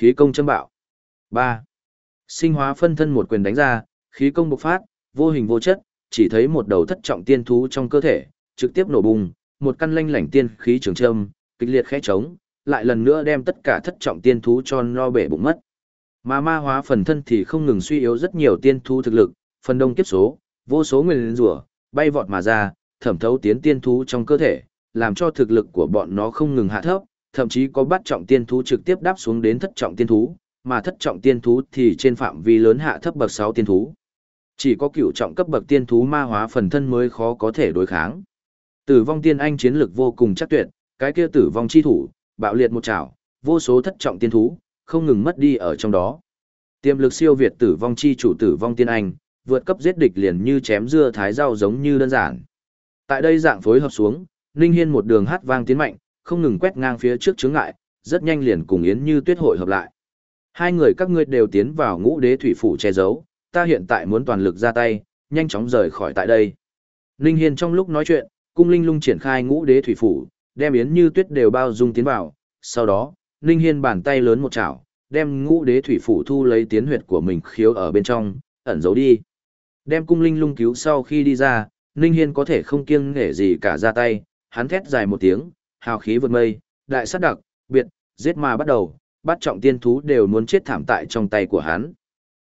khí công châm bạo. 3. Sinh hóa phân thân một quyền đánh ra, khí công bộc phát, vô hình vô chất, chỉ thấy một đầu thất trọng tiên thú trong cơ thể, trực tiếp nổ bùng, một căn lanh lảnh tiên khí trường châm, kịch liệt khẽ trống, lại lần nữa đem tất cả thất trọng tiên thú cho no bể bụng mất. Mà ma hóa phần thân thì không ngừng suy yếu rất nhiều tiên thú thực lực, phần đông kiếp số, vô số nguyên rủa bay vọt mà ra, thẩm thấu tiến tiên thú trong cơ thể, làm cho thực lực của bọn nó không ngừng hạ thấp, thậm chí có bắt trọng tiên thú trực tiếp đáp xuống đến thất trọng tiên thú, mà thất trọng tiên thú thì trên phạm vi lớn hạ thấp bậc 6 tiên thú. Chỉ có cửu trọng cấp bậc tiên thú ma hóa phần thân mới khó có thể đối kháng. Tử vong tiên anh chiến lực vô cùng chắc tuyệt, cái kia tử vong chi thủ, bạo liệt một chảo, vô số thất trọng tiên thú, không ngừng mất đi ở trong đó. Tiềm lực siêu việt tử vong chi chủ tử vong tiên anh, vượt cấp giết địch liền như chém dưa thái rau giống như đơn giản. Tại đây dạng phối hợp xuống, Ninh Hiên một đường hát vang tiến mạnh, không ngừng quét ngang phía trước chướng ngại, rất nhanh liền cùng Yến Như Tuyết hội hợp lại. Hai người các ngươi đều tiến vào ngũ đế thủy phủ che giấu, ta hiện tại muốn toàn lực ra tay, nhanh chóng rời khỏi tại đây. linh Hiên trong lúc nói chuyện, cung linh lung triển khai ngũ đế thủy phủ, đem Yến Như Tuyết đều bao dung tiến vào, sau đó, linh Hiên bàn tay lớn một chảo, đem ngũ đế thủy phủ thu lấy tiến huyệt của mình khiếu ở bên trong, ẩn giấu đi. Đem cung linh lung cứu sau khi đi ra, Ninh Hiên có thể không kiêng nể gì cả ra tay, hắn thét dài một tiếng, hào khí vượt mây, đại sát đặc, biệt, giết ma bắt đầu, bắt trọng tiên thú đều muốn chết thảm tại trong tay của hắn.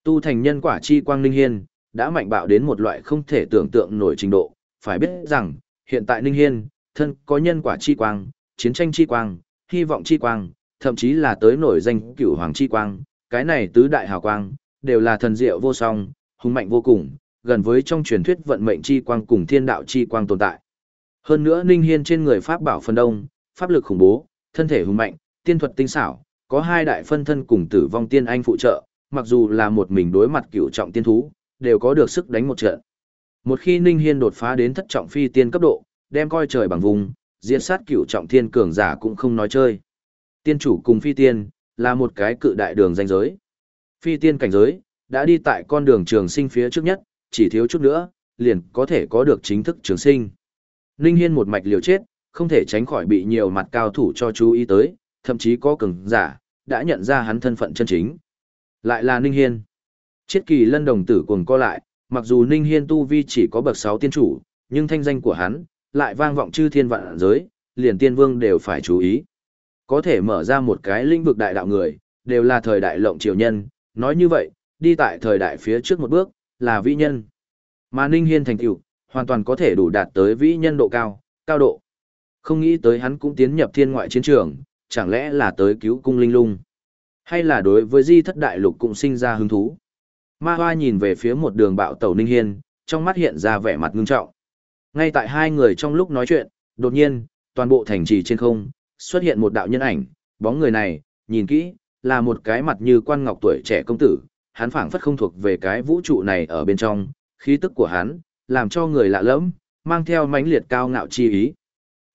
Tu thành nhân quả chi quang Ninh Hiên, đã mạnh bạo đến một loại không thể tưởng tượng nổi trình độ, phải biết rằng, hiện tại Ninh Hiên, thân có nhân quả chi quang, chiến tranh chi quang, hy vọng chi quang, thậm chí là tới nổi danh cửu hoàng chi quang, cái này tứ đại hào quang, đều là thần diệu vô song, hùng mạnh vô cùng, gần với trong truyền thuyết vận mệnh chi quang cùng thiên đạo chi quang tồn tại. Hơn nữa Ninh Hiên trên người pháp bảo phần đông, pháp lực khủng bố, thân thể hùng mạnh, tiên thuật tinh xảo, có hai đại phân thân cùng tử vong tiên anh phụ trợ, mặc dù là một mình đối mặt cửu trọng tiên thú, đều có được sức đánh một trận. Một khi Ninh Hiên đột phá đến thất trọng phi tiên cấp độ, đem coi trời bằng vùng, diệt sát cửu trọng thiên cường giả cũng không nói chơi. Tiên chủ cùng phi tiên, là một cái cự đại đường danh giới. Phi tiên cảnh giới, đã đi tại con đường trường sinh phía trước nhất, chỉ thiếu chút nữa, liền có thể có được chính thức trường sinh. Ninh Hiên một mạch liều chết, không thể tránh khỏi bị nhiều mặt cao thủ cho chú ý tới, thậm chí có cường giả, đã nhận ra hắn thân phận chân chính. Lại là Ninh Hiên. Chiết kỳ lân đồng tử cuồng co lại, mặc dù Ninh Hiên tu vi chỉ có bậc 6 tiên chủ, nhưng thanh danh của hắn, lại vang vọng chư thiên vạn giới, liền tiên vương đều phải chú ý. Có thể mở ra một cái lĩnh vực đại đạo người, đều là thời đại lộng triều nhân, nói như vậy, đi tại thời đại phía trước một bước, là vĩ nhân. Mà Ninh Hiên thành tựu, hoàn toàn có thể đủ đạt tới vĩ nhân độ cao, cao độ. Không nghĩ tới hắn cũng tiến nhập thiên ngoại chiến trường, chẳng lẽ là tới cứu cung linh lung. Hay là đối với di thất đại lục cũng sinh ra hứng thú. Ma Hoa nhìn về phía một đường bạo tàu Ninh Hiên, trong mắt hiện ra vẻ mặt ngưng trọng. Ngay tại hai người trong lúc nói chuyện, đột nhiên, toàn bộ thành trì trên không, xuất hiện một đạo nhân ảnh, bóng người này, nhìn kỹ, là một cái mặt như quan ngọc tuổi trẻ công tử, hắn phảng phất không thuộc về cái vũ trụ này ở bên trong, khí tức của hắn, làm cho người lạ lẫm, mang theo mãnh liệt cao ngạo chi ý.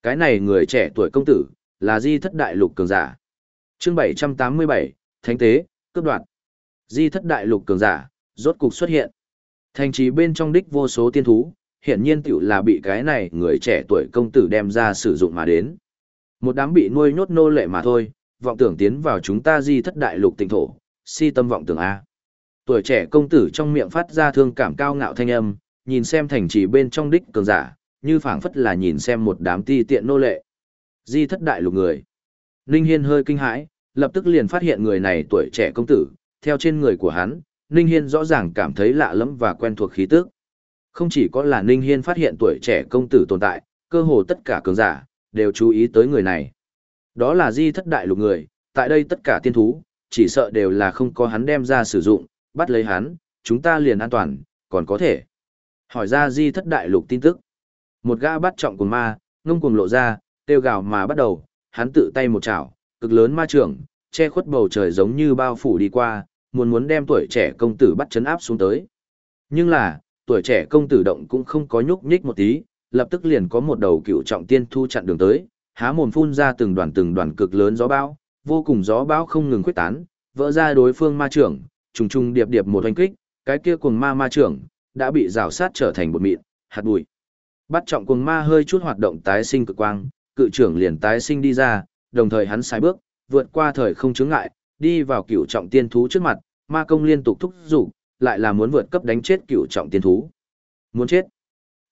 Cái này người trẻ tuổi công tử, là di thất đại lục cường giả. Chương 787, Thánh tế, cướp đoạt. Di thất đại lục cường giả, rốt cục xuất hiện. Thành trì bên trong đích vô số tiên thú, hiển nhiên tiểu là bị cái này người trẻ tuổi công tử đem ra sử dụng mà đến. Một đám bị nuôi nhốt nô lệ mà thôi, vọng tưởng tiến vào chúng ta di thất đại lục tỉnh thổ, si tâm vọng tưởng A. Tuổi trẻ công tử trong miệng phát ra thương cảm cao ngạo thanh âm, nhìn xem thành trì bên trong đích cường giả, như phảng phất là nhìn xem một đám ti tiện nô lệ. Di thất đại lục người. Ninh Hiên hơi kinh hãi, lập tức liền phát hiện người này tuổi trẻ công tử, theo trên người của hắn, Ninh Hiên rõ ràng cảm thấy lạ lẫm và quen thuộc khí tức. Không chỉ có là Ninh Hiên phát hiện tuổi trẻ công tử tồn tại, cơ hồ tất cả cường giả, đều chú ý tới người này. Đó là di thất đại lục người, tại đây tất cả tiên thú, chỉ sợ đều là không có hắn đem ra sử dụng, bắt lấy hắn, chúng ta liền an toàn, còn có thể. Hỏi ra di thất đại lục tin tức. Một gã bắt trọng của ma, ngông cuồng lộ ra, tiêu gào mà bắt đầu, hắn tự tay một chảo, cực lớn ma trưởng, che khuất bầu trời giống như bao phủ đi qua, muốn muốn đem tuổi trẻ công tử bắt chấn áp xuống tới. Nhưng là, tuổi trẻ công tử động cũng không có nhúc nhích một tí, lập tức liền có một đầu cựu trọng tiên thu chặn đường tới, há mồm phun ra từng đoàn từng đoàn cực lớn gió bão, vô cùng gió bão không ngừng khuếch tán, vỡ ra đối phương ma trưởng, trùng trùng điệp điệp một hành kích, cái kia cuồng ma ma trưởng đã bị rào sát trở thành bột mịn, hạt bụi. Bắt trọng cuồng ma hơi chút hoạt động tái sinh cực quang, cự trưởng liền tái sinh đi ra, đồng thời hắn sai bước, vượt qua thời không chướng ngại, đi vào cửu trọng tiên thú trước mặt, ma công liên tục thúc giục, lại là muốn vượt cấp đánh chết cửu trọng tiên thú. Muốn chết.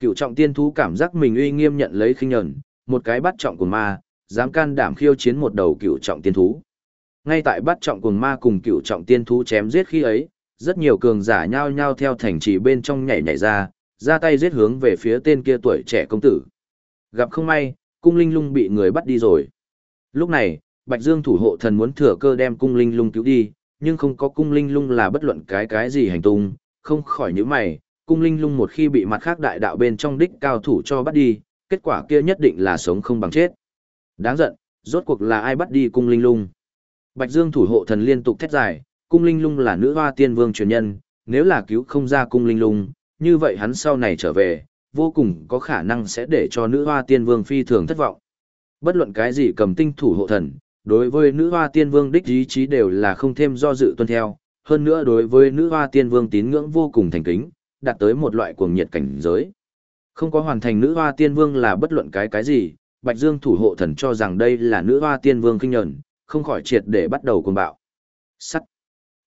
Cửu trọng tiên thú cảm giác mình uy nghiêm nhận lấy khinh nhẫn, một cái bắt trọng cuồng ma, dám can đảm khiêu chiến một đầu cửu trọng tiên thú. Ngay tại bắt trọng cuồng ma cùng cửu trọng tiên thú chém giết khi ấy, rất nhiều cường giả nhao nhao theo thành trì bên trong nhảy nhảy ra, ra tay giết hướng về phía tên kia tuổi trẻ công tử. Gặp không may, cung linh lung bị người bắt đi rồi. Lúc này, Bạch Dương thủ hộ thần muốn thừa cơ đem cung linh lung cứu đi, nhưng không có cung linh lung là bất luận cái cái gì hành tung, không khỏi những mày, cung linh lung một khi bị mặt khác đại đạo bên trong đích cao thủ cho bắt đi, kết quả kia nhất định là sống không bằng chết. Đáng giận, rốt cuộc là ai bắt đi cung linh lung? Bạch Dương thủ hộ thần liên tục thét dài, cung linh lung là nữ hoa tiên vương truyền nhân, nếu là cứu không ra cung linh lung, như vậy hắn sau này trở về, vô cùng có khả năng sẽ để cho nữ hoa tiên vương phi thường thất vọng. Bất luận cái gì cầm tinh thủ hộ thần, đối với nữ hoa tiên vương đích ý chí đều là không thêm do dự tuân theo, hơn nữa đối với nữ hoa tiên vương tín ngưỡng vô cùng thành kính, đạt tới một loại cuồng nhiệt cảnh giới. Không có hoàn thành nữ hoa tiên vương là bất luận cái cái gì, Bạch Dương thủ hộ thần cho rằng đây là nữ hoa tiên vương kinh nhẫn, không khỏi triệt để bắt đầu cuồng bạo. Sắt.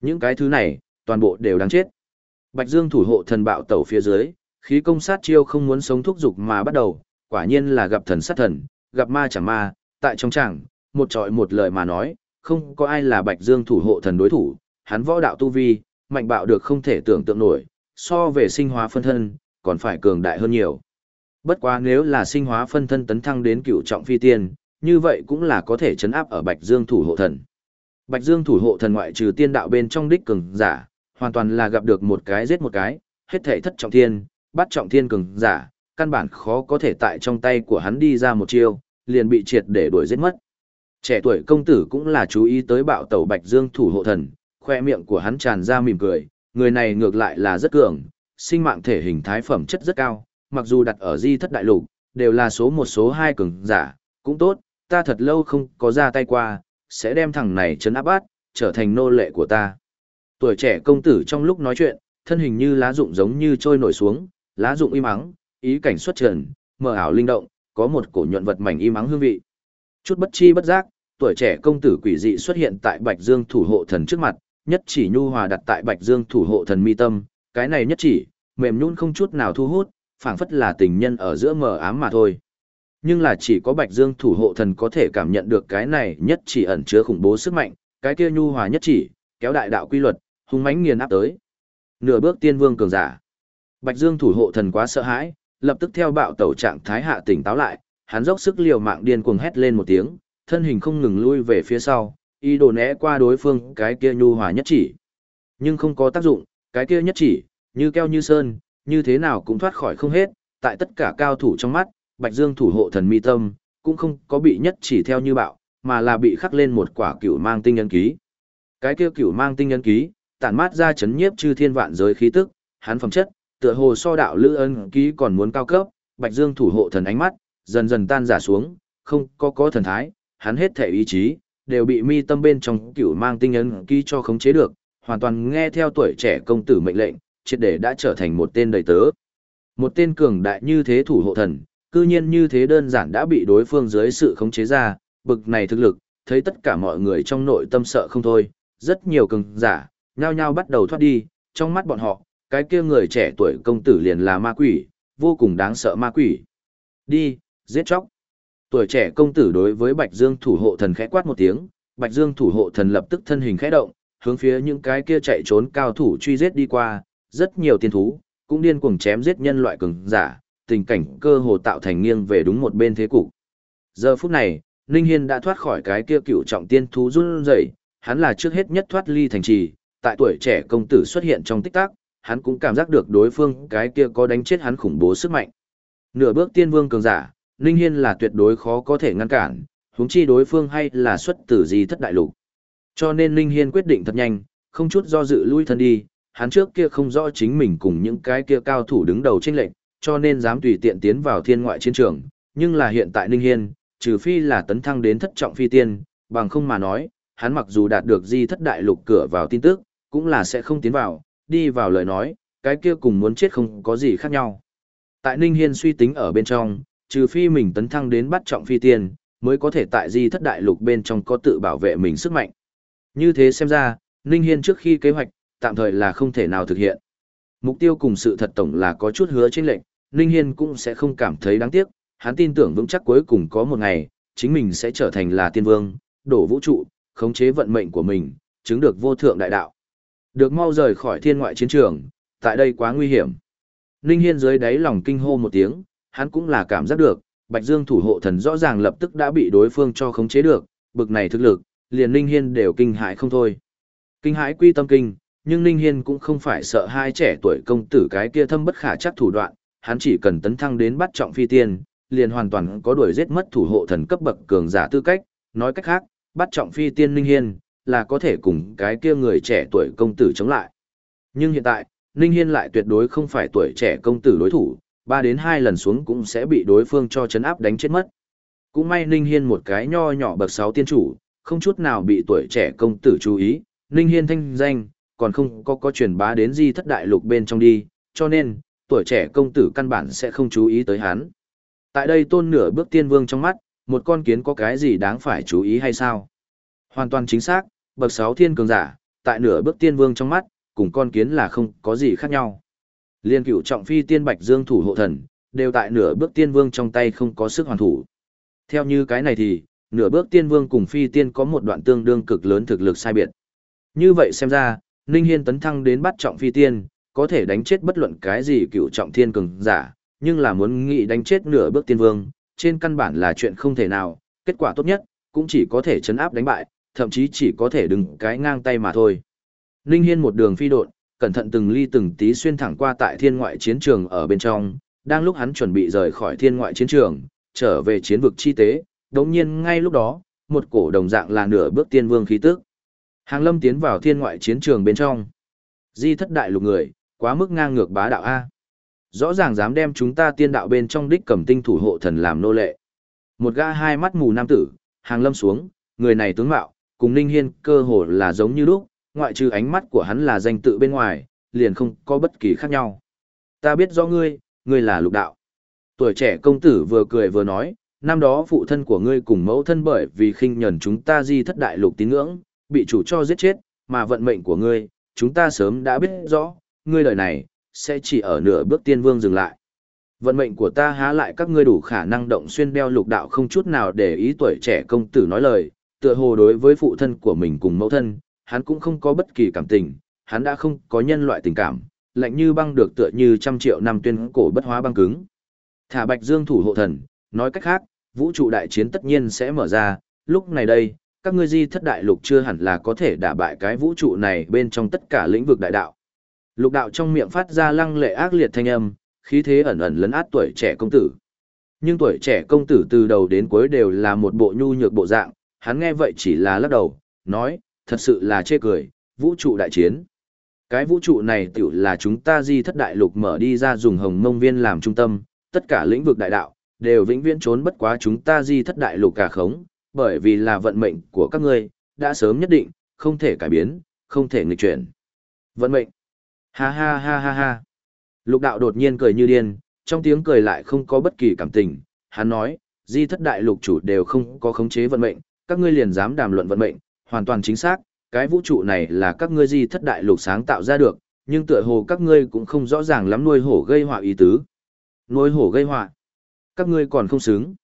Những cái thứ này, toàn bộ đều đáng chết. Bạch Dương thủ hộ thần bạo tẩu phía dưới, khí công sát chiêu không muốn sống thúc dục mà bắt đầu, quả nhiên là gặp thần sát thần, gặp ma chẳng ma, tại trong chẳng, một trọi một lời mà nói, không có ai là Bạch Dương thủ hộ thần đối thủ, hắn võ đạo tu vi, mạnh bạo được không thể tưởng tượng nổi, so về sinh hóa phân thân, còn phải cường đại hơn nhiều. Bất quá nếu là sinh hóa phân thân tấn thăng đến cựu trọng phi tiên, như vậy cũng là có thể chấn áp ở Bạch Dương thủ hộ thần. Bạch Dương thủ hộ thần ngoại trừ tiên đạo bên trong đích cường giả, hoàn toàn là gặp được một cái giết một cái, hết thảy thất trọng thiên, bắt trọng thiên cường giả, căn bản khó có thể tại trong tay của hắn đi ra một chiêu, liền bị triệt để đuổi giết mất. Trẻ tuổi công tử cũng là chú ý tới bạo tẩu Bạch Dương thủ hộ thần, khoe miệng của hắn tràn ra mỉm cười, người này ngược lại là rất cường, sinh mạng thể hình thái phẩm chất rất cao, mặc dù đặt ở di thất đại lục, đều là số một số hai cường giả, cũng tốt, ta thật lâu không có ra tay qua, sẽ đem thằng này chấn áp bát, trở thành nô lệ của ta. Tuổi trẻ công tử trong lúc nói chuyện, thân hình như lá rụng giống như trôi nổi xuống, lá rụng im ắng, ý cảnh xuất trần, mờ ảo linh động, có một cổ nhuận vật mảnh im ắng hương vị. Chút bất chi bất giác, tuổi trẻ công tử quỷ dị xuất hiện tại Bạch Dương thủ hộ thần trước mặt, nhất chỉ nhu hòa đặt tại Bạch Dương thủ hộ thần mi tâm, cái này nhất chỉ, mềm nhũn không chút nào thu hút, phảng phất là tình nhân ở giữa mờ ám mà thôi. Nhưng là chỉ có Bạch Dương thủ hộ thần có thể cảm nhận được cái này nhất chỉ ẩn chứa khủng bố sức mạnh, cái kia nhu hòa nhất chỉ, kéo đại đạo quy luật, hung mãnh nghiền áp tới. Nửa bước tiên vương cường giả. Bạch Dương thủ hộ thần quá sợ hãi, lập tức theo bạo tẩu trạng thái hạ tỉnh táo lại, hắn dốc sức liều mạng điên cuồng hét lên một tiếng, thân hình không ngừng lui về phía sau, ý đồ né qua đối phương cái kia nhu hòa nhất chỉ. Nhưng không có tác dụng, cái kia nhất chỉ, như keo như sơn, như thế nào cũng thoát khỏi không hết, tại tất cả cao thủ trong mắt, Bạch Dương thủ hộ thần mi tâm, cũng không có bị nhất chỉ theo như bạo, mà là bị khắc lên một quả cửu mang tinh nhân ký. Cái kia cửu mang tinh nhân ký, tản mát ra chấn nhiếp chư thiên vạn giới khí tức, hắn phẩm chất, tựa hồ so đạo lư ân ký còn muốn cao cấp, Bạch Dương thủ hộ thần ánh mắt, dần dần tan giả xuống, không có có thần thái, hắn hết thể ý chí, đều bị mi tâm bên trong cửu mang tinh ấn ký cho khống chế được, hoàn toàn nghe theo tuổi trẻ công tử mệnh lệnh, triệt để đã trở thành một tên đầy tớ. Một tên cường đại như thế thủ hộ thần, cư nhiên như thế đơn giản đã bị đối phương dưới sự khống chế ra, bực này thực lực, thấy tất cả mọi người trong nội tâm sợ không thôi, rất nhiều cường giả, nhao nhao bắt đầu thoát đi, trong mắt bọn họ, cái kia người trẻ tuổi công tử liền là ma quỷ, vô cùng đáng sợ ma quỷ. Đi, giết chóc. Tuổi trẻ công tử đối với Bạch Dương thủ hộ thần khẽ quát một tiếng, Bạch Dương thủ hộ thần lập tức thân hình khẽ động, hướng phía những cái kia chạy trốn cao thủ truy giết đi qua, rất nhiều tiên thú, cũng điên cuồng chém giết nhân loại cường giả, tình cảnh cơ hồ tạo thành nghiêng về đúng một bên thế cục. Giờ phút này, Ninh Hiên đã thoát khỏi cái kia cựu trọng tiên thú run rẩy, hắn là trước hết nhất thoát ly thành trì, tại tuổi trẻ công tử xuất hiện trong tích tắc, hắn cũng cảm giác được đối phương cái kia có đánh chết hắn khủng bố sức mạnh. Nửa bước tiên vương cường giả, Ninh Hiên là tuyệt đối khó có thể ngăn cản, huống chi đối phương hay là xuất tử gì thất đại lục. Cho nên Ninh Hiên quyết định thật nhanh, không chút do dự lui thân đi, hắn trước kia không rõ chính mình cùng những cái kia cao thủ đứng đầu trên lệnh, cho nên dám tùy tiện tiến vào thiên ngoại chiến trường, nhưng là hiện tại Ninh Hiên, trừ phi là tấn thăng đến thất trọng phi tiên, bằng không mà nói, hắn mặc dù đạt được di thất đại lục cửa vào tin tức, cũng là sẽ không tiến vào, đi vào lời nói, cái kia cùng muốn chết không có gì khác nhau. Tại Ninh Hiên suy tính ở bên trong, trừ phi mình tấn thăng đến bắt trọng phi tiên, mới có thể tại di thất đại lục bên trong có tự bảo vệ mình sức mạnh. Như thế xem ra, Ninh Hiên trước khi kế hoạch, tạm thời là không thể nào thực hiện. Mục tiêu cùng sự thật tổng là có chút hứa trên lệnh, Ninh Hiên cũng sẽ không cảm thấy đáng tiếc, hắn tin tưởng vững chắc cuối cùng có một ngày, chính mình sẽ trở thành là tiên vương, đổ vũ trụ, khống chế vận mệnh của mình, chứng được vô thượng đại đạo. Được mau rời khỏi thiên ngoại chiến trường, tại đây quá nguy hiểm. Ninh Hiên dưới đáy lòng kinh hô một tiếng, hắn cũng là cảm giác được, Bạch Dương thủ hộ thần rõ ràng lập tức đã bị đối phương cho khống chế được, bực này thực lực, liền Ninh Hiên đều kinh hãi không thôi. Kinh hãi quy tâm kinh, nhưng Ninh Hiên cũng không phải sợ hai trẻ tuổi công tử cái kia thâm bất khả chắc thủ đoạn, hắn chỉ cần tấn thăng đến bắt trọng phi tiên, liền hoàn toàn có đuổi giết mất thủ hộ thần cấp bậc cường giả tư cách, nói cách khác, bắt trọng phi tiên Ninh Hiên, là có thể cùng cái kia người trẻ tuổi công tử chống lại. Nhưng hiện tại, Ninh Hiên lại tuyệt đối không phải tuổi trẻ công tử đối thủ, ba đến hai lần xuống cũng sẽ bị đối phương cho chấn áp đánh chết mất. Cũng may Ninh Hiên một cái nho nhỏ bậc 6 tiên chủ, không chút nào bị tuổi trẻ công tử chú ý, Ninh Hiên thanh danh, còn không có có truyền bá đến di thất đại lục bên trong đi, cho nên, tuổi trẻ công tử căn bản sẽ không chú ý tới hắn. Tại đây tôn nửa bước tiên vương trong mắt, một con kiến có cái gì đáng phải chú ý hay sao? Hoàn toàn chính xác, bậc 6 thiên cường giả, tại nửa bước tiên vương trong mắt, cùng con kiến là không có gì khác nhau. Liên cửu trọng phi tiên bạch dương thủ hộ thần, đều tại nửa bước tiên vương trong tay không có sức hoàn thủ. Theo như cái này thì, nửa bước tiên vương cùng phi tiên có một đoạn tương đương cực lớn thực lực sai biệt. Như vậy xem ra, Ninh Hiên tấn thăng đến bắt trọng phi tiên, có thể đánh chết bất luận cái gì cựu trọng thiên cường giả, nhưng là muốn nghĩ đánh chết nửa bước tiên vương, trên căn bản là chuyện không thể nào, kết quả tốt nhất, cũng chỉ có thể chấn áp đánh bại, thậm chí chỉ có thể đứng cái ngang tay mà thôi. Ninh Hiên một đường phi độn, cẩn thận từng ly từng tí xuyên thẳng qua tại thiên ngoại chiến trường ở bên trong, đang lúc hắn chuẩn bị rời khỏi thiên ngoại chiến trường, trở về chiến vực chi tế, đồng nhiên ngay lúc đó, một cổ đồng dạng là nửa bước tiên vương khí tức. Hàng lâm tiến vào thiên ngoại chiến trường bên trong. Di thất đại lục người, quá mức ngang ngược bá đạo A. Rõ ràng dám đem chúng ta tiên đạo bên trong đích cầm tinh thủ hộ thần làm nô lệ. Một gã hai mắt mù nam tử, hàng lâm xuống, người này tướng mạo, cùng Ninh Hiên cơ hồ là giống như lúc, ngoại trừ ánh mắt của hắn là danh tự bên ngoài, liền không có bất kỳ khác nhau. Ta biết rõ ngươi, ngươi là lục đạo. Tuổi trẻ công tử vừa cười vừa nói, năm đó phụ thân của ngươi cùng mẫu thân bởi vì khinh nhẫn chúng ta di thất đại lục tín ngưỡng, bị chủ cho giết chết, mà vận mệnh của ngươi, chúng ta sớm đã biết rõ, ngươi đời này, sẽ chỉ ở nửa bước tiên vương dừng lại. Vận mệnh của ta há lại các ngươi đủ khả năng động xuyên đeo lục đạo không chút nào để ý tuổi trẻ công tử nói lời, tựa hồ đối với phụ thân của mình cùng mẫu thân, hắn cũng không có bất kỳ cảm tình, hắn đã không có nhân loại tình cảm, lạnh như băng được tựa như trăm triệu năm tuyên cổ bất hóa băng cứng. Thả Bạch Dương thủ hộ thần, nói cách khác, vũ trụ đại chiến tất nhiên sẽ mở ra, lúc này đây, các ngươi di thất đại lục chưa hẳn là có thể đả bại cái vũ trụ này bên trong tất cả lĩnh vực đại đạo. Lục đạo trong miệng phát ra lăng lệ ác liệt thanh âm, khí thế ẩn ẩn lấn át tuổi trẻ công tử. Nhưng tuổi trẻ công tử từ đầu đến cuối đều là một bộ nhu nhược bộ dạng, hắn nghe vậy chỉ là lắc đầu, nói, thật sự là chê cười, vũ trụ đại chiến. Cái vũ trụ này tiểu là chúng ta di thất đại lục mở đi ra dùng hồng mông viên làm trung tâm, tất cả lĩnh vực đại đạo, đều vĩnh viễn trốn bất quá chúng ta di thất đại lục cả khống, bởi vì là vận mệnh của các ngươi, đã sớm nhất định, không thể cải biến, không thể nghịch chuyển. Vận mệnh. Ha ha ha ha ha. Lục đạo đột nhiên cười như điên, trong tiếng cười lại không có bất kỳ cảm tình, hắn nói, di thất đại lục chủ đều không có khống chế vận mệnh, các ngươi liền dám đàm luận vận mệnh, hoàn toàn chính xác, cái vũ trụ này là các ngươi di thất đại lục sáng tạo ra được, nhưng tựa hồ các ngươi cũng không rõ ràng lắm nuôi hổ gây họa ý tứ. Nuôi hổ gây họa? Các ngươi còn không xứng.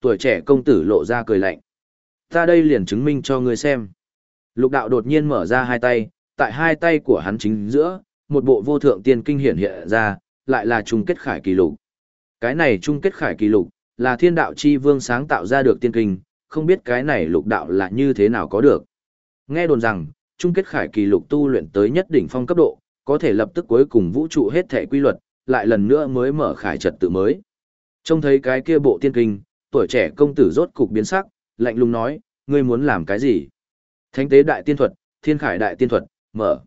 Tuổi trẻ công tử lộ ra cười lạnh. Ta đây liền chứng minh cho ngươi xem. Lục đạo đột nhiên mở ra hai tay, tại hai tay của hắn chính giữa, một bộ vô thượng tiên kinh hiển hiện ra, lại là chung kết khải kỳ lục. Cái này chung kết khải kỳ lục, là thiên đạo chi vương sáng tạo ra được tiên kinh, không biết cái này lục đạo là như thế nào có được. Nghe đồn rằng, chung kết khải kỳ lục tu luyện tới nhất đỉnh phong cấp độ, có thể lập tức cuối cùng vũ trụ hết thể quy luật, lại lần nữa mới mở khải trật tự mới. Trông thấy cái kia bộ tiên kinh, tuổi trẻ công tử rốt cục biến sắc, lạnh lùng nói, ngươi muốn làm cái gì? Thánh tế đại tiên thuật, thiên khải đại tiên thuật, mở.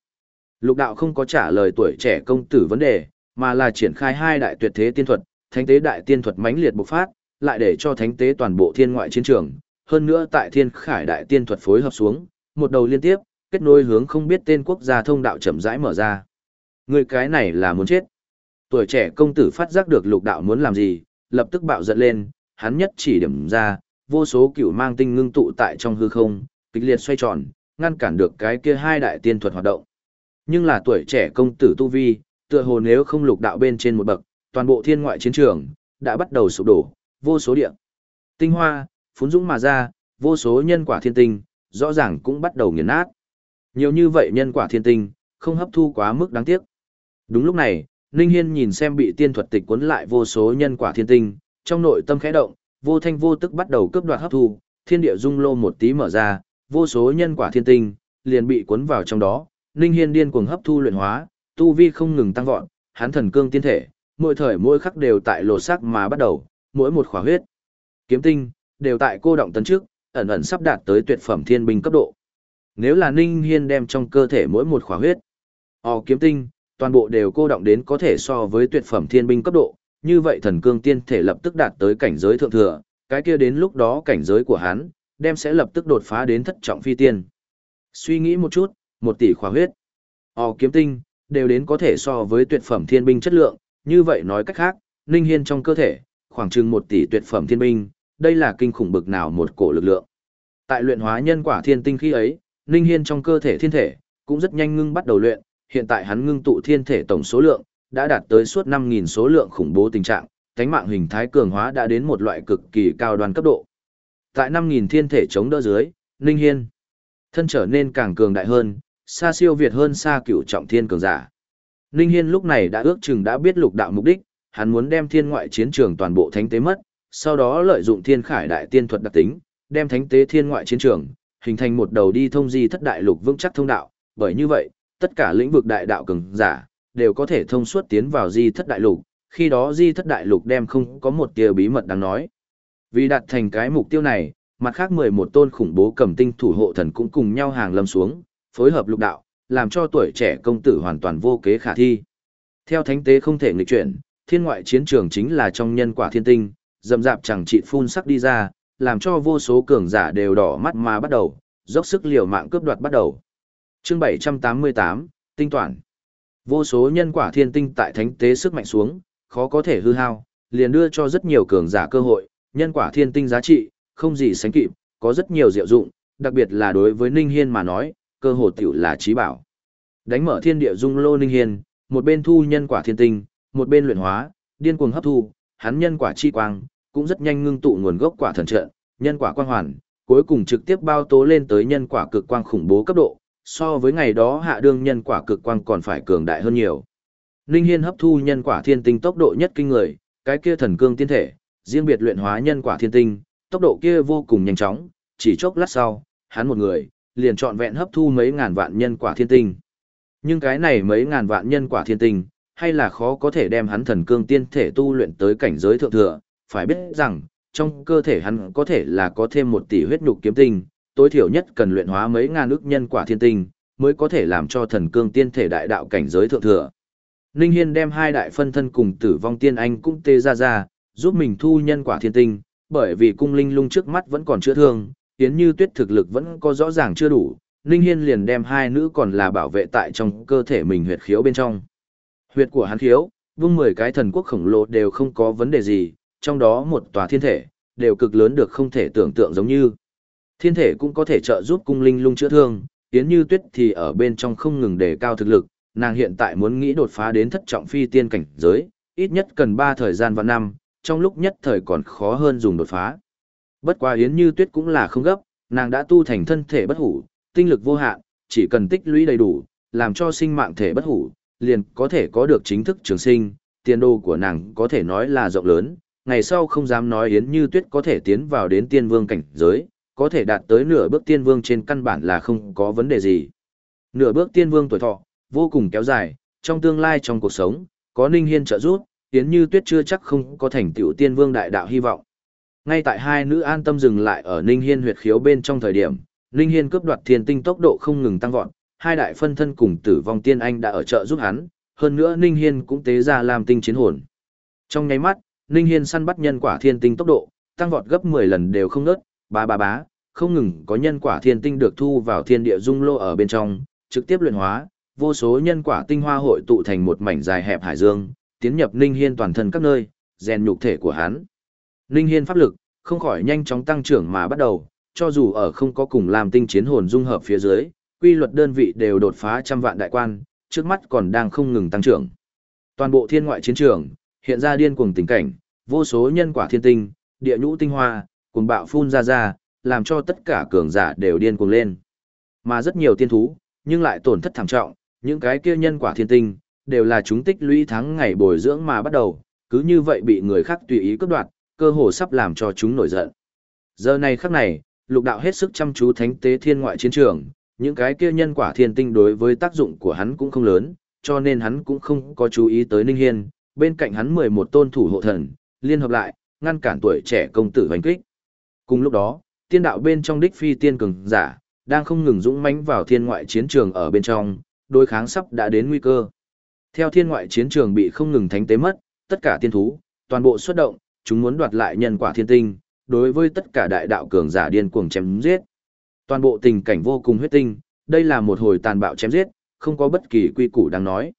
Lục đạo không có trả lời tuổi trẻ công tử vấn đề, mà là triển khai hai đại tuyệt thế tiên thuật, thánh tế đại tiên thuật mãnh liệt bộc phát, lại để cho thánh tế toàn bộ thiên ngoại chiến trường, hơn nữa tại thiên khải đại tiên thuật phối hợp xuống, một đầu liên tiếp, kết nối hướng không biết tên quốc gia thông đạo chậm rãi mở ra. Người cái này là muốn chết. Tuổi trẻ công tử phát giác được lục đạo muốn làm gì, lập tức bạo giận lên, hắn nhất chỉ điểm ra, vô số cửu mang tinh ngưng tụ tại trong hư không, kịch liệt xoay tròn, ngăn cản được cái kia hai đại tiên thuật hoạt động. Nhưng là tuổi trẻ công tử Tu Vi, tựa hồ nếu không lục đạo bên trên một bậc, toàn bộ thiên ngoại chiến trường, đã bắt đầu sụp đổ, vô số địa. Tinh hoa, phún dũng mà ra, vô số nhân quả thiên tinh, rõ ràng cũng bắt đầu nghiền nát. Nhiều như vậy nhân quả thiên tinh, không hấp thu quá mức đáng tiếc. Đúng lúc này, Ninh Hiên nhìn xem bị tiên thuật tịch cuốn lại vô số nhân quả thiên tinh, trong nội tâm khẽ động, vô thanh vô tức bắt đầu cướp đoạt hấp thu, thiên địa dung lô một tí mở ra, vô số nhân quả thiên tinh liền bị cuốn vào trong đó, Ninh Hiên điên cuồng hấp thu luyện hóa, tu vi không ngừng tăng vọt, hắn thần cương tiên thể, mỗi thời mỗi khắc đều tại lộ sắc mà bắt đầu, mỗi một khỏa huyết, kiếm tinh đều tại cô động tấn trước, ẩn ẩn sắp đạt tới tuyệt phẩm thiên binh cấp độ. Nếu là Ninh Hiên đem trong cơ thể mỗi một khỏa huyết, o kiếm tinh, toàn bộ đều cô động đến có thể so với tuyệt phẩm thiên binh cấp độ, như vậy thần cương tiên thể lập tức đạt tới cảnh giới thượng thừa, cái kia đến lúc đó cảnh giới của hắn, đem sẽ lập tức đột phá đến thất trọng phi tiên. Suy nghĩ một chút, một tỷ khỏa huyết, o kiếm tinh, đều đến có thể so với tuyệt phẩm thiên binh chất lượng, như vậy nói cách khác, Ninh Hiên trong cơ thể, khoảng chừng một tỷ tuyệt phẩm thiên binh, đây là kinh khủng bực nào một cổ lực lượng. Tại luyện hóa nhân quả thiên tinh khi ấy, Ninh Hiên trong cơ thể thiên thể, cũng rất nhanh ngưng bắt đầu luyện, hiện tại hắn ngưng tụ thiên thể tổng số lượng, đã đạt tới suốt 5.000 số lượng khủng bố tình trạng, cánh mạng hình thái cường hóa đã đến một loại cực kỳ cao đoàn cấp độ. Tại 5.000 thiên thể chống đỡ dưới, Ninh Hiên, thân trở nên càng cường đại hơn, xa siêu việt hơn xa cửu trọng thiên cường giả. Ninh Hiên lúc này đã ước chừng đã biết lục đạo mục đích, hắn muốn đem thiên ngoại chiến trường toàn bộ thánh tế mất, sau đó lợi dụng thiên khải đại tiên thuật đặc tính, đem thánh tế thiên ngoại chiến trường, hình thành một đầu đi thông di thất đại lục vững chắc thông đạo, bởi như vậy, tất cả lĩnh vực đại đạo cường giả đều có thể thông suốt tiến vào di thất đại lục, khi đó di thất đại lục đem không có một tia bí mật đáng nói. Vì đạt thành cái mục tiêu này, mặt khác 11 tôn khủng bố cầm tinh thủ hộ thần cũng cùng nhau hàng lâm xuống, phối hợp lục đạo, làm cho tuổi trẻ công tử hoàn toàn vô kế khả thi. Theo thánh tế không thể nghịch chuyển, thiên ngoại chiến trường chính là trong nhân quả thiên tinh, dầm dạp chẳng trị phun sắc đi ra, làm cho vô số cường giả đều đỏ mắt mà bắt đầu, dốc sức liều mạng cướp đoạt bắt đầu. Chương 788, tinh toàn. Vô số nhân quả thiên tinh tại thánh tế sức mạnh xuống, khó có thể hư hao, liền đưa cho rất nhiều cường giả cơ hội, nhân quả thiên tinh giá trị, không gì sánh kịp, có rất nhiều diệu dụng, đặc biệt là đối với Ninh Hiên mà nói, cơ hội tiểu là trí bảo. Đánh mở thiên địa dung lô Ninh Hiên, một bên thu nhân quả thiên tinh, một bên luyện hóa, điên cuồng hấp thu, hắn nhân quả chi quang, cũng rất nhanh ngưng tụ nguồn gốc quả thần trận, nhân quả quang hoàn, cuối cùng trực tiếp bao tố lên tới nhân quả cực quang khủng bố cấp độ, so với ngày đó hạ đương nhân quả cực quang còn phải cường đại hơn nhiều. Ninh Hiên hấp thu nhân quả thiên tinh tốc độ nhất kinh người, cái kia thần cương tiên thể, riêng biệt luyện hóa nhân quả thiên tinh, tốc độ kia vô cùng nhanh chóng, chỉ chốc lát sau, hắn một người, liền trọn vẹn hấp thu mấy ngàn vạn nhân quả thiên tinh. Nhưng cái này mấy ngàn vạn nhân quả thiên tinh, hay là khó có thể đem hắn thần cương tiên thể tu luyện tới cảnh giới thượng thừa, phải biết rằng, trong cơ thể hắn có thể là có thêm một tỷ huyết nhục kiếm tinh, tối thiểu nhất cần luyện hóa mấy ngàn ức nhân quả thiên tinh, mới có thể làm cho thần cương tiên thể đại đạo cảnh giới thượng thừa. Ninh Hiên đem hai đại phân thân cùng tử vong tiên anh cũng tê ra ra, giúp mình thu nhân quả thiên tinh, bởi vì cung linh lung trước mắt vẫn còn chữa thương, Yến Như Tuyết thực lực vẫn có rõ ràng chưa đủ, Ninh Hiên liền đem hai nữ còn là bảo vệ tại trong cơ thể mình huyệt khiếu bên trong. Huyệt của hắn khiếu, vung 10 cái thần quốc khổng lồ đều không có vấn đề gì, trong đó một tòa thiên thể, đều cực lớn được không thể tưởng tượng giống như. Thiên thể cũng có thể trợ giúp cung linh lung chữa thương, Yến Như Tuyết thì ở bên trong không ngừng đề cao thực lực, nàng hiện tại muốn nghĩ đột phá đến thất trọng phi tiên cảnh giới, ít nhất cần 3 thời gian và năm, trong lúc nhất thời còn khó hơn dùng đột phá. Bất quá Yến Như Tuyết cũng là không gấp, nàng đã tu thành thân thể bất hủ, tinh lực vô hạn, chỉ cần tích lũy đầy đủ, làm cho sinh mạng thể bất hủ, liền có thể có được chính thức trường sinh, tiền đồ của nàng có thể nói là rộng lớn, ngày sau không dám nói Yến Như Tuyết có thể tiến vào đến tiên vương cảnh giới, có thể đạt tới nửa bước tiên vương trên căn bản là không có vấn đề gì. Nửa bước tiên vương tuổi thọ, vô cùng kéo dài, trong tương lai trong cuộc sống, có Ninh Hiên trợ giúp, Yến Như Tuyết chưa chắc không có thành tựu tiên vương đại đạo hy vọng. Ngay tại hai nữ an tâm dừng lại ở Ninh Hiên huyệt khiếu bên trong thời điểm, Ninh Hiên cướp đoạt thiên tinh tốc độ không ngừng tăng vọt, hai đại phân thân cùng tử vong tiên anh đã ở trợ giúp hắn, hơn nữa Ninh Hiên cũng tế ra làm tinh chiến hồn. Trong nháy mắt, Ninh Hiên săn bắt nhân quả thiên tinh tốc độ, tăng vọt gấp 10 lần đều không ngớt, ba ba bá, không ngừng có nhân quả thiên tinh được thu vào thiên địa dung lô ở bên trong, trực tiếp luyện hóa, vô số nhân quả tinh hoa hội tụ thành một mảnh dài hẹp hải dương, tiến nhập Ninh Hiên toàn thân các nơi, rèn nhục thể của hắn. Ninh Hiên pháp lực, không khỏi nhanh chóng tăng trưởng mà bắt đầu, cho dù ở không có cùng làm tinh chiến hồn dung hợp phía dưới, quy luật đơn vị đều đột phá trăm vạn đại quan, trước mắt còn đang không ngừng tăng trưởng. Toàn bộ thiên ngoại chiến trường, hiện ra điên cuồng tình cảnh, vô số nhân quả thiên tinh, địa nhũ tinh hoa, cuồng bạo phun ra ra, làm cho tất cả cường giả đều điên cuồng lên. Mà rất nhiều tiên thú, nhưng lại tổn thất thảm trọng, những cái kia nhân quả thiên tinh, đều là chúng tích lũy tháng ngày bồi dưỡng mà bắt đầu, cứ như vậy bị người khác tùy ý cướp đoạt, cơ hồ sắp làm cho chúng nổi giận. Giờ này khắc này, lục đạo hết sức chăm chú thánh tế thiên ngoại chiến trường, những cái kia nhân quả thiên tinh đối với tác dụng của hắn cũng không lớn, cho nên hắn cũng không có chú ý tới Ninh Hiên, bên cạnh hắn 11 tôn thủ hộ thần, liên hợp lại, ngăn cản tuổi trẻ công tử hoành kích. Cùng lúc đó, tiên đạo bên trong đích phi tiên cường giả, đang không ngừng dũng mãnh vào thiên ngoại chiến trường ở bên trong, đối kháng sắp đã đến nguy cơ. Theo thiên ngoại chiến trường bị không ngừng thánh tế mất, tất cả tiên thú, toàn bộ xuất động, chúng muốn đoạt lại nhân quả thiên tinh, đối với tất cả đại đạo cường giả điên cuồng chém giết. Toàn bộ tình cảnh vô cùng huyết tinh, đây là một hồi tàn bạo chém giết, không có bất kỳ quy củ đang nói.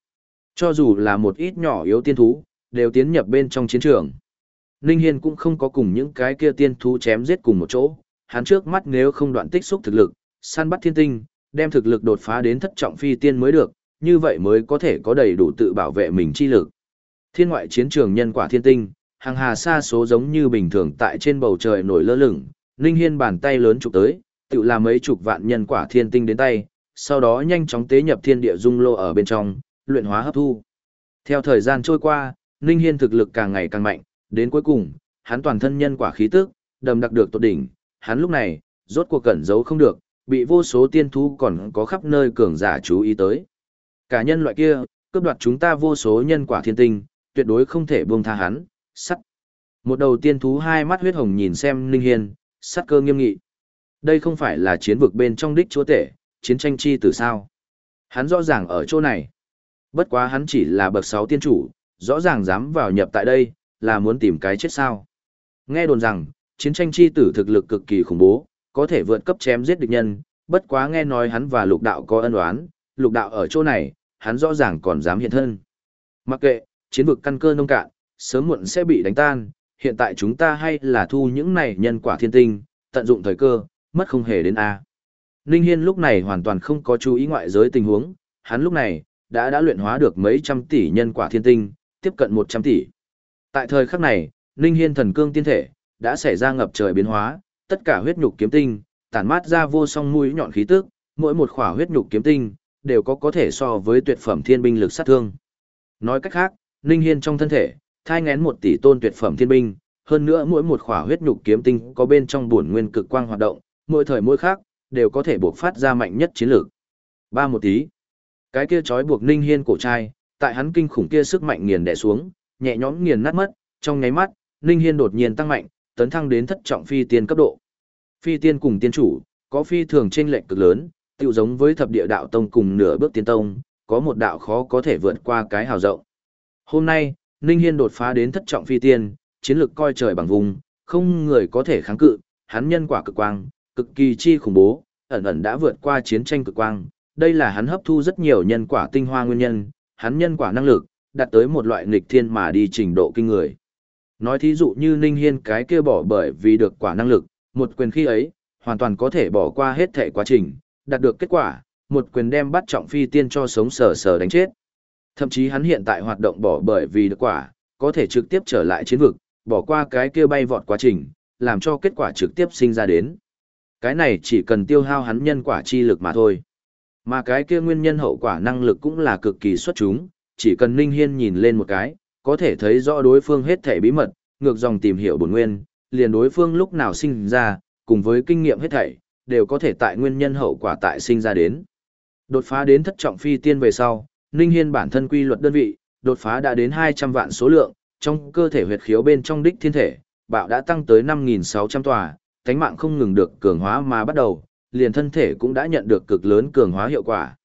Cho dù là một ít nhỏ yếu tiên thú, đều tiến nhập bên trong chiến trường. Ninh Hiên cũng không có cùng những cái kia tiên thú chém giết cùng một chỗ, hắn trước mắt nếu không đoạn tích xúc thực lực, săn bắt thiên tinh, đem thực lực đột phá đến thất trọng phi tiên mới được, như vậy mới có thể có đầy đủ tự bảo vệ mình chi lực. Thiên ngoại chiến trường nhân quả thiên tinh, hàng hà xa số giống như bình thường tại trên bầu trời nổi lơ lửng, Ninh Hiên bàn tay lớn chụp tới, tự làm mấy chục vạn nhân quả thiên tinh đến tay, sau đó nhanh chóng tế nhập thiên địa dung lô ở bên trong, luyện hóa hấp thu. Theo thời gian trôi qua, Ninh Hiên thực lực càng ngày càng mạnh, đến cuối cùng, hắn toàn thân nhân quả khí tức, đầm đặc được tột đỉnh, hắn lúc này, rốt cuộc cẩn giấu không được, bị vô số tiên thú còn có khắp nơi cường giả chú ý tới. Cả nhân loại kia, cướp đoạt chúng ta vô số nhân quả thiên tinh, tuyệt đối không thể buông tha hắn, sắt. Một đầu tiên thú hai mắt huyết hồng nhìn xem Ninh Hiên, sắt cơ nghiêm nghị. Đây không phải là chiến vực bên trong đích chúa tể, chiến tranh chi từ sao. Hắn rõ ràng ở chỗ này. Bất quá hắn chỉ là bậc sáu tiên chủ, rõ ràng dám vào nhập tại đây, là muốn tìm cái chết sao. Nghe đồn rằng, chiến tranh chi tử thực lực cực kỳ khủng bố, có thể vượt cấp chém giết địch nhân, bất quá nghe nói hắn và lục đạo có ân oán, lục đạo ở chỗ này, hắn rõ ràng còn dám hiện thân. Mặc kệ, chiến vực căn cơ nông cạn, sớm muộn sẽ bị đánh tan, hiện tại chúng ta hay là thu những này nhân quả thiên tinh, tận dụng thời cơ, mất không hề đến A. Ninh Hiên lúc này hoàn toàn không có chú ý ngoại giới tình huống, hắn lúc này, đã đã luyện hóa được mấy trăm tỷ nhân quả thiên tinh, tiếp cận 100 tỷ. Tại thời khắc này, Ninh Hiên thần cương tiên thể, đã xảy ra ngập trời biến hóa, tất cả huyết nhục kiếm tinh, tản mát ra vô song mũi nhọn khí tức, mỗi một khỏa huyết nhục kiếm tinh, đều có có thể so với tuyệt phẩm thiên binh lực sát thương. Nói cách khác, Ninh Hiên trong thân thể, thai ngén một tỷ tôn tuyệt phẩm thiên binh, hơn nữa mỗi một khỏa huyết nhục kiếm tinh có bên trong bổn nguyên cực quang hoạt động, mỗi thời mỗi khác, đều có thể buộc phát ra mạnh nhất chiến lược. Ba một tí. Cái kia trói buộc Ninh Hiên cổ trai, tại hắn kinh khủng kia sức mạnh nghiền đè xuống, nhẹ nhõm nghiền nát mất, trong nháy mắt, Ninh Hiên đột nhiên tăng mạnh, tấn thăng đến thất trọng phi tiên cấp độ. Phi tiên cùng tiên chủ, có phi thường trên lệnh cực lớn, tiêu giống với thập địa đạo tông cùng nửa bước tiên tông, có một đạo khó có thể vượt qua cái hào rộng. Hôm nay, Ninh Hiên đột phá đến thất trọng phi tiên, chiến lực coi trời bằng vùng, không người có thể kháng cự, hắn nhân quả cực quang, cực kỳ chi khủng bố, ẩn ẩn đã vượt qua chiến tranh cực quang, đây là hắn hấp thu rất nhiều nhân quả tinh hoa nguyên nhân, hắn nhân quả năng lực, đạt tới một loại nghịch thiên mà đi trình độ kinh người. Nói thí dụ như Ninh Hiên cái kia bỏ bởi vì được quả năng lực, một quyền khi ấy, hoàn toàn có thể bỏ qua hết thể quá trình, đạt được kết quả, một quyền đem bắt trọng phi tiên cho sống sờ sờ đánh chết. Thậm chí hắn hiện tại hoạt động bỏ bởi vì được quả, có thể trực tiếp trở lại chiến vực, bỏ qua cái kia bay vọt quá trình, làm cho kết quả trực tiếp sinh ra đến. Cái này chỉ cần tiêu hao hắn nhân quả chi lực mà thôi. Mà cái kia nguyên nhân hậu quả năng lực cũng là cực kỳ xuất chúng, chỉ cần Ninh Hiên nhìn lên một cái, có thể thấy rõ đối phương hết thảy bí mật, ngược dòng tìm hiểu bổn nguyên, liền đối phương lúc nào sinh ra, cùng với kinh nghiệm hết thảy, đều có thể tại nguyên nhân hậu quả tại sinh ra đến. Đột phá đến thất trọng phi tiên về sau, Ninh Hiên bản thân quy luật đơn vị, đột phá đã đến 200 vạn số lượng, trong cơ thể huyệt khiếu bên trong đích thiên thể, bạo đã tăng tới 5.600 tòa, cánh mạng không ngừng được cường hóa mà bắt đầu, liền thân thể cũng đã nhận được cực lớn cường hóa hiệu quả.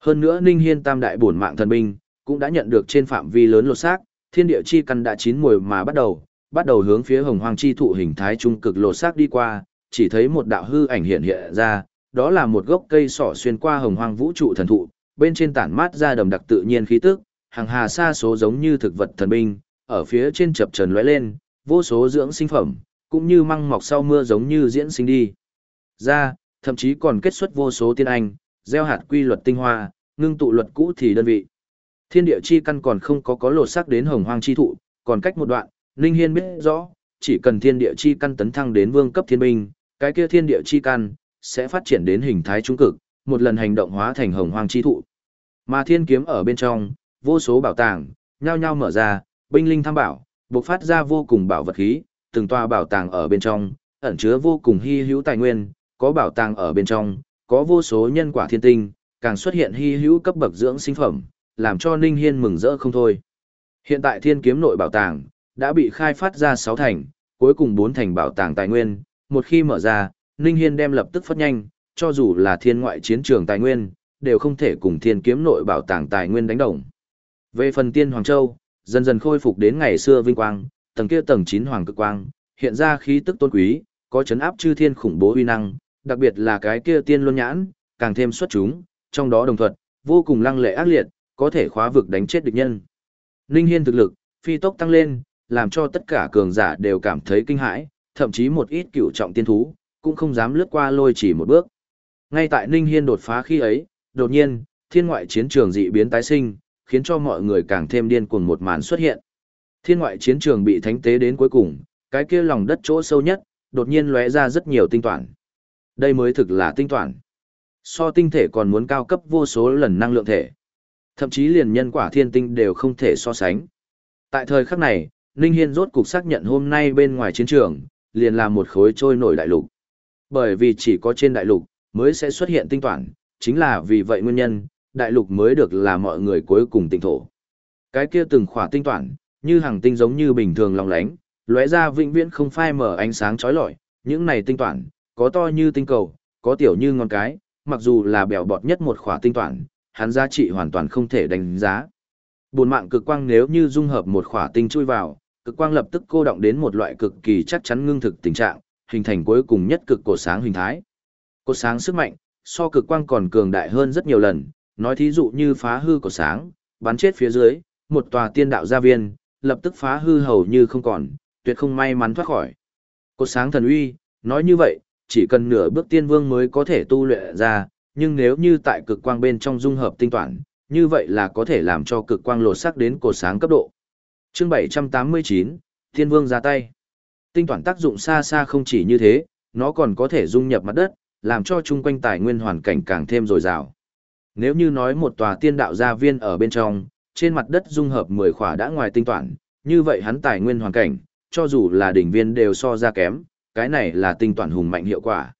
Hơn nữa Ninh Hiên tam đại bổn mạng thần binh, cũng đã nhận được trên phạm vi lớn lột xác, thiên địa chi căn đã chín mùi mà bắt đầu, bắt đầu hướng phía hồng hoang chi thụ hình thái trung cực lột xác đi qua, chỉ thấy một đạo hư ảnh hiện hiện ra, đó là một gốc cây sỏ xuyên qua hồng hoang vũ trụ thần thụ, bên trên tản mát ra đầm đặc tự nhiên khí tức, hàng hà sa số giống như thực vật thần binh, ở phía trên chập trần lóe lên, vô số dưỡng sinh phẩm, cũng như măng mọc sau mưa giống như diễn sinh đi. ra, thậm chí còn kết xuất vô số tiên anh, gieo hạt quy luật tinh hoa, ngưng tụ luật cũ thì đơn vị. Thiên địa chi căn còn không có có lột sắc đến hồng hoang chi thụ, còn cách một đoạn, Ninh Hiên biết rõ, chỉ cần thiên địa chi căn tấn thăng đến vương cấp thiên binh, cái kia thiên địa chi căn sẽ phát triển đến hình thái trung cực, một lần hành động hóa thành hồng hoang chi thụ. Mà thiên kiếm ở bên trong, vô số bảo tàng, nhao nhao mở ra, binh linh tham bảo, bộc phát ra vô cùng bảo vật khí, từng tòa bảo tàng ở bên trong, ẩn chứa vô cùng hy hữu tài nguyên, có bảo tàng ở bên trong, có vô số nhân quả thiên tinh, càng xuất hiện hy hữu cấp bậc dưỡng sinh phẩm, làm cho Ninh Hiên mừng rỡ không thôi. Hiện tại thiên kiếm nội bảo tàng, đã bị khai phát ra 6 thành, cuối cùng 4 thành bảo tàng tài nguyên, một khi mở ra, Ninh Hiên đem lập tức phát nhanh, cho dù là thiên ngoại chiến trường tài nguyên, đều không thể cùng thiên kiếm nội bảo tàng tài nguyên đánh đồng. Về phần tiên Hoàng Châu, dần dần khôi phục đến ngày xưa vinh quang, tầng kia tầng 9 hoàng cực quang, hiện ra khí tức tôn quý, có chấn áp chư thiên khủng bố uy năng, đặc biệt là cái kia tiên luân nhãn, càng thêm xuất chúng, trong đó đồng thuận, vô cùng lăng lệ ác liệt, có thể khóa vực đánh chết địch nhân. Ninh Hiên thực lực, phi tốc tăng lên, làm cho tất cả cường giả đều cảm thấy kinh hãi, thậm chí một ít cựu trọng tiên thú, cũng không dám lướt qua lôi chỉ một bước. Ngay tại Ninh Hiên đột phá khi ấy, đột nhiên, thiên ngoại chiến trường dị biến tái sinh, khiến cho mọi người càng thêm điên cuồng một màn xuất hiện. Thiên ngoại chiến trường bị thánh tế đến cuối cùng, cái kia lòng đất chỗ sâu nhất, đột nhiên lóe ra rất nhiều tinh toán. Đây mới thực là tinh toán, So tinh thể còn muốn cao cấp vô số lần năng lượng thể. Thậm chí liền nhân quả thiên tinh đều không thể so sánh. Tại thời khắc này, Ninh Hiên rốt cục xác nhận hôm nay bên ngoài chiến trường, liền là một khối trôi nổi đại lục. Bởi vì chỉ có trên đại lục, mới sẽ xuất hiện tinh toán, chính là vì vậy nguyên nhân, đại lục mới được là mọi người cuối cùng tinh thổ. Cái kia từng khỏa tinh toán, như hàng tinh giống như bình thường lòng lánh, lóe ra vĩnh viễn không phai mở ánh sáng chói lọi, những này tinh toán, có to như tinh cầu, có tiểu như ngón cái, mặc dù là bèo bọt nhất một khỏa tinh toán, hắn giá trị hoàn toàn không thể đánh giá. Buồn mạng cực quang nếu như dung hợp một khỏa tinh chui vào, cực quang lập tức cô động đến một loại cực kỳ chắc chắn ngưng thực tình trạng, hình thành cuối cùng nhất cực cổ sáng hình thái. Cột sáng sức mạnh, so cực quang còn cường đại hơn rất nhiều lần, nói thí dụ như phá hư cột sáng, bắn chết phía dưới, một tòa tiên đạo gia viên, lập tức phá hư hầu như không còn, tuyệt không may mắn thoát khỏi. Cột sáng thần uy, nói như vậy, chỉ cần nửa bước tiên vương mới có thể tu luyện ra, nhưng nếu như tại cực quang bên trong dung hợp tinh toán, như vậy là có thể làm cho cực quang lột sắc đến cột sáng cấp độ. Chương 789, Tiên Vương ra tay. Tinh toán tác dụng xa xa không chỉ như thế, nó còn có thể dung nhập mặt đất, làm cho chung quanh tài nguyên hoàn cảnh càng thêm dồi dào. Nếu như nói một tòa tiên đạo gia viên ở bên trong, trên mặt đất dung hợp 10 khỏa đã ngoài tinh toàn, như vậy hắn tài nguyên hoàn cảnh, cho dù là đỉnh viên đều so ra kém, cái này là tinh toàn hùng mạnh hiệu quả.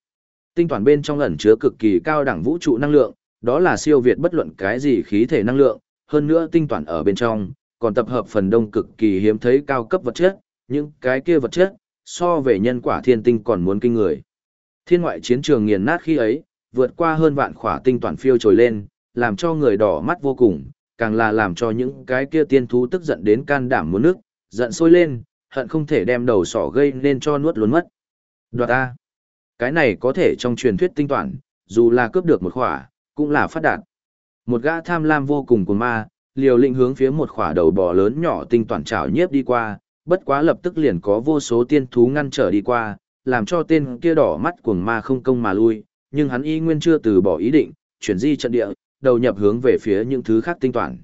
Tinh toàn bên trong ẩn chứa cực kỳ cao đẳng vũ trụ năng lượng, đó là siêu việt bất luận cái gì khí thể năng lượng, hơn nữa tinh toàn ở bên trong, còn tập hợp phần đông cực kỳ hiếm thấy cao cấp vật chất, những cái kia vật chất, so về nhân quả thiên tinh còn muốn kinh người. Thiên ngoại chiến trường nghiền nát khi ấy, vượt qua hơn vạn khỏa tinh toàn phiêu trồi lên, làm cho người đỏ mắt vô cùng, càng là làm cho những cái kia tiên thú tức giận đến can đảm muốn nước, giận sôi lên, hận không thể đem đầu sỏ gây nên cho nuốt luôn mất. Đoạt A. Cái này có thể trong truyền thuyết tinh toàn, dù là cướp được một khỏa, cũng là phát đạt. Một gã tham lam vô cùng của ma, liều lĩnh hướng phía một khỏa đầu bò lớn nhỏ tinh toàn trào nhiếp đi qua, bất quá lập tức liền có vô số tiên thú ngăn trở đi qua, làm cho tên kia đỏ mắt cuồng ma không công mà lui, nhưng hắn y nguyên chưa từ bỏ ý định, chuyển di trận địa, đầu nhập hướng về phía những thứ khác tinh toàn.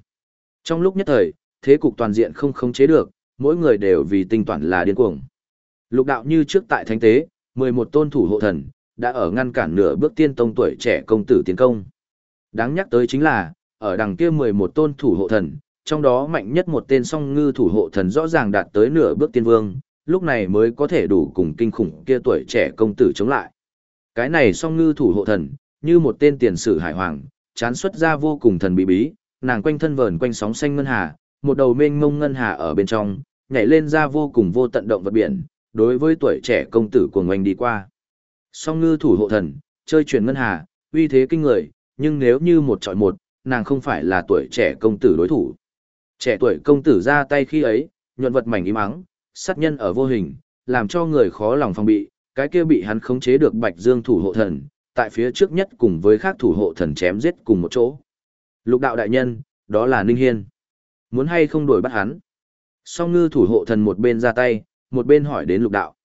Trong lúc nhất thời, thế cục toàn diện không khống chế được, mỗi người đều vì tinh toàn là điên cuồng. Lục đạo như trước tại thánh tế, 11 tôn thủ hộ thần, đã ở ngăn cản nửa bước tiên tông tuổi trẻ công tử tiến công. Đáng nhắc tới chính là, ở đằng kia 11 tôn thủ hộ thần, trong đó mạnh nhất một tên song ngư thủ hộ thần rõ ràng đạt tới nửa bước tiên vương, lúc này mới có thể đủ cùng kinh khủng kia tuổi trẻ công tử chống lại. Cái này song ngư thủ hộ thần, như một tên tiền sử hải hoàng, chán xuất ra vô cùng thần bí bí, nàng quanh thân vờn quanh sóng xanh ngân hà, một đầu mênh mông ngân hà ở bên trong, nhảy lên ra vô cùng vô tận động vật biển, đối với tuổi trẻ công tử của ngoanh đi qua. Song ngư thủ hộ thần, chơi chuyển ngân hà, uy thế kinh người, nhưng nếu như một trọi một, nàng không phải là tuổi trẻ công tử đối thủ. Trẻ tuổi công tử ra tay khi ấy, nhuận vật mảnh im ắng, sát nhân ở vô hình, làm cho người khó lòng phòng bị, cái kia bị hắn khống chế được Bạch Dương thủ hộ thần, tại phía trước nhất cùng với khác thủ hộ thần chém giết cùng một chỗ. Lục đạo đại nhân, đó là Ninh Hiên. Muốn hay không đuổi bắt hắn? Song ngư thủ hộ thần một bên ra tay, một bên hỏi đến lục đạo.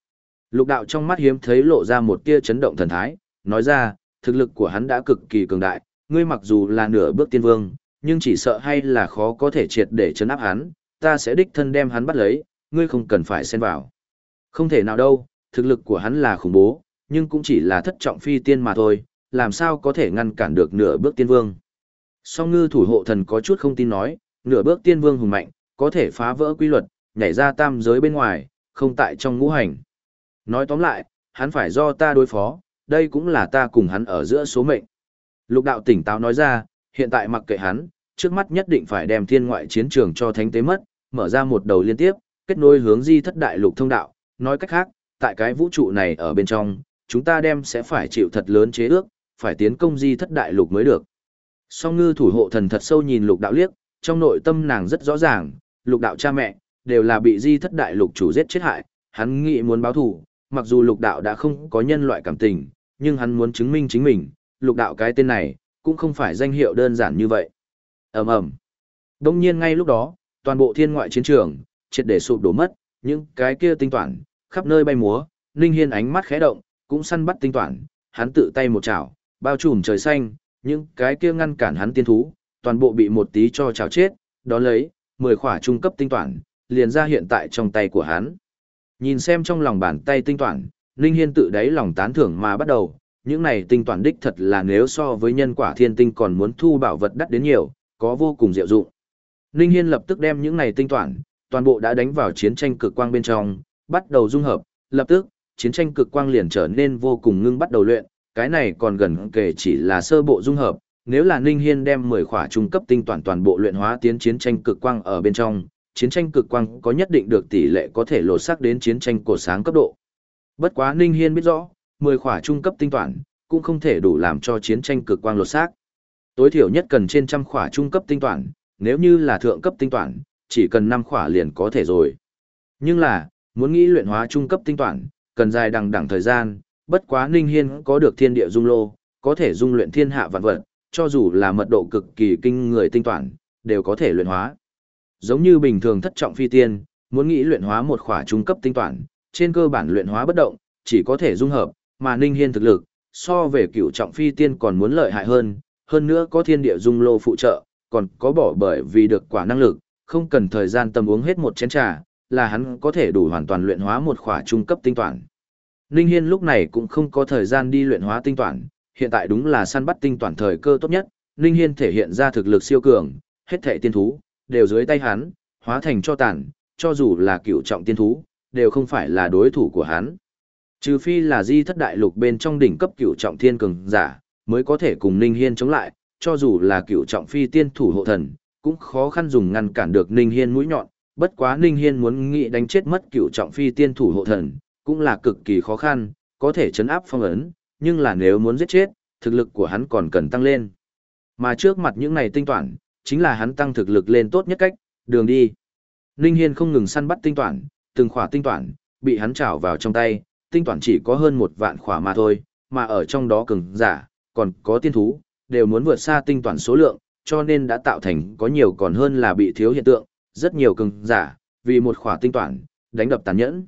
Lục đạo trong mắt hiếm thấy lộ ra một tia chấn động thần thái, nói ra, thực lực của hắn đã cực kỳ cường đại, ngươi mặc dù là nửa bước tiên vương, nhưng chỉ sợ hay là khó có thể triệt để chấn áp hắn, ta sẽ đích thân đem hắn bắt lấy, ngươi không cần phải xen vào. Không thể nào đâu, thực lực của hắn là khủng bố, nhưng cũng chỉ là thất trọng phi tiên mà thôi, làm sao có thể ngăn cản được nửa bước tiên vương. Song ngư thủ hộ thần có chút không tin nói, nửa bước tiên vương hùng mạnh, có thể phá vỡ quy luật, nhảy ra tam giới bên ngoài, không tại trong ngũ hành. Nói tóm lại, hắn phải do ta đối phó, đây cũng là ta cùng hắn ở giữa số mệnh. Lục đạo tỉnh táo nói ra, hiện tại mặc kệ hắn, trước mắt nhất định phải đem thiên ngoại chiến trường cho thánh tế mất, mở ra một đầu liên tiếp, kết nối hướng di thất đại lục thông đạo, nói cách khác, tại cái vũ trụ này ở bên trong, chúng ta đem sẽ phải chịu thật lớn chế ước, phải tiến công di thất đại lục mới được. Song ngư thủ hộ thần thật sâu nhìn lục đạo liếc, trong nội tâm nàng rất rõ ràng, lục đạo cha mẹ, đều là bị di thất đại lục chủ giết chết hại, hắn nghĩ muốn báo thù, mặc dù lục đạo đã không có nhân loại cảm tình, nhưng hắn muốn chứng minh chính mình, lục đạo cái tên này, cũng không phải danh hiệu đơn giản như vậy. ầm ầm Đông nhiên ngay lúc đó, toàn bộ thiên ngoại chiến trường, triệt để sụp đổ mất, những cái kia tinh toản, khắp nơi bay múa, Ninh Hiên ánh mắt khẽ động, cũng săn bắt tinh toản, hắn tự tay một chảo, bao trùm trời xanh, những cái kia ngăn cản hắn tiên thú, toàn bộ bị một tí cho chảo chết, đó lấy, 10 khỏa trung cấp tinh toản, liền ra hiện tại trong tay của hắn. Nhìn xem trong lòng bàn tay tinh toản, Ninh Hiên tự đáy lòng tán thưởng mà bắt đầu, những này tinh toản đích thật là nếu so với nhân quả thiên tinh còn muốn thu bảo vật đắt đến nhiều, có vô cùng diệu dụng. Ninh Hiên lập tức đem những này tinh toản, toàn bộ đã đánh vào chiến tranh cực quang bên trong, bắt đầu dung hợp, lập tức, chiến tranh cực quang liền trở nên vô cùng ngưng bắt đầu luyện, cái này còn gần kể chỉ là sơ bộ dung hợp, nếu là Ninh Hiên đem 10 khỏa trung cấp tinh toàn toàn bộ luyện hóa tiến chiến tranh cực quang ở bên trong, chiến tranh cực quang có nhất định được tỷ lệ có thể lột xác đến chiến tranh cổ sáng cấp độ. Bất quá Ninh Hiên biết rõ, 10 khỏa trung cấp tinh toàn cũng không thể đủ làm cho chiến tranh cực quang lột xác. Tối thiểu nhất cần trên trăm khỏa trung cấp tinh toàn, nếu như là thượng cấp tinh toàn, chỉ cần năm khỏa liền có thể rồi. Nhưng là, muốn nghĩ luyện hóa trung cấp tinh toán, cần dài đằng đẳng thời gian, bất quá Ninh Hiên có được thiên địa dung lô, có thể dung luyện thiên hạ vạn vật, cho dù là mật độ cực kỳ kinh người tinh toán, đều có thể luyện hóa. Giống như bình thường thất trọng phi tiên, muốn nghĩ luyện hóa một khỏa trung cấp tinh toán, trên cơ bản luyện hóa bất động, chỉ có thể dung hợp, mà Ninh Hiên thực lực, so về cựu trọng phi tiên còn muốn lợi hại hơn, hơn nữa có thiên địa dung lô phụ trợ, còn có bỏ bởi vì được quả năng lực, không cần thời gian tầm uống hết một chén trà, là hắn có thể đủ hoàn toàn luyện hóa một khỏa trung cấp tinh toàn. Ninh Hiên lúc này cũng không có thời gian đi luyện hóa tinh toàn, hiện tại đúng là săn bắt tinh toàn thời cơ tốt nhất, Ninh Hiên thể hiện ra thực lực siêu cường, hết thảy tiên thú, đều dưới tay hắn, hóa thành cho tàn, cho dù là cựu trọng tiên thú, đều không phải là đối thủ của hắn. Trừ phi là di thất đại lục bên trong đỉnh cấp cựu trọng thiên cường giả, mới có thể cùng Ninh Hiên chống lại, cho dù là cựu trọng phi tiên thủ hộ thần, cũng khó khăn dùng ngăn cản được Ninh Hiên mũi nhọn, bất quá Ninh Hiên muốn nghĩ đánh chết mất cựu trọng phi tiên thủ hộ thần, cũng là cực kỳ khó khăn, có thể chấn áp phong ấn, nhưng là nếu muốn giết chết, thực lực của hắn còn cần tăng lên. Mà trước mặt những này tinh toán, chính là hắn tăng thực lực lên tốt nhất cách, đường đi. Ninh Hiên không ngừng săn bắt tinh toán, từng khỏa tinh toán, bị hắn trảo vào trong tay, tinh toán chỉ có hơn một vạn khỏa mà thôi, mà ở trong đó cường giả, còn có tiên thú, đều muốn vượt xa tinh toán số lượng, cho nên đã tạo thành có nhiều còn hơn là bị thiếu hiện tượng, rất nhiều cường giả, vì một khỏa tinh toản, đánh đập tàn nhẫn.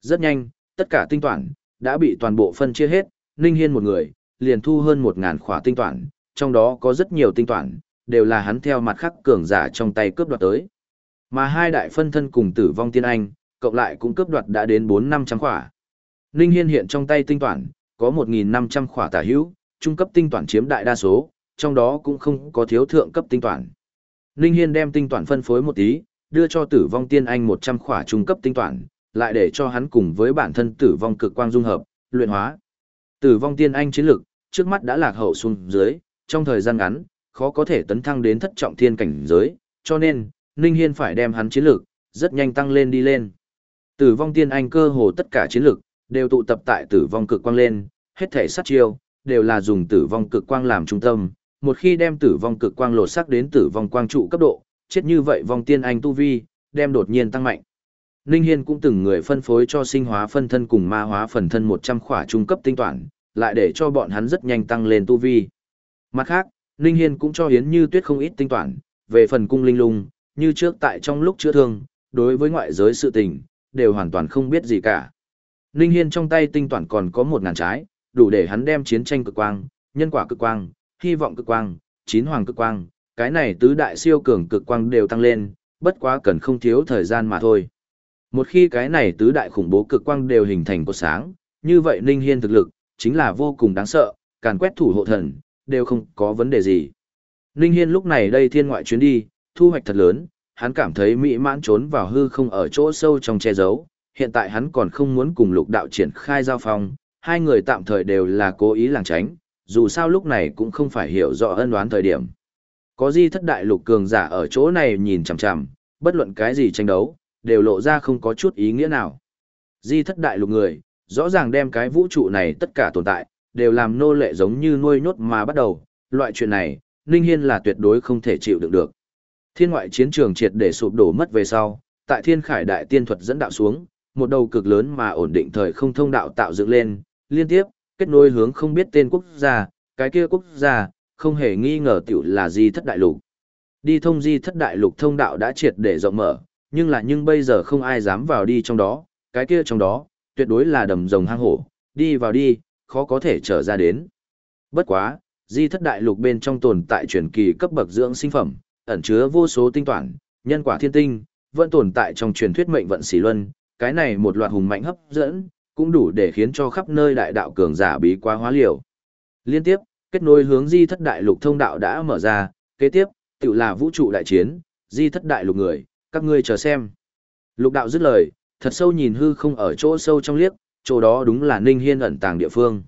Rất nhanh, tất cả tinh toản, đã bị toàn bộ phân chia hết, Ninh Hiên một người, liền thu hơn một ngàn khỏa tinh toản, trong đó có rất nhiều tinh toản, đều là hắn theo mặt khắc cường giả trong tay cướp đoạt tới. Mà hai đại phân thân cùng tử vong tiên anh, cộng lại cũng cướp đoạt đã đến 4-500 khỏa. Ninh Hiên hiện trong tay tinh toản, có 1.500 khỏa tả hữu, trung cấp tinh toản chiếm đại đa số, trong đó cũng không có thiếu thượng cấp tinh toản. Ninh Hiên đem tinh toản phân phối một tí, đưa cho tử vong tiên anh 100 khỏa trung cấp tinh toản, lại để cho hắn cùng với bản thân tử vong cực quang dung hợp, luyện hóa. Tử vong tiên anh chiến lực, trước mắt đã lạc hậu xuống dưới, trong thời gian ngắn, khó có thể tấn thăng đến thất trọng thiên cảnh giới, cho nên, Ninh Hiên phải đem hắn chiến lực, rất nhanh tăng lên đi lên. Tử vong tiên anh cơ hồ tất cả chiến lực, đều tụ tập tại tử vong cực quang lên, hết thể sát chiêu, đều là dùng tử vong cực quang làm trung tâm. Một khi đem tử vong cực quang lột sắc đến tử vong quang trụ cấp độ, chết như vậy vong tiên anh tu vi, đem đột nhiên tăng mạnh. Ninh Hiên cũng từng người phân phối cho sinh hóa phân thân cùng ma hóa phần thân 100 khỏa trung cấp tinh toàn, lại để cho bọn hắn rất nhanh tăng lên tu vi. Mặt khác, Ninh Hiên cũng cho Hiến Như Tuyết không ít tinh toàn, về phần cung linh lung, như trước tại trong lúc chữa thương, đối với ngoại giới sự tình, đều hoàn toàn không biết gì cả. Ninh Hiên trong tay tinh toàn còn có một ngàn trái, đủ để hắn đem chiến tranh cực quang, nhân quả cực quang, hy vọng cực quang, chín hoàng cực quang, cái này tứ đại siêu cường cực quang đều tăng lên, bất quá cần không thiếu thời gian mà thôi. Một khi cái này tứ đại khủng bố cực quang đều hình thành cột sáng, như vậy Ninh Hiên thực lực, chính là vô cùng đáng sợ, càn quét thủ hộ thần, đều không có vấn đề gì. Ninh Hiên lúc này đây thiên ngoại chuyến đi, thu hoạch thật lớn, hắn cảm thấy mỹ mãn trốn vào hư không ở chỗ sâu trong che giấu, hiện tại hắn còn không muốn cùng lục đạo triển khai giao phong, hai người tạm thời đều là cố ý làng tránh, dù sao lúc này cũng không phải hiểu rõ ân đoán thời điểm. Có di thất đại lục cường giả ở chỗ này nhìn chằm chằm, bất luận cái gì tranh đấu, đều lộ ra không có chút ý nghĩa nào. Di thất đại lục người, rõ ràng đem cái vũ trụ này tất cả tồn tại, đều làm nô lệ giống như nuôi nhốt mà bắt đầu, loại chuyện này, Ninh Hiên là tuyệt đối không thể chịu đựng được. Thiên ngoại chiến trường triệt để sụp đổ mất về sau, tại thiên khải đại tiên thuật dẫn đạo xuống, một đầu cực lớn mà ổn định thời không thông đạo tạo dựng lên, liên tiếp, kết nối hướng không biết tên quốc gia, cái kia quốc gia, không hề nghi ngờ tiểu là di thất đại lục. Đi thông di thất đại lục thông đạo đã triệt để rộng mở, nhưng là nhưng bây giờ không ai dám vào đi trong đó, cái kia trong đó, tuyệt đối là đầm rồng hang hổ, đi vào đi, khó có thể trở ra đến. Bất quá, di thất đại lục bên trong tồn tại truyền kỳ cấp bậc dưỡng sinh phẩm, ẩn chứa vô số tinh toản, nhân quả thiên tinh, vẫn tồn tại trong truyền thuyết mệnh vận xỉ luân, cái này một loạt hùng mạnh hấp dẫn, cũng đủ để khiến cho khắp nơi đại đạo cường giả bí quá hóa liều. Liên tiếp, kết nối hướng di thất đại lục thông đạo đã mở ra, kế tiếp, tự là vũ trụ đại chiến, di thất đại lục người, các ngươi chờ xem. Lục đạo dứt lời, thật sâu nhìn hư không ở chỗ sâu trong liếc, chỗ đó đúng là Ninh Hiên ẩn tàng địa phương.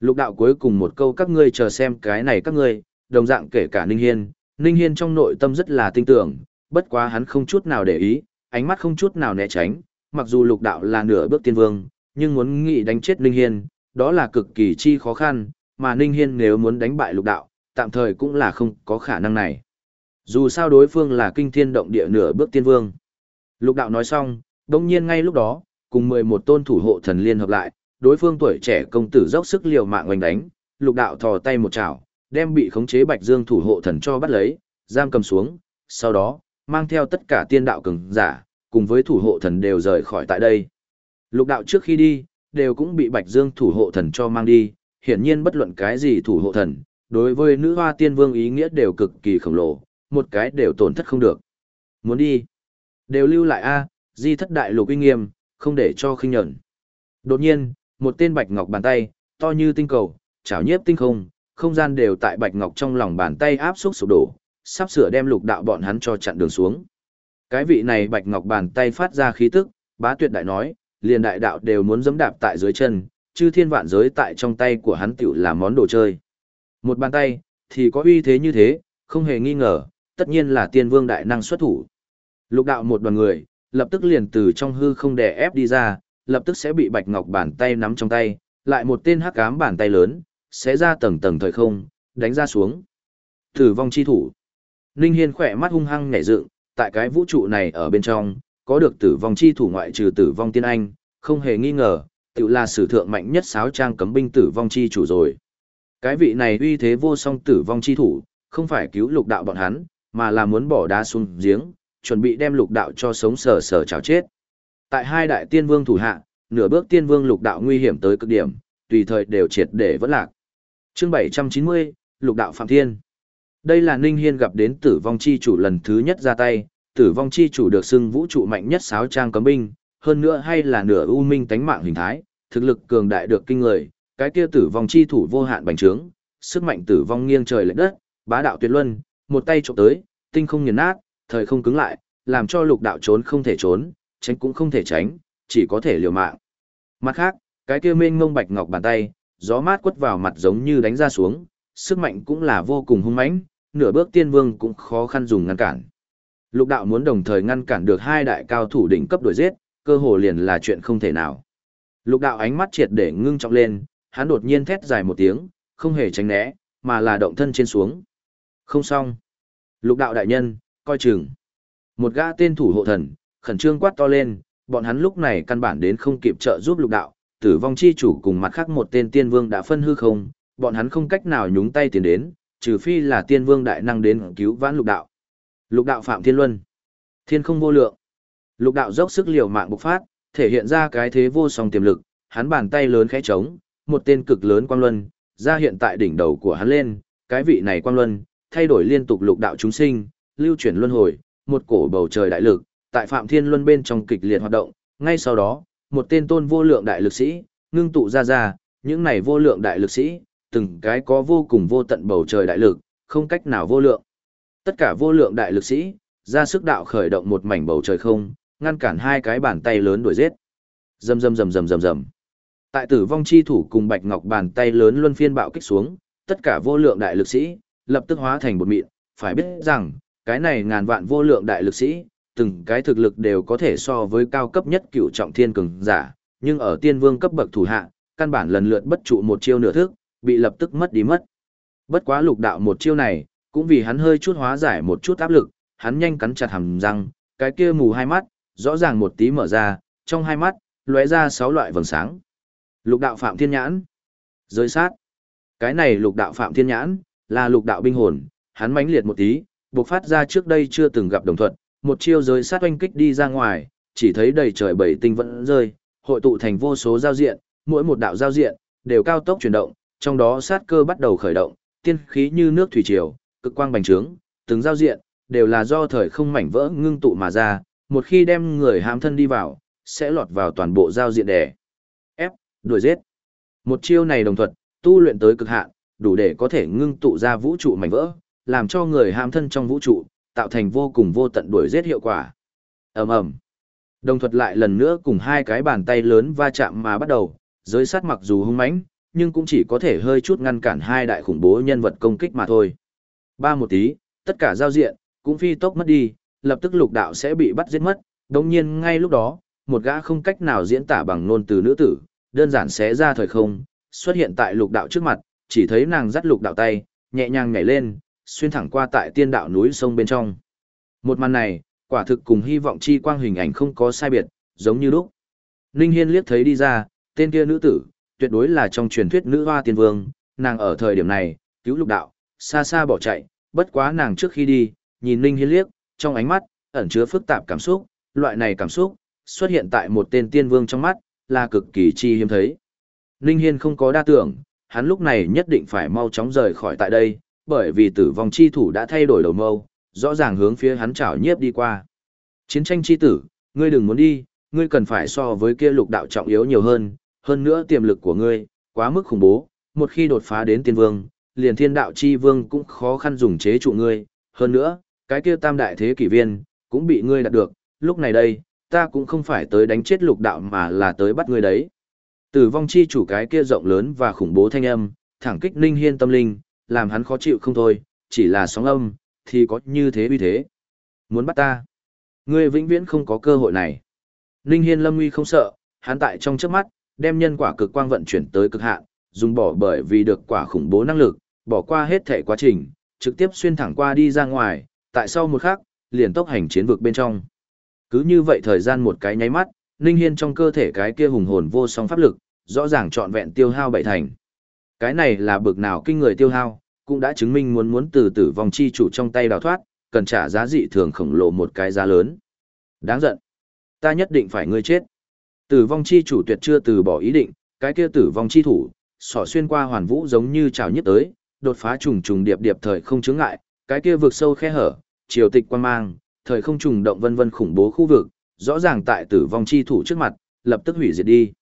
Lục đạo cuối cùng một câu các ngươi chờ xem cái này các ngươi, đồng dạng kể cả Ninh Hiên, Ninh Hiên trong nội tâm rất là tinh tưởng, bất quá hắn không chút nào để ý, ánh mắt không chút nào né tránh, mặc dù lục đạo là nửa bước tiên vương, nhưng muốn nghĩ đánh chết Ninh Hiên, đó là cực kỳ chi khó khăn, mà Ninh Hiên nếu muốn đánh bại lục đạo, tạm thời cũng là không có khả năng này. Dù sao đối phương là kinh thiên động địa nửa bước tiên vương. Lục đạo nói xong, đồng nhiên ngay lúc đó, cùng 11 tôn thủ hộ thần liên hợp lại, đối phương tuổi trẻ công tử dốc sức liều mạng oanh đánh, lục đạo thò tay một chảo, đem bị khống chế Bạch Dương thủ hộ thần cho bắt lấy, giam cầm xuống, sau đó, mang theo tất cả tiên đạo cường giả, cùng với thủ hộ thần đều rời khỏi tại đây. Lục đạo trước khi đi, đều cũng bị Bạch Dương thủ hộ thần cho mang đi, hiển nhiên bất luận cái gì thủ hộ thần, đối với nữ hoa tiên vương ý nghĩa đều cực kỳ khổng lồ, một cái đều tổn thất không được. Muốn đi, đều lưu lại a, di thất đại lục uy nghiêm, không để cho khinh nhẫn. Đột nhiên, một tên bạch ngọc bàn tay, to như tinh cầu, chảo nhiếp tinh không, không gian đều tại bạch ngọc trong lòng bàn tay áp xúc sụp đổ, sắp sửa đem lục đạo bọn hắn cho chặn đường xuống. Cái vị này bạch ngọc bàn tay phát ra khí tức, bá tuyệt đại nói, liền đại đạo đều muốn giẫm đạp tại dưới chân, chư thiên vạn giới tại trong tay của hắn tiểu là món đồ chơi. Một bàn tay, thì có uy thế như thế, không hề nghi ngờ, tất nhiên là tiên vương đại năng xuất thủ. Lục đạo một đoàn người, lập tức liền từ trong hư không đè ép đi ra, lập tức sẽ bị bạch ngọc bàn tay nắm trong tay, lại một tên hắc ám bàn tay lớn, sẽ ra tầng tầng thời không, đánh ra xuống. Tử vong chi thủ. Ninh Hiên khỏe mắt hung hăng nhảy dựng, tại cái vũ trụ này ở bên trong, có được tử vong chi thủ ngoại trừ tử vong tiên anh, không hề nghi ngờ, tự là sử thượng mạnh nhất sáo trang cấm binh tử vong chi chủ rồi. Cái vị này uy thế vô song tử vong chi thủ, không phải cứu lục đạo bọn hắn, mà là muốn bỏ đá xuống giếng, chuẩn bị đem lục đạo cho sống sờ sờ cháo chết. Tại hai đại tiên vương thủ hạ, nửa bước tiên vương lục đạo nguy hiểm tới cực điểm, tùy thời đều triệt để vẫn lạc. Chương 790, Lục đạo Phạm Thiên. Đây là Ninh Hiên gặp đến Tử vong chi chủ lần thứ nhất ra tay, Tử vong chi chủ được xưng vũ trụ mạnh nhất sáo trang cấm binh, hơn nữa hay là nửa u minh tánh mạng hình thái, thực lực cường đại được kinh người, cái kia Tử vong chi thủ vô hạn bành trướng, sức mạnh tử vong nghiêng trời lệch đất, bá đạo tuyệt luân, một tay chụp tới, tinh không nghiền nát, thời không cứng lại, làm cho lục đạo trốn không thể trốn, tránh cũng không thể tránh, chỉ có thể liều mạng. Mặt khác, cái kia mênh ngông bạch ngọc bàn tay, gió mát quất vào mặt giống như đánh ra xuống, sức mạnh cũng là vô cùng hung mãnh, nửa bước tiên vương cũng khó khăn dùng ngăn cản. Lục đạo muốn đồng thời ngăn cản được hai đại cao thủ đỉnh cấp đuổi giết, cơ hồ liền là chuyện không thể nào. Lục đạo ánh mắt triệt để ngưng trọng lên, hắn đột nhiên thét dài một tiếng, không hề tránh né, mà là động thân trên xuống. Không xong. Lục đạo đại nhân, coi chừng. Một gã tên thủ hộ thần, khẩn trương quát to lên, bọn hắn lúc này căn bản đến không kịp trợ giúp lục đạo, tử vong chi chủ cùng mặt khác một tên tiên vương đã phân hư không, bọn hắn không cách nào nhúng tay tiến đến, trừ phi là tiên vương đại năng đến cứu vãn lục đạo. Lục đạo Phạm Thiên Luân. Thiên không vô lượng. Lục đạo dốc sức liều mạng bộc phát, thể hiện ra cái thế vô song tiềm lực, hắn bàn tay lớn khẽ trống, một tên cực lớn quang luân, ra hiện tại đỉnh đầu của hắn lên, cái vị này quang luân, thay đổi liên tục lục đạo chúng sinh, lưu chuyển luân hồi, một cổ bầu trời đại lực, tại Phạm Thiên Luân bên trong kịch liệt hoạt động, ngay sau đó, một tên tôn vô lượng đại lực sĩ, ngưng tụ ra ra, những này vô lượng đại lực sĩ, từng cái có vô cùng vô tận bầu trời đại lực, không cách nào vô lượng. Tất cả vô lượng đại lực sĩ, ra sức đạo khởi động một mảnh bầu trời không, ngăn cản hai cái bàn tay lớn đuổi giết. Rầm rầm rầm rầm rầm rầm. Tại Tử Vong chi thủ cùng Bạch Ngọc bàn tay lớn luân phiên bạo kích xuống, tất cả vô lượng đại lực sĩ lập tức hóa thành bột mịn, phải biết rằng, cái này ngàn vạn vô lượng đại lực sĩ, từng cái thực lực đều có thể so với cao cấp nhất cựu trọng thiên cường giả, nhưng ở tiên vương cấp bậc thủ hạ, căn bản lần lượt bất trụ một chiêu nửa thước bị lập tức mất đi mất. Bất quá lục đạo một chiêu này, cũng vì hắn hơi chút hóa giải một chút áp lực, hắn nhanh cắn chặt hàm răng, cái kia mù hai mắt, rõ ràng một tí mở ra, trong hai mắt, lóe ra sáu loại vầng sáng. Lục đạo phạm thiên nhãn, giới sát. Cái này lục đạo phạm thiên nhãn, là lục đạo binh hồn, hắn mãnh liệt một tí, bộc phát ra trước đây chưa từng gặp đồng thuận, một chiêu giới sát oanh kích đi ra ngoài, chỉ thấy đầy trời bảy tinh vẫn rơi, hội tụ thành vô số giao diện, mỗi một đạo giao diện đều cao tốc chuyển động, trong đó sát cơ bắt đầu khởi động, tiên khí như nước thủy triều, cực quang bành trướng, từng giao diện đều là do thời không mảnh vỡ ngưng tụ mà ra, một khi đem người hãm thân đi vào, sẽ lọt vào toàn bộ giao diện để ép, đuổi giết. Một chiêu này đồng thuật, tu luyện tới cực hạn, đủ để có thể ngưng tụ ra vũ trụ mảnh vỡ, làm cho người hãm thân trong vũ trụ, tạo thành vô cùng vô tận đuổi giết hiệu quả. Ầm ầm. Đồng thuật lại lần nữa cùng hai cái bàn tay lớn va chạm mà bắt đầu, giới sát mặc dù hung mãnh, nhưng cũng chỉ có thể hơi chút ngăn cản hai đại khủng bố nhân vật công kích mà thôi. Ba một tí, tất cả giao diện, cũng phi tốc mất đi, lập tức lục đạo sẽ bị bắt giết mất, đồng nhiên ngay lúc đó, một gã không cách nào diễn tả bằng ngôn từ nữ tử, đơn giản xé ra thời không, xuất hiện tại lục đạo trước mặt, chỉ thấy nàng dắt lục đạo tay, nhẹ nhàng nhảy lên, xuyên thẳng qua tại tiên đạo núi sông bên trong. Một màn này, quả thực cùng hy vọng chi quang hình ảnh không có sai biệt, giống như lúc. Ninh Hiên liếc thấy đi ra, tên kia nữ tử, tuyệt đối là trong truyền thuyết nữ hoa tiên vương, nàng ở thời điểm này, cứu lục đạo, xa xa bỏ chạy, bất quá nàng trước khi đi, nhìn Ninh Hiên liếc, trong ánh mắt, ẩn chứa phức tạp cảm xúc, loại này cảm xúc, xuất hiện tại một tên tiên vương trong mắt, là cực kỳ chi hiếm thấy. Ninh Hiên không có đa tưởng, hắn lúc này nhất định phải mau chóng rời khỏi tại đây, bởi vì tử vong chi thủ đã thay đổi đầu mâu, rõ ràng hướng phía hắn chảo nhiếp đi qua. Chiến tranh chi tử, ngươi đừng muốn đi, ngươi cần phải so với kia lục đạo trọng yếu nhiều hơn, hơn nữa tiềm lực của ngươi, quá mức khủng bố, một khi đột phá đến tiên vương, liền thiên đạo chi vương cũng khó khăn dùng chế trụ ngươi, hơn nữa, cái kia tam đại thế kỷ viên, cũng bị ngươi đạt được, lúc này đây, ta cũng không phải tới đánh chết lục đạo mà là tới bắt ngươi đấy. Tử vong chi chủ cái kia rộng lớn và khủng bố thanh âm, thẳng kích ninh hiên tâm linh, làm hắn khó chịu không thôi, chỉ là sóng âm, thì có như thế uy thế. Muốn bắt ta? Ngươi vĩnh viễn không có cơ hội này. Ninh Hiên lâm nguy không sợ, hắn tại trong trước mắt, đem nhân quả cực quang vận chuyển tới cực hạn, dùng bỏ bởi vì được quả khủng bố năng lực, bỏ qua hết thể quá trình, trực tiếp xuyên thẳng qua đi ra ngoài, tại sau một khắc, liền tốc hành chiến vực bên trong. Cứ như vậy thời gian một cái nháy mắt, Ninh Hiên trong cơ thể cái kia hùng hồn vô song pháp lực, rõ ràng trọn vẹn tiêu hao bảy thành. Cái này là bực nào kinh người tiêu hao, cũng đã chứng minh muốn muốn từ tử vong chi chủ trong tay đào thoát, cần trả giá dị thường khổng lồ một cái giá lớn. Đáng giận. Ta nhất định phải ngươi chết. Tử vong chi chủ tuyệt chưa từ bỏ ý định, cái kia tử vong chi thủ, sỏ xuyên qua hoàn vũ giống như trào nhất tới, đột phá trùng trùng điệp điệp thời không chướng ngại, cái kia vượt sâu khe hở, triều tịch quan mang, thời không trùng động vân vân khủng bố khu vực, rõ ràng tại tử vong chi thủ trước mặt, lập tức hủy diệt đi.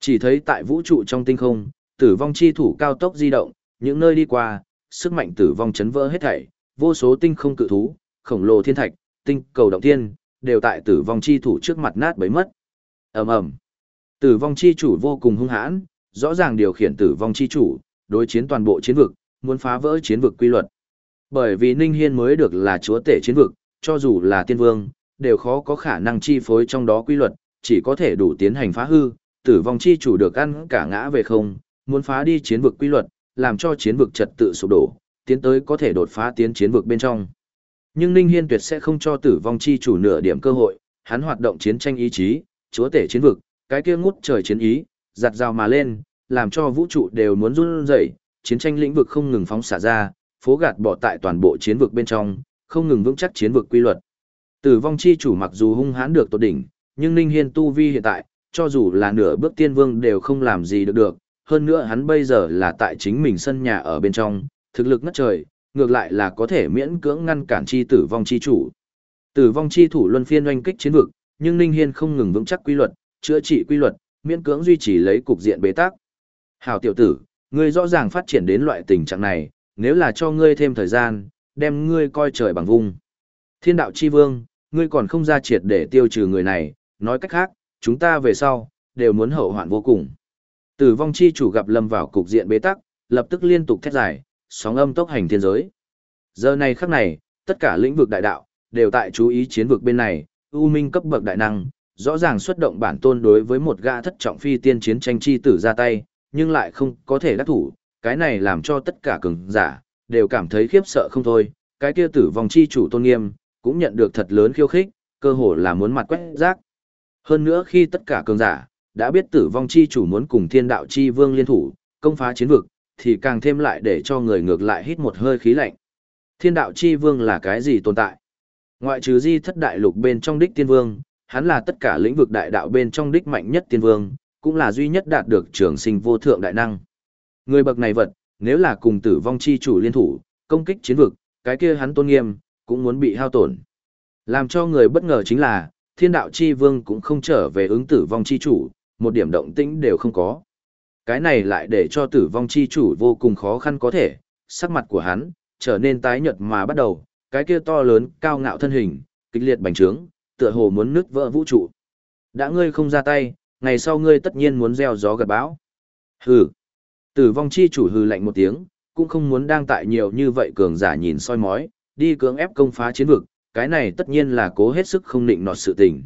Chỉ thấy tại vũ trụ trong tinh không, tử vong chi thủ cao tốc di động, những nơi đi qua, sức mạnh tử vong chấn vỡ hết thảy, vô số tinh không cự thú, khổng lồ thiên thạch, tinh cầu động thiên, đều tại tử vong chi thủ trước mặt nát bấy mất. Ầm ầm. Tử vong chi chủ vô cùng hung hãn, rõ ràng điều khiển tử vong chi chủ, đối chiến toàn bộ chiến vực, muốn phá vỡ chiến vực quy luật. Bởi vì Ninh Hiên mới được là chúa tể chiến vực, cho dù là tiên vương, đều khó có khả năng chi phối trong đó quy luật, chỉ có thể đủ tiến hành phá hư, tử vong chi chủ được ăn cả ngã về không, muốn phá đi chiến vực quy luật, làm cho chiến vực trật tự sụp đổ, tiến tới có thể đột phá tiến chiến vực bên trong. Nhưng Ninh Hiên tuyệt sẽ không cho tử vong chi chủ nửa điểm cơ hội, hắn hoạt động chiến tranh ý chí, chúa tể chiến vực, cái kia ngút trời chiến ý, giặt rào mà lên, làm cho vũ trụ đều muốn run rẩy, chiến tranh lĩnh vực không ngừng phóng xả ra, phố gạt bỏ tại toàn bộ chiến vực bên trong, không ngừng vững chắc chiến vực quy luật. Tử vong chi chủ mặc dù hung hãn được tột đỉnh, nhưng Ninh Hiên tu vi hiện tại, cho dù là nửa bước tiên vương đều không làm gì được được, hơn nữa hắn bây giờ là tại chính mình sân nhà ở bên trong, thực lực ngất trời, ngược lại là có thể miễn cưỡng ngăn cản chi tử vong chi chủ. Tử vong chi thủ luân phiên oanh kích chiến vực, nhưng Ninh Hiên không ngừng vững chắc quy luật, chữa trị quy luật, miễn cưỡng duy trì lấy cục diện bế tắc. Hảo tiểu tử, ngươi rõ ràng phát triển đến loại tình trạng này, nếu là cho ngươi thêm thời gian, đem ngươi coi trời bằng vung. Thiên đạo chi vương, ngươi còn không ra triệt để tiêu trừ người này, nói cách khác, chúng ta về sau, đều muốn hậu hoạn vô cùng. Tử vong chi chủ gặp lâm vào cục diện bế tắc, lập tức liên tục thét dài, sóng âm tốc hành thiên giới. Giờ này khắc này, tất cả lĩnh vực đại đạo, đều tại chú ý chiến vực bên này, ưu minh cấp bậc đại năng, rõ ràng xuất động bản tôn đối với một gã thất trọng phi tiên chiến tranh chi tử ra tay, nhưng lại không có thể đắc thủ, cái này làm cho tất cả cường giả, đều cảm thấy khiếp sợ không thôi, cái kia tử vong chi chủ tôn nghiêm, cũng nhận được thật lớn khiêu khích, cơ hồ là muốn mặt quét rác. Hơn nữa khi tất cả cường giả, đã biết tử vong chi chủ muốn cùng thiên đạo chi vương liên thủ, công phá chiến vực, thì càng thêm lại để cho người ngược lại hít một hơi khí lạnh. Thiên đạo chi vương là cái gì tồn tại? Ngoại trừ di thất đại lục bên trong đích tiên vương, hắn là tất cả lĩnh vực đại đạo bên trong đích mạnh nhất tiên vương, cũng là duy nhất đạt được trường sinh vô thượng đại năng. Người bậc này vật, nếu là cùng tử vong chi chủ liên thủ, công kích chiến vực, cái kia hắn tôn nghiêm, cũng muốn bị hao tổn. Làm cho người bất ngờ chính là, thiên đạo chi vương cũng không trở về ứng tử vong chi chủ, một điểm động tĩnh đều không có. Cái này lại để cho tử vong chi chủ vô cùng khó khăn có thể, sắc mặt của hắn, trở nên tái nhợt mà bắt đầu, cái kia to lớn, cao ngạo thân hình, kịch liệt bành trướng, tựa hồ muốn nứt vỡ vũ trụ. Đã ngươi không ra tay, ngày sau ngươi tất nhiên muốn gieo gió gặt bão. Hừ. Tử vong chi chủ hừ lạnh một tiếng, cũng không muốn đang tại nhiều như vậy cường giả nhìn soi mói, đi cưỡng ép công phá chiến vực, cái này tất nhiên là cố hết sức không định nọt sự tình.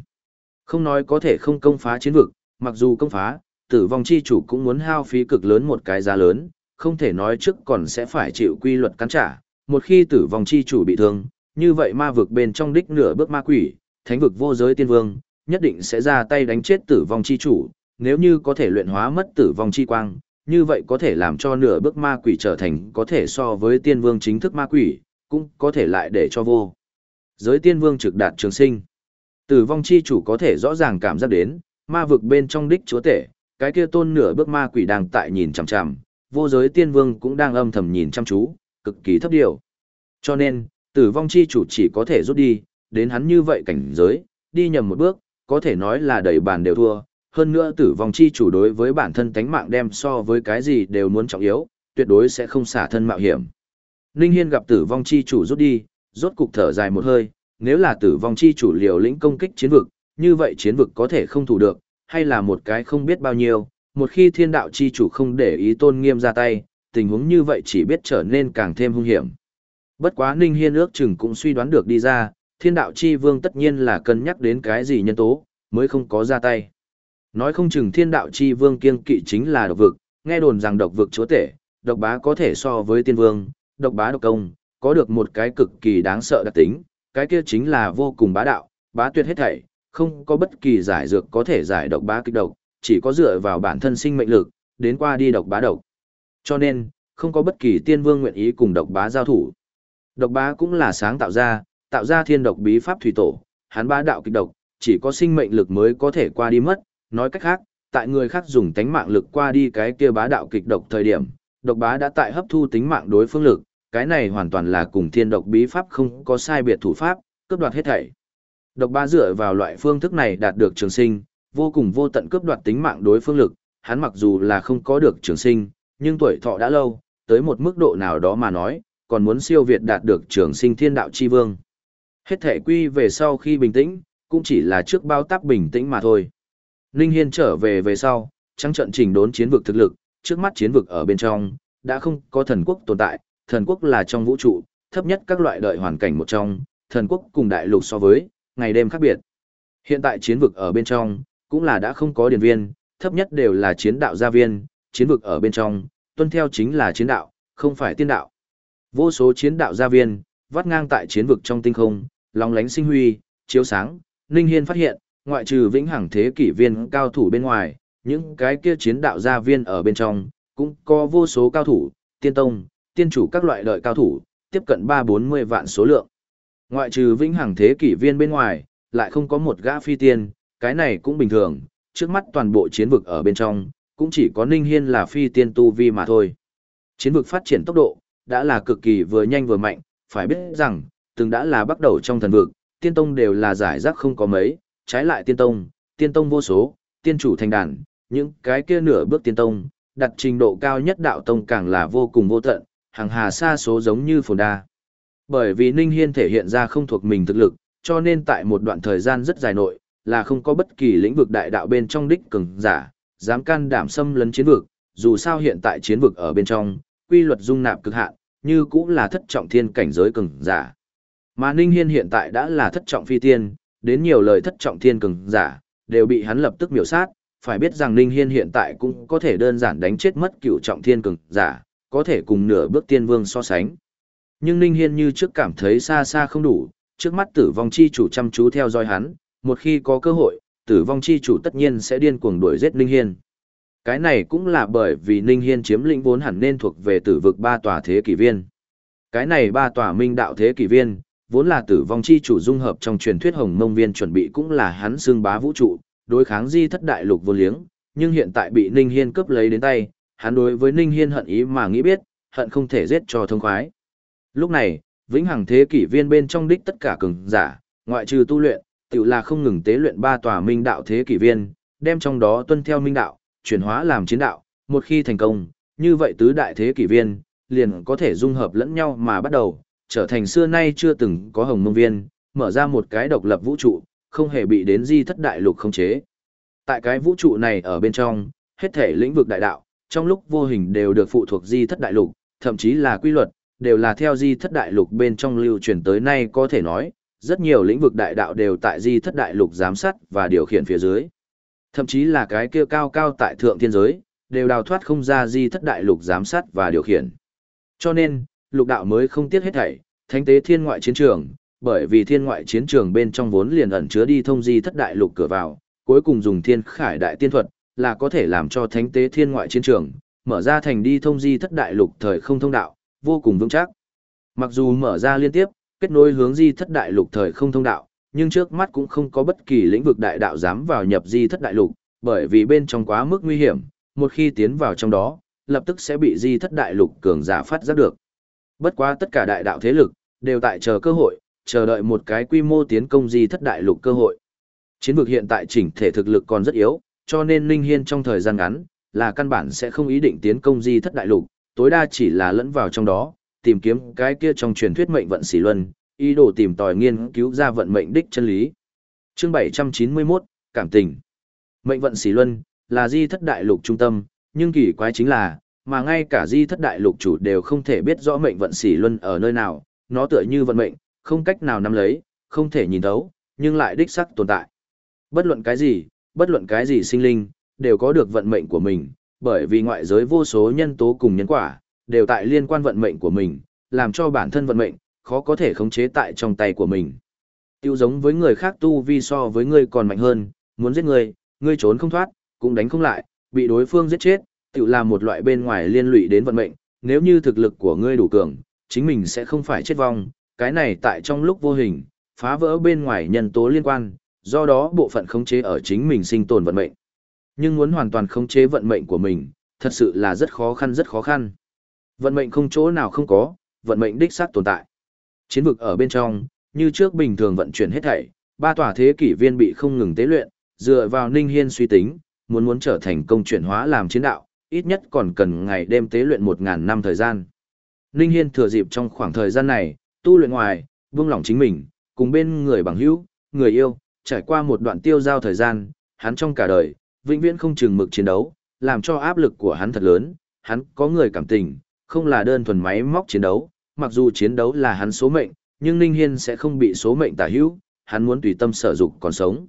Không nói có thể không công phá chiến vực, mặc dù công phá, tử vong chi chủ cũng muốn hao phí cực lớn một cái giá lớn, không thể nói trước còn sẽ phải chịu quy luật cắn trả. Một khi tử vong chi chủ bị thương, như vậy ma vực bên trong đích nửa bước ma quỷ, thánh vực vô giới tiên vương, nhất định sẽ ra tay đánh chết tử vong chi chủ, nếu như có thể luyện hóa mất tử vong chi quang, như vậy có thể làm cho nửa bước ma quỷ trở thành có thể so với tiên vương chính thức ma quỷ, cũng có thể lại để cho vô. Giới tiên vương trực đạt trường sinh. Tử vong chi chủ có thể rõ ràng cảm giác đến, ma vực bên trong đích chúa tể, cái kia tôn nửa bước ma quỷ đang tại nhìn chằm chằm, vô giới tiên vương cũng đang âm thầm nhìn chăm chú, cực kỳ thấp điều. Cho nên, tử vong chi chủ chỉ có thể rút đi, đến hắn như vậy cảnh giới, đi nhầm một bước, có thể nói là đầy bàn đều thua. Hơn nữa tử vong chi chủ đối với bản thân tánh mạng đem so với cái gì đều muốn trọng yếu, tuyệt đối sẽ không xả thân mạo hiểm. Ninh Hiên gặp tử vong chi chủ rút đi, rốt cục thở dài một hơi, nếu là tử vong chi chủ liều lĩnh công kích chiến vực, như vậy chiến vực có thể không thủ được, hay là một cái không biết bao nhiêu, một khi thiên đạo chi chủ không để ý tôn nghiêm ra tay, tình huống như vậy chỉ biết trở nên càng thêm hung hiểm. Bất quá Ninh Hiên ước chừng cũng suy đoán được đi ra, thiên đạo chi vương tất nhiên là cân nhắc đến cái gì nhân tố, mới không có ra tay. Nói không chừng thiên đạo chi vương kiêng kỵ chính là độc vực, nghe đồn rằng độc vực chúa tể, độc bá có thể so với tiên vương, độc bá độc công, có được một cái cực kỳ đáng sợ đặc tính, cái kia chính là vô cùng bá đạo, bá tuyệt hết thảy, không có bất kỳ giải dược có thể giải độc bá kích độc, chỉ có dựa vào bản thân sinh mệnh lực, đến qua đi độc bá độc. Cho nên, không có bất kỳ tiên vương nguyện ý cùng độc bá giao thủ. Độc bá cũng là sáng tạo ra, tạo ra thiên độc bí pháp thủy tổ, hắn bá đạo kịch độc, chỉ có sinh mệnh lực mới có thể qua đi mất, nói cách khác, tại người khác dùng tánh mạng lực qua đi cái kia bá đạo kịch độc thời điểm, độc bá đã tại hấp thu tính mạng đối phương lực, cái này hoàn toàn là cùng thiên độc bí pháp không có sai biệt thủ pháp, cướp đoạt hết thảy. Độc bá dựa vào loại phương thức này đạt được trường sinh, vô cùng vô tận cướp đoạt tính mạng đối phương lực, hắn mặc dù là không có được trường sinh, nhưng tuổi thọ đã lâu, tới một mức độ nào đó mà nói, còn muốn siêu việt đạt được trường sinh thiên đạo chi vương. Hết thể quy về sau khi bình tĩnh, cũng chỉ là trước bao tác bình tĩnh mà thôi. Ninh Hiên trở về về sau, trắng trận trình đốn chiến vực thực lực, trước mắt chiến vực ở bên trong, đã không có thần quốc tồn tại, thần quốc là trong vũ trụ, thấp nhất các loại đợi hoàn cảnh một trong, thần quốc cùng đại lục so với, ngày đêm khác biệt. Hiện tại chiến vực ở bên trong, cũng là đã không có điển viên, thấp nhất đều là chiến đạo gia viên, chiến vực ở bên trong, tuân theo chính là chiến đạo, không phải tiên đạo. Vô số chiến đạo gia viên, vắt ngang tại chiến vực trong tinh không, long lánh sinh huy, chiếu sáng, Ninh Hiên phát hiện, ngoại trừ vĩnh hằng thế kỷ viên cao thủ bên ngoài, những cái kia chiến đạo gia viên ở bên trong, cũng có vô số cao thủ, tiên tông, tiên chủ các loại đợi cao thủ, tiếp cận 3-40 vạn số lượng. Ngoại trừ vĩnh hằng thế kỷ viên bên ngoài, lại không có một gã phi tiên, cái này cũng bình thường, trước mắt toàn bộ chiến vực ở bên trong, cũng chỉ có Ninh Hiên là phi tiên tu vi mà thôi. Chiến vực phát triển tốc độ, đã là cực kỳ vừa nhanh vừa mạnh, phải biết rằng, từng đã là bắt đầu trong thần vực, tiên tông đều là giải rác không có mấy, trái lại tiên tông, tiên tông vô số, tiên chủ thành đàn, những cái kia nửa bước tiên tông, đặt trình độ cao nhất đạo tông càng là vô cùng vô tận, hàng hà xa số giống như phồn đa. Bởi vì Ninh Hiên thể hiện ra không thuộc mình thực lực, cho nên tại một đoạn thời gian rất dài nội, là không có bất kỳ lĩnh vực đại đạo bên trong đích cường giả, dám can đảm xâm lấn chiến vực, dù sao hiện tại chiến vực ở bên trong, quy luật dung nạp cực hạn, như cũng là thất trọng thiên cảnh giới cường giả. Mà Ninh Hiên hiện tại đã là thất trọng phi tiên, đến nhiều lời thất trọng thiên cường giả, đều bị hắn lập tức miểu sát, phải biết rằng Ninh Hiên hiện tại cũng có thể đơn giản đánh chết mất cửu trọng thiên cường giả, có thể cùng nửa bước tiên vương so sánh. Nhưng Ninh Hiên như trước cảm thấy xa xa không đủ, trước mắt tử vong chi chủ chăm chú theo dõi hắn, một khi có cơ hội, tử vong chi chủ tất nhiên sẽ điên cuồng đuổi giết Ninh Hiên. Cái này cũng là bởi vì Ninh Hiên chiếm lĩnh vốn hẳn nên thuộc về tử vực ba tòa thế kỷ viên. Cái này ba tòa minh đạo thế kỷ viên, vốn là tử vong chi chủ dung hợp trong truyền thuyết hồng mông viên chuẩn bị cũng là hắn xương bá vũ trụ, đối kháng di thất đại lục vô liếng, nhưng hiện tại bị Ninh Hiên cướp lấy đến tay, hắn đối với Ninh Hiên hận ý mà nghĩ biết, hận không thể giết cho thông khoái. Lúc này, vĩnh hằng thế kỷ viên bên trong đích tất cả cường giả, ngoại trừ tu luyện, tự là không ngừng tế luyện ba tòa minh đạo thế kỷ viên, đem trong đó tuân theo minh đạo, chuyển hóa làm chiến đạo, một khi thành công, như vậy tứ đại thế kỷ viên, liền có thể dung hợp lẫn nhau mà bắt đầu, trở thành xưa nay chưa từng có hồng mông viên, mở ra một cái độc lập vũ trụ, không hề bị đến di thất đại lục khống chế. Tại cái vũ trụ này ở bên trong, hết thể lĩnh vực đại đạo, trong lúc vô hình đều được phụ thuộc di thất đại lục, thậm chí là quy luật, đều là theo di thất đại lục bên trong lưu truyền tới nay có thể nói, rất nhiều lĩnh vực đại đạo đều tại di thất đại lục giám sát và điều khiển phía dưới. Thậm chí là cái kia cao cao tại thượng thiên giới, đều đào thoát không ra di thất đại lục giám sát và điều khiển. Cho nên, lục đạo mới không tiếc hết thảy, thánh tế thiên ngoại chiến trường, bởi vì thiên ngoại chiến trường bên trong vốn liền ẩn chứa đi thông di thất đại lục cửa vào, cuối cùng dùng thiên khải đại tiên thuật, là có thể làm cho thánh tế thiên ngoại chiến trường, mở ra thành đi thông di thất đại lục thời không thông đạo, vô cùng vững chắc. Mặc dù mở ra liên tiếp, kết nối hướng di thất đại lục thời không thông đạo, nhưng trước mắt cũng không có bất kỳ lĩnh vực đại đạo dám vào nhập di thất đại lục, bởi vì bên trong quá mức nguy hiểm, một khi tiến vào trong đó, lập tức sẽ bị di thất đại lục cường giả phát giác được. Bất quá tất cả đại đạo thế lực, đều tại chờ cơ hội, chờ đợi một cái quy mô tiến công di thất đại lục cơ hội. Chiến vực hiện tại chỉnh thể thực lực còn rất yếu, cho nên Ninh Hiên trong thời gian ngắn, là căn bản sẽ không ý định tiến công di thất đại lục, tối đa chỉ là lẫn vào trong đó, tìm kiếm cái kia trong truyền thuyết mệnh vận xỉ luân, ý đồ tìm tòi nghiên cứu ra vận mệnh đích chân lý. Chương 791, Cảm tình Mệnh vận xỉ luân, là di thất đại lục trung tâm, nhưng kỳ quái chính là, mà ngay cả di thất đại lục chủ đều không thể biết rõ mệnh vận xỉ luân ở nơi nào, nó tựa như vận mệnh, không cách nào nắm lấy, không thể nhìn thấu, nhưng lại đích sắc tồn tại. Bất luận cái gì, bất luận cái gì sinh linh, đều có được vận mệnh của mình, bởi vì ngoại giới vô số nhân tố cùng nhân quả, đều tại liên quan vận mệnh của mình, làm cho bản thân vận mệnh, khó có thể khống chế tại trong tay của mình. Tiêu giống với người khác tu vi so với ngươi còn mạnh hơn, muốn giết ngươi, ngươi trốn không thoát, cũng đánh không lại, bị đối phương giết chết, tự là một loại bên ngoài liên lụy đến vận mệnh, nếu như thực lực của ngươi đủ cường, chính mình sẽ không phải chết vong, cái này tại trong lúc vô hình, phá vỡ bên ngoài nhân tố liên quan, do đó bộ phận khống chế ở chính mình sinh tồn vận mệnh. Nhưng muốn hoàn toàn khống chế vận mệnh của mình, thật sự là rất khó khăn rất khó khăn. Vận mệnh không chỗ nào không có, vận mệnh đích xác tồn tại. Chiến vực ở bên trong, như trước bình thường vận chuyển hết thảy, ba tòa thế kỷ viên bị không ngừng tế luyện, dựa vào Ninh Hiên suy tính, muốn muốn trở thành công chuyển hóa làm chiến đạo, ít nhất còn cần ngày đêm tế luyện một ngàn năm thời gian. Ninh Hiên thừa dịp trong khoảng thời gian này, tu luyện ngoài, vương lòng chính mình, cùng bên người bằng hữu, người yêu, trải qua một đoạn tiêu giao thời gian, hắn trong cả đời, vĩnh viễn không chừng mực chiến đấu, làm cho áp lực của hắn thật lớn, hắn có người cảm tình, không là đơn thuần máy móc chiến đấu, mặc dù chiến đấu là hắn số mệnh, nhưng Ninh Hiên sẽ không bị số mệnh tả hữu, hắn muốn tùy tâm sở dục còn sống.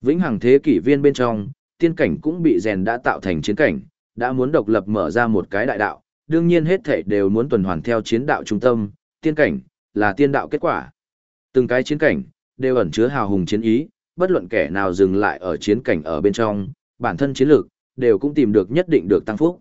Vĩnh hằng thế kỷ viên bên trong, tiên cảnh cũng bị rèn đã tạo thành chiến cảnh, đã muốn độc lập mở ra một cái đại đạo, đương nhiên hết thảy đều muốn tuần hoàn theo chiến đạo trung tâm, tiên cảnh, là tiên đạo kết quả. Từng cái chiến cảnh, đều ẩn chứa hào hùng chiến ý, bất luận kẻ nào dừng lại ở chiến cảnh ở bên trong, bản thân chiến lược, đều cũng tìm được nhất định được tăng phúc.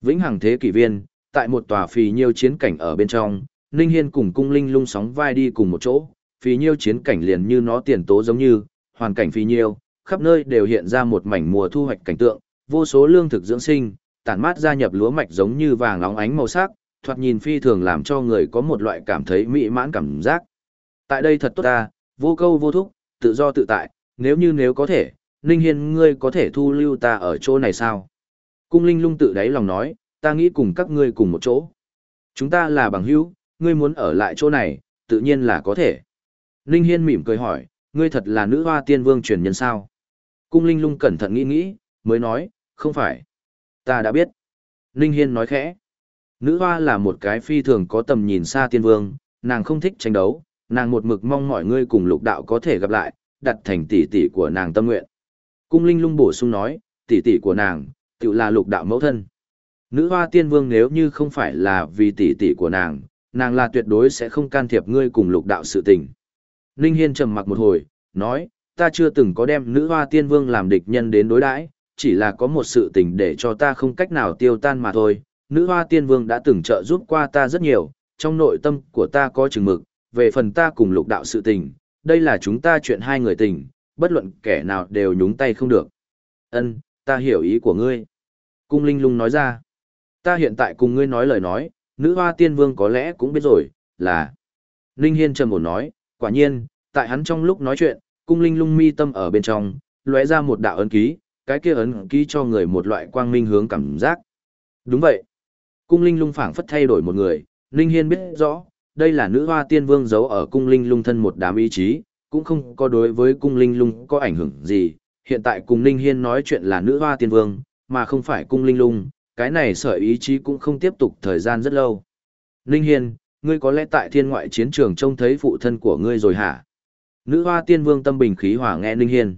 Vĩnh hằng thế kỷ viên, tại một tòa phì nhiêu chiến cảnh ở bên trong, Ninh Hiên cùng cung linh lung sóng vai đi cùng một chỗ, phì nhiêu chiến cảnh liền như nó tiền tố giống như, hoàn cảnh phì nhiêu, khắp nơi đều hiện ra một mảnh mùa thu hoạch cảnh tượng, vô số lương thực dưỡng sinh, tản mát gia nhập lúa mạch giống như vàng óng ánh màu sắc, thoạt nhìn phi thường làm cho người có một loại cảm thấy mỹ mãn cảm giác. Tại đây thật tốt ta, vô câu vô thúc, tự do tự tại, nếu như nếu có thể, Ninh Hiên ngươi có thể thu lưu ta ở chỗ này sao? Cung Linh lung tự đáy lòng nói, ta nghĩ cùng các ngươi cùng một chỗ. Chúng ta là bằng hữu, ngươi muốn ở lại chỗ này, tự nhiên là có thể. Ninh Hiên mỉm cười hỏi, ngươi thật là nữ hoa tiên vương truyền nhân sao? Cung Linh lung cẩn thận nghĩ nghĩ, mới nói, không phải. Ta đã biết. Ninh Hiên nói khẽ. Nữ hoa là một cái phi thường có tầm nhìn xa tiên vương, nàng không thích tranh đấu, nàng một mực mong mọi người cùng lục đạo có thể gặp lại, đặt thành tỷ tỷ của nàng tâm nguyện. Cung Linh lung bổ sung nói, tỷ tỷ của nàng, tự là lục đạo mẫu thân. Nữ hoa tiên vương nếu như không phải là vì tỷ tỷ của nàng, nàng là tuyệt đối sẽ không can thiệp ngươi cùng lục đạo sự tình. Ninh Hiên trầm mặc một hồi, nói, ta chưa từng có đem nữ hoa tiên vương làm địch nhân đến đối đãi, chỉ là có một sự tình để cho ta không cách nào tiêu tan mà thôi. Nữ hoa tiên vương đã từng trợ giúp qua ta rất nhiều, trong nội tâm của ta có chừng mực, về phần ta cùng lục đạo sự tình, đây là chúng ta chuyện hai người tình, bất luận kẻ nào đều nhúng tay không được. Ân, ta hiểu ý của ngươi. Cung Linh lung nói ra, ta hiện tại cùng ngươi nói lời nói, nữ hoa tiên vương có lẽ cũng biết rồi, là. Linh Hiên trầm ổn nói, quả nhiên, tại hắn trong lúc nói chuyện, cung Linh lung mi tâm ở bên trong, lóe ra một đạo ấn ký, cái kia ấn ký cho người một loại quang minh hướng cảm giác. Đúng vậy. Cung Linh lung phảng phất thay đổi một người, Linh Hiên biết rõ, đây là nữ hoa tiên vương giấu ở cung Linh lung thân một đám ý chí, cũng không có đối với cung Linh lung có ảnh hưởng gì. Hiện tại cùng Linh Hiên nói chuyện là nữ hoa tiên vương, mà không phải cung Linh lung, cái này sở ý chí cũng không tiếp tục thời gian rất lâu. Linh Hiên, ngươi có lẽ tại thiên ngoại chiến trường trông thấy phụ thân của ngươi rồi hả? Nữ hoa tiên vương tâm bình khí hòa nghe Linh Hiên.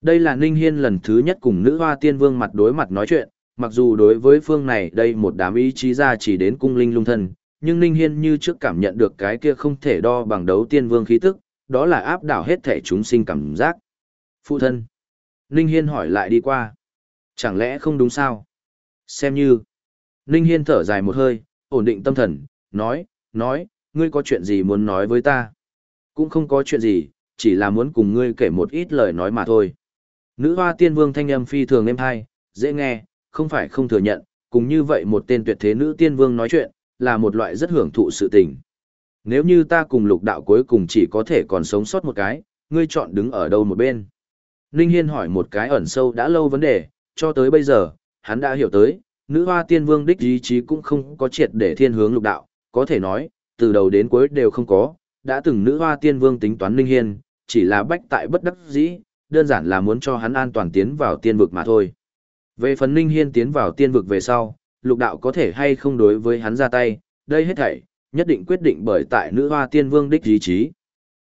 Đây là Ninh Hiên lần thứ nhất cùng nữ hoa tiên vương mặt đối mặt nói chuyện, mặc dù đối với phương này đây một đám ý chí ra chỉ đến cung linh lung thân, nhưng Ninh Hiên như trước cảm nhận được cái kia không thể đo bằng đấu tiên vương khí tức, đó là áp đảo hết thể chúng sinh cảm giác. Phụ thân. Ninh Hiên hỏi lại đi qua. Chẳng lẽ không đúng sao? Xem như. Ninh Hiên thở dài một hơi, ổn định tâm thần, nói, nói, ngươi có chuyện gì muốn nói với ta? Cũng không có chuyện gì, chỉ là muốn cùng ngươi kể một ít lời nói mà thôi. Nữ hoa tiên vương thanh âm phi thường êm hay, dễ nghe, không phải không thừa nhận, cùng như vậy một tên tuyệt thế nữ tiên vương nói chuyện, là một loại rất hưởng thụ sự tình. Nếu như ta cùng lục đạo cuối cùng chỉ có thể còn sống sót một cái, ngươi chọn đứng ở đâu một bên? Ninh Hiên hỏi một cái ẩn sâu đã lâu vấn đề, cho tới bây giờ, hắn đã hiểu tới, nữ hoa tiên vương đích ý chí cũng không có triệt để thiên hướng lục đạo, có thể nói, từ đầu đến cuối đều không có, đã từng nữ hoa tiên vương tính toán Ninh Hiên, chỉ là bách tại bất đắc dĩ, đơn giản là muốn cho hắn an toàn tiến vào tiên vực mà thôi. Về phần Ninh Hiên tiến vào tiên vực về sau, lục đạo có thể hay không đối với hắn ra tay, đây hết thảy, nhất định quyết định bởi tại nữ hoa tiên vương đích ý chí.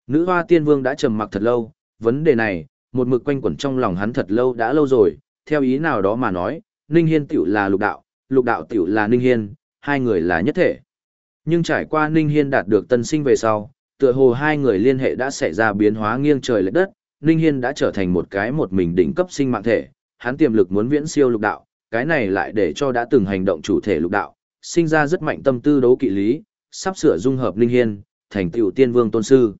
Nữ hoa tiên vương đã trầm mặc thật lâu, vấn đề này, một mực quanh quẩn trong lòng hắn thật lâu đã lâu rồi, theo ý nào đó mà nói, Ninh Hiên tiểu là lục đạo, lục đạo tiểu là Ninh Hiên, hai người là nhất thể. Nhưng trải qua Ninh Hiên đạt được tân sinh về sau, tựa hồ hai người liên hệ đã xảy ra biến hóa nghiêng trời lệch đất, Ninh Hiên đã trở thành một cái một mình đỉnh cấp sinh mạng thể, hắn tiềm lực muốn viễn siêu lục đạo, cái này lại để cho đã từng hành động chủ thể lục đạo, sinh ra rất mạnh tâm tư đấu kỵ lý, sắp sửa dung hợp Ninh Hiên, thành tiểu tiên vương tôn sư.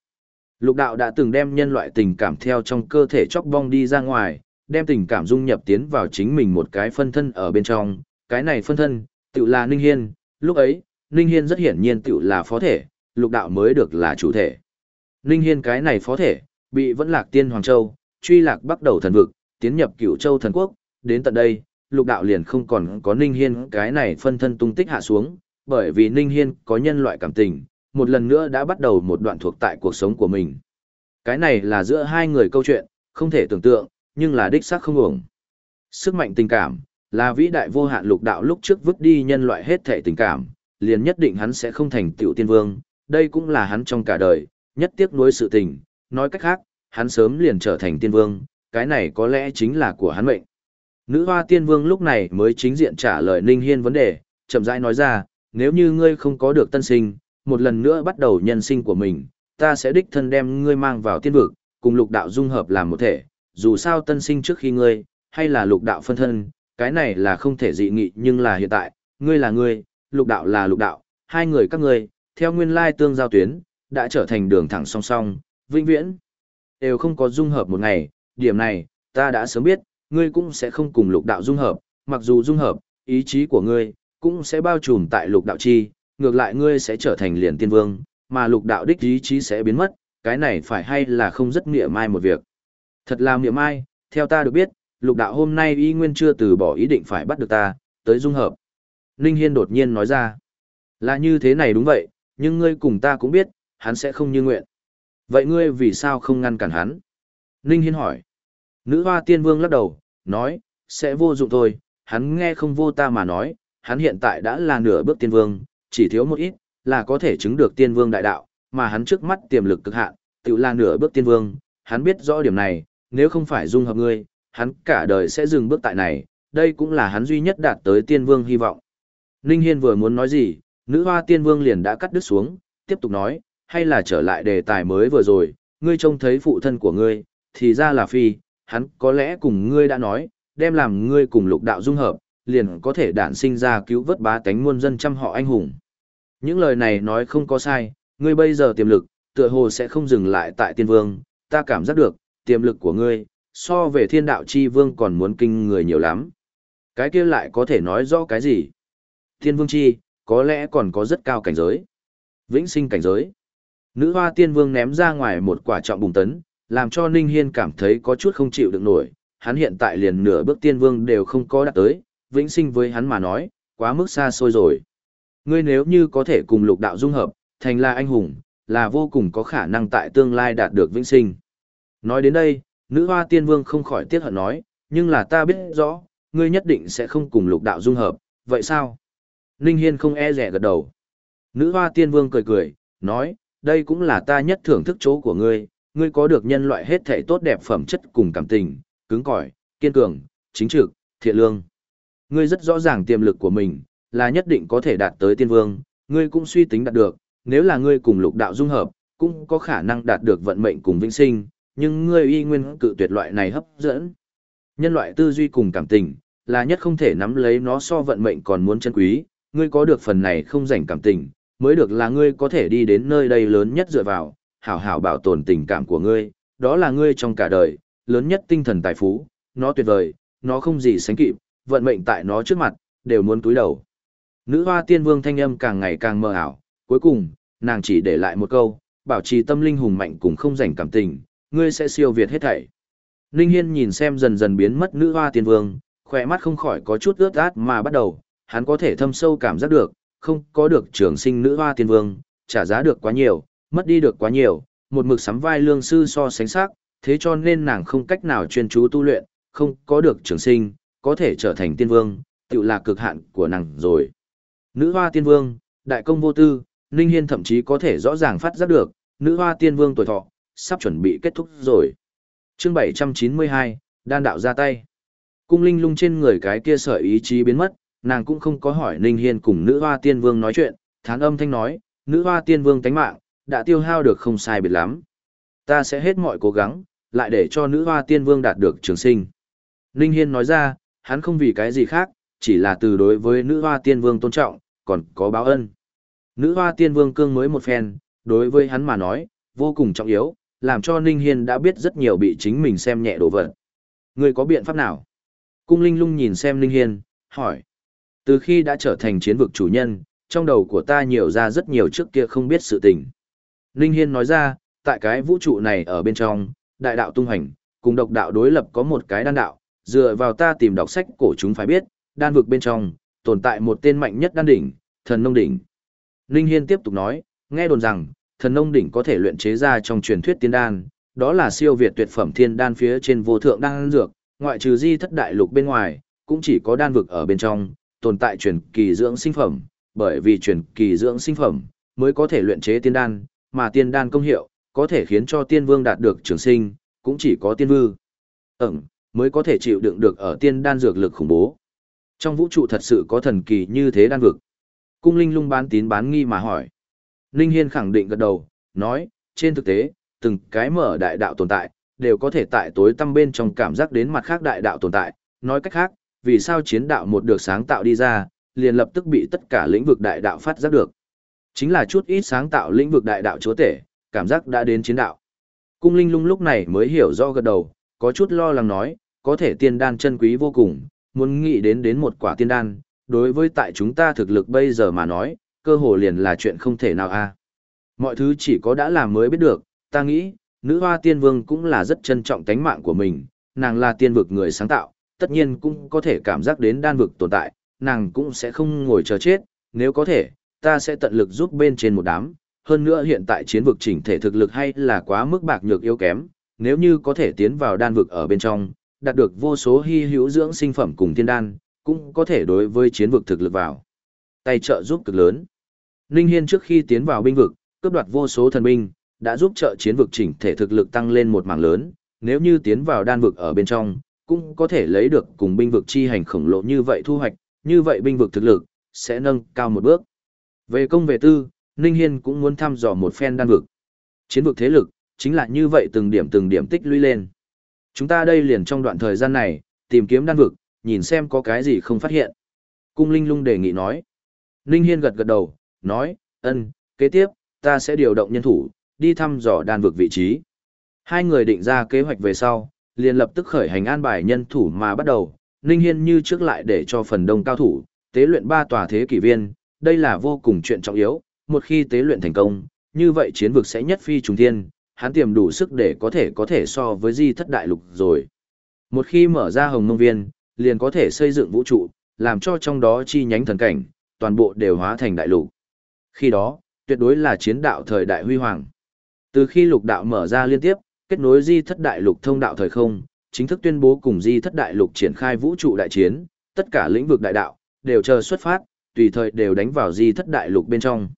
Lục đạo đã từng đem nhân loại tình cảm theo trong cơ thể chóc bong đi ra ngoài, đem tình cảm dung nhập tiến vào chính mình một cái phân thân ở bên trong, cái này phân thân, tự là Ninh Hiên, lúc ấy, Ninh Hiên rất hiển nhiên tự là phó thể, lục đạo mới được là chủ thể. Ninh Hiên cái này phó thể, bị vẫn lạc tiên Hoàng Châu, truy lạc bắt đầu thần vực, tiến nhập cửu châu thần quốc, đến tận đây, lục đạo liền không còn có Ninh Hiên cái này phân thân tung tích hạ xuống, bởi vì Ninh Hiên có nhân loại cảm tình, một lần nữa đã bắt đầu một đoạn thuộc tại cuộc sống của mình. Cái này là giữa hai người câu chuyện, không thể tưởng tượng, nhưng là đích xác không ổng. Sức mạnh tình cảm, là vĩ đại vô hạn lục đạo lúc trước vứt đi nhân loại hết thể tình cảm, liền nhất định hắn sẽ không thành tiểu tiên vương, đây cũng là hắn trong cả đời, nhất tiếc nuối sự tình, nói cách khác, hắn sớm liền trở thành tiên vương, cái này có lẽ chính là của hắn mệnh. Nữ hoa tiên vương lúc này mới chính diện trả lời Ninh Hiên vấn đề, chậm rãi nói ra, nếu như ngươi không có được tân sinh, một lần nữa bắt đầu nhân sinh của mình, ta sẽ đích thân đem ngươi mang vào tiên vực, cùng lục đạo dung hợp làm một thể, dù sao tân sinh trước khi ngươi, hay là lục đạo phân thân, cái này là không thể dị nghị nhưng là hiện tại, ngươi là ngươi, lục đạo là lục đạo, hai người các ngươi, theo nguyên lai tương giao tuyến, đã trở thành đường thẳng song song, vĩnh viễn. Đều không có dung hợp một ngày, điểm này, ta đã sớm biết, ngươi cũng sẽ không cùng lục đạo dung hợp, mặc dù dung hợp, ý chí của ngươi cũng sẽ bao trùm tại lục đạo chi, ngược lại ngươi sẽ trở thành liền tiên vương, mà lục đạo đích ý chí sẽ biến mất, cái này phải hay là không rất nghĩa mai một việc. Thật là nghĩa mai, theo ta được biết, lục đạo hôm nay y nguyên chưa từ bỏ ý định phải bắt được ta, tới dung hợp. Ninh Hiên đột nhiên nói ra, là như thế này đúng vậy, nhưng ngươi cùng ta cũng biết, hắn sẽ không như nguyện. Vậy ngươi vì sao không ngăn cản hắn? Ninh Hiên hỏi. Nữ hoa tiên vương lắc đầu, nói, sẽ vô dụng thôi, hắn nghe không vô ta mà nói, hắn hiện tại đã là nửa bước tiên vương, chỉ thiếu một ít, là có thể chứng được tiên vương đại đạo, mà hắn trước mắt tiềm lực cực hạn, tự là nửa bước tiên vương, hắn biết rõ điểm này, nếu không phải dung hợp ngươi, hắn cả đời sẽ dừng bước tại này, đây cũng là hắn duy nhất đạt tới tiên vương hy vọng. Ninh Hiên vừa muốn nói gì, nữ hoa tiên vương liền đã cắt đứt xuống, tiếp tục nói, hay là trở lại đề tài mới vừa rồi, ngươi trông thấy phụ thân của ngươi, thì ra là phi, hắn có lẽ cùng ngươi đã nói, đem làm ngươi cùng lục đạo dung hợp, liền có thể đản sinh ra cứu vớt bá tánh muôn dân trăm họ anh hùng. Những lời này nói không có sai, ngươi bây giờ tiềm lực, tựa hồ sẽ không dừng lại tại tiên vương, ta cảm giác được, tiềm lực của ngươi, so về thiên đạo chi vương còn muốn kinh người nhiều lắm. Cái kia lại có thể nói rõ cái gì? Thiên vương chi, có lẽ còn có rất cao cảnh giới. Vĩnh sinh cảnh giới. Nữ hoa tiên vương ném ra ngoài một quả trọng bùng tấn, làm cho Ninh Hiên cảm thấy có chút không chịu được nổi. Hắn hiện tại liền nửa bước tiên vương đều không có đạt tới, vĩnh sinh với hắn mà nói, quá mức xa xôi rồi. Ngươi nếu như có thể cùng lục đạo dung hợp, thành là anh hùng, là vô cùng có khả năng tại tương lai đạt được vĩnh sinh. Nói đến đây, nữ hoa tiên vương không khỏi tiếc hận nói, nhưng là ta biết rõ, ngươi nhất định sẽ không cùng lục đạo dung hợp, vậy sao? Ninh Hiên không e rẻ gật đầu. Nữ hoa tiên vương cười cười, nói, đây cũng là ta nhất thưởng thức chỗ của ngươi, ngươi có được nhân loại hết thể tốt đẹp phẩm chất cùng cảm tình, cứng cỏi, kiên cường, chính trực, thiện lương. Ngươi rất rõ ràng tiềm lực của mình, là nhất định có thể đạt tới tiên vương, ngươi cũng suy tính đạt được, nếu là ngươi cùng lục đạo dung hợp, cũng có khả năng đạt được vận mệnh cùng vĩnh sinh, nhưng ngươi y nguyên cự tuyệt loại này hấp dẫn. Nhân loại tư duy cùng cảm tình, là nhất không thể nắm lấy nó so vận mệnh còn muốn chân quý, ngươi có được phần này không rảnh cảm tình, mới được là ngươi có thể đi đến nơi đây lớn nhất dựa vào, hảo hảo bảo tồn tình cảm của ngươi, đó là ngươi trong cả đời, lớn nhất tinh thần tài phú, nó tuyệt vời, nó không gì sánh kịp, vận mệnh tại nó trước mặt, đều muốn túi đầu. Nữ hoa tiên vương thanh âm càng ngày càng mơ ảo, cuối cùng, nàng chỉ để lại một câu, bảo trì tâm linh hùng mạnh cùng không rảnh cảm tình, ngươi sẽ siêu việt hết thảy. Ninh Hiên nhìn xem dần dần biến mất nữ hoa tiên vương, khỏe mắt không khỏi có chút ướt át mà bắt đầu, hắn có thể thâm sâu cảm giác được, không có được trường sinh nữ hoa tiên vương, trả giá được quá nhiều, mất đi được quá nhiều, một mực sắm vai lương sư so sánh sắc, thế cho nên nàng không cách nào chuyên chú tu luyện, không có được trường sinh, có thể trở thành tiên vương, tự là cực hạn của nàng rồi. Nữ hoa tiên vương, đại công vô tư, Ninh Hiên thậm chí có thể rõ ràng phát giác được, nữ hoa tiên vương tuổi thọ, sắp chuẩn bị kết thúc rồi. Chương 792, đan đạo ra tay. Cung linh lung trên người cái kia sở ý chí biến mất, nàng cũng không có hỏi Ninh Hiên cùng nữ hoa tiên vương nói chuyện, thán âm thanh nói, nữ hoa tiên vương tánh mạng, đã tiêu hao được không sai biệt lắm. Ta sẽ hết mọi cố gắng, lại để cho nữ hoa tiên vương đạt được trường sinh. Ninh Hiên nói ra, hắn không vì cái gì khác, chỉ là từ đối với nữ hoa tiên vương tôn trọng, còn có báo ân. Nữ hoa tiên vương cương mới một phen, đối với hắn mà nói, vô cùng trọng yếu, làm cho Ninh Hiên đã biết rất nhiều bị chính mình xem nhẹ đồ vật. Người có biện pháp nào? Cung Linh lung nhìn xem Ninh Hiên, hỏi. Từ khi đã trở thành chiến vực chủ nhân, trong đầu của ta nhiều ra rất nhiều trước kia không biết sự tình. Ninh Hiên nói ra, tại cái vũ trụ này ở bên trong, đại đạo tung hành, cùng độc đạo đối lập có một cái đan đạo, dựa vào ta tìm đọc sách cổ chúng phải biết, đan vực bên trong, tồn tại một tên mạnh nhất đan đỉnh, thần nông đỉnh. Ninh Hiên tiếp tục nói, nghe đồn rằng, thần nông đỉnh có thể luyện chế ra trong truyền thuyết tiên đan, đó là siêu việt tuyệt phẩm thiên đan phía trên vô thượng đan dược, ngoại trừ di thất đại lục bên ngoài, cũng chỉ có đan vực ở bên trong, tồn tại truyền kỳ dưỡng sinh phẩm, bởi vì truyền kỳ dưỡng sinh phẩm mới có thể luyện chế tiên đan, mà tiên đan công hiệu có thể khiến cho tiên vương đạt được trường sinh, cũng chỉ có tiên vư. Ừm, mới có thể chịu đựng được ở tiên đan dược lực khủng bố. Trong vũ trụ thật sự có thần kỳ như thế đan vực. Cung Linh lung bán tín bán nghi mà hỏi. Linh Hiên khẳng định gật đầu, nói, trên thực tế, từng cái mở đại đạo tồn tại, đều có thể tại tối tâm bên trong cảm giác đến mặt khác đại đạo tồn tại. Nói cách khác, vì sao chiến đạo một được sáng tạo đi ra, liền lập tức bị tất cả lĩnh vực đại đạo phát giác được. Chính là chút ít sáng tạo lĩnh vực đại đạo chúa tể, cảm giác đã đến chiến đạo. Cung Linh lung lúc này mới hiểu rõ gật đầu, có chút lo lắng nói, có thể tiên đan chân quý vô cùng, muốn nghĩ đến đến một quả tiên đan, đối với tại chúng ta thực lực bây giờ mà nói, cơ hồ liền là chuyện không thể nào a. Mọi thứ chỉ có đã làm mới biết được, ta nghĩ, nữ hoa tiên vương cũng là rất trân trọng tánh mạng của mình, nàng là tiên vực người sáng tạo, tất nhiên cũng có thể cảm giác đến đan vực tồn tại, nàng cũng sẽ không ngồi chờ chết, nếu có thể, ta sẽ tận lực giúp bên trên một đám, hơn nữa hiện tại chiến vực chỉnh thể thực lực hay là quá mức bạc nhược yếu kém, nếu như có thể tiến vào đan vực ở bên trong, đạt được vô số hy hữu dưỡng sinh phẩm cùng thiên đan, cũng có thể đối với chiến vực thực lực vào. Tay trợ giúp cực lớn. Ninh Hiên trước khi tiến vào binh vực, cướp đoạt vô số thần binh, đã giúp trợ chiến vực chỉnh thể thực lực tăng lên một mảng lớn, nếu như tiến vào đan vực ở bên trong, cũng có thể lấy được cùng binh vực chi hành khổng lồ như vậy thu hoạch, như vậy binh vực thực lực sẽ nâng cao một bước. Về công về tư, Ninh Hiên cũng muốn thăm dò một phen đan vực. Chiến vực thế lực, chính là như vậy từng điểm từng điểm tích lũy lên. Chúng ta đây liền trong đoạn thời gian này, tìm kiếm đan vực, nhìn xem có cái gì không phát hiện. Cung Linh lung đề nghị nói. Ninh Hiên gật gật đầu, nói, ân, kế tiếp, ta sẽ điều động nhân thủ, đi thăm dò đan vực vị trí. Hai người định ra kế hoạch về sau, liền lập tức khởi hành an bài nhân thủ mà bắt đầu. Ninh Hiên như trước lại để cho phần đông cao thủ, tế luyện ba tòa thế kỷ viên, đây là vô cùng chuyện trọng yếu, một khi tế luyện thành công, như vậy chiến vực sẽ nhất phi trùng thiên, hắn tiềm đủ sức để có thể có thể so với di thất đại lục rồi. Một khi mở ra hồng mông viên, liền có thể xây dựng vũ trụ, làm cho trong đó chi nhánh thần cảnh, toàn bộ đều hóa thành đại lục. Khi đó, tuyệt đối là chiến đạo thời đại huy hoàng. Từ khi lục đạo mở ra liên tiếp, kết nối di thất đại lục thông đạo thời không, chính thức tuyên bố cùng di thất đại lục triển khai vũ trụ đại chiến, tất cả lĩnh vực đại đạo, đều chờ xuất phát, tùy thời đều đánh vào di thất đại lục bên trong.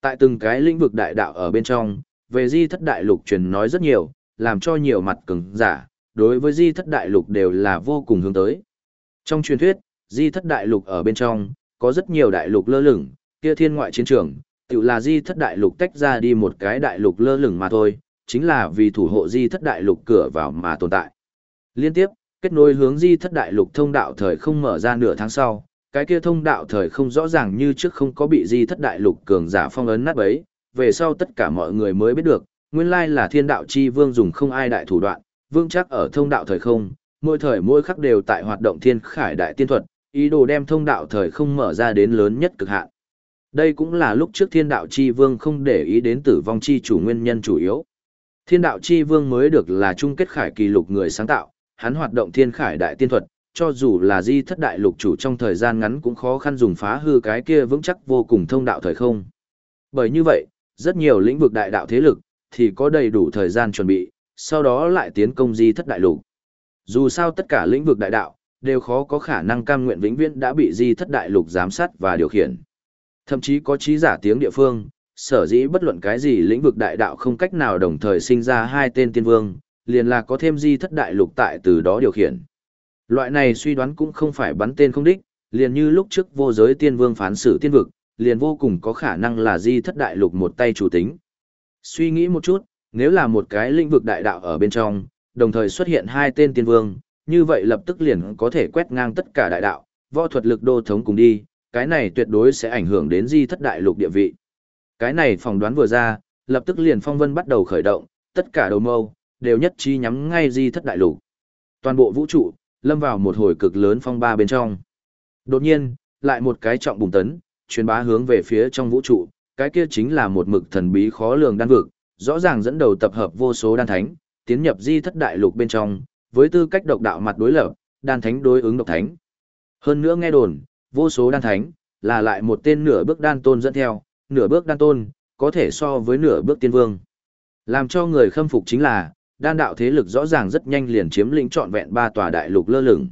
Tại từng cái lĩnh vực đại đạo ở bên trong, về di thất đại lục truyền nói rất nhiều, làm cho nhiều mặt cứng giả, đối với di thất đại lục đều là vô cùng hướng tới. Trong truyền thuyết, di thất đại lục ở bên trong, có rất nhiều đại lục lơ lửng, kia thiên ngoại chiến trường, tự là di thất đại lục tách ra đi một cái đại lục lơ lửng mà thôi, chính là vì thủ hộ di thất đại lục cửa vào mà tồn tại. Liên tiếp, kết nối hướng di thất đại lục thông đạo thời không mở ra nửa tháng sau, cái kia thông đạo thời không rõ ràng như trước không có bị di thất đại lục cường giả phong ấn nát bấy, về sau tất cả mọi người mới biết được, nguyên lai là thiên đạo chi vương dùng không ai đại thủ đoạn, vương chắc ở thông đạo thời không, mỗi thời mỗi khắc đều tại hoạt động thiên khải đại tiên thuật, ý đồ đem thông đạo thời không mở ra đến lớn nhất cực hạn. Đây cũng là lúc trước thiên đạo chi vương không để ý đến tử vong chi chủ nguyên nhân chủ yếu. Thiên đạo chi vương mới được là chung kết khải kỳ lục người sáng tạo, hắn hoạt động thiên khải đại tiên thuật, cho dù là di thất đại lục chủ trong thời gian ngắn cũng khó khăn dùng phá hư cái kia vững chắc vô cùng thông đạo thời không. Bởi như vậy, rất nhiều lĩnh vực đại đạo thế lực, thì có đầy đủ thời gian chuẩn bị, sau đó lại tiến công di thất đại lục. Dù sao tất cả lĩnh vực đại đạo, đều khó có khả năng cam nguyện vĩnh viễn đã bị di thất đại lục giám sát và điều khiển. Thậm chí có trí giả tiếng địa phương, sở dĩ bất luận cái gì lĩnh vực đại đạo không cách nào đồng thời sinh ra hai tên tiên vương, liền là có thêm di thất đại lục tại từ đó điều khiển. Loại này suy đoán cũng không phải bắn tên không đích, liền như lúc trước vô giới tiên vương phán xử tiên vực, liền vô cùng có khả năng là di thất đại lục một tay chủ tính. Suy nghĩ một chút, nếu là một cái lĩnh vực đại đạo ở bên trong, đồng thời xuất hiện hai tên tiên vương, như vậy lập tức liền có thể quét ngang tất cả đại đạo, võ thuật lực đô thống cùng đi, cái này tuyệt đối sẽ ảnh hưởng đến di thất đại lục địa vị. Cái này phỏng đoán vừa ra, lập tức liền phong vân bắt đầu khởi động, tất cả đầu mâu, đều nhất trí nhắm ngay di thất đại lục. Toàn bộ vũ trụ, lâm vào một hồi cực lớn phong ba bên trong. Đột nhiên, lại một cái trọng bùng tấn, truyền bá hướng về phía trong vũ trụ, cái kia chính là một mực thần bí khó lường đan vực, rõ ràng dẫn đầu tập hợp vô số đan thánh, tiến nhập di thất đại lục bên trong, với tư cách độc đạo mặt đối lập, đan thánh đối ứng độc thánh. Hơn nữa nghe đồn, vô số đan thánh, là lại một tên nửa bước đan tôn dẫn theo, nửa bước đan tôn, có thể so với nửa bước tiên vương. Làm cho người khâm phục chính là, đan đạo thế lực rõ ràng rất nhanh liền chiếm lĩnh trọn vẹn ba tòa đại lục lơ lửng.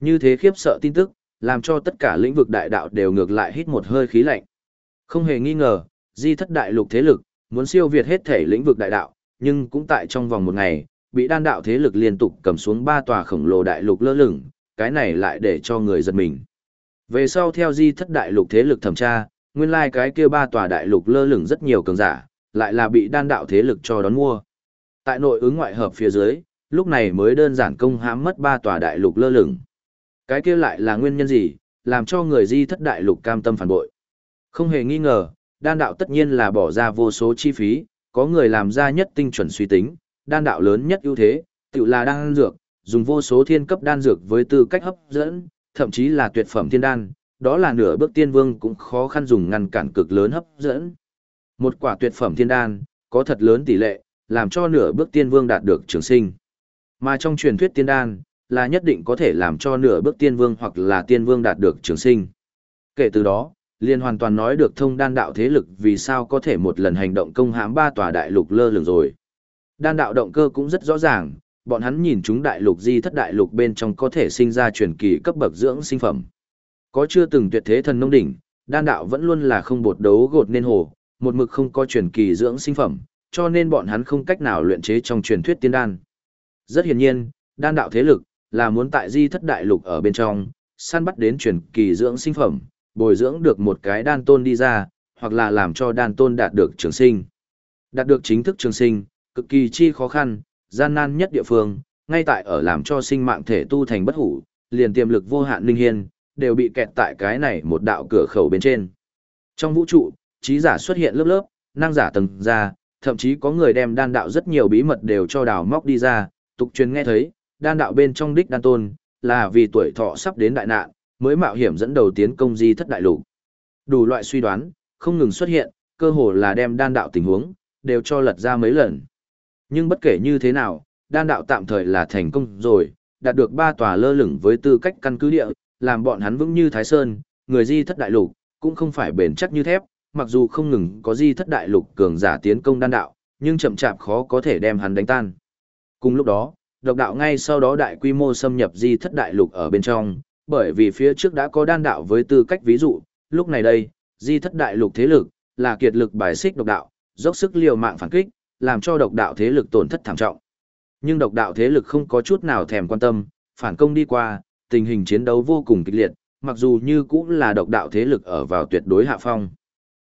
Như thế khiếp sợ tin tức, làm cho tất cả lĩnh vực đại đạo đều ngược lại hít một hơi khí lạnh. Không hề nghi ngờ, di thất đại lục thế lực, muốn siêu việt hết thể lĩnh vực đại đạo, nhưng cũng tại trong vòng một ngày, bị đan đạo thế lực liên tục cầm xuống ba tòa khổng lồ đại lục lơ lửng, cái này lại để cho người giật mình. Về sau theo di thất đại lục thế lực thẩm tra, nguyên lai like cái kia ba tòa đại lục lơ lửng rất nhiều cường giả, lại là bị đan đạo thế lực cho đón mua. Tại nội ứng ngoại hợp phía dưới, lúc này mới đơn giản công hãm mất ba tòa đại lục lơ lửng. Cái kia lại là nguyên nhân gì, làm cho người di thất đại lục cam tâm phản bội. Không hề nghi ngờ, đan đạo tất nhiên là bỏ ra vô số chi phí, có người làm ra nhất tinh chuẩn suy tính, đan đạo lớn nhất ưu thế, tự là đan dược, dùng vô số thiên cấp đan dược với tư cách hấp dẫn, thậm chí là tuyệt phẩm thiên đan, đó là nửa bước tiên vương cũng khó khăn dùng ngăn cản cực lớn hấp dẫn. Một quả tuyệt phẩm thiên đan, có thật lớn tỷ lệ, làm cho nửa bước tiên vương đạt được trường sinh. Mà trong truyền thuyết tiên đan, là nhất định có thể làm cho nửa bước tiên vương hoặc là tiên vương đạt được trường sinh. Kể từ đó, liền hoàn toàn nói được thông đan đạo thế lực vì sao có thể một lần hành động công hãm ba tòa đại lục lơ lửng rồi. Đan đạo động cơ cũng rất rõ ràng, bọn hắn nhìn chúng đại lục di thất đại lục bên trong có thể sinh ra truyền kỳ cấp bậc dưỡng sinh phẩm. Có chưa từng tuyệt thế thần nông đỉnh, đan đạo vẫn luôn là không bột đấu gột nên hồ, một mực không có truyền kỳ dưỡng sinh phẩm, cho nên bọn hắn không cách nào luyện chế trong truyền thuyết tiên đan. Rất hiển nhiên, đan đạo thế lực là muốn tại di thất đại lục ở bên trong, săn bắt đến truyền kỳ dưỡng sinh phẩm, bồi dưỡng được một cái đan tôn đi ra, hoặc là làm cho đan tôn đạt được trường sinh. Đạt được chính thức trường sinh, cực kỳ chi khó khăn, gian nan nhất địa phương, ngay tại ở làm cho sinh mạng thể tu thành bất hủ, liền tiềm lực vô hạn linh hiên, đều bị kẹt tại cái này một đạo cửa khẩu bên trên. Trong vũ trụ, trí giả xuất hiện lớp lớp, năng giả tầng ra, thậm chí có người đem đan đạo rất nhiều bí mật đều cho đào móc đi ra, tục truyền nghe thấy, đan đạo bên trong đích đan tôn, là vì tuổi thọ sắp đến đại nạn, mới mạo hiểm dẫn đầu tiến công di thất đại lục. Đủ loại suy đoán, không ngừng xuất hiện, cơ hồ là đem đan đạo tình huống, đều cho lật ra mấy lần. Nhưng bất kể như thế nào, đan đạo tạm thời là thành công rồi, đạt được ba tòa lơ lửng với tư cách căn cứ địa, làm bọn hắn vững như Thái Sơn, người di thất đại lục, cũng không phải bền chắc như thép, mặc dù không ngừng có di thất đại lục cường giả tiến công đan đạo, nhưng chậm chạp khó có thể đem hắn đánh tan. Cùng lúc đó, độc đạo ngay sau đó đại quy mô xâm nhập di thất đại lục ở bên trong, bởi vì phía trước đã có đan đạo với tư cách ví dụ, lúc này đây, di thất đại lục thế lực, là kiệt lực bài xích độc đạo, dốc sức liều mạng phản kích, làm cho độc đạo thế lực tổn thất thảm trọng. Nhưng độc đạo thế lực không có chút nào thèm quan tâm, phản công đi qua, tình hình chiến đấu vô cùng kịch liệt, mặc dù như cũng là độc đạo thế lực ở vào tuyệt đối hạ phong.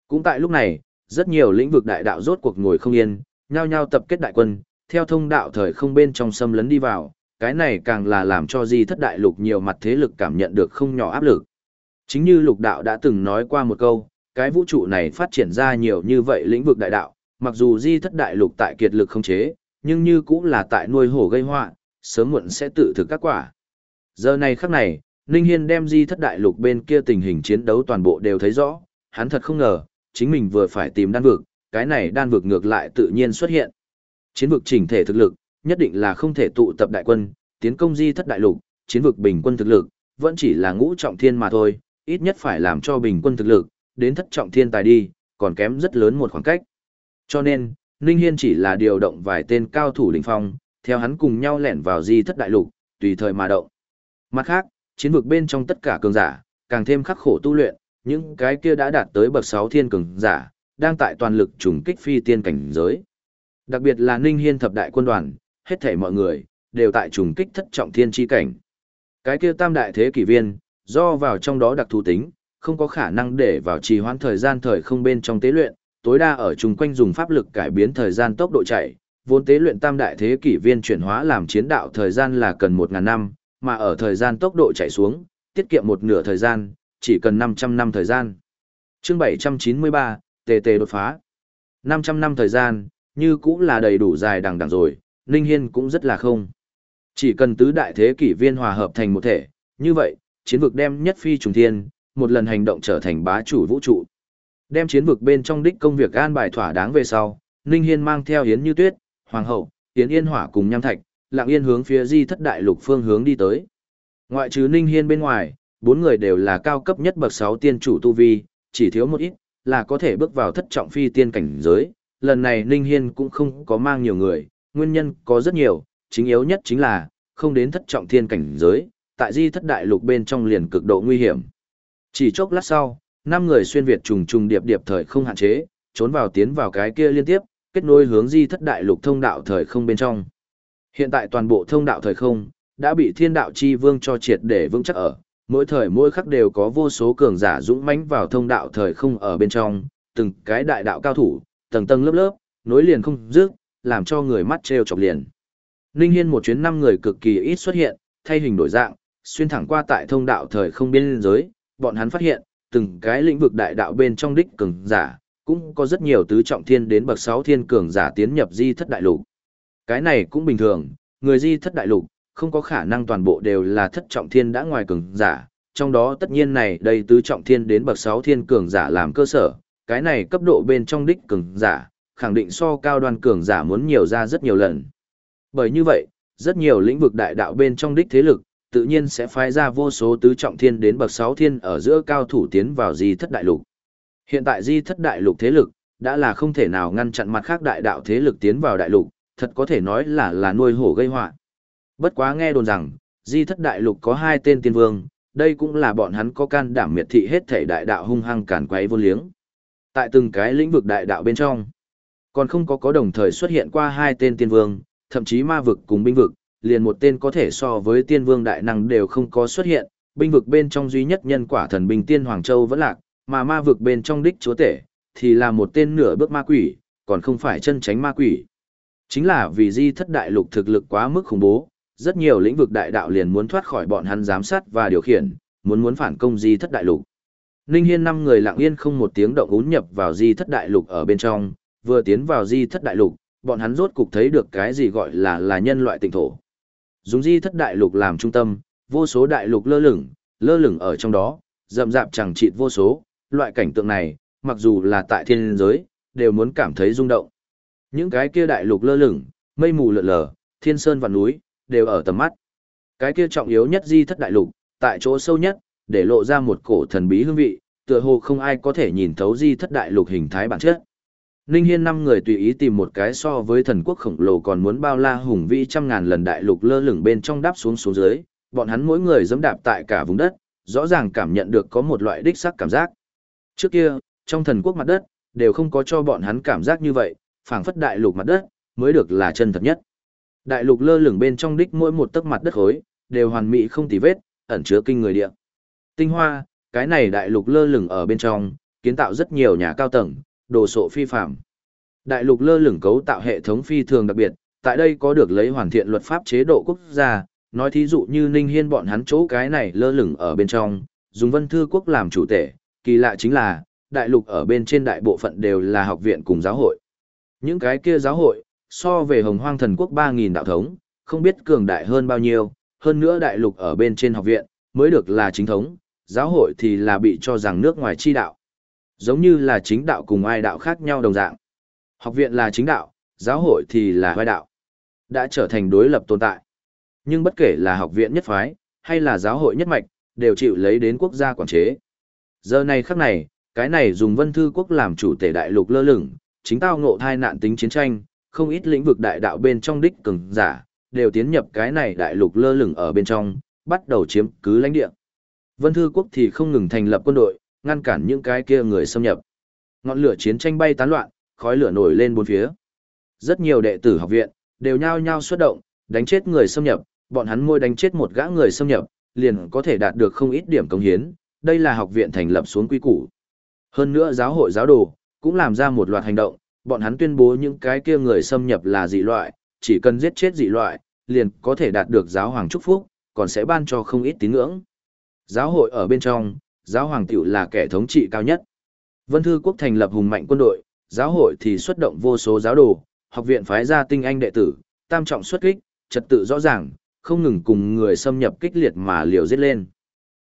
Cũng tại lúc này, rất nhiều lĩnh vực đại đạo rốt cuộc ngồi không yên, nhao nhao tập kết đại quân, theo thông đạo thời không bên trong xâm lấn đi vào, cái này càng là làm cho di thất đại lục nhiều mặt thế lực cảm nhận được không nhỏ áp lực. Chính như lục đạo đã từng nói qua một câu, cái vũ trụ này phát triển ra nhiều như vậy lĩnh vực đại đạo, mặc dù di thất đại lục tại kiệt lực không chế, nhưng như cũng là tại nuôi hổ gây họa, sớm muộn sẽ tự thực các quả. Giờ này khắc này, Ninh Hiên đem di thất đại lục bên kia tình hình chiến đấu toàn bộ đều thấy rõ, hắn thật không ngờ, chính mình vừa phải tìm đan vực, cái này đan vực ngược lại tự nhiên xuất hiện. Chiến vực chỉnh thể thực lực, nhất định là không thể tụ tập đại quân, tiến công di thất đại lục, chiến vực bình quân thực lực, vẫn chỉ là ngũ trọng thiên mà thôi, ít nhất phải làm cho bình quân thực lực, đến thất trọng thiên tài đi, còn kém rất lớn một khoảng cách. Cho nên, Ninh Hiên chỉ là điều động vài tên cao thủ đỉnh phong, theo hắn cùng nhau lẻn vào di thất đại lục, tùy thời mà động. Mặt khác, chiến vực bên trong tất cả cường giả, càng thêm khắc khổ tu luyện, những cái kia đã đạt tới bậc 6 thiên cường giả, đang tại toàn lực trùng kích phi tiên cảnh giới. Đặc biệt là Ninh Hiên thập đại quân đoàn, hết thảy mọi người, đều tại trùng kích thất trọng thiên chi cảnh. Cái kia tam đại thế kỷ viên, do vào trong đó đặc thù tính, không có khả năng để vào trì hoãn thời gian thời không bên trong tế luyện, tối đa ở chung quanh dùng pháp lực cải biến thời gian tốc độ chạy, vốn tế luyện tam đại thế kỷ viên chuyển hóa làm chiến đạo thời gian là cần 1000 năm, mà ở thời gian tốc độ chạy xuống, tiết kiệm một nửa thời gian, chỉ cần 500 năm thời gian. Chương 793, tề tề đột phá. 500 năm thời gian, như cũng là đầy đủ dài đằng đằng rồi, Ninh Hiên cũng rất là không. Chỉ cần tứ đại thế kỷ viên hòa hợp thành một thể, như vậy, chiến vực đem nhất phi trùng thiên, một lần hành động trở thành bá chủ vũ trụ. Đem chiến vực bên trong đích công việc an bài thỏa đáng về sau, Ninh Hiên mang theo Yến Như Tuyết, Hoàng hậu, Yến Yên Hỏa cùng Nham Thạch, lặng yên hướng phía di thất đại lục phương hướng đi tới. Ngoại trừ Ninh Hiên bên ngoài, bốn người đều là cao cấp nhất bậc 6 tiên chủ tu vi, chỉ thiếu một ít, là có thể bước vào thất trọng phi tiên cảnh giới. Lần này Ninh Hiên cũng không có mang nhiều người, nguyên nhân có rất nhiều, chính yếu nhất chính là, không đến thất trọng thiên cảnh giới, tại di thất đại lục bên trong liền cực độ nguy hiểm. Chỉ chốc lát sau, năm người xuyên việt trùng trùng điệp điệp thời không hạn chế, trốn vào tiến vào cái kia liên tiếp, kết nối hướng di thất đại lục thông đạo thời không bên trong. Hiện tại toàn bộ thông đạo thời không đã bị thiên đạo chi vương cho triệt để vững chắc ở, mỗi thời mỗi khắc đều có vô số cường giả dũng mãnh vào thông đạo thời không ở bên trong, từng cái đại đạo cao thủ, tầng tầng lớp lớp, nối liền không dứt, làm cho người mắt trêu chọc liền. Ninh Hiên một chuyến năm người cực kỳ ít xuất hiện, thay hình đổi dạng, xuyên thẳng qua tại thông đạo thời không biên giới, bọn hắn phát hiện, từng cái lĩnh vực đại đạo bên trong đích cường giả, cũng có rất nhiều tứ trọng thiên đến bậc sáu thiên cường giả tiến nhập di thất đại lục. Cái này cũng bình thường, người di thất đại lục, không có khả năng toàn bộ đều là thất trọng thiên đã ngoài cường giả, trong đó tất nhiên này đây tứ trọng thiên đến bậc sáu thiên cường giả làm cơ sở, cái này cấp độ bên trong đích cường giả, khẳng định so cao đoàn cường giả muốn nhiều ra rất nhiều lần. Bởi như vậy, rất nhiều lĩnh vực đại đạo bên trong đích thế lực, tự nhiên sẽ phái ra vô số tứ trọng thiên đến bậc sáu thiên ở giữa cao thủ tiến vào di thất đại lục. Hiện tại di thất đại lục thế lực, đã là không thể nào ngăn chặn mặt khác đại đạo thế lực tiến vào đại lục, thật có thể nói là là nuôi hổ gây họa. Bất quá nghe đồn rằng, di thất đại lục có hai tên tiên vương, đây cũng là bọn hắn có can đảm miệt thị hết thể đại đạo hung hăng cản quấy vô liếng. Tại từng cái lĩnh vực đại đạo bên trong, còn không có có đồng thời xuất hiện qua hai tên tiên vương, thậm chí ma vực cùng binh vực, liền một tên có thể so với tiên vương đại năng đều không có xuất hiện, binh vực bên trong duy nhất nhân quả thần binh tiên Hoàng Châu vẫn lạc, mà ma vực bên trong đích chúa tể, thì là một tên nửa bước ma quỷ, còn không phải chân tránh ma quỷ. Chính là vì di thất đại lục thực lực quá mức khủng bố, rất nhiều lĩnh vực đại đạo liền muốn thoát khỏi bọn hắn giám sát và điều khiển, muốn muốn phản công di thất đại lục. Ninh Hiên năm người lặng yên không một tiếng động ún nhập vào di thất đại lục ở bên trong, vừa tiến vào di thất đại lục, bọn hắn rốt cục thấy được cái gì gọi là là nhân loại tỉnh thổ. Dùng di thất đại lục làm trung tâm, vô số đại lục lơ lửng, lơ lửng ở trong đó, rậm rạp chẳng chịt vô số, loại cảnh tượng này, mặc dù là tại thiên giới, đều muốn cảm thấy rung động. Những cái kia đại lục lơ lửng, mây mù lượn lờ, thiên sơn và núi, đều ở tầm mắt. Cái kia trọng yếu nhất di thất đại lục, tại chỗ sâu nhất, để lộ ra một cổ thần bí hương vị, tựa hồ không ai có thể nhìn thấu di thất đại lục hình thái bản chất. Ninh Hiên năm người tùy ý tìm một cái so với thần quốc khổng lồ còn muốn bao la hùng vĩ trăm ngàn lần đại lục lơ lửng bên trong đáp xuống xuống dưới, bọn hắn mỗi người giẫm đạp tại cả vùng đất, rõ ràng cảm nhận được có một loại đích sắc cảm giác. Trước kia, trong thần quốc mặt đất, đều không có cho bọn hắn cảm giác như vậy, phảng phất đại lục mặt đất, mới được là chân thật nhất. Đại lục lơ lửng bên trong đích mỗi một tấc mặt đất khối, đều hoàn mỹ không tì vết, ẩn chứa kinh người địa. Tinh hoa, cái này đại lục lơ lửng ở bên trong, kiến tạo rất nhiều nhà cao tầng, đồ sộ phi phạm. Đại lục lơ lửng cấu tạo hệ thống phi thường đặc biệt, tại đây có được lấy hoàn thiện luật pháp chế độ quốc gia, nói thí dụ như Ninh Hiên bọn hắn chỗ cái này lơ lửng ở bên trong, dùng vân thư quốc làm chủ tể, kỳ lạ chính là, đại lục ở bên trên đại bộ phận đều là học viện cùng giáo hội. Những cái kia giáo hội, so về hồng hoang thần quốc 3.000 đạo thống, không biết cường đại hơn bao nhiêu, hơn nữa đại lục ở bên trên học viện, mới được là chính thống, giáo hội thì là bị cho rằng nước ngoài chi đạo. Giống như là chính đạo cùng ai đạo khác nhau đồng dạng. Học viện là chính đạo, giáo hội thì là hoai đạo. Đã trở thành đối lập tồn tại. Nhưng bất kể là học viện nhất phái, hay là giáo hội nhất mạch, đều chịu lấy đến quốc gia quản chế. Giờ này khắc này, cái này dùng vân thư quốc làm chủ tể đại lục lơ lửng, chính tao ngộ thai nạn tính chiến tranh, không ít lĩnh vực đại đạo bên trong đích cường giả, đều tiến nhập cái này đại lục lơ lửng ở bên trong, bắt đầu chiếm cứ lãnh địa. Vân Thư Quốc thì không ngừng thành lập quân đội, ngăn cản những cái kia người xâm nhập. Ngọn lửa chiến tranh bay tán loạn, khói lửa nổi lên bốn phía. Rất nhiều đệ tử học viện đều nhao nhao xuất động, đánh chết người xâm nhập, bọn hắn môi đánh chết một gã người xâm nhập, liền có thể đạt được không ít điểm công hiến, đây là học viện thành lập xuống quy củ. Hơn nữa giáo hội giáo đồ cũng làm ra một loạt hành động, bọn hắn tuyên bố những cái kia người xâm nhập là dị loại, chỉ cần giết chết dị loại, liền có thể đạt được giáo hoàng chúc phúc, còn sẽ ban cho không ít tín ngưỡng. Giáo hội ở bên trong, giáo hoàng tiểu là kẻ thống trị cao nhất. Vân Thư Quốc thành lập hùng mạnh quân đội, giáo hội thì xuất động vô số giáo đồ, học viện phái ra tinh anh đệ tử, tam trọng xuất kích, trật tự rõ ràng, không ngừng cùng người xâm nhập kích liệt mà liều giết lên.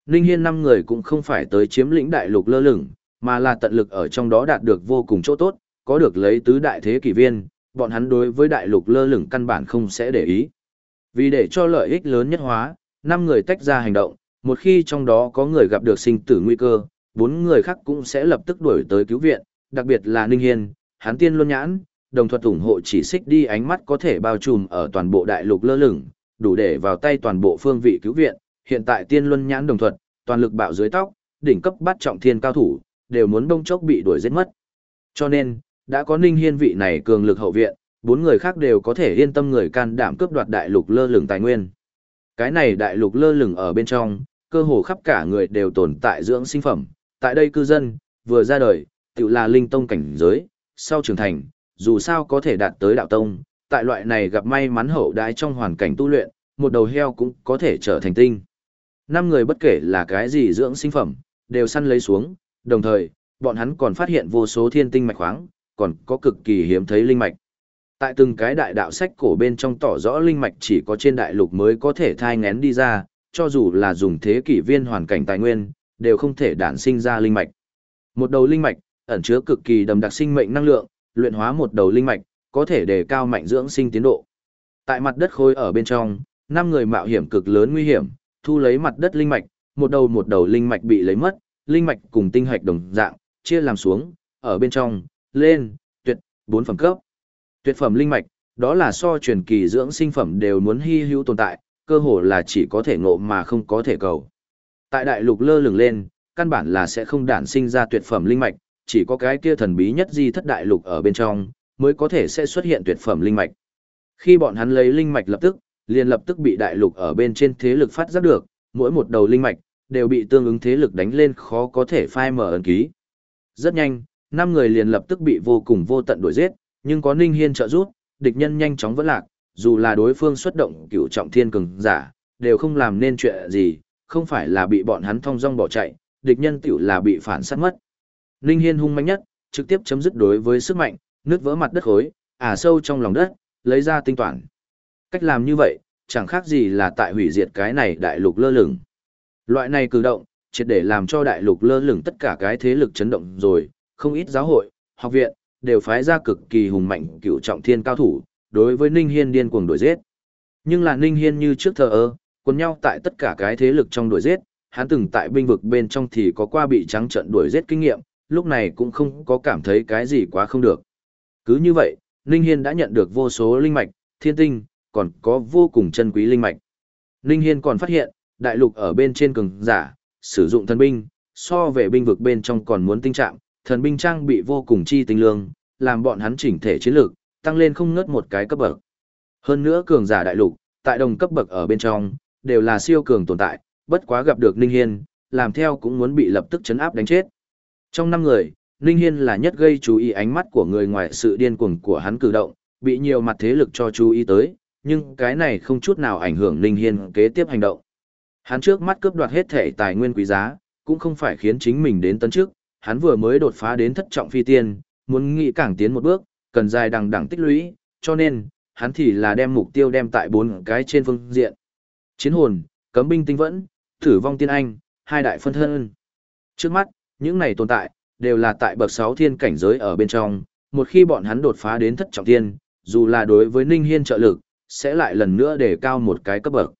Ninh Hiên năm người cũng không phải tới chiếm lĩnh đại lục lơ lửng, mà là tận lực ở trong đó đạt được vô cùng chỗ tốt, có được lấy tứ đại thế kỷ viên, bọn hắn đối với đại lục lơ lửng căn bản không sẽ để ý. Vì để cho lợi ích lớn nhất hóa, năm người tách ra hành động, một khi trong đó có người gặp được sinh tử nguy cơ, bốn người khác cũng sẽ lập tức đuổi tới cứu viện, đặc biệt là Ninh Hiên, hắn tiên luân nhãn, đồng thuật ủng hộ chỉ xích đi ánh mắt có thể bao trùm ở toàn bộ đại lục lơ lửng, đủ để vào tay toàn bộ phương vị cứu viện, hiện tại tiên luân nhãn đồng thuật, toàn lực bạo dưới tóc, đỉnh cấp bắt trọng thiên cao thủ, đều muốn đông chốc bị đuổi giết mất. Cho nên, đã có Ninh Hiên vị này cường lực hậu viện, bốn người khác đều có thể yên tâm người can đảm cướp đoạt đại lục lơ lửng tài nguyên. Cái này đại lục lơ lửng ở bên trong, cơ hồ khắp cả người đều tồn tại dưỡng sinh phẩm. Tại đây cư dân, vừa ra đời, tự là linh tông cảnh giới, sau trưởng thành, dù sao có thể đạt tới đạo tông, tại loại này gặp may mắn hậu đại trong hoàn cảnh tu luyện, một đầu heo cũng có thể trở thành tinh. Năm người bất kể là cái gì dưỡng sinh phẩm, đều săn lấy xuống, đồng thời, bọn hắn còn phát hiện vô số thiên tinh mạch khoáng, còn có cực kỳ hiếm thấy linh mạch. Tại từng cái đại đạo sách cổ bên trong tỏ rõ linh mạch chỉ có trên đại lục mới có thể thai ngén đi ra, cho dù là dùng thế kỷ viên hoàn cảnh tài nguyên, đều không thể đản sinh ra linh mạch. Một đầu linh mạch, ẩn chứa cực kỳ đầm đặc sinh mệnh năng lượng, luyện hóa một đầu linh mạch, có thể đề cao mạnh dưỡng sinh tiến độ. Tại mặt đất khối ở bên trong, năm người mạo hiểm cực lớn nguy hiểm, thu lấy mặt đất linh mạch, một đầu một đầu linh mạch bị lấy mất, linh mạch cùng tinh hạch đồng dạng, chia làm xuống, ở bên trong, lên, tuyệt, bốn phẩm cấp. Tuyệt phẩm linh mạch, đó là so truyền kỳ dưỡng sinh phẩm đều muốn hy hữu tồn tại, cơ hồ là chỉ có thể ngộ mà không có thể cầu. Tại đại lục lơ lửng lên, căn bản là sẽ không đản sinh ra tuyệt phẩm linh mạch, chỉ có cái kia thần bí nhất di thất đại lục ở bên trong, mới có thể sẽ xuất hiện tuyệt phẩm linh mạch. Khi bọn hắn lấy linh mạch lập tức, liền lập tức bị đại lục ở bên trên thế lực phát giác được, mỗi một đầu linh mạch đều bị tương ứng thế lực đánh lên khó có thể phai mở ấn ký. Rất nhanh, năm người liền lập tức bị vô cùng vô tận đuổi giết, nhưng có Ninh Hiên trợ giúp, địch nhân nhanh chóng vẫn lạc, dù là đối phương xuất động cửu trọng thiên cường giả, đều không làm nên chuyện gì, không phải là bị bọn hắn thông dong bỏ chạy, địch nhân tiểu là bị phản sát mất. Ninh Hiên hung manh nhất, trực tiếp chấm dứt đối với sức mạnh, nứt vỡ mặt đất khối, ả sâu trong lòng đất, lấy ra tinh toàn. Cách làm như vậy, chẳng khác gì là tại hủy diệt cái này đại lục lơ lửng. Loại này cử động, triệt để làm cho đại lục lơ lửng tất cả cái thế lực chấn động rồi, không ít giáo hội, học viện, đều phái ra cực kỳ hùng mạnh cựu trọng thiên cao thủ, đối với Ninh Hiên điên cuồng đuổi giết. Nhưng là Ninh Hiên như trước thờ ơ, quân nhau tại tất cả cái thế lực trong đuổi giết, hắn từng tại binh vực bên trong thì có qua bị trắng trận đuổi giết kinh nghiệm, lúc này cũng không có cảm thấy cái gì quá không được. Cứ như vậy, Ninh Hiên đã nhận được vô số linh mạch, thiên tinh, còn có vô cùng chân quý linh mạch. Ninh Hiên còn phát hiện, đại lục ở bên trên cường giả, sử dụng thần binh, so về binh vực bên trong còn muốn tinh trạng, thần binh trang bị vô cùng chi tinh lương, làm bọn hắn chỉnh thể chiến lược, tăng lên không ngớt một cái cấp bậc. Hơn nữa cường giả đại lục, tại đồng cấp bậc ở bên trong, đều là siêu cường tồn tại, bất quá gặp được Ninh Hiên, làm theo cũng muốn bị lập tức chấn áp đánh chết. Trong năm người, Ninh Hiên là nhất gây chú ý ánh mắt của người ngoài sự điên cuồng của hắn cử động, bị nhiều mặt thế lực cho chú ý tới, nhưng cái này không chút nào ảnh hưởng Ninh Hiên kế tiếp hành động. Hắn trước mắt cướp đoạt hết thể tài nguyên quý giá, cũng không phải khiến chính mình đến tấn trước, hắn vừa mới đột phá đến thất trọng phi tiên, muốn nghĩ càng tiến một bước, cần dài đằng đẳng tích lũy, cho nên, hắn thì là đem mục tiêu đem tại bốn cái trên phương diện. Chiến hồn, cấm binh tinh vẫn, thử vong tiên anh, hai đại phân thân. Trước mắt, những này tồn tại, đều là tại bậc 6 thiên cảnh giới ở bên trong, một khi bọn hắn đột phá đến thất trọng thiên, dù là đối với Ninh Hiên trợ lực, sẽ lại lần nữa để cao một cái cấp bậc.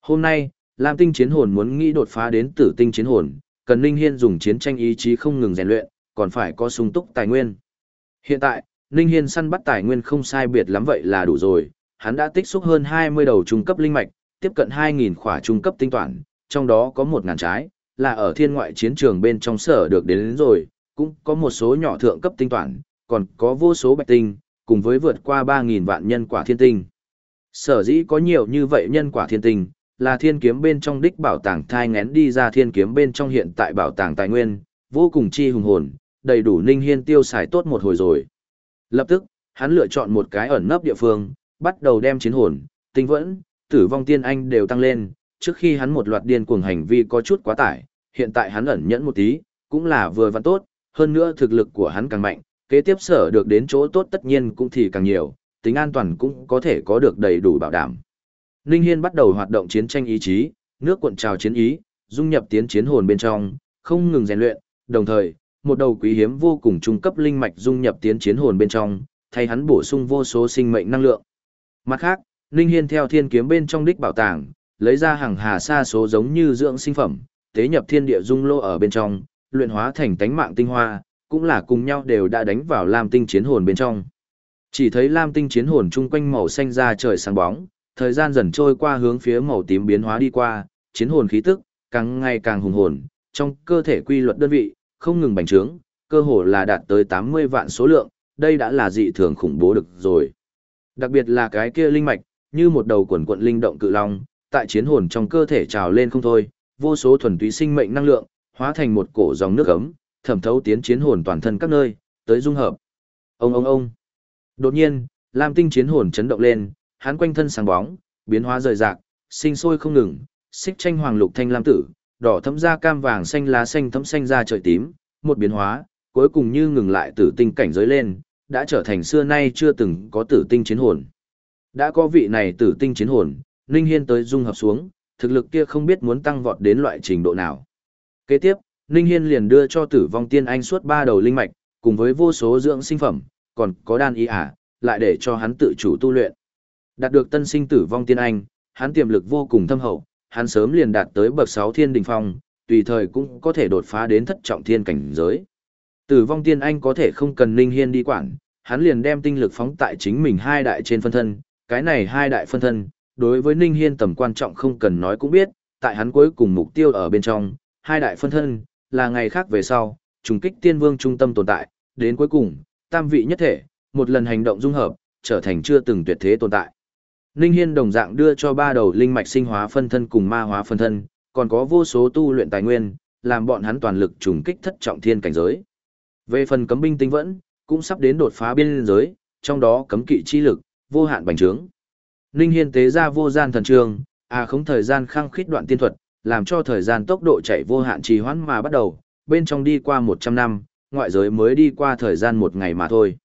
Hôm nay, Lam Tinh chiến hồn muốn nghĩ đột phá đến tử tinh chiến hồn, cần Ninh Hiên dùng chiến tranh ý chí không ngừng rèn luyện, còn phải có sung túc tài nguyên. Hiện tại, Ninh Hiên săn bắt tài nguyên không sai biệt lắm vậy là đủ rồi, hắn đã tích xúc hơn 20 đầu trung cấp linh mạch, tiếp cận 2.000 khỏa trung cấp tinh toàn, trong đó có 1.000 trái, là ở thiên ngoại chiến trường bên trong sở được đến, đến rồi, cũng có một số nhỏ thượng cấp tinh toàn, còn có vô số bạch tinh, cùng với vượt qua 3.000 vạn nhân quả thiên tinh. Sở dĩ có nhiều như vậy nhân quả thiên tinh, là thiên kiếm bên trong đích bảo tàng thai ngén đi ra thiên kiếm bên trong hiện tại bảo tàng tài nguyên, vô cùng chi hùng hồn, đầy đủ Ninh Hiên tiêu xài tốt một hồi rồi. Lập tức, hắn lựa chọn một cái ẩn nấp địa phương, bắt đầu đem chiến hồn, tinh vẫn, tử vong tiên anh đều tăng lên, trước khi hắn một loạt điên cuồng hành vi có chút quá tải, hiện tại hắn ẩn nhẫn một tí, cũng là vừa vặn tốt, hơn nữa thực lực của hắn càng mạnh, kế tiếp sở được đến chỗ tốt tất nhiên cũng thì càng nhiều, tính an toàn cũng có thể có được đầy đủ bảo đảm. Ninh Hiên bắt đầu hoạt động chiến tranh ý chí, nước cuộn trào chiến ý, dung nhập tiến chiến hồn bên trong, không ngừng rèn luyện, đồng thời, một đầu quý hiếm vô cùng trung cấp linh mạch dung nhập tiến chiến hồn bên trong, thay hắn bổ sung vô số sinh mệnh năng lượng. Mặt khác, Ninh Hiên theo thiên kiếm bên trong đích bảo tàng, lấy ra hàng hà sa số giống như dưỡng sinh phẩm, tế nhập thiên địa dung lô ở bên trong, luyện hóa thành tánh mạng tinh hoa, cũng là cùng nhau đều đã đánh vào lam tinh chiến hồn bên trong. Chỉ thấy lam tinh chiến hồn chung quanh màu xanh ra trời sáng bóng, thời gian dần trôi qua hướng phía màu tím biến hóa đi qua, chiến hồn khí tức càng ngày càng hùng hồn, trong cơ thể quy luật đơn vị không ngừng bành trướng, cơ hồ là đạt tới 80 vạn số lượng, đây đã là dị thường khủng bố được rồi. Đặc biệt là cái kia linh mạch, như một đầu quần quận linh động cự long, tại chiến hồn trong cơ thể trào lên không thôi, vô số thuần túy sinh mệnh năng lượng, hóa thành một cổ dòng nước ấm, thẩm thấu tiến chiến hồn toàn thân các nơi, tới dung hợp. Ông ông ông. Đột nhiên, Lam Tinh chiến hồn chấn động lên, hắn quanh thân sáng bóng, biến hóa rời rạc, sinh sôi không ngừng, xích tranh hoàng lục thanh lam tử, đỏ thấm da cam vàng xanh lá xanh thấm xanh da trời tím, một biến hóa, cuối cùng như ngừng lại tử tinh cảnh giới lên, đã trở thành xưa nay chưa từng có tử tinh chiến hồn. Đã có vị này tử tinh chiến hồn, Ninh Hiên tới dung hợp xuống, thực lực kia không biết muốn tăng vọt đến loại trình độ nào. Kế tiếp, Ninh Hiên liền đưa cho tử vong tiên anh suốt ba đầu linh mạch, cùng với vô số dưỡng sinh phẩm, còn có đan y ả, lại để cho hắn tự chủ tu luyện. Đạt được tân sinh tử vong tiên anh, hắn tiềm lực vô cùng thâm hậu, hắn sớm liền đạt tới bậc 6 thiên đỉnh phong, tùy thời cũng có thể đột phá đến thất trọng thiên cảnh giới. Tử vong tiên anh có thể không cần Ninh Hiên đi quản, hắn liền đem tinh lực phóng tại chính mình hai đại trên phân thân, cái này hai đại phân thân, đối với Ninh Hiên tầm quan trọng không cần nói cũng biết, tại hắn cuối cùng mục tiêu ở bên trong, hai đại phân thân, là ngày khác về sau, trùng kích tiên vương trung tâm tồn tại, đến cuối cùng, tam vị nhất thể, một lần hành động dung hợp, trở thành chưa từng tuyệt thế tồn tại. Ninh Hiên đồng dạng đưa cho ba đầu linh mạch sinh hóa phân thân cùng ma hóa phân thân, còn có vô số tu luyện tài nguyên, làm bọn hắn toàn lực trùng kích thất trọng thiên cảnh giới. Về phần cấm binh tinh vẫn, cũng sắp đến đột phá biên giới, trong đó cấm kỵ chi lực, vô hạn bành trướng. Ninh Hiên tế ra vô gian thần trường, à không thời gian khăng khít đoạn tiên thuật, làm cho thời gian tốc độ chạy vô hạn trì hoãn mà bắt đầu, bên trong đi qua 100 năm, ngoại giới mới đi qua thời gian một ngày mà thôi.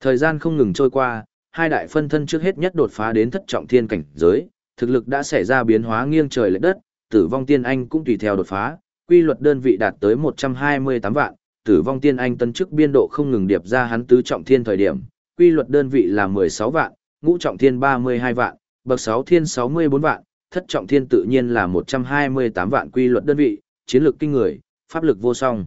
Thời gian không ngừng trôi qua, hai đại phân thân trước hết nhất đột phá đến thất trọng thiên cảnh giới, thực lực đã xảy ra biến hóa nghiêng trời lệch đất, tử vong tiên anh cũng tùy theo đột phá, quy luật đơn vị đạt tới 128 vạn, tử vong tiên anh tân chức biên độ không ngừng điệp ra hắn tứ trọng thiên thời điểm, quy luật đơn vị là 16 vạn, ngũ trọng thiên 32 vạn, bậc 6 thiên 64 vạn, thất trọng thiên tự nhiên là 128 vạn quy luật đơn vị, chiến lược kinh người, pháp lực vô song.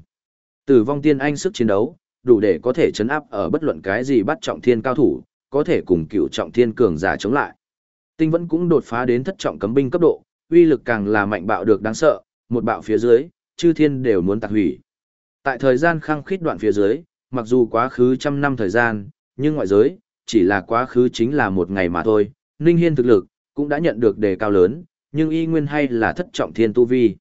Tử vong tiên anh sức chiến đấu, đủ để có thể chấn áp ở bất luận cái gì bắt trọng thiên cao thủ, có thể cùng cựu trọng thiên cường giả chống lại. Tinh vẫn cũng đột phá đến thất trọng cấm binh cấp độ, uy lực càng là mạnh bạo được đáng sợ, một bạo phía dưới, chư thiên đều muốn tạc hủy. Tại thời gian khăng khít đoạn phía dưới, mặc dù quá khứ trăm năm thời gian, nhưng ngoại giới, chỉ là quá khứ chính là một ngày mà thôi. Ninh Hiên thực lực, cũng đã nhận được đề cao lớn, nhưng y nguyên hay là thất trọng thiên tu vi.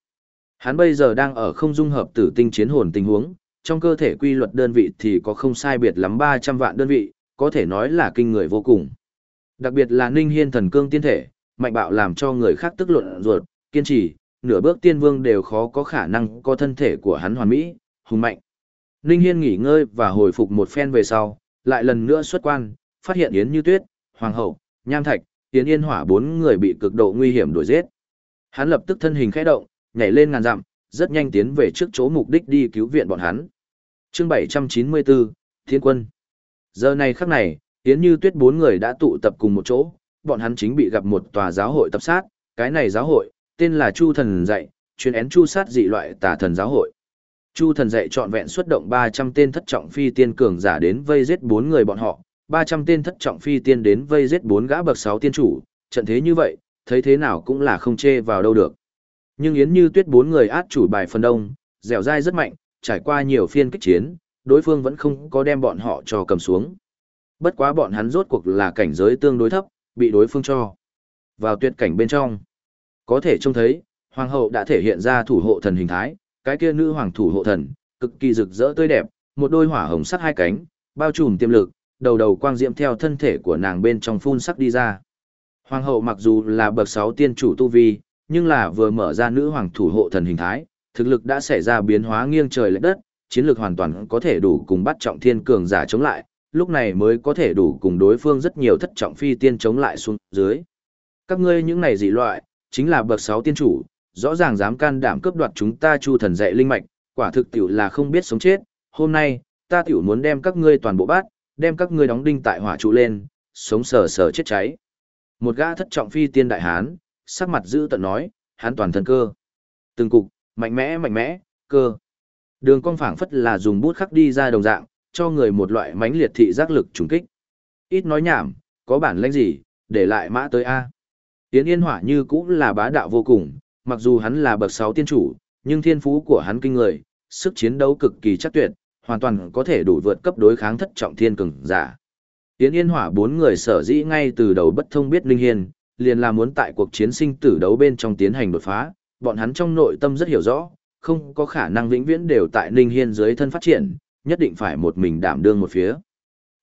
Hắn bây giờ đang ở không dung hợp tử tinh chiến hồn tình huống, trong cơ thể quy luật đơn vị thì có không sai biệt lắm 300 vạn đơn vị, có thể nói là kinh người vô cùng. Đặc biệt là Ninh Hiên thần cương tiên thể, mạnh bạo làm cho người khác tức luận ruột, kiên trì, nửa bước tiên vương đều khó có khả năng có thân thể của hắn hoàn mỹ, hùng mạnh. Ninh Hiên nghỉ ngơi và hồi phục một phen về sau, lại lần nữa xuất quan, phát hiện Yến Như Tuyết, Hoàng Hậu, Nham Thạch, Yến Yên Hỏa bốn người bị cực độ nguy hiểm đuổi giết. Hắn lập tức thân hình khẽ động, nhảy lên ngàn dặm, rất nhanh tiến về trước chỗ mục đích đi cứu viện bọn hắn. Chương 794, Thiên Quân. Giờ này khắc này, Yến Như Tuyết bốn người đã tụ tập cùng một chỗ, bọn hắn chính bị gặp một tòa giáo hội tập sát, cái này giáo hội, tên là Chu Thần dạy, chuyên én chu sát dị loại tà thần giáo hội. Chu Thần dạy trọn vẹn xuất động 300 tên thất trọng phi tiên cường giả đến vây giết bốn người bọn họ, 300 tên thất trọng phi tiên đến vây giết bốn gã bậc sáu tiên chủ, trận thế như vậy, thấy thế nào cũng là không chê vào đâu được. Nhưng Yến Như Tuyết bốn người át chủ bài phần đông, dẻo dai rất mạnh, trải qua nhiều phiên kích chiến, đối phương vẫn không có đem bọn họ cho cầm xuống. Bất quá bọn hắn rốt cuộc là cảnh giới tương đối thấp, bị đối phương cho. Vào tuyệt cảnh bên trong, có thể trông thấy, hoàng hậu đã thể hiện ra thủ hộ thần hình thái, cái kia nữ hoàng thủ hộ thần, cực kỳ rực rỡ tươi đẹp, một đôi hỏa hồng sắc hai cánh, bao trùm tiềm lực, đầu đầu quang diễm theo thân thể của nàng bên trong phun sắc đi ra. Hoàng hậu mặc dù là bậc 6 tiên chủ tu vi, nhưng là vừa mở ra nữ hoàng thủ hộ thần hình thái, thực lực đã xảy ra biến hóa nghiêng trời lệch đất, chiến lược hoàn toàn có thể đủ cùng bắt trọng thiên cường giả chống lại, lúc này mới có thể đủ cùng đối phương rất nhiều thất trọng phi tiên chống lại xuống dưới. Các ngươi những này dị loại, chính là bậc 6 tiên chủ, rõ ràng dám can đảm cướp đoạt chúng ta chu thần dạy linh mạch, quả thực tiểu là không biết sống chết, hôm nay, ta tiểu muốn đem các ngươi toàn bộ bắt, đem các ngươi đóng đinh tại hỏa trụ lên, sống sờ sờ chết cháy. Một gã thất trọng phi tiên đại hán, sắc mặt giữ tận nói, hắn toàn thân cơ. Từng cục, mạnh mẽ mạnh mẽ, cơ. Đường cong phảng phất là dùng bút khắc đi ra đồng dạng, cho người một loại mãnh liệt thị giác lực trùng kích. Ít nói nhảm, có bản lĩnh gì, để lại mã tới A. Tiến Yên Hỏa như cũng là bá đạo vô cùng, mặc dù hắn là bậc sáu tiên chủ, nhưng thiên phú của hắn kinh người, sức chiến đấu cực kỳ chắc tuyệt, hoàn toàn có thể đủ vượt cấp đối kháng thất trọng thiên cường giả. Tiến Yên Hỏa bốn người sở dĩ ngay từ đầu bất thông biết Linh Hiên, liền là muốn tại cuộc chiến sinh tử đấu bên trong tiến hành đột phá, bọn hắn trong nội tâm rất hiểu rõ, không có khả năng vĩnh viễn đều tại Ninh Hiên dưới thân phát triển, nhất định phải một mình đảm đương một phía.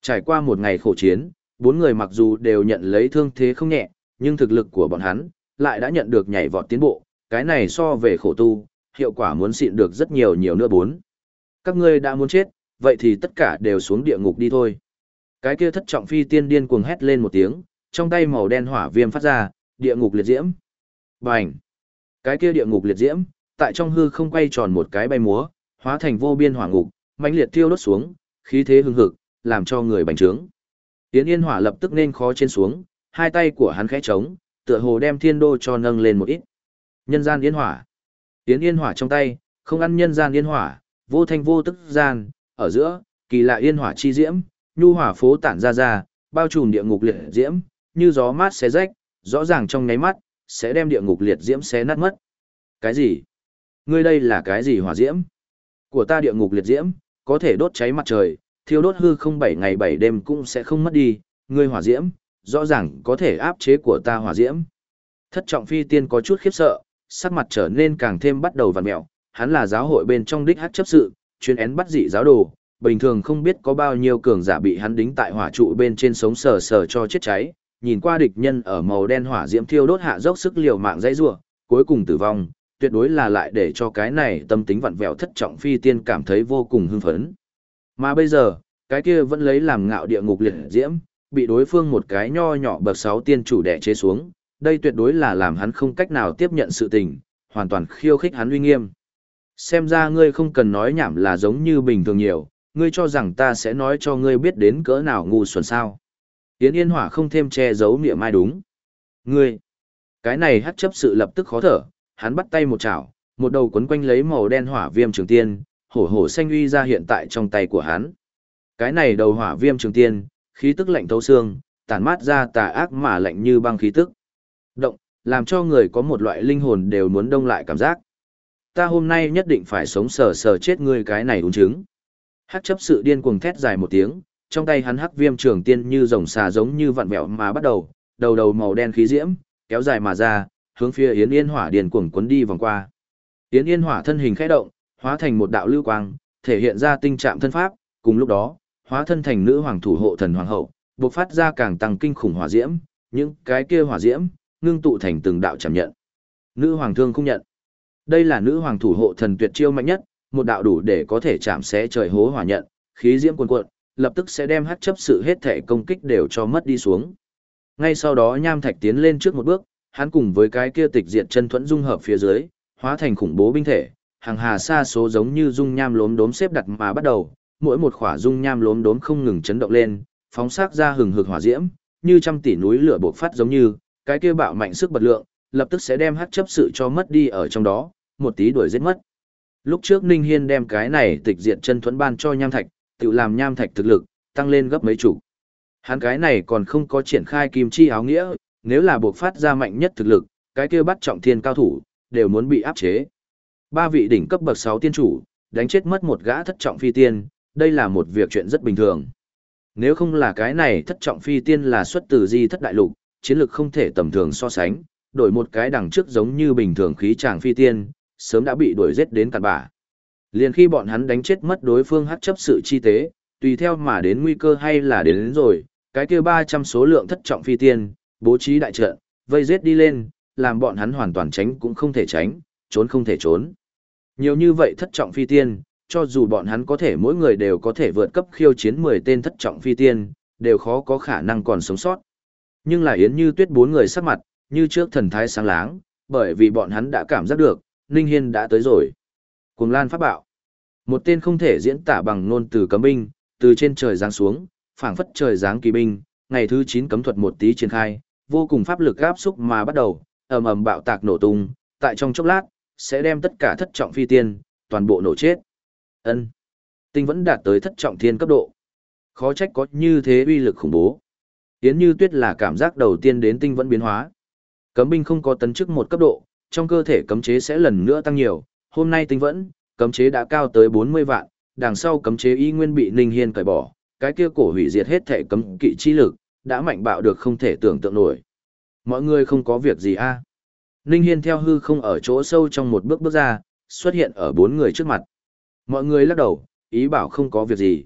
Trải qua một ngày khổ chiến, bốn người mặc dù đều nhận lấy thương thế không nhẹ, nhưng thực lực của bọn hắn lại đã nhận được nhảy vọt tiến bộ, cái này so về khổ tu, hiệu quả muốn xịn được rất nhiều nhiều nữa bốn. Các ngươi đã muốn chết, vậy thì tất cả đều xuống địa ngục đi thôi. Cái kia thất trọng phi tiên điên cuồng hét lên một tiếng, trong tay màu đen hỏa viêm phát ra, địa ngục liệt diễm. Bành! Cái kia địa ngục liệt diễm, tại trong hư không quay tròn một cái bay múa, hóa thành vô biên hỏa ngục, mãnh liệt tiêu đốt xuống, khí thế hưng hực, làm cho người bành trướng. Tiễn Yên Hỏa lập tức nên khó trên xuống, hai tay của hắn khẽ trống, tựa hồ đem thiên đô cho nâng lên một ít. Nhân gian Yên Hỏa. tiễn Yên Hỏa trong tay, không ăn nhân gian Yên Hỏa, vô thanh vô tức gian, ở giữa, kỳ lạ Yên Hỏa chi diễm, nhu hỏa phố tản ra ra, bao trùm địa ngục liệt diễm, như gió mát xé rách, rõ ràng trong nháy mắt, sẽ đem địa ngục liệt diễm xé nát mất. Cái gì? Ngươi đây là cái gì hỏa diễm? Của ta địa ngục liệt diễm, có thể đốt cháy mặt trời, thiêu đốt hư không bảy ngày bảy đêm cũng sẽ không mất đi, ngươi hỏa diễm, rõ ràng có thể áp chế của ta hỏa diễm. Thất trọng phi tiên có chút khiếp sợ, sắc mặt trở nên càng thêm bắt đầu vằn mẹo, hắn là giáo hội bên trong đích hát chấp sự, chuyên én bắt dị giáo đồ, bình thường không biết có bao nhiêu cường giả bị hắn đính tại hỏa trụ bên trên sống sờ sờ cho chết cháy, nhìn qua địch nhân ở màu đen hỏa diễm thiêu đốt hạ dốc sức liều mạng dãy rủa, cuối cùng tử vong, tuyệt đối là lại để cho cái này tâm tính vặn vẹo thất trọng phi tiên cảm thấy vô cùng hưng phấn. Mà bây giờ, cái kia vẫn lấy làm ngạo địa ngục liệt diễm, bị đối phương một cái nho nhỏ bậc sáu tiên chủ đè chế xuống, đây tuyệt đối là làm hắn không cách nào tiếp nhận sự tình, hoàn toàn khiêu khích hắn uy nghiêm. Xem ra ngươi không cần nói nhảm là giống như bình thường nhiều, ngươi cho rằng ta sẽ nói cho ngươi biết đến cỡ nào ngu xuẩn sao. Yến Yên Hỏa không thêm che giấu niệm ai đúng. Ngươi, cái này hát chấp sự lập tức khó thở, hắn bắt tay một chảo, một đầu quấn quanh lấy màu đen hỏa viêm trường tiên, hổ hổ xanh uy ra hiện tại trong tay của hắn. Cái này đầu hỏa viêm trường tiên, khí tức lạnh thấu xương, tản mát ra tà ác mà lạnh như băng khí tức. Động, làm cho người có một loại linh hồn đều muốn đông lại cảm giác. Ta hôm nay nhất định phải sống sờ sờ chết ngươi cái này uống chứng. Hắc chấp sự điên cuồng thét dài một tiếng, trong tay hắn hắc viêm trường tiên như rồng xà giống như vặn vẹo mà bắt đầu, đầu đầu màu đen khí diễm, kéo dài mà ra, hướng phía Yến Yên Hỏa điền cuồng cuốn đi vòng qua. Yến Yên Hỏa thân hình khẽ động, hóa thành một đạo lưu quang, thể hiện ra tinh trạng thân pháp, cùng lúc đó, hóa thân thành nữ hoàng thủ hộ thần hoàng hậu, bộc phát ra càng tăng kinh khủng hỏa diễm, những cái kia hỏa diễm ngưng tụ thành từng đạo chạm nhận. Nữ hoàng thương không nhận. Đây là nữ hoàng thủ hộ thần tuyệt chiêu mạnh nhất, một đạo đủ để có thể chạm xé trời hố hỏa nhận, khí diễm cuồn cuộn, lập tức sẽ đem hắc chấp sự hết thể công kích đều cho mất đi xuống. Ngay sau đó Nham Thạch tiến lên trước một bước, hắn cùng với cái kia tịch diệt chân thuẫn dung hợp phía dưới, hóa thành khủng bố binh thể, hàng hà xa số giống như dung nham lốm đốm xếp đặt mà bắt đầu, mỗi một khỏa dung nham lốm đốm không ngừng chấn động lên, phóng sắc ra hừng hực hỏa diễm, như trăm tỷ núi lửa bộc phát giống như, cái kia bạo mạnh sức bật lượng, lập tức sẽ đem hắc chấp sự cho mất đi ở trong đó, một tí đuổi giết mất. Lúc trước Ninh Hiên đem cái này tịch diệt chân thuẫn ban cho nham thạch, tự làm nham thạch thực lực, tăng lên gấp mấy chục. Hắn cái này còn không có triển khai kim chi áo nghĩa, nếu là buộc phát ra mạnh nhất thực lực, cái kia bắt trọng thiên cao thủ, đều muốn bị áp chế. Ba vị đỉnh cấp bậc 6 tiên chủ, đánh chết mất một gã thất trọng phi tiên, đây là một việc chuyện rất bình thường. Nếu không là cái này thất trọng phi tiên là xuất từ di thất đại lục, chiến lực không thể tầm thường so sánh, đổi một cái đằng trước giống như bình thường khí tràng phi tiên, sớm đã bị đuổi giết đến cạn bả. Liền khi bọn hắn đánh chết mất đối phương hắc chấp sự chi tế, tùy theo mà đến nguy cơ hay là đến, đến rồi, cái kia 300 số lượng thất trọng phi tiên, bố trí đại trận, vây giết đi lên, làm bọn hắn hoàn toàn tránh cũng không thể tránh, trốn không thể trốn. Nhiều như vậy thất trọng phi tiên, cho dù bọn hắn có thể mỗi người đều có thể vượt cấp khiêu chiến 10 tên thất trọng phi tiên, đều khó có khả năng còn sống sót. Nhưng là Yến Như Tuyết bốn người sắc mặt, như trước thần thái sáng láng, bởi vì bọn hắn đã cảm giác được, Ninh Hiên đã tới rồi. Cuồng Lan pháp bảo, Một tên không thể diễn tả bằng ngôn từ cấm binh, từ trên trời giáng xuống, phảng phất trời giáng kỳ binh, ngày thứ 9 cấm thuật một tí triển khai, vô cùng pháp lực áp xúc mà bắt đầu, ầm ầm bạo tạc nổ tung, tại trong chốc lát, sẽ đem tất cả thất trọng phi tiên, toàn bộ nổ chết. Ân. Tinh vẫn đạt tới thất trọng thiên cấp độ. Khó trách có như thế uy lực khủng bố. Yến Như Tuyết là cảm giác đầu tiên đến tinh vẫn biến hóa. Cấm binh không có tấn chức một cấp độ, trong cơ thể cấm chế sẽ lần nữa tăng nhiều, hôm nay tinh vẫn, cấm chế đã cao tới 40 vạn, đằng sau cấm chế y nguyên bị Ninh Hiên cởi bỏ, cái kia cổ hủy diệt hết thể cấm kỵ chi lực, đã mạnh bạo được không thể tưởng tượng nổi. Mọi người không có việc gì a? À? Ninh Hiên theo hư không ở chỗ sâu trong một bước bước ra, xuất hiện ở bốn người trước mặt. Mọi người lắc đầu, ý bảo không có việc gì.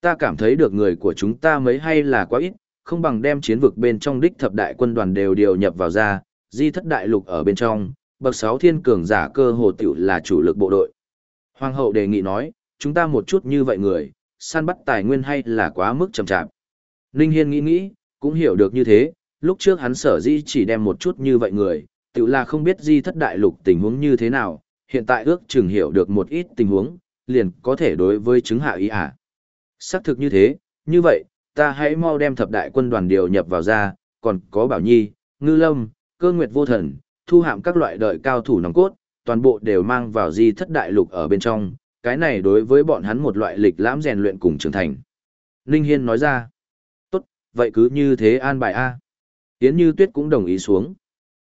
Ta cảm thấy được người của chúng ta mấy hay là quá ít, không bằng đem chiến vực bên trong đích thập đại quân đoàn đều điều nhập vào ra, di thất đại lục ở bên trong, bậc sáu thiên cường giả cơ hồ tiểu là chủ lực bộ đội. Hoàng hậu đề nghị nói, chúng ta một chút như vậy người, săn bắt tài nguyên hay là quá mức chậm chạp. Ninh Hiên nghĩ nghĩ, cũng hiểu được như thế, lúc trước hắn sở dĩ chỉ đem một chút như vậy người, tự là không biết di thất đại lục tình huống như thế nào, hiện tại ước chừng hiểu được một ít tình huống, liền có thể đối với chứng hạ ý à. Xác thực như thế, như vậy, ta hãy mau đem thập đại quân đoàn điều nhập vào ra, còn có Bảo Nhi, Ngư Lâm, Cơ Nguyệt Vô Thần, thu hạm các loại đợi cao thủ nòng cốt, toàn bộ đều mang vào di thất đại lục ở bên trong, cái này đối với bọn hắn một loại lịch lãm rèn luyện cùng trưởng thành. Ninh Hiên nói ra, tốt, vậy cứ như thế an bài A. Yến Như Tuyết cũng đồng ý xuống.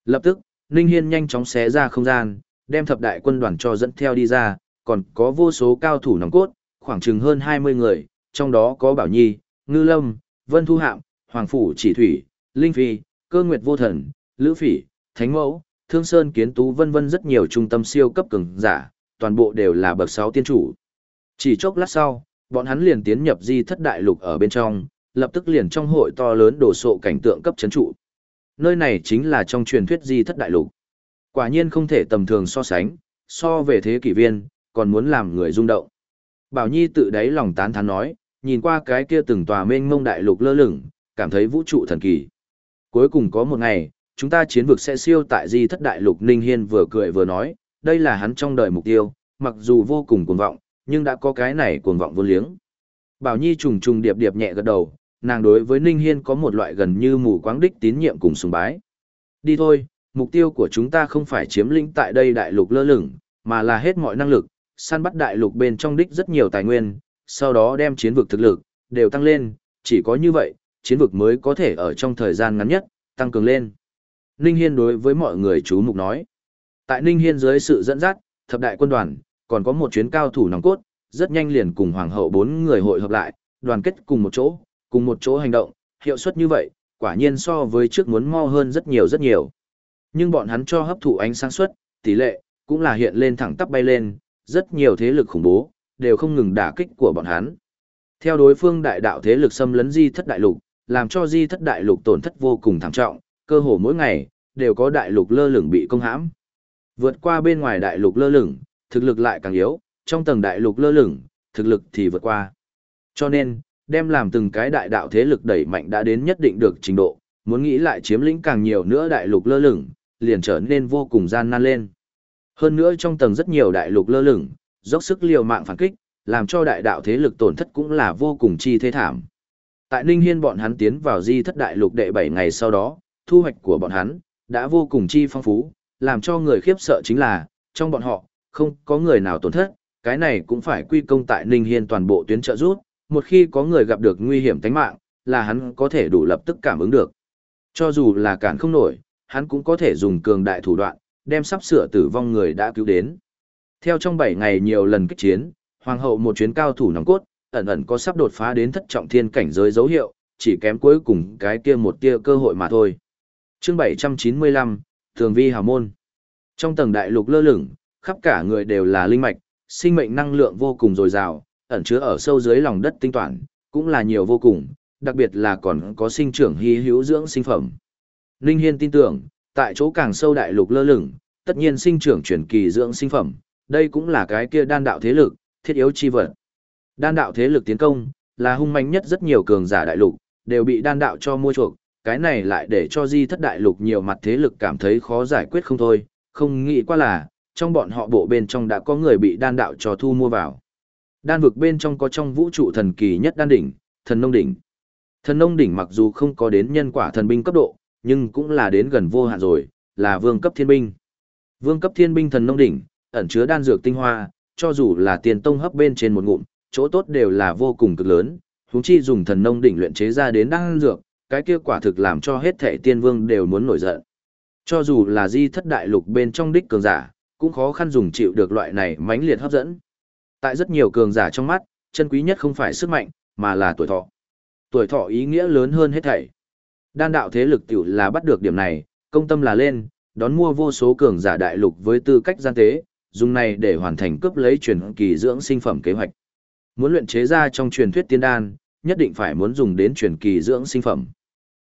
Lập tức, Ninh Hiên nhanh chóng xé ra không gian, đem thập đại quân đoàn cho dẫn theo đi ra, còn có vô số cao thủ nòng cốt, khoảng chừng hơn 20 người, trong đó có Bảo Nhi, Ngư Lâm, Vân Thu Hạm, Hoàng Phủ Chỉ Thủy, Linh Phi, Cơ Nguyệt Vô Thần, Lữ Phỉ, Thánh Mẫu, Thương Sơn Kiến Tú vân vân rất nhiều trung tâm siêu cấp cường giả, toàn bộ đều là bậc 6 tiên chủ. Chỉ chốc lát sau, bọn hắn liền tiến nhập di thất đại lục ở bên trong, lập tức liền trong hội to lớn đổ sộ cảnh tượng cấp chấn trụ. Nơi này chính là trong truyền thuyết di thất đại lục. Quả nhiên không thể tầm thường so sánh, so về thế kỷ viên, còn muốn làm người rung động. Bảo Nhi tự đáy lòng tán thán nói, nhìn qua cái kia từng tòa mênh mông đại lục lơ lửng, cảm thấy vũ trụ thần kỳ. Cuối cùng có một ngày, chúng ta chiến vực sẽ siêu tại di thất đại lục Ninh Hiên vừa cười vừa nói, đây là hắn trong đời mục tiêu, mặc dù vô cùng cuồng vọng, nhưng đã có cái này cuồng vọng vô liếng. Bảo Nhi trùng trùng điệp điệp nhẹ gật đầu, nàng đối với Ninh Hiên có một loại gần như mù quáng đích tín nhiệm cùng sùng bái. Đi thôi, mục tiêu của chúng ta không phải chiếm lĩnh tại đây đại lục lơ lửng, mà là hết mọi năng lực, săn bắt đại lục bên trong đích rất nhiều tài nguyên, sau đó đem chiến vực thực lực, đều tăng lên, chỉ có như vậy, chiến vực mới có thể ở trong thời gian ngắn nhất, tăng cường lên. Ninh Hiên đối với mọi người chú mục nói. Tại Ninh Hiên dưới sự dẫn dắt, thập đại quân đoàn, còn có một chuyến cao thủ nòng cốt, rất nhanh liền cùng hoàng hậu bốn người hội hợp lại, đoàn kết cùng một chỗ, cùng một chỗ hành động, hiệu suất như vậy, quả nhiên so với trước muốn mau hơn rất nhiều rất nhiều. Nhưng bọn hắn cho hấp thụ ánh sáng suất, tỷ lệ, cũng là hiện lên thẳng tắp bay lên, rất nhiều thế lực khủng bố, đều không ngừng đả kích của bọn hắn. Theo đối phương đại đạo thế lực xâm lấn di thất đại lục, làm cho di thất đại lục tổn thất vô cùng thảm trọng, cơ hồ mỗi ngày, đều có đại lục lơ lửng bị công hãm. Vượt qua bên ngoài đại lục lơ lửng, thực lực lại càng yếu, trong tầng đại lục lơ lửng, thực lực thì vượt qua. Cho nên, đem làm từng cái đại đạo thế lực đẩy mạnh đã đến nhất định được trình độ, muốn nghĩ lại chiếm lĩnh càng nhiều nữa đại lục lơ lửng, liền trở nên vô cùng gian nan lên. Hơn nữa trong tầng rất nhiều đại lục lơ lửng, dốc sức liều mạng phản kích, làm cho đại đạo thế lực tổn thất cũng là vô cùng chi thế thảm. Tại Ninh Hiên bọn hắn tiến vào di thất đại lục đệ 7 ngày sau đó, thu hoạch của bọn hắn đã vô cùng chi phong phú, làm cho người khiếp sợ chính là, trong bọn họ, không có người nào tổn thất, cái này cũng phải quy công tại Ninh Hiên toàn bộ tuyến trợ rút, một khi có người gặp được nguy hiểm tính mạng, là hắn có thể đủ lập tức cảm ứng được. Cho dù là cản không nổi, hắn cũng có thể dùng cường đại thủ đoạn, đem sắp sửa tử vong người đã cứu đến. Theo trong 7 ngày nhiều lần kích chiến, hoàng hậu một chuyến cao thủ nòng cốt, ẩn ẩn có sắp đột phá đến thất trọng thiên cảnh giới dấu hiệu, chỉ kém cuối cùng cái kia một tia cơ hội mà thôi. Chương 795, Thường vi hào môn. Trong tầng đại lục lơ lửng, khắp cả người đều là linh mạch, sinh mệnh năng lượng vô cùng dồi dào, ẩn chứa ở sâu dưới lòng đất tinh toàn, cũng là nhiều vô cùng, đặc biệt là còn có sinh trưởng hy hữu dưỡng sinh phẩm. Linh Hiên tin tưởng, tại chỗ càng sâu đại lục lơ lửng, tất nhiên sinh trưởng chuyển kỳ dưỡng sinh phẩm, đây cũng là cái kia đan đạo thế lực, thiết yếu chi vật. Đan đạo thế lực tiến công, là hung mạnh nhất rất nhiều cường giả đại lục, đều bị đan đạo cho mua chuộc, cái này lại để cho di thất đại lục nhiều mặt thế lực cảm thấy khó giải quyết không thôi, không nghĩ qua là, trong bọn họ bộ bên trong đã có người bị đan đạo cho thu mua vào. Đan vực bên trong có trong vũ trụ thần kỳ nhất đan đỉnh, thần nông đỉnh. Thần nông đỉnh mặc dù không có đến nhân quả thần binh cấp độ, nhưng cũng là đến gần vô hạn rồi, là vương cấp thiên binh. Vương cấp thiên binh thần nông đỉnh, ẩn chứa đan dược tinh hoa, cho dù là tiền tông hấp bên trên một ngụm, chỗ tốt đều là vô cùng cực lớn, huống chi dùng thần nông đỉnh luyện chế ra đến đan dược, cái kia quả thực làm cho hết thảy tiên vương đều muốn nổi giận. Cho dù là di thất đại lục bên trong đích cường giả, cũng khó khăn dùng chịu được loại này mãnh liệt hấp dẫn. Tại rất nhiều cường giả trong mắt, chân quý nhất không phải sức mạnh, mà là tuổi thọ. Tuổi thọ ý nghĩa lớn hơn hết thảy. Đan đạo thế lực tiểu là bắt được điểm này, công tâm là lên, đón mua vô số cường giả đại lục với tư cách gian tế, dùng này để hoàn thành cướp lấy truyền kỳ dưỡng sinh phẩm kế hoạch. Muốn luyện chế ra trong truyền thuyết tiên đan, nhất định phải muốn dùng đến truyền kỳ dưỡng sinh phẩm.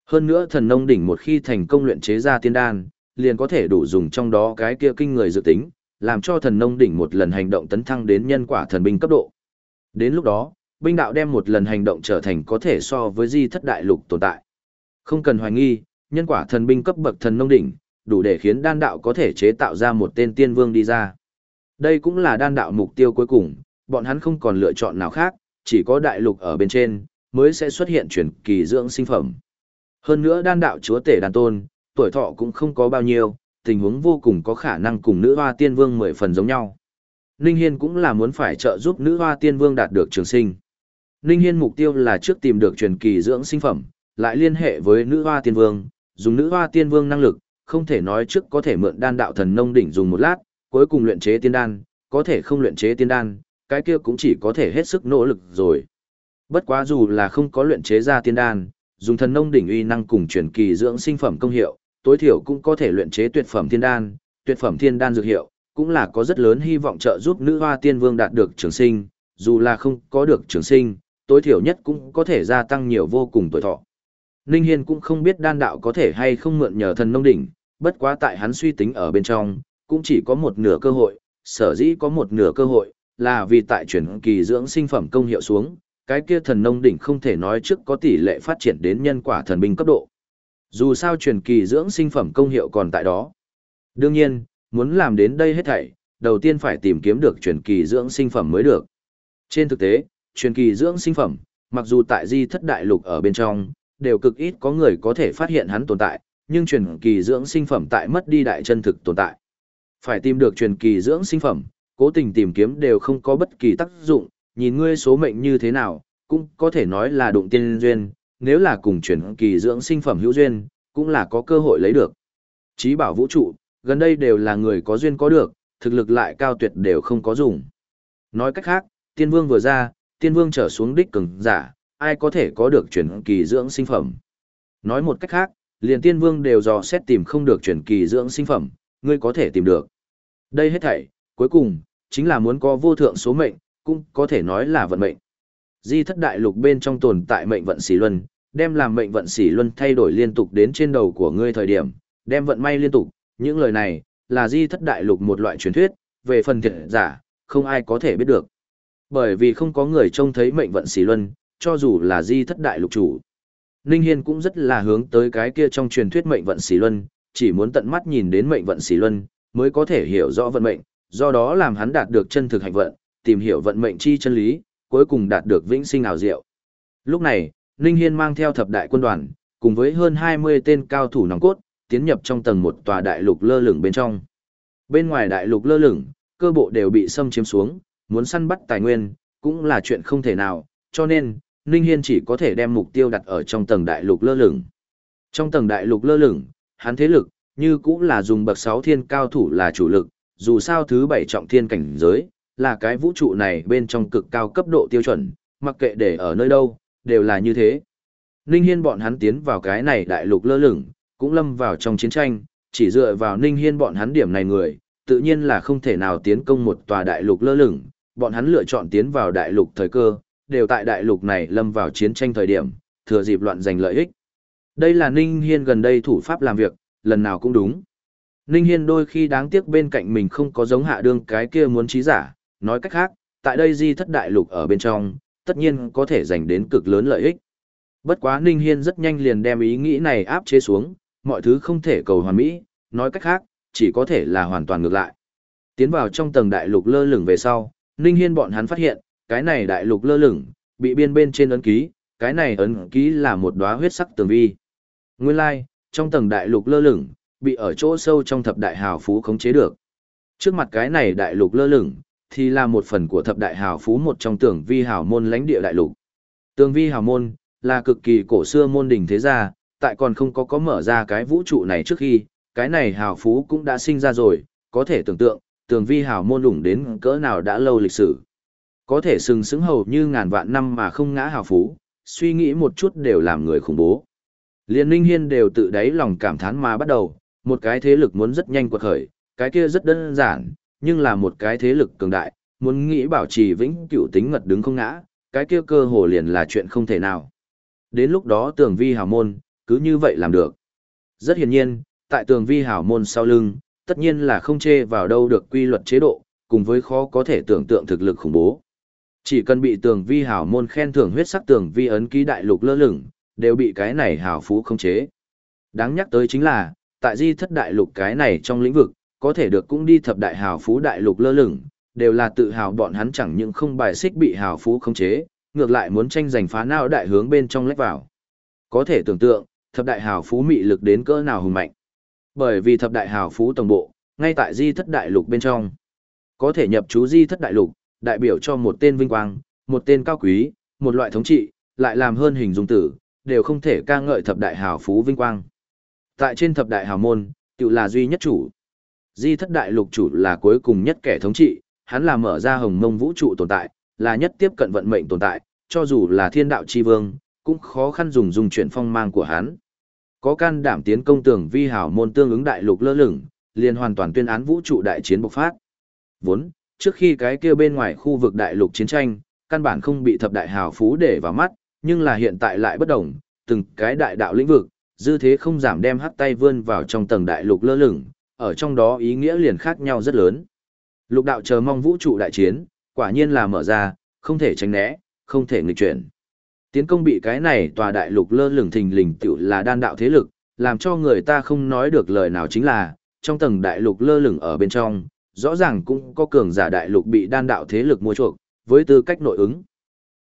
Hơn nữa thần nông đỉnh một khi thành công luyện chế ra tiên đan, liền có thể đủ dùng trong đó cái kia kinh người dự tính, làm cho thần nông đỉnh một lần hành động tấn thăng đến nhân quả thần binh cấp độ. Đến lúc đó, binh đạo đem một lần hành động trở thành có thể so với di thất đại lục tồn tại. Không cần hoài nghi, nhân quả thần binh cấp bậc thần nông đỉnh, đủ để khiến đan đạo có thể chế tạo ra một tên tiên vương đi ra. Đây cũng là đan đạo mục tiêu cuối cùng, bọn hắn không còn lựa chọn nào khác, chỉ có đại lục ở bên trên, mới sẽ xuất hiện truyền kỳ dưỡng sinh phẩm. Hơn nữa đan đạo chúa tể đàn tôn, tuổi thọ cũng không có bao nhiêu, tình huống vô cùng có khả năng cùng nữ hoa tiên vương mười phần giống nhau. Ninh Hiên cũng là muốn phải trợ giúp nữ hoa tiên vương đạt được trường sinh. Ninh Hiên mục tiêu là trước tìm được truyền kỳ dưỡng sinh phẩm, lại liên hệ với nữ hoa tiên vương, dùng nữ hoa tiên vương năng lực, không thể nói trước có thể mượn đan đạo thần nông đỉnh dùng một lát, cuối cùng luyện chế tiên đan, có thể không luyện chế tiên đan, cái kia cũng chỉ có thể hết sức nỗ lực rồi. Bất quá dù là không có luyện chế ra tiên đan, dùng thần nông đỉnh uy năng cùng truyền kỳ dưỡng sinh phẩm công hiệu, tối thiểu cũng có thể luyện chế tuyệt phẩm tiên đan, tuyệt phẩm tiên đan dược hiệu, cũng là có rất lớn hy vọng trợ giúp nữ hoa tiên vương đạt được trường sinh, dù là không có được trường sinh, tối thiểu nhất cũng có thể gia tăng nhiều vô cùng tuổi thọ. Ninh Hiên cũng không biết đan đạo có thể hay không mượn nhờ thần nông đỉnh, bất quá tại hắn suy tính ở bên trong, cũng chỉ có một nửa cơ hội, sở dĩ có một nửa cơ hội, là vì tại chuyển kỳ dưỡng sinh phẩm công hiệu xuống, cái kia thần nông đỉnh không thể nói trước có tỷ lệ phát triển đến nhân quả thần binh cấp độ. Dù sao truyền kỳ dưỡng sinh phẩm công hiệu còn tại đó. Đương nhiên, muốn làm đến đây hết thảy, đầu tiên phải tìm kiếm được truyền kỳ dưỡng sinh phẩm mới được. Trên thực tế, truyền kỳ dưỡng sinh phẩm, mặc dù tại di thất đại lục ở bên trong, đều cực ít có người có thể phát hiện hắn tồn tại, nhưng truyền kỳ dưỡng sinh phẩm tại mất đi đại chân thực tồn tại. Phải tìm được truyền kỳ dưỡng sinh phẩm, cố tình tìm kiếm đều không có bất kỳ tác dụng, nhìn ngươi số mệnh như thế nào, cũng có thể nói là đụng tiên duyên, nếu là cùng truyền kỳ dưỡng sinh phẩm hữu duyên, cũng là có cơ hội lấy được. Chí bảo vũ trụ, gần đây đều là người có duyên có được, thực lực lại cao tuyệt đều không có dùng. Nói cách khác, tiên vương vừa ra, tiên vương trở xuống đích cường giả, ai có thể có được truyền kỳ dưỡng sinh phẩm. Nói một cách khác, liền tiên vương đều dò xét tìm không được truyền kỳ dưỡng sinh phẩm, ngươi có thể tìm được. Đây hết thảy, cuối cùng, chính là muốn có vô thượng số mệnh, cũng có thể nói là vận mệnh. Di thất đại lục bên trong tồn tại mệnh vận xỉ luân, đem làm mệnh vận xỉ luân thay đổi liên tục đến trên đầu của ngươi thời điểm, đem vận may liên tục, những lời này, là di thất đại lục một loại truyền thuyết, về phần thiệt giả, không ai có thể biết được. Bởi vì không có người trông thấy mệnh vận xỉ luân, cho dù là di thất đại lục chủ. Ninh Hiên cũng rất là hướng tới cái kia trong truyền thuyết mệnh vận xỉ luân, chỉ muốn tận mắt nhìn đến mệnh vận xỉ luân, mới có thể hiểu rõ vận mệnh, do đó làm hắn đạt được chân thực hạnh vận, tìm hiểu vận mệnh chi chân lý, cuối cùng đạt được vĩnh sinh ảo diệu. Lúc này, Ninh Hiên mang theo thập đại quân đoàn, cùng với hơn 20 tên cao thủ nòng cốt, tiến nhập trong tầng một tòa đại lục lơ lửng bên trong. Bên ngoài đại lục lơ lửng, cơ bộ đều bị xâm chiếm xuống, muốn săn bắt tài nguyên, cũng là chuyện không thể nào, cho nên, Ninh Hiên chỉ có thể đem mục tiêu đặt ở trong tầng đại lục lơ lửng. Trong tầng đại lục lơ lửng, hắn thế lực, như cũng là dùng bậc 6 thiên cao thủ là chủ lực, dù sao thứ bảy trọng thiên cảnh giới, là cái vũ trụ này bên trong cực cao cấp độ tiêu chuẩn, mặc kệ để ở nơi đâu, đều là như thế. Ninh Hiên bọn hắn tiến vào cái này đại lục lơ lửng, cũng lâm vào trong chiến tranh, chỉ dựa vào Ninh Hiên bọn hắn điểm này người, tự nhiên là không thể nào tiến công một tòa đại lục lơ lửng, bọn hắn lựa chọn tiến vào đại lục thời cơ, đều tại đại lục này lâm vào chiến tranh thời điểm, thừa dịp loạn giành lợi ích. Đây là Ninh Hiên gần đây thủ pháp làm việc, lần nào cũng đúng. Ninh Hiên đôi khi đáng tiếc bên cạnh mình không có giống hạ đương cái kia muốn trí giả, nói cách khác, tại đây di thất đại lục ở bên trong, tất nhiên có thể giành đến cực lớn lợi ích. Bất quá Ninh Hiên rất nhanh liền đem ý nghĩ này áp chế xuống, mọi thứ không thể cầu hoàn mỹ, nói cách khác, chỉ có thể là hoàn toàn ngược lại. Tiến vào trong tầng đại lục lơ lửng về sau, Ninh Hiên bọn hắn phát hiện, cái này đại lục lơ lửng, bị biên bên trên ấn ký, cái này ấn ký là một đóa huyết sắc tường vi. Nguyên lai, like, trong tầng đại lục lơ lửng, bị ở chỗ sâu trong thập đại hào phú khống chế được. Trước mặt cái này đại lục lơ lửng, thì là một phần của thập đại hào phú một trong tưởng vi hào môn lãnh địa đại lục. Tường vi hào môn, là cực kỳ cổ xưa môn đỉnh thế gia, tại còn không có có mở ra cái vũ trụ này trước khi, cái này hào phú cũng đã sinh ra rồi, có thể tưởng tượng, tường vi hào môn đủng đến cỡ nào đã lâu lịch sử. Có thể sừng sững hầu như ngàn vạn năm mà không ngã hào phú, suy nghĩ một chút đều làm người khủng bố. Liên Ninh Hiên đều tự đáy lòng cảm thán mà bắt đầu, một cái thế lực muốn rất nhanh quật khởi, cái kia rất đơn giản, nhưng là một cái thế lực cường đại, muốn nghĩ bảo trì vĩnh cửu tính ngật đứng không ngã, cái kia cơ hồ liền là chuyện không thể nào. Đến lúc đó tường vi hào môn, cứ như vậy làm được. Rất hiển nhiên, tại tường vi hào môn sau lưng, tất nhiên là không chê vào đâu được quy luật chế độ, cùng với khó có thể tưởng tượng thực lực khủng bố. Chỉ cần bị tường vi hảo môn khen thưởng huyết sắc tường vi ấn ký đại lục lơ lửng, đều bị cái này hảo phú không chế. Đáng nhắc tới chính là, tại di thất đại lục cái này trong lĩnh vực, có thể được cũng đi thập đại hào phú đại lục lơ lửng, đều là tự hào bọn hắn chẳng những không bài xích bị hào phú không chế, ngược lại muốn tranh giành phá não đại hướng bên trong lách vào. Có thể tưởng tượng, thập đại hào phú mị lực đến cỡ nào hùng mạnh. Bởi vì thập đại hào phú tổng bộ, ngay tại di thất đại lục bên trong, có thể nhập chú di thất đại lục, đại biểu cho một tên vinh quang, một tên cao quý, một loại thống trị, lại làm hơn hình dung tử, đều không thể ca ngợi thập đại hào phú vinh quang. Tại trên thập đại hào môn, tự là duy nhất chủ. Di thất đại lục chủ là cuối cùng nhất kẻ thống trị, hắn là mở ra hồng mông vũ trụ tồn tại, là nhất tiếp cận vận mệnh tồn tại, cho dù là thiên đạo chi vương, cũng khó khăn dùng dùng chuyện phong mang của hắn. Có can đảm tiến công tường vi hào môn tương ứng đại lục lơ lửng, liền hoàn toàn tuyên án vũ trụ đại chiến bộc phát. Vốn, trước khi cái kia bên ngoài khu vực đại lục chiến tranh, căn bản không bị thập đại hào phú để vào mắt, nhưng là hiện tại lại bất đồng, từng cái đại đạo lĩnh vực, dư thế không giảm đem hắt tay vươn vào trong tầng đại lục lơ lửng, ở trong đó ý nghĩa liền khác nhau rất lớn. Lục đạo chờ mong vũ trụ đại chiến, quả nhiên là mở ra, không thể tránh né, không thể nghịch chuyển. Tiến công bị cái này tòa đại lục lơ lửng thình lình tiểu là đan đạo thế lực, làm cho người ta không nói được lời nào chính là, trong tầng đại lục lơ lửng ở bên trong, rõ ràng cũng có cường giả đại lục bị đan đạo thế lực mua chuộc, với tư cách nội ứng.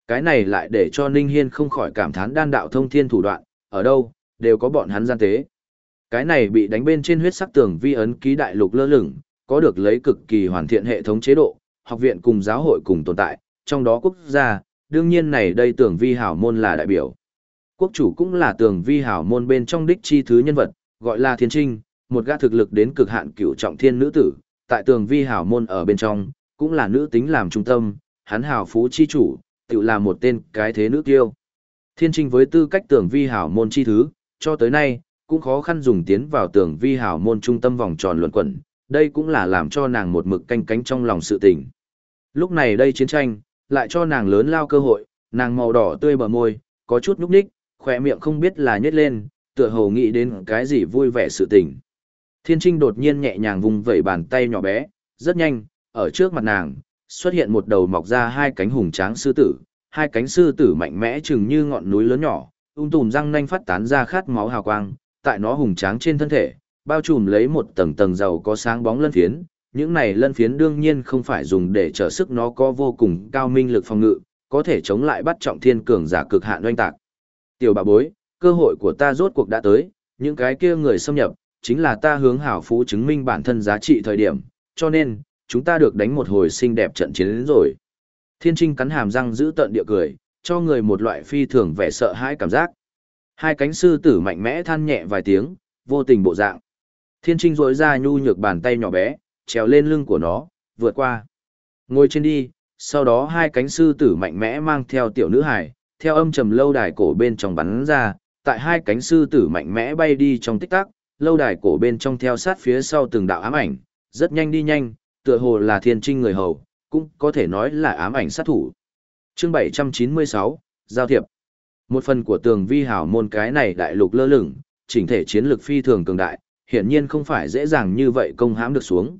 Cái này lại để cho Ninh Hiên không khỏi cảm thán đan đạo thông thiên thủ đoạn, ở đâu, đều có bọn hắn gian tế. Cái này bị đánh bên trên huyết sắc tường vi ấn ký đại lục lơ lửng, có được lấy cực kỳ hoàn thiện hệ thống chế độ, học viện cùng giáo hội cùng tồn tại, trong đó quốc gia, đương nhiên này đây tường vi hảo môn là đại biểu. Quốc chủ cũng là tường vi hảo môn bên trong đích chi thứ nhân vật, gọi là thiên trinh, một gã thực lực đến cực hạn cửu trọng thiên nữ tử, tại tường vi hảo môn ở bên trong, cũng là nữ tính làm trung tâm, hắn hảo phú chi chủ, tự là một tên cái thế nữ tiêu. Thiên trinh với tư cách tường vi hảo môn chi thứ, cho tới nay, cũng khó khăn dùng tiến vào tường vi Hào môn trung tâm vòng tròn luận quẩn, đây cũng là làm cho nàng một mực canh cánh trong lòng sự tình. Lúc này đây chiến tranh, lại cho nàng lớn lao cơ hội, nàng màu đỏ tươi bờ môi, có chút nhúc nhích, khỏe miệng không biết là nhét lên, tựa hồ nghĩ đến cái gì vui vẻ sự tình. Thiên Trinh đột nhiên nhẹ nhàng vùng vẩy bàn tay nhỏ bé, rất nhanh, ở trước mặt nàng, xuất hiện một đầu mọc ra hai cánh hùng tráng sư tử, hai cánh sư tử mạnh mẽ chừng như ngọn núi lớn nhỏ, ung tùm răng nanh phát tán ra khát máu hào quang, tại nó hùng tráng trên thân thể, bao trùm lấy một tầng tầng dầu có sáng bóng lân phiến, những này lân phiến đương nhiên không phải dùng để trợ sức nó có vô cùng cao minh lực phòng ngự, có thể chống lại bắt trọng thiên cường giả cực hạn oanh tạc. Tiểu bà bối, cơ hội của ta rốt cuộc đã tới, những cái kia người xâm nhập, chính là ta hướng hảo phú chứng minh bản thân giá trị thời điểm, cho nên, chúng ta được đánh một hồi xinh đẹp trận chiến đến rồi. Thiên Trinh cắn hàm răng giữ tận địa cười, cho người một loại phi thường vẻ sợ hãi cảm giác. Hai cánh sư tử mạnh mẽ than nhẹ vài tiếng, vô tình bộ dạng. Thiên Trinh rỗi ra nhu nhược bàn tay nhỏ bé, trèo lên lưng của nó, vượt qua. Ngồi trên đi, sau đó hai cánh sư tử mạnh mẽ mang theo tiểu nữ hải, theo âm trầm lâu đài cổ bên trong bắn ra, tại hai cánh sư tử mạnh mẽ bay đi trong tích tắc, lâu đài cổ bên trong theo sát phía sau từng đạo ám ảnh, rất nhanh đi nhanh, tựa hồ là thiên trinh người hầu, cũng có thể nói là ám ảnh sát thủ. Chương 796, Giao thiệp. Một phần của tường vi hảo môn cái này đại lục lơ lửng, chỉnh thể chiến lược phi thường cường đại, hiển nhiên không phải dễ dàng như vậy công hãm được xuống.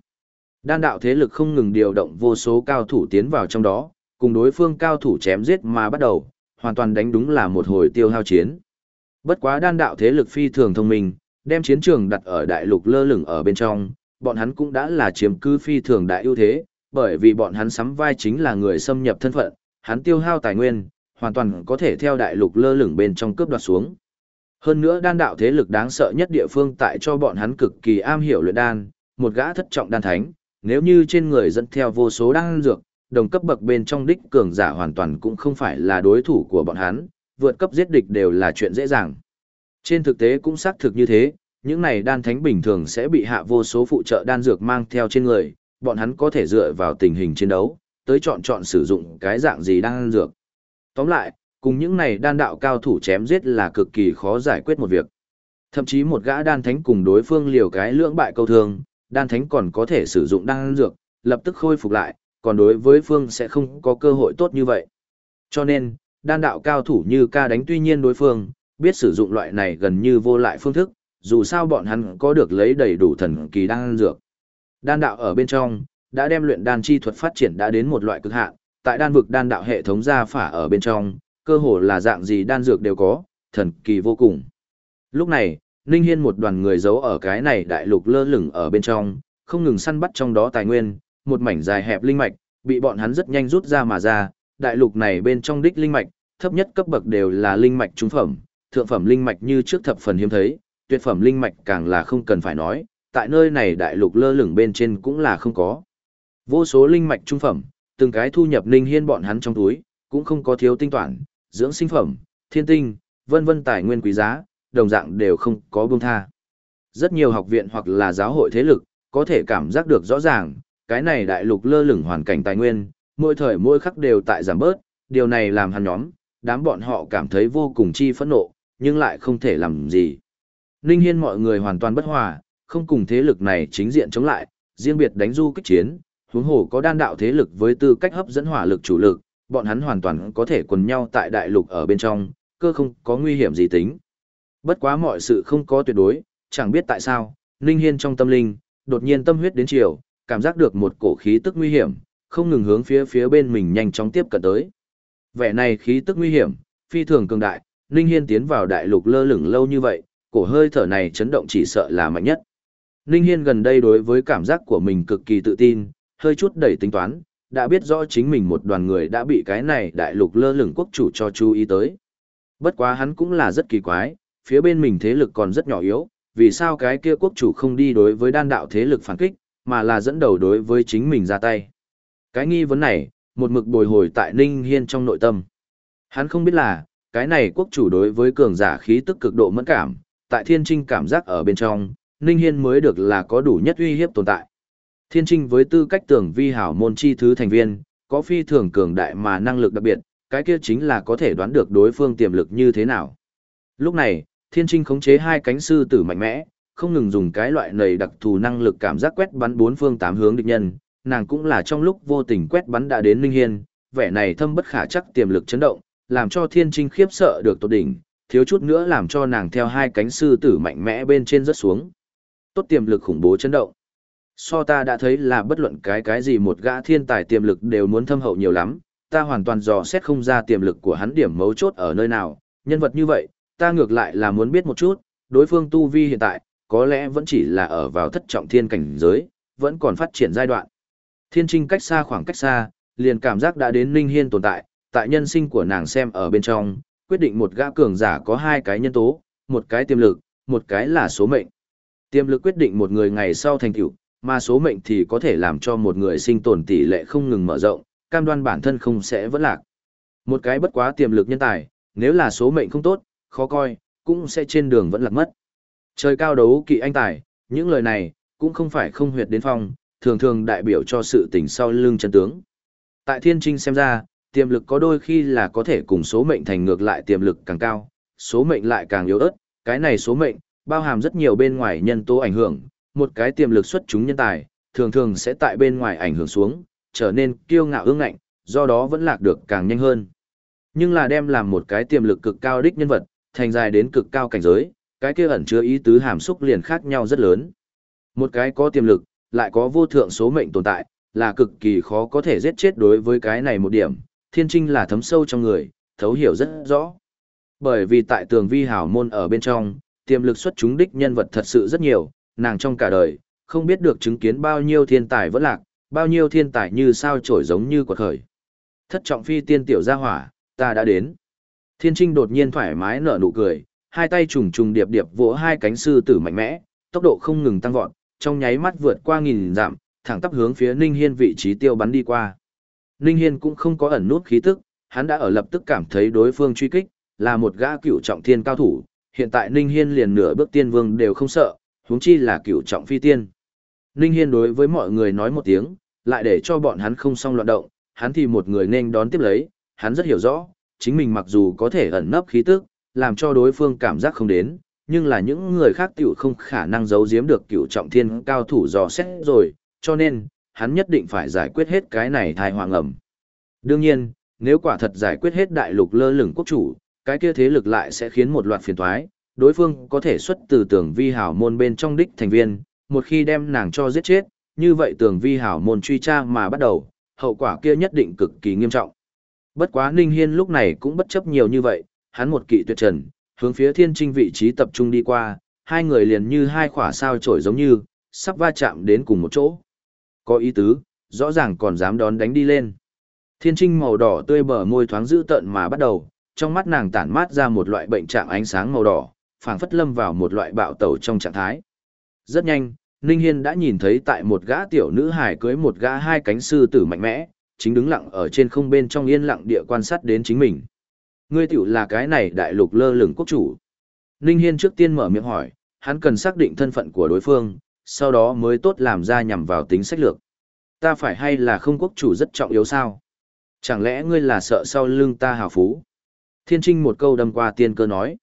Đan đạo thế lực không ngừng điều động vô số cao thủ tiến vào trong đó, cùng đối phương cao thủ chém giết mà bắt đầu, hoàn toàn đánh đúng là một hồi tiêu hao chiến. Bất quá đan đạo thế lực phi thường thông minh, đem chiến trường đặt ở đại lục lơ lửng ở bên trong, bọn hắn cũng đã là chiếm cứ phi thường đại ưu thế, bởi vì bọn hắn sắm vai chính là người xâm nhập thân phận, hắn tiêu hao tài nguyên, hoàn toàn có thể theo đại lục lơ lửng bên trong cướp đoạt xuống. Hơn nữa đan đạo thế lực đáng sợ nhất địa phương tại cho bọn hắn cực kỳ am hiểu luyện đan, một gã thất trọng đan thánh, nếu như trên người dẫn theo vô số đan dược, đồng cấp bậc bên trong đích cường giả hoàn toàn cũng không phải là đối thủ của bọn hắn, vượt cấp giết địch đều là chuyện dễ dàng. Trên thực tế cũng xác thực như thế, những này đan thánh bình thường sẽ bị hạ vô số phụ trợ đan dược mang theo trên người, bọn hắn có thể dựa vào tình hình chiến đấu, tới chọn chọn sử dụng cái dạng gì đang ăn dược. Tóm lại, cùng những này đan đạo cao thủ chém giết là cực kỳ khó giải quyết một việc. Thậm chí một gã đan thánh cùng đối phương liều cái lưỡng bại câu thương, đan thánh còn có thể sử dụng đan dược, lập tức khôi phục lại, còn đối với phương sẽ không có cơ hội tốt như vậy. Cho nên, đan đạo cao thủ như ca đánh tuy nhiên đối phương, biết sử dụng loại này gần như vô lại phương thức, dù sao bọn hắn có được lấy đầy đủ thần kỳ đan dược. Đan đạo ở bên trong, đã đem luyện đan chi thuật phát triển đã đến một loại cực hạn, tại đan vực đan đạo hệ thống gia phả ở bên trong, cơ hồ là dạng gì đan dược đều có, thần kỳ vô cùng. Lúc này, Ninh Hiên một đoàn người giấu ở cái này đại lục lơ lửng ở bên trong, không ngừng săn bắt trong đó tài nguyên, một mảnh dài hẹp linh mạch, bị bọn hắn rất nhanh rút ra mà ra, đại lục này bên trong đích linh mạch, thấp nhất cấp bậc đều là linh mạch trung phẩm, thượng phẩm linh mạch như trước thập phần hiếm thấy, tuyệt phẩm linh mạch càng là không cần phải nói, tại nơi này đại lục lơ lửng bên trên cũng là không có. Vô số linh mạch trung phẩm, từng cái thu nhập Ninh Hiên bọn hắn trong túi, cũng không có thiếu tinh toán, dưỡng sinh phẩm, thiên tinh, vân vân tài nguyên quý giá, đồng dạng đều không có buông tha. Rất nhiều học viện hoặc là giáo hội thế lực, có thể cảm giác được rõ ràng, cái này đại lục lơ lửng hoàn cảnh tài nguyên, mỗi thời mỗi khắc đều tại giảm bớt, điều này làm hắn nhóm, đám bọn họ cảm thấy vô cùng chi phẫn nộ, nhưng lại không thể làm gì. Ninh Hiên mọi người hoàn toàn bất hòa, không cùng thế lực này chính diện chống lại, riêng biệt đánh du kích chiến, huống hồ có đan đạo thế lực với tư cách hấp dẫn hỏa lực chủ lực, bọn hắn hoàn toàn có thể quần nhau tại đại lục ở bên trong, cơ không có nguy hiểm gì tính. Bất quá mọi sự không có tuyệt đối, chẳng biết tại sao, Ninh Hiên trong tâm linh, đột nhiên tâm huyết đến chiều, cảm giác được một cổ khí tức nguy hiểm, không ngừng hướng phía phía bên mình nhanh chóng tiếp cận tới. Vẻ này khí tức nguy hiểm, phi thường cường đại, Ninh Hiên tiến vào đại lục lơ lửng lâu như vậy, cổ hơi thở này chấn động chỉ sợ là mạnh nhất. Ninh Hiên gần đây đối với cảm giác của mình cực kỳ tự tin, hơi chút đẩy tính toán, đã biết rõ chính mình một đoàn người đã bị cái này đại lục lơ lửng quốc chủ cho chú ý tới. Bất quá hắn cũng là rất kỳ quái, phía bên mình thế lực còn rất nhỏ yếu, vì sao cái kia quốc chủ không đi đối với đan đạo thế lực phản kích, mà là dẫn đầu đối với chính mình ra tay. Cái nghi vấn này, một mực bồi hồi tại Ninh Hiên trong nội tâm. Hắn không biết là, cái này quốc chủ đối với cường giả khí tức cực độ mẫn cảm, tại thiên trinh cảm giác ở bên trong, Ninh Hiên mới được là có đủ nhất uy hiếp tồn tại. Thiên trinh với tư cách tưởng vi hảo môn chi thứ thành viên, có phi thường cường đại mà năng lực đặc biệt, cái kia chính là có thể đoán được đối phương tiềm lực như thế nào. Lúc này, thiên trinh khống chế hai cánh sư tử mạnh mẽ, không ngừng dùng cái loại này đặc thù năng lực cảm giác quét bắn bốn phương tám hướng địch nhân, nàng cũng là trong lúc vô tình quét bắn đã đến Ninh Hiên, vẻ này thâm bất khả chắc tiềm lực chấn động, làm cho thiên trinh khiếp sợ được tột đỉnh, thiếu chút nữa làm cho nàng theo hai cánh sư tử mạnh mẽ bên trên rớt xuống. Tốt tiềm lực khủng bố chấn động. So ta đã thấy là bất luận cái cái gì một gã thiên tài tiềm lực đều muốn thâm hậu nhiều lắm, ta hoàn toàn dò xét không ra tiềm lực của hắn điểm mấu chốt ở nơi nào, nhân vật như vậy, ta ngược lại là muốn biết một chút, đối phương tu vi hiện tại, có lẽ vẫn chỉ là ở vào thất trọng thiên cảnh giới, vẫn còn phát triển giai đoạn. Thiên trinh cách xa khoảng cách xa, liền cảm giác đã đến Ninh Hiên tồn tại, tại nhân sinh của nàng xem ở bên trong, quyết định một gã cường giả có hai cái nhân tố, một cái tiềm lực, một cái là số mệnh. Tiềm lực quyết định một người ngày sau thành tựu, mà số mệnh thì có thể làm cho một người sinh tồn tỷ lệ không ngừng mở rộng, cam đoan bản thân không sẽ vẫn lạc. Một cái bất quá tiềm lực nhân tài, nếu là số mệnh không tốt, khó coi, cũng sẽ trên đường vẫn lạc mất. Trời cao đấu kỵ anh tài, những lời này, cũng không phải không huyệt đến phong, thường thường đại biểu cho sự tình sau lưng chân tướng. Tại thiên trinh xem ra, tiềm lực có đôi khi là có thể cùng số mệnh thành ngược lại tiềm lực càng cao, số mệnh lại càng yếu ớt, cái này số mệnh, bao hàm rất nhiều bên ngoài nhân tố ảnh hưởng, một cái tiềm lực xuất chúng nhân tài, thường thường sẽ tại bên ngoài ảnh hưởng xuống, trở nên kiêu ngạo ương ngạnh, do đó vẫn lạc được càng nhanh hơn. Nhưng là đem làm một cái tiềm lực cực cao đích nhân vật, thành dài đến cực cao cảnh giới, cái kia ẩn chứa ý tứ hàm xúc liền khác nhau rất lớn. Một cái có tiềm lực, lại có vô thượng số mệnh tồn tại, là cực kỳ khó có thể giết chết đối với cái này một điểm, thiên trinh là thấm sâu trong người, thấu hiểu rất rõ. Bởi vì tại tường vi hảo môn ở bên trong, tiềm lực xuất chúng đích nhân vật thật sự rất nhiều, nàng trong cả đời, không biết được chứng kiến bao nhiêu thiên tài vẫn lạc, bao nhiêu thiên tài như sao trổi giống như quật khởi. Thất trọng phi tiên tiểu gia hỏa, ta đã đến. Thiên trinh đột nhiên thoải mái nở nụ cười, hai tay trùng trùng điệp điệp vỗ hai cánh sư tử mạnh mẽ, tốc độ không ngừng tăng vọt, trong nháy mắt vượt qua nghìn dặm, thẳng tắp hướng phía Ninh Hiên vị trí tiêu bắn đi qua. Ninh Hiên cũng không có ẩn nút khí tức, hắn đã ở lập tức cảm thấy đối phương truy kích, là một gã cựu trọng thiên cao thủ, hiện tại Ninh Hiên liền nửa bước tiên vương đều không sợ, huống chi là cựu trọng phi tiên. Ninh Hiên đối với mọi người nói một tiếng, lại để cho bọn hắn không xong loạn động, hắn thì một người nên đón tiếp lấy, hắn rất hiểu rõ, chính mình mặc dù có thể ẩn nấp khí tức, làm cho đối phương cảm giác không đến, nhưng là những người khác tiểu không khả năng giấu giếm được cựu trọng thiên cao thủ dò xét rồi, cho nên, hắn nhất định phải giải quyết hết cái này thai hoàng ẩm. Đương nhiên, nếu quả thật giải quyết hết đại lục lơ lửng quốc chủ, cái kia thế lực lại sẽ khiến một loạt phiền toái, đối phương có thể xuất từ tưởng vi hảo môn bên trong đích thành viên, một khi đem nàng cho giết chết, như vậy tưởng vi hảo môn truy tra mà bắt đầu, hậu quả kia nhất định cực kỳ nghiêm trọng. Bất quá Ninh Hiên lúc này cũng bất chấp nhiều như vậy, hắn một kỵ tuyệt trần, hướng phía thiên trinh vị trí tập trung đi qua, hai người liền như hai khỏa sao trổi giống như, sắp va chạm đến cùng một chỗ. Có ý tứ, rõ ràng còn dám đón đánh đi lên. Thiên trinh màu đỏ tươi bờ môi thoáng dữ tợn mà bắt đầu, trong mắt nàng tản mát ra một loại bệnh trạng ánh sáng màu đỏ, phảng phất lâm vào một loại bạo tẩu trong trạng thái. Rất nhanh, Ninh Hiên đã nhìn thấy tại một gã tiểu nữ hài cưới một gã hai cánh sư tử mạnh mẽ, chính đứng lặng ở trên không bên trong yên lặng địa quan sát đến chính mình. Ngươi tiểu là cái này đại lục lơ lửng quốc chủ. Ninh Hiên trước tiên mở miệng hỏi, hắn cần xác định thân phận của đối phương, sau đó mới tốt làm ra nhằm vào tính sách lược. Ta phải hay là không quốc chủ rất trọng yếu sao? Chẳng lẽ ngươi là sợ sau lưng ta hào phú? Thiên Trinh một câu đâm qua tiên cơ nói.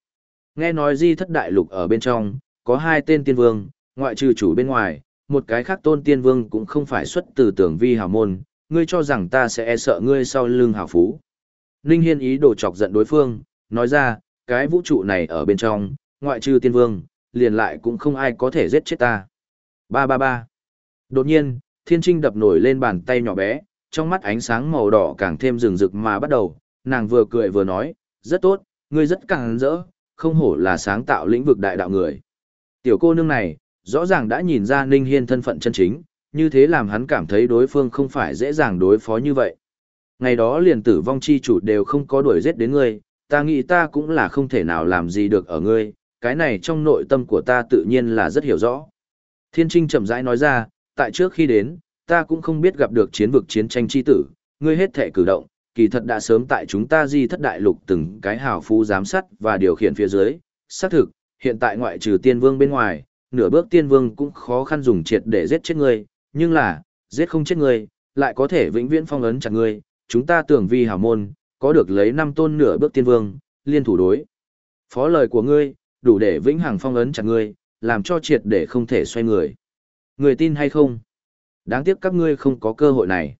Nghe nói di thất đại lục ở bên trong, có hai tên tiên vương, ngoại trừ chủ bên ngoài, một cái khác tôn tiên vương cũng không phải xuất từ tưởng vi hào môn, ngươi cho rằng ta sẽ e sợ ngươi sau lưng hào phú. Ninh Hiên ý đồ chọc giận đối phương, nói ra, cái vũ trụ này ở bên trong, ngoại trừ tiên vương, liền lại cũng không ai có thể giết chết ta. Ba ba ba. Đột nhiên, thiên trinh đập nổi lên bàn tay nhỏ bé, trong mắt ánh sáng màu đỏ càng thêm rừng rực mà bắt đầu, nàng vừa cười vừa nói, rất tốt, ngươi rất càng rỡ, không hổ là sáng tạo lĩnh vực đại đạo người. Tiểu cô nương này, rõ ràng đã nhìn ra Ninh Hiên thân phận chân chính, như thế làm hắn cảm thấy đối phương không phải dễ dàng đối phó như vậy. Ngày đó liền tử vong chi chủ đều không có đuổi giết đến ngươi, ta nghĩ ta cũng là không thể nào làm gì được ở ngươi, cái này trong nội tâm của ta tự nhiên là rất hiểu rõ. Thiên Trinh chậm rãi nói ra, tại trước khi đến, ta cũng không biết gặp được chiến vực chiến tranh chi tử, ngươi hết thể cử động, kỳ thật đã sớm tại chúng ta di thất đại lục từng cái hào phú giám sát và điều khiển phía dưới. Xác thực, hiện tại ngoại trừ tiên vương bên ngoài, nửa bước tiên vương cũng khó khăn dùng triệt để giết chết ngươi, nhưng là, giết không chết ngươi, lại có thể vĩnh viễn phong ấn chặt ngươi, chúng ta tưởng vi hào môn, có được lấy năm tôn nửa bước tiên vương, liên thủ đối. Phó lời của ngươi, đủ để vĩnh hằng phong ấn chặt ngươi, làm cho triệt để không thể xoay người. Người tin hay không? Đáng tiếc các ngươi không có cơ hội này.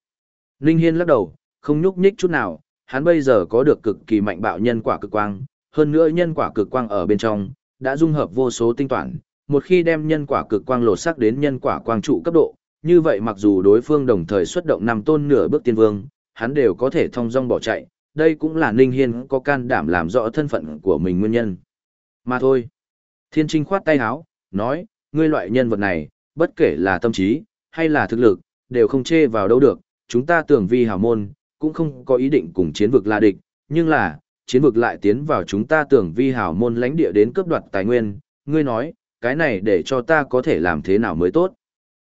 Linh Hiên lắc đầu, không nhúc nhích chút nào, hắn bây giờ có được cực kỳ mạnh bạo nhân quả cực quang, hơn nữa nhân quả cực quang ở bên trong, đã dung hợp vô số tinh toán, một khi đem nhân quả cực quang lột sắc đến nhân quả quang trụ cấp độ, như vậy mặc dù đối phương đồng thời xuất động năm tôn nửa bước tiên vương, hắn đều có thể thông dong bỏ chạy, đây cũng là Ninh Hiên có can đảm làm rõ thân phận của mình nguyên nhân. Mà thôi. Thiên Trinh khoát tay áo, nói, ngươi loại nhân vật này, bất kể là tâm trí, hay là thực lực, đều không chê vào đâu được, chúng ta tưởng vi hào môn, cũng không có ý định cùng chiến vực là địch, nhưng là, chiến vực lại tiến vào chúng ta tưởng vi hào môn lãnh địa đến cướp đoạt tài nguyên, ngươi nói, cái này để cho ta có thể làm thế nào mới tốt.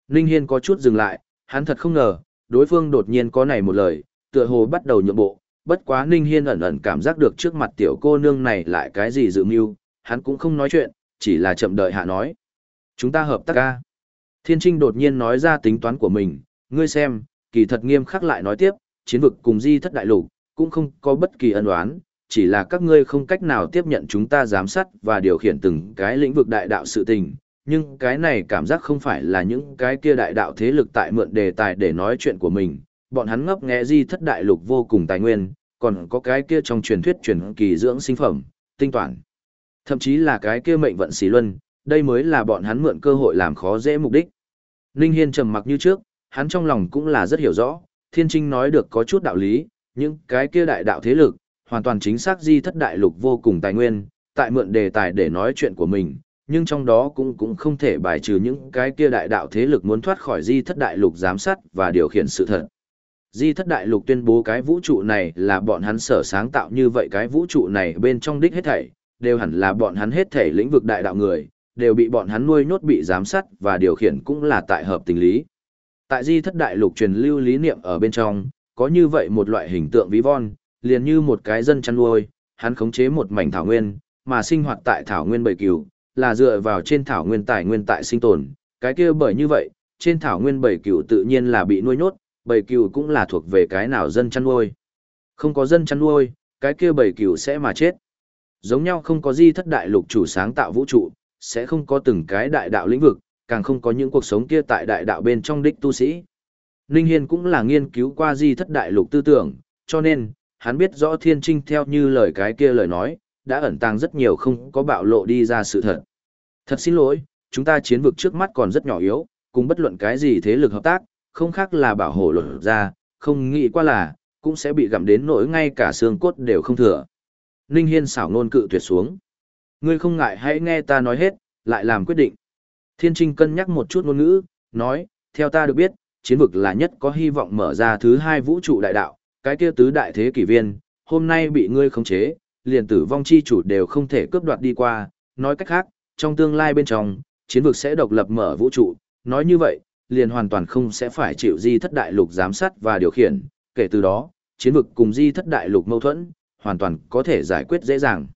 Ninh Hiên có chút dừng lại, hắn thật không ngờ, đối phương đột nhiên có này một lời, tựa hồ bắt đầu nhượng bộ, bất quá Ninh Hiên ẩn ẩn cảm giác được trước mặt tiểu cô nương này lại cái gì dự mưu, hắn cũng không nói chuyện, chỉ là chậm đợi hạ nói. Chúng ta hợp tác ca. Thiên Trinh đột nhiên nói ra tính toán của mình, ngươi xem, kỳ thật nghiêm khắc lại nói tiếp, chiến vực cùng di thất đại lục, cũng không có bất kỳ ân oán, chỉ là các ngươi không cách nào tiếp nhận chúng ta giám sát và điều khiển từng cái lĩnh vực đại đạo sự tình, nhưng cái này cảm giác không phải là những cái kia đại đạo thế lực tại mượn đề tài để nói chuyện của mình, bọn hắn ngấp nghé di thất đại lục vô cùng tài nguyên, còn có cái kia trong truyền thuyết truyền kỳ dưỡng sinh phẩm, tinh toàn. Thậm chí là cái kia mệnh vận xì luân, đây mới là bọn hắn mượn cơ hội làm khó dễ mục đích. Ninh Hiên trầm mặc như trước, hắn trong lòng cũng là rất hiểu rõ, Thiên Trinh nói được có chút đạo lý, những cái kia đại đạo thế lực, hoàn toàn chính xác di thất đại lục vô cùng tài nguyên, tại mượn đề tài để nói chuyện của mình, nhưng trong đó cũng cũng không thể bài trừ những cái kia đại đạo thế lực muốn thoát khỏi di thất đại lục giám sát và điều khiển sự thật. Di thất đại lục tuyên bố cái vũ trụ này là bọn hắn sở sáng tạo như vậy cái vũ trụ này bên trong đích hết thảy, đều hẳn là bọn hắn hết thảy lĩnh vực đại đạo người, đều bị bọn hắn nuôi nhốt bị giám sát và điều khiển cũng là tại hợp tình lý. Tại di thất đại lục truyền lưu lý niệm ở bên trong, có như vậy một loại hình tượng ví von, liền như một cái dân chăn nuôi, hắn khống chế một mảnh thảo nguyên, mà sinh hoạt tại thảo nguyên bầy cừu, là dựa vào trên thảo nguyên tài nguyên tại sinh tồn, cái kia bởi như vậy, trên thảo nguyên bầy cừu tự nhiên là bị nuôi nhốt, bầy cừu cũng là thuộc về cái nào dân chăn nuôi. Không có dân chăn nuôi, cái kia bầy cừu sẽ mà chết. Giống nhau không có di thất đại lục chủ sáng tạo vũ trụ, sẽ không có từng cái đại đạo lĩnh vực, càng không có những cuộc sống kia tại đại đạo bên trong đích tu sĩ. Ninh Hiên cũng là nghiên cứu qua di thất đại lục tư tưởng, cho nên, hắn biết rõ thiên trinh theo như lời cái kia lời nói, đã ẩn tàng rất nhiều không có bạo lộ đi ra sự thật. Thật xin lỗi, chúng ta chiến vực trước mắt còn rất nhỏ yếu, cùng bất luận cái gì thế lực hợp tác, không khác là bảo hộ luật ra, không nghĩ qua là, cũng sẽ bị gặm đến nỗi ngay cả xương cốt đều không thừa. Ninh Hiên xảo nôn cự tuyệt xuống. Ngươi không ngại hãy nghe ta nói hết, lại làm quyết định. Thiên Trinh cân nhắc một chút ngôn ngữ, nói, theo ta được biết, chiến vực là nhất có hy vọng mở ra thứ hai vũ trụ đại đạo, cái kia tứ đại thế kỷ viên, hôm nay bị ngươi khống chế, liền tử vong chi chủ đều không thể cướp đoạt đi qua, nói cách khác, trong tương lai bên trong, chiến vực sẽ độc lập mở vũ trụ, nói như vậy, liền hoàn toàn không sẽ phải chịu di thất đại lục giám sát và điều khiển, kể từ đó, chiến vực cùng di thất đại lục mâu thuẫn, hoàn toàn có thể giải quyết dễ dàng.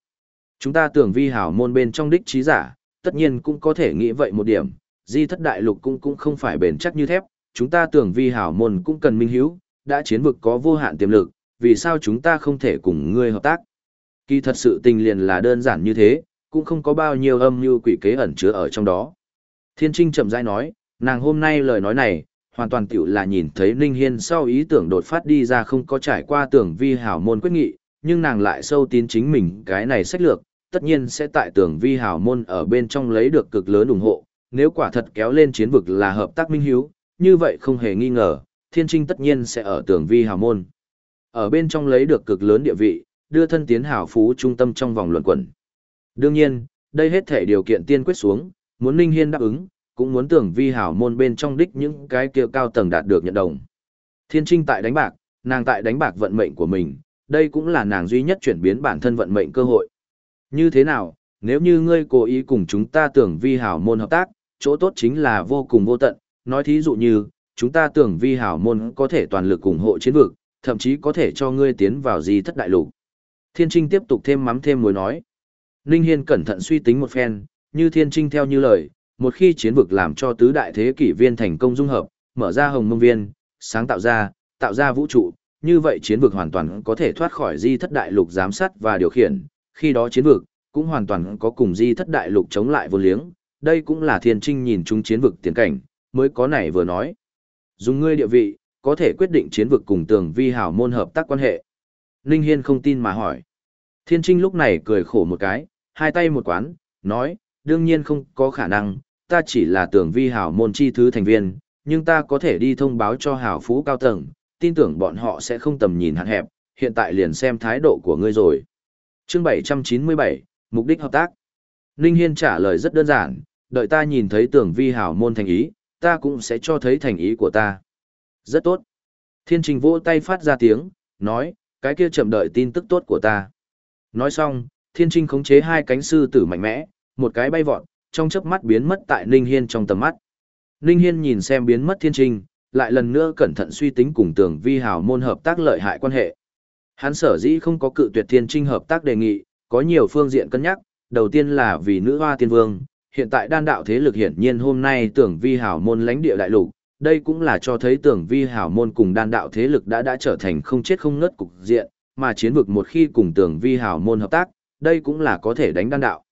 Chúng ta tưởng vi hảo môn bên trong đích trí giả, tất nhiên cũng có thể nghĩ vậy một điểm, di thất đại lục cũng cũng không phải bền chắc như thép, chúng ta tưởng vi hảo môn cũng cần minh hiếu, đã chiến vực có vô hạn tiềm lực, vì sao chúng ta không thể cùng ngươi hợp tác? Kỳ thật sự tình liền là đơn giản như thế, cũng không có bao nhiêu âm mưu quỷ kế ẩn chứa ở trong đó. Thiên Trinh chậm rãi nói, nàng hôm nay lời nói này, hoàn toàn tiểu là nhìn thấy Ninh Hiên sau ý tưởng đột phát đi ra không có trải qua tưởng vi hảo môn quyết nghị, nhưng nàng lại sâu tín chính mình cái này sách lược, tất nhiên sẽ tại tưởng vi hảo môn ở bên trong lấy được cực lớn ủng hộ, nếu quả thật kéo lên chiến vực là hợp tác minh hiếu, như vậy không hề nghi ngờ, thiên trinh tất nhiên sẽ ở tưởng vi hảo môn. Ở bên trong lấy được cực lớn địa vị, đưa thân tiến hảo phú trung tâm trong vòng luận quẩn. Đương nhiên, đây hết thể điều kiện tiên quyết xuống, muốn Ninh Hiên đáp ứng, cũng muốn tưởng vi hảo môn bên trong đích những cái kia cao tầng đạt được nhận đồng. Thiên Trinh tại đánh bạc, nàng tại đánh bạc vận mệnh của mình, đây cũng là nàng duy nhất chuyển biến bản thân vận mệnh cơ hội. Như thế nào, nếu như ngươi cố ý cùng chúng ta tưởng vi hảo môn hợp tác, chỗ tốt chính là vô cùng vô tận, nói thí dụ như, chúng ta tưởng vi hảo môn có thể toàn lực ủng hộ chiến vực, thậm chí có thể cho ngươi tiến vào gì thất đại lục. Thiên Trinh tiếp tục thêm mắm thêm muối nói. Ninh Hiên cẩn thận suy tính một phen, như Thiên Trinh theo như lời, một khi chiến vực làm cho tứ đại thế kỷ viên thành công dung hợp, mở ra hồng mông viên, sáng tạo ra, tạo ra vũ trụ, như vậy chiến vực hoàn toàn có thể thoát khỏi di thất đại lục giám sát và điều khiển, khi đó chiến vực cũng hoàn toàn có cùng di thất đại lục chống lại vô liếng, đây cũng là thiên trinh nhìn chung chiến vực tiến cảnh, mới có này vừa nói. Dùng ngươi địa vị, có thể quyết định chiến vực cùng tường vi hảo môn hợp tác quan hệ. Ninh Hiên không tin mà hỏi. Thiên trinh lúc này cười khổ một cái, hai tay một quán, nói, đương nhiên không có khả năng, ta chỉ là tường vi hảo môn chi thứ thành viên, nhưng ta có thể đi thông báo cho hảo phú cao tầng, tin tưởng bọn họ sẽ không tầm nhìn hạn hẹp, hiện tại liền xem thái độ của ngươi rồi. Chương 797, Mục đích hợp tác. Ninh Hiên trả lời rất đơn giản, đợi ta nhìn thấy tưởng vi hảo môn thành ý, ta cũng sẽ cho thấy thành ý của ta. Rất tốt. Thiên trình vỗ tay phát ra tiếng, nói, cái kia chậm đợi tin tức tốt của ta. Nói xong, thiên trinh khống chế hai cánh sư tử mạnh mẽ, một cái bay vọt, trong chớp mắt biến mất tại Ninh Hiên trong tầm mắt. Ninh Hiên nhìn xem biến mất thiên trinh, lại lần nữa cẩn thận suy tính cùng tưởng vi hào môn hợp tác lợi hại quan hệ. Hắn sở dĩ không có cự tuyệt thiên trinh hợp tác đề nghị, có nhiều phương diện cân nhắc, đầu tiên là vì nữ hoa tiên vương, hiện tại đan đạo thế lực hiển nhiên hôm nay tưởng vi hào môn lãnh địa đại lục, đây cũng là cho thấy tưởng vi hào môn cùng đan đạo thế lực đã đã trở thành không chết không ngất cục diện, mà chiến vực một khi cùng tưởng vi hào môn hợp tác, đây cũng là có thể đánh đan đạo.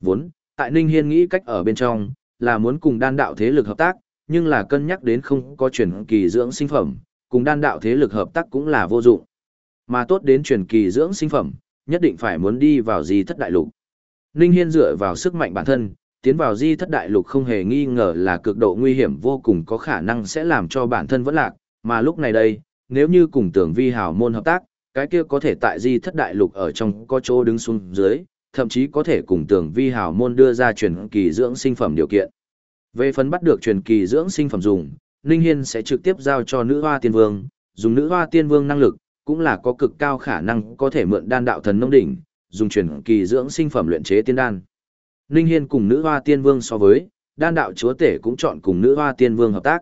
Vốn, tại Ninh Hiên nghĩ cách ở bên trong, là muốn cùng đan đạo thế lực hợp tác, nhưng là cân nhắc đến không có truyền kỳ dưỡng sinh phẩm, cùng đan đạo thế lực hợp tác cũng là vô dụng. Mà tốt đến truyền kỳ dưỡng sinh phẩm, nhất định phải muốn đi vào di thất đại lục. Ninh Hiên dựa vào sức mạnh bản thân, tiến vào di thất đại lục không hề nghi ngờ là cực độ nguy hiểm vô cùng có khả năng sẽ làm cho bản thân vẫn lạc, mà lúc này đây, nếu như cùng tưởng vi hào môn hợp tác, cái kia có thể tại di thất đại lục ở trong có chỗ đứng xuống dưới, thậm chí có thể cùng tưởng vi hào môn đưa ra truyền kỳ dưỡng sinh phẩm điều kiện. Về phần bắt được truyền kỳ dưỡng sinh phẩm dùng, Ninh Hiên sẽ trực tiếp giao cho nữ hoa tiên vương, dùng nữ hoa tiên vương năng lực, cũng là có cực cao khả năng có thể mượn đan đạo thần nông đỉnh, dùng truyền kỳ dưỡng sinh phẩm luyện chế tiên đan. Ninh Hiên cùng nữ hoa tiên vương so với, đan đạo chúa tể cũng chọn cùng nữ hoa tiên vương hợp tác.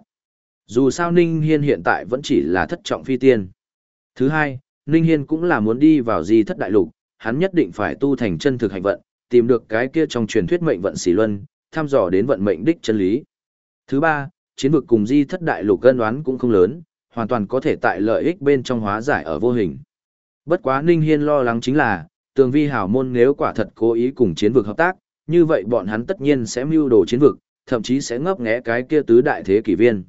Dù sao Ninh Hiên hiện tại vẫn chỉ là thất trọng phi tiên. Thứ hai, Ninh Hiên cũng là muốn đi vào di thất đại lục, hắn nhất định phải tu thành chân thực hành vận, tìm được cái kia trong truyền thuyết mệnh vận xỉ luân, thăm dò đến vận mệnh đích chân lý. Thứ ba, chiến vực cùng di thất đại lục cân đoán cũng không lớn, hoàn toàn có thể tại lợi ích bên trong hóa giải ở vô hình. Bất quá Ninh Hiên lo lắng chính là, tường vi hảo môn nếu quả thật cố ý cùng chiến vực hợp tác, như vậy bọn hắn tất nhiên sẽ mưu đồ chiến vực, thậm chí sẽ ngấp nghé cái kia tứ đại thế kỷ viên.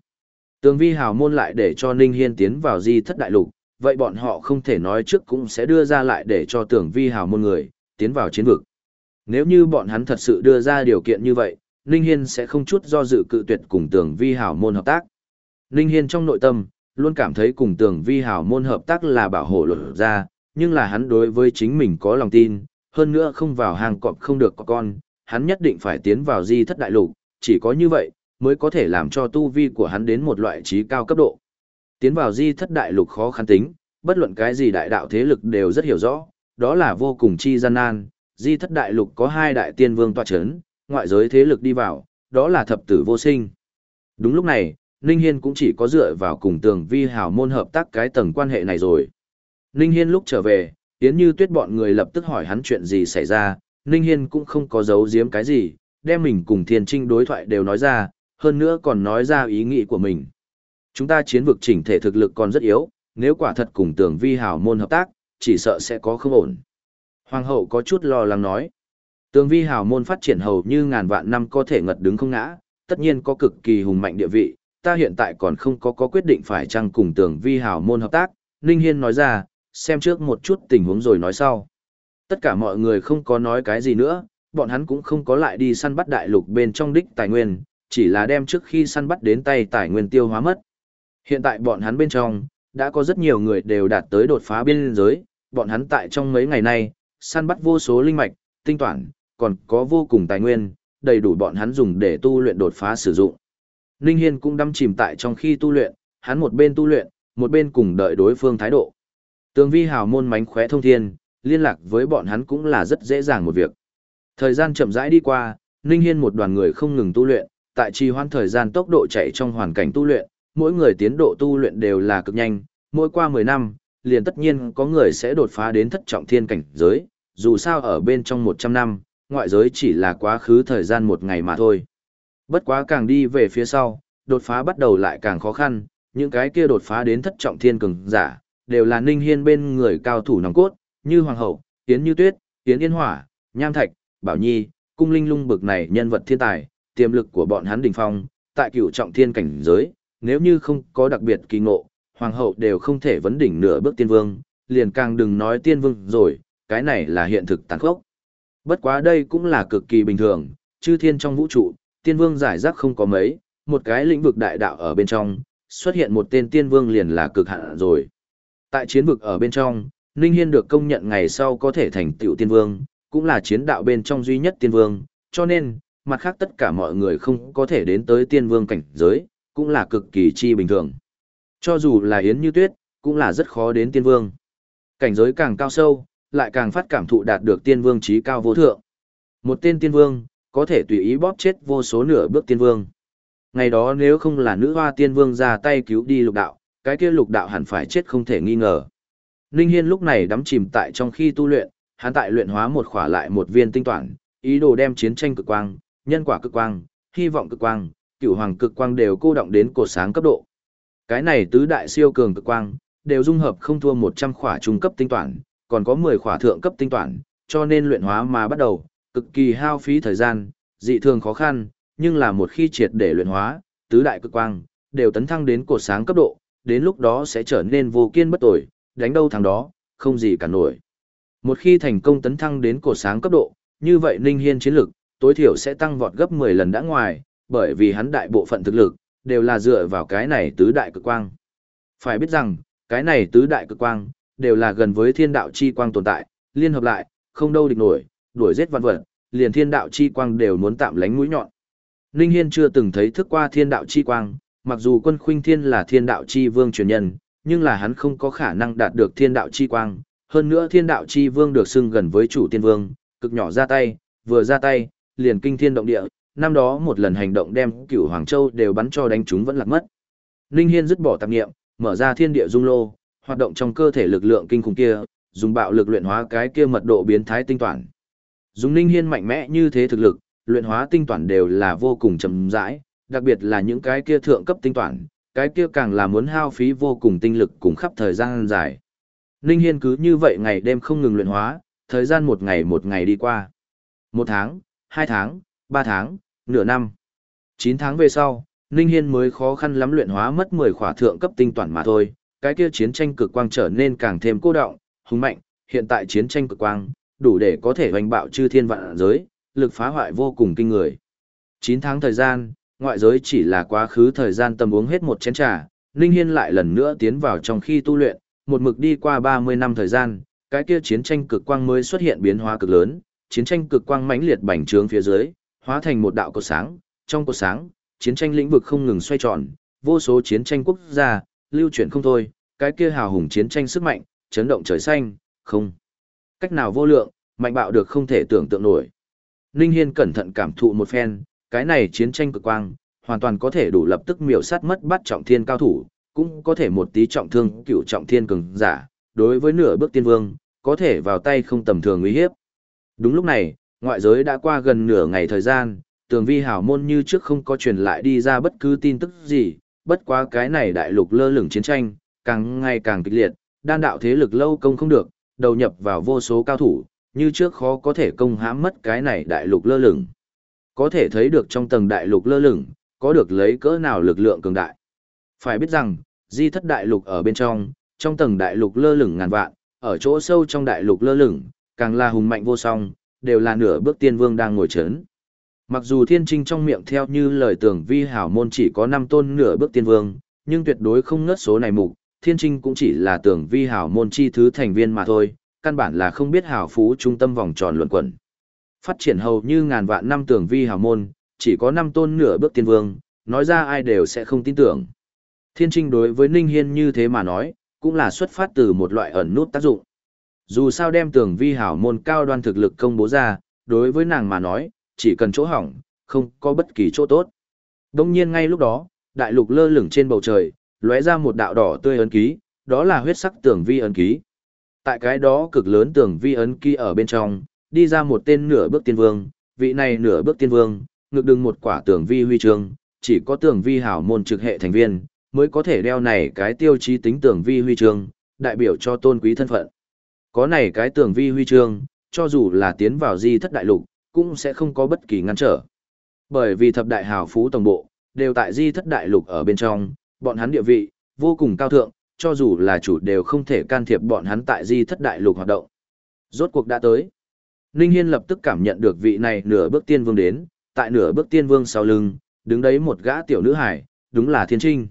Tường vi hảo môn lại để cho Ninh Hiên tiến vào di thất đại lục, vậy bọn họ không thể nói trước cũng sẽ đưa ra lại để cho tường vi hảo môn người, tiến vào chiến vực. Nếu như bọn hắn thật sự đưa ra điều kiện như vậy, Ninh Hiên sẽ không chút do dự cự tuyệt cùng tường vi hảo môn hợp tác. Ninh Hiên trong nội tâm, luôn cảm thấy cùng tường vi hào môn hợp tác là bảo hộ luật ra, nhưng là hắn đối với chính mình có lòng tin, hơn nữa không vào hàng cọp không được có con, hắn nhất định phải tiến vào di thất đại lục, chỉ có như vậy, mới có thể làm cho tu vi của hắn đến một loại trí cao cấp độ. Tiến vào di thất đại lục khó khăn tính, bất luận cái gì đại đạo thế lực đều rất hiểu rõ, đó là vô cùng chi gian nan, di thất đại lục có hai đại tiên vương tọa chấn, ngoại giới thế lực đi vào, đó là thập tử vô sinh. Đúng lúc này, Ninh Hiên cũng chỉ có dựa vào cùng tường vi hào môn hợp tác cái tầng quan hệ này rồi. Ninh Hiên lúc trở về, Yến Như Tuyết bọn người lập tức hỏi hắn chuyện gì xảy ra, Ninh Hiên cũng không có giấu giếm cái gì, đem mình cùng Thiên Trinh đối thoại đều nói ra, hơn nữa còn nói ra ý nghĩ của mình. Chúng ta chiến vực chỉnh thể thực lực còn rất yếu, nếu quả thật cùng tường vi hào môn hợp tác, chỉ sợ sẽ có không ổn. Hoàng hậu có chút lo lắng nói. Tường vi hào môn phát triển hầu như ngàn vạn năm có thể ngật đứng không ngã, tất nhiên có cực kỳ hùng mạnh địa vị, ta hiện tại còn không có có quyết định phải chăng cùng tưởng vi hào môn hợp tác, Ninh Hiên nói ra, xem trước một chút tình huống rồi nói sau. Tất cả mọi người không có nói cái gì nữa, bọn hắn cũng không có lại đi săn bắt đại lục bên trong đích tài nguyên, chỉ là đem trước khi săn bắt đến tay tài nguyên tiêu hóa mất. Hiện tại bọn hắn bên trong, đã có rất nhiều người đều đạt tới đột phá biên giới, bọn hắn tại trong mấy ngày nay, săn bắt vô số linh mạch, tinh toản, còn có vô cùng tài nguyên, đầy đủ bọn hắn dùng để tu luyện đột phá sử dụng. Ninh Hiên cũng đâm chìm tại trong khi tu luyện, hắn một bên tu luyện, một bên cùng đợi đối phương thái độ. Tường vi hào môn mánh khóe thông thiên, liên lạc với bọn hắn cũng là rất dễ dàng một việc. Thời gian chậm rãi đi qua, Ninh Hiên một đoàn người không ngừng tu luyện, tại trì hoãn thời gian tốc độ chạy trong hoàn cảnh tu luyện, mỗi người tiến độ tu luyện đều là cực nhanh, mỗi qua 10 năm, liền tất nhiên có người sẽ đột phá đến thất trọng thiên cảnh giới, dù sao ở bên trong 100 năm, ngoại giới chỉ là quá khứ thời gian một ngày mà thôi. Bất quá càng đi về phía sau, đột phá bắt đầu lại càng khó khăn, những cái kia đột phá đến thất trọng thiên cường giả, đều là ninh hiên bên người cao thủ nòng cốt, như Hoàng hậu, Tiến Như Tuyết, Tiến Yên Hỏa, Nham Thạch, Bảo Nhi, cung linh lung bực này nhân vật thiên tài, tiềm lực của bọn hắn đỉnh phong, tại cửu trọng thiên cảnh giới, nếu như không có đặc biệt kỳ ngộ, hoàng hậu đều không thể vấn đỉnh nửa bước tiên vương, liền càng đừng nói tiên vương rồi, cái này là hiện thực tàn khốc. Bất quá đây cũng là cực kỳ bình thường, chư thiên trong vũ trụ, tiên vương giải rác không có mấy, một cái lĩnh vực đại đạo ở bên trong, xuất hiện một tên tiên vương liền là cực hạn rồi. Tại chiến vực ở bên trong, Ninh Hiên được công nhận ngày sau có thể thành tiểu tiên vương, cũng là chiến đạo bên trong duy nhất tiên vương, cho nên, mặt khác tất cả mọi người không có thể đến tới tiên vương cảnh giới, cũng là cực kỳ chi bình thường. Cho dù là Yến Như Tuyết, cũng là rất khó đến tiên vương. Cảnh giới càng cao sâu, lại càng phát cảm thụ đạt được tiên vương trí cao vô thượng. Một tên tiên vương, có thể tùy ý bóp chết vô số nửa bước tiên vương. Ngày đó nếu không là nữ hoa tiên vương ra tay cứu đi lục đạo, cái kia lục đạo hẳn phải chết không thể nghi ngờ. Ninh Hiên lúc này đắm chìm tại trong khi tu luyện, hắn tại luyện hóa một khỏa lại một viên tinh toàn, ý đồ đem chiến tranh cực quang, nhân quả cực quang, hy vọng cực quang, cửu hoàng cực quang đều cô động đến cột sáng cấp độ. Cái này tứ đại siêu cường cực quang, đều dung hợp không thua 100 khỏa trung cấp tinh toàn, còn có 10 khỏa thượng cấp tinh toàn, cho nên luyện hóa mà bắt đầu, cực kỳ hao phí thời gian, dị thường khó khăn, nhưng là một khi triệt để luyện hóa, tứ đại cực quang, đều tấn thăng đến cột sáng cấp độ, đến lúc đó sẽ trở nên vô kiên bất tồi, đánh đâu thằng đó, không gì cả nổi. Một khi thành công tấn thăng đến cột sáng cấp độ, như vậy Ninh Hiên chiến lực, tối thiểu sẽ tăng vọt gấp 10 lần đã ngoài, bởi vì hắn đại bộ phận thực lực, đều là dựa vào cái này tứ đại cực quang. Phải biết rằng, cái này tứ đại cực quang, đều là gần với thiên đạo chi quang tồn tại, liên hợp lại, không đâu địch nổi, đuổi giết văn vật, liền thiên đạo chi quang đều muốn tạm lánh mũi nhọn. Ninh Hiên chưa từng thấy thức qua thiên đạo chi quang, mặc dù quân khuynh thiên là thiên đạo chi vương truyền nhân, nhưng là hắn không có khả năng đạt được thiên đạo chi quang. Hơn nữa thiên đạo chi vương được xưng gần với chủ tiên vương, cực nhỏ ra tay, vừa ra tay, liền kinh thiên động địa, năm đó một lần hành động đem cửu Hoàng Châu đều bắn cho đánh chúng vẫn lạc mất. Ninh Hiên dứt bỏ tạp niệm, mở ra thiên địa dung lô, hoạt động trong cơ thể lực lượng kinh khủng kia, dùng bạo lực luyện hóa cái kia mật độ biến thái tinh toàn. Dùng Ninh Hiên mạnh mẽ như thế thực lực, luyện hóa tinh toàn đều là vô cùng chậm rãi, đặc biệt là những cái kia thượng cấp tinh toàn, cái kia càng là muốn hao phí vô cùng tinh lực cùng khắp thời gian dài. Ninh Hiên cứ như vậy ngày đêm không ngừng luyện hóa, thời gian một ngày một ngày đi qua. Một tháng, hai tháng, ba tháng, nửa năm. Chín tháng về sau, Ninh Hiên mới khó khăn lắm luyện hóa mất 10 khỏa thượng cấp tinh toàn mà thôi, cái kia chiến tranh cực quang trở nên càng thêm cô động, hùng mạnh, hiện tại chiến tranh cực quang, đủ để có thể hoành bạo chư thiên vạn giới, lực phá hoại vô cùng kinh người. 9 tháng thời gian, ngoại giới chỉ là quá khứ thời gian tầm uống hết một chén trà, Ninh Hiên lại lần nữa tiến vào trong khi tu luyện, một mực đi qua 30 năm thời gian, cái kia chiến tranh cực quang mới xuất hiện biến hóa cực lớn, chiến tranh cực quang mãnh liệt bành trướng phía dưới, hóa thành một đạo cột sáng, trong cột sáng, chiến tranh lĩnh vực không ngừng xoay tròn, vô số chiến tranh quốc gia, lưu chuyển không thôi, cái kia hào hùng chiến tranh sức mạnh, chấn động trời xanh, không. Cách nào vô lượng, mạnh bạo được không thể tưởng tượng nổi. Ninh Hiên cẩn thận cảm thụ một phen, cái này chiến tranh cực quang, hoàn toàn có thể đủ lập tức miểu sát mất bắt trọng thiên cao thủ, cũng có thể một tí trọng thương cựu trọng thiên cường giả, đối với nửa bước tiên vương, có thể vào tay không tầm thường uy hiếp. Đúng lúc này, ngoại giới đã qua gần nửa ngày thời gian, tường vi hảo môn như trước không có truyền lại đi ra bất cứ tin tức gì, bất quá cái này đại lục lơ lửng chiến tranh, càng ngày càng kịch liệt, đan đạo thế lực lâu công không được, đầu nhập vào vô số cao thủ, như trước khó có thể công hãm mất cái này đại lục lơ lửng. Có thể thấy được trong tầng đại lục lơ lửng, có được lấy cỡ nào lực lượng cường đại. Phải biết rằng, di thất đại lục ở bên trong, trong tầng đại lục lơ lửng ngàn vạn, ở chỗ sâu trong đại lục lơ lửng, càng là hùng mạnh vô song, đều là nửa bước tiên vương đang ngồi chấn. Mặc dù thiên trinh trong miệng theo như lời tưởng vi hảo môn chỉ có năm tôn nửa bước tiên vương, nhưng tuyệt đối không ngớt số này mục, thiên trinh cũng chỉ là tưởng vi hảo môn chi thứ thành viên mà thôi, căn bản là không biết hảo phú trung tâm vòng tròn luận quẩn. Phát triển hầu như ngàn vạn năm tưởng vi hảo môn, chỉ có năm tôn nửa bước tiên vương, nói ra ai đều sẽ không tin tưởng. Thiên trinh đối với Ninh Hiên như thế mà nói, cũng là xuất phát từ một loại ẩn nút tác dụng. Dù sao đem tưởng vi hảo môn cao đoan thực lực công bố ra, đối với nàng mà nói, chỉ cần chỗ hỏng, không có bất kỳ chỗ tốt. Đông nhiên ngay lúc đó, đại lục lơ lửng trên bầu trời, lóe ra một đạo đỏ tươi ấn ký, đó là huyết sắc tưởng vi ấn ký. Tại cái đó cực lớn tưởng vi ấn ký ở bên trong, đi ra một tên nửa bước tiên vương, vị này nửa bước tiên vương, ngực đừng một quả tưởng vi huy chương, chỉ có tưởng vi hảo môn trực hệ thành viên, mới có thể đeo này cái tiêu chí tính tưởng vi huy chương, đại biểu cho tôn quý thân phận. Có này cái tưởng vi huy chương, cho dù là tiến vào di thất đại lục, cũng sẽ không có bất kỳ ngăn trở. Bởi vì thập đại hào phú tổng bộ, đều tại di thất đại lục ở bên trong, bọn hắn địa vị, vô cùng cao thượng, cho dù là chủ đều không thể can thiệp bọn hắn tại di thất đại lục hoạt động. Rốt cuộc đã tới. Ninh Hiên lập tức cảm nhận được vị này nửa bước tiên vương đến, tại nửa bước tiên vương sau lưng, đứng đấy một gã tiểu nữ hải, đúng là thiên trinh.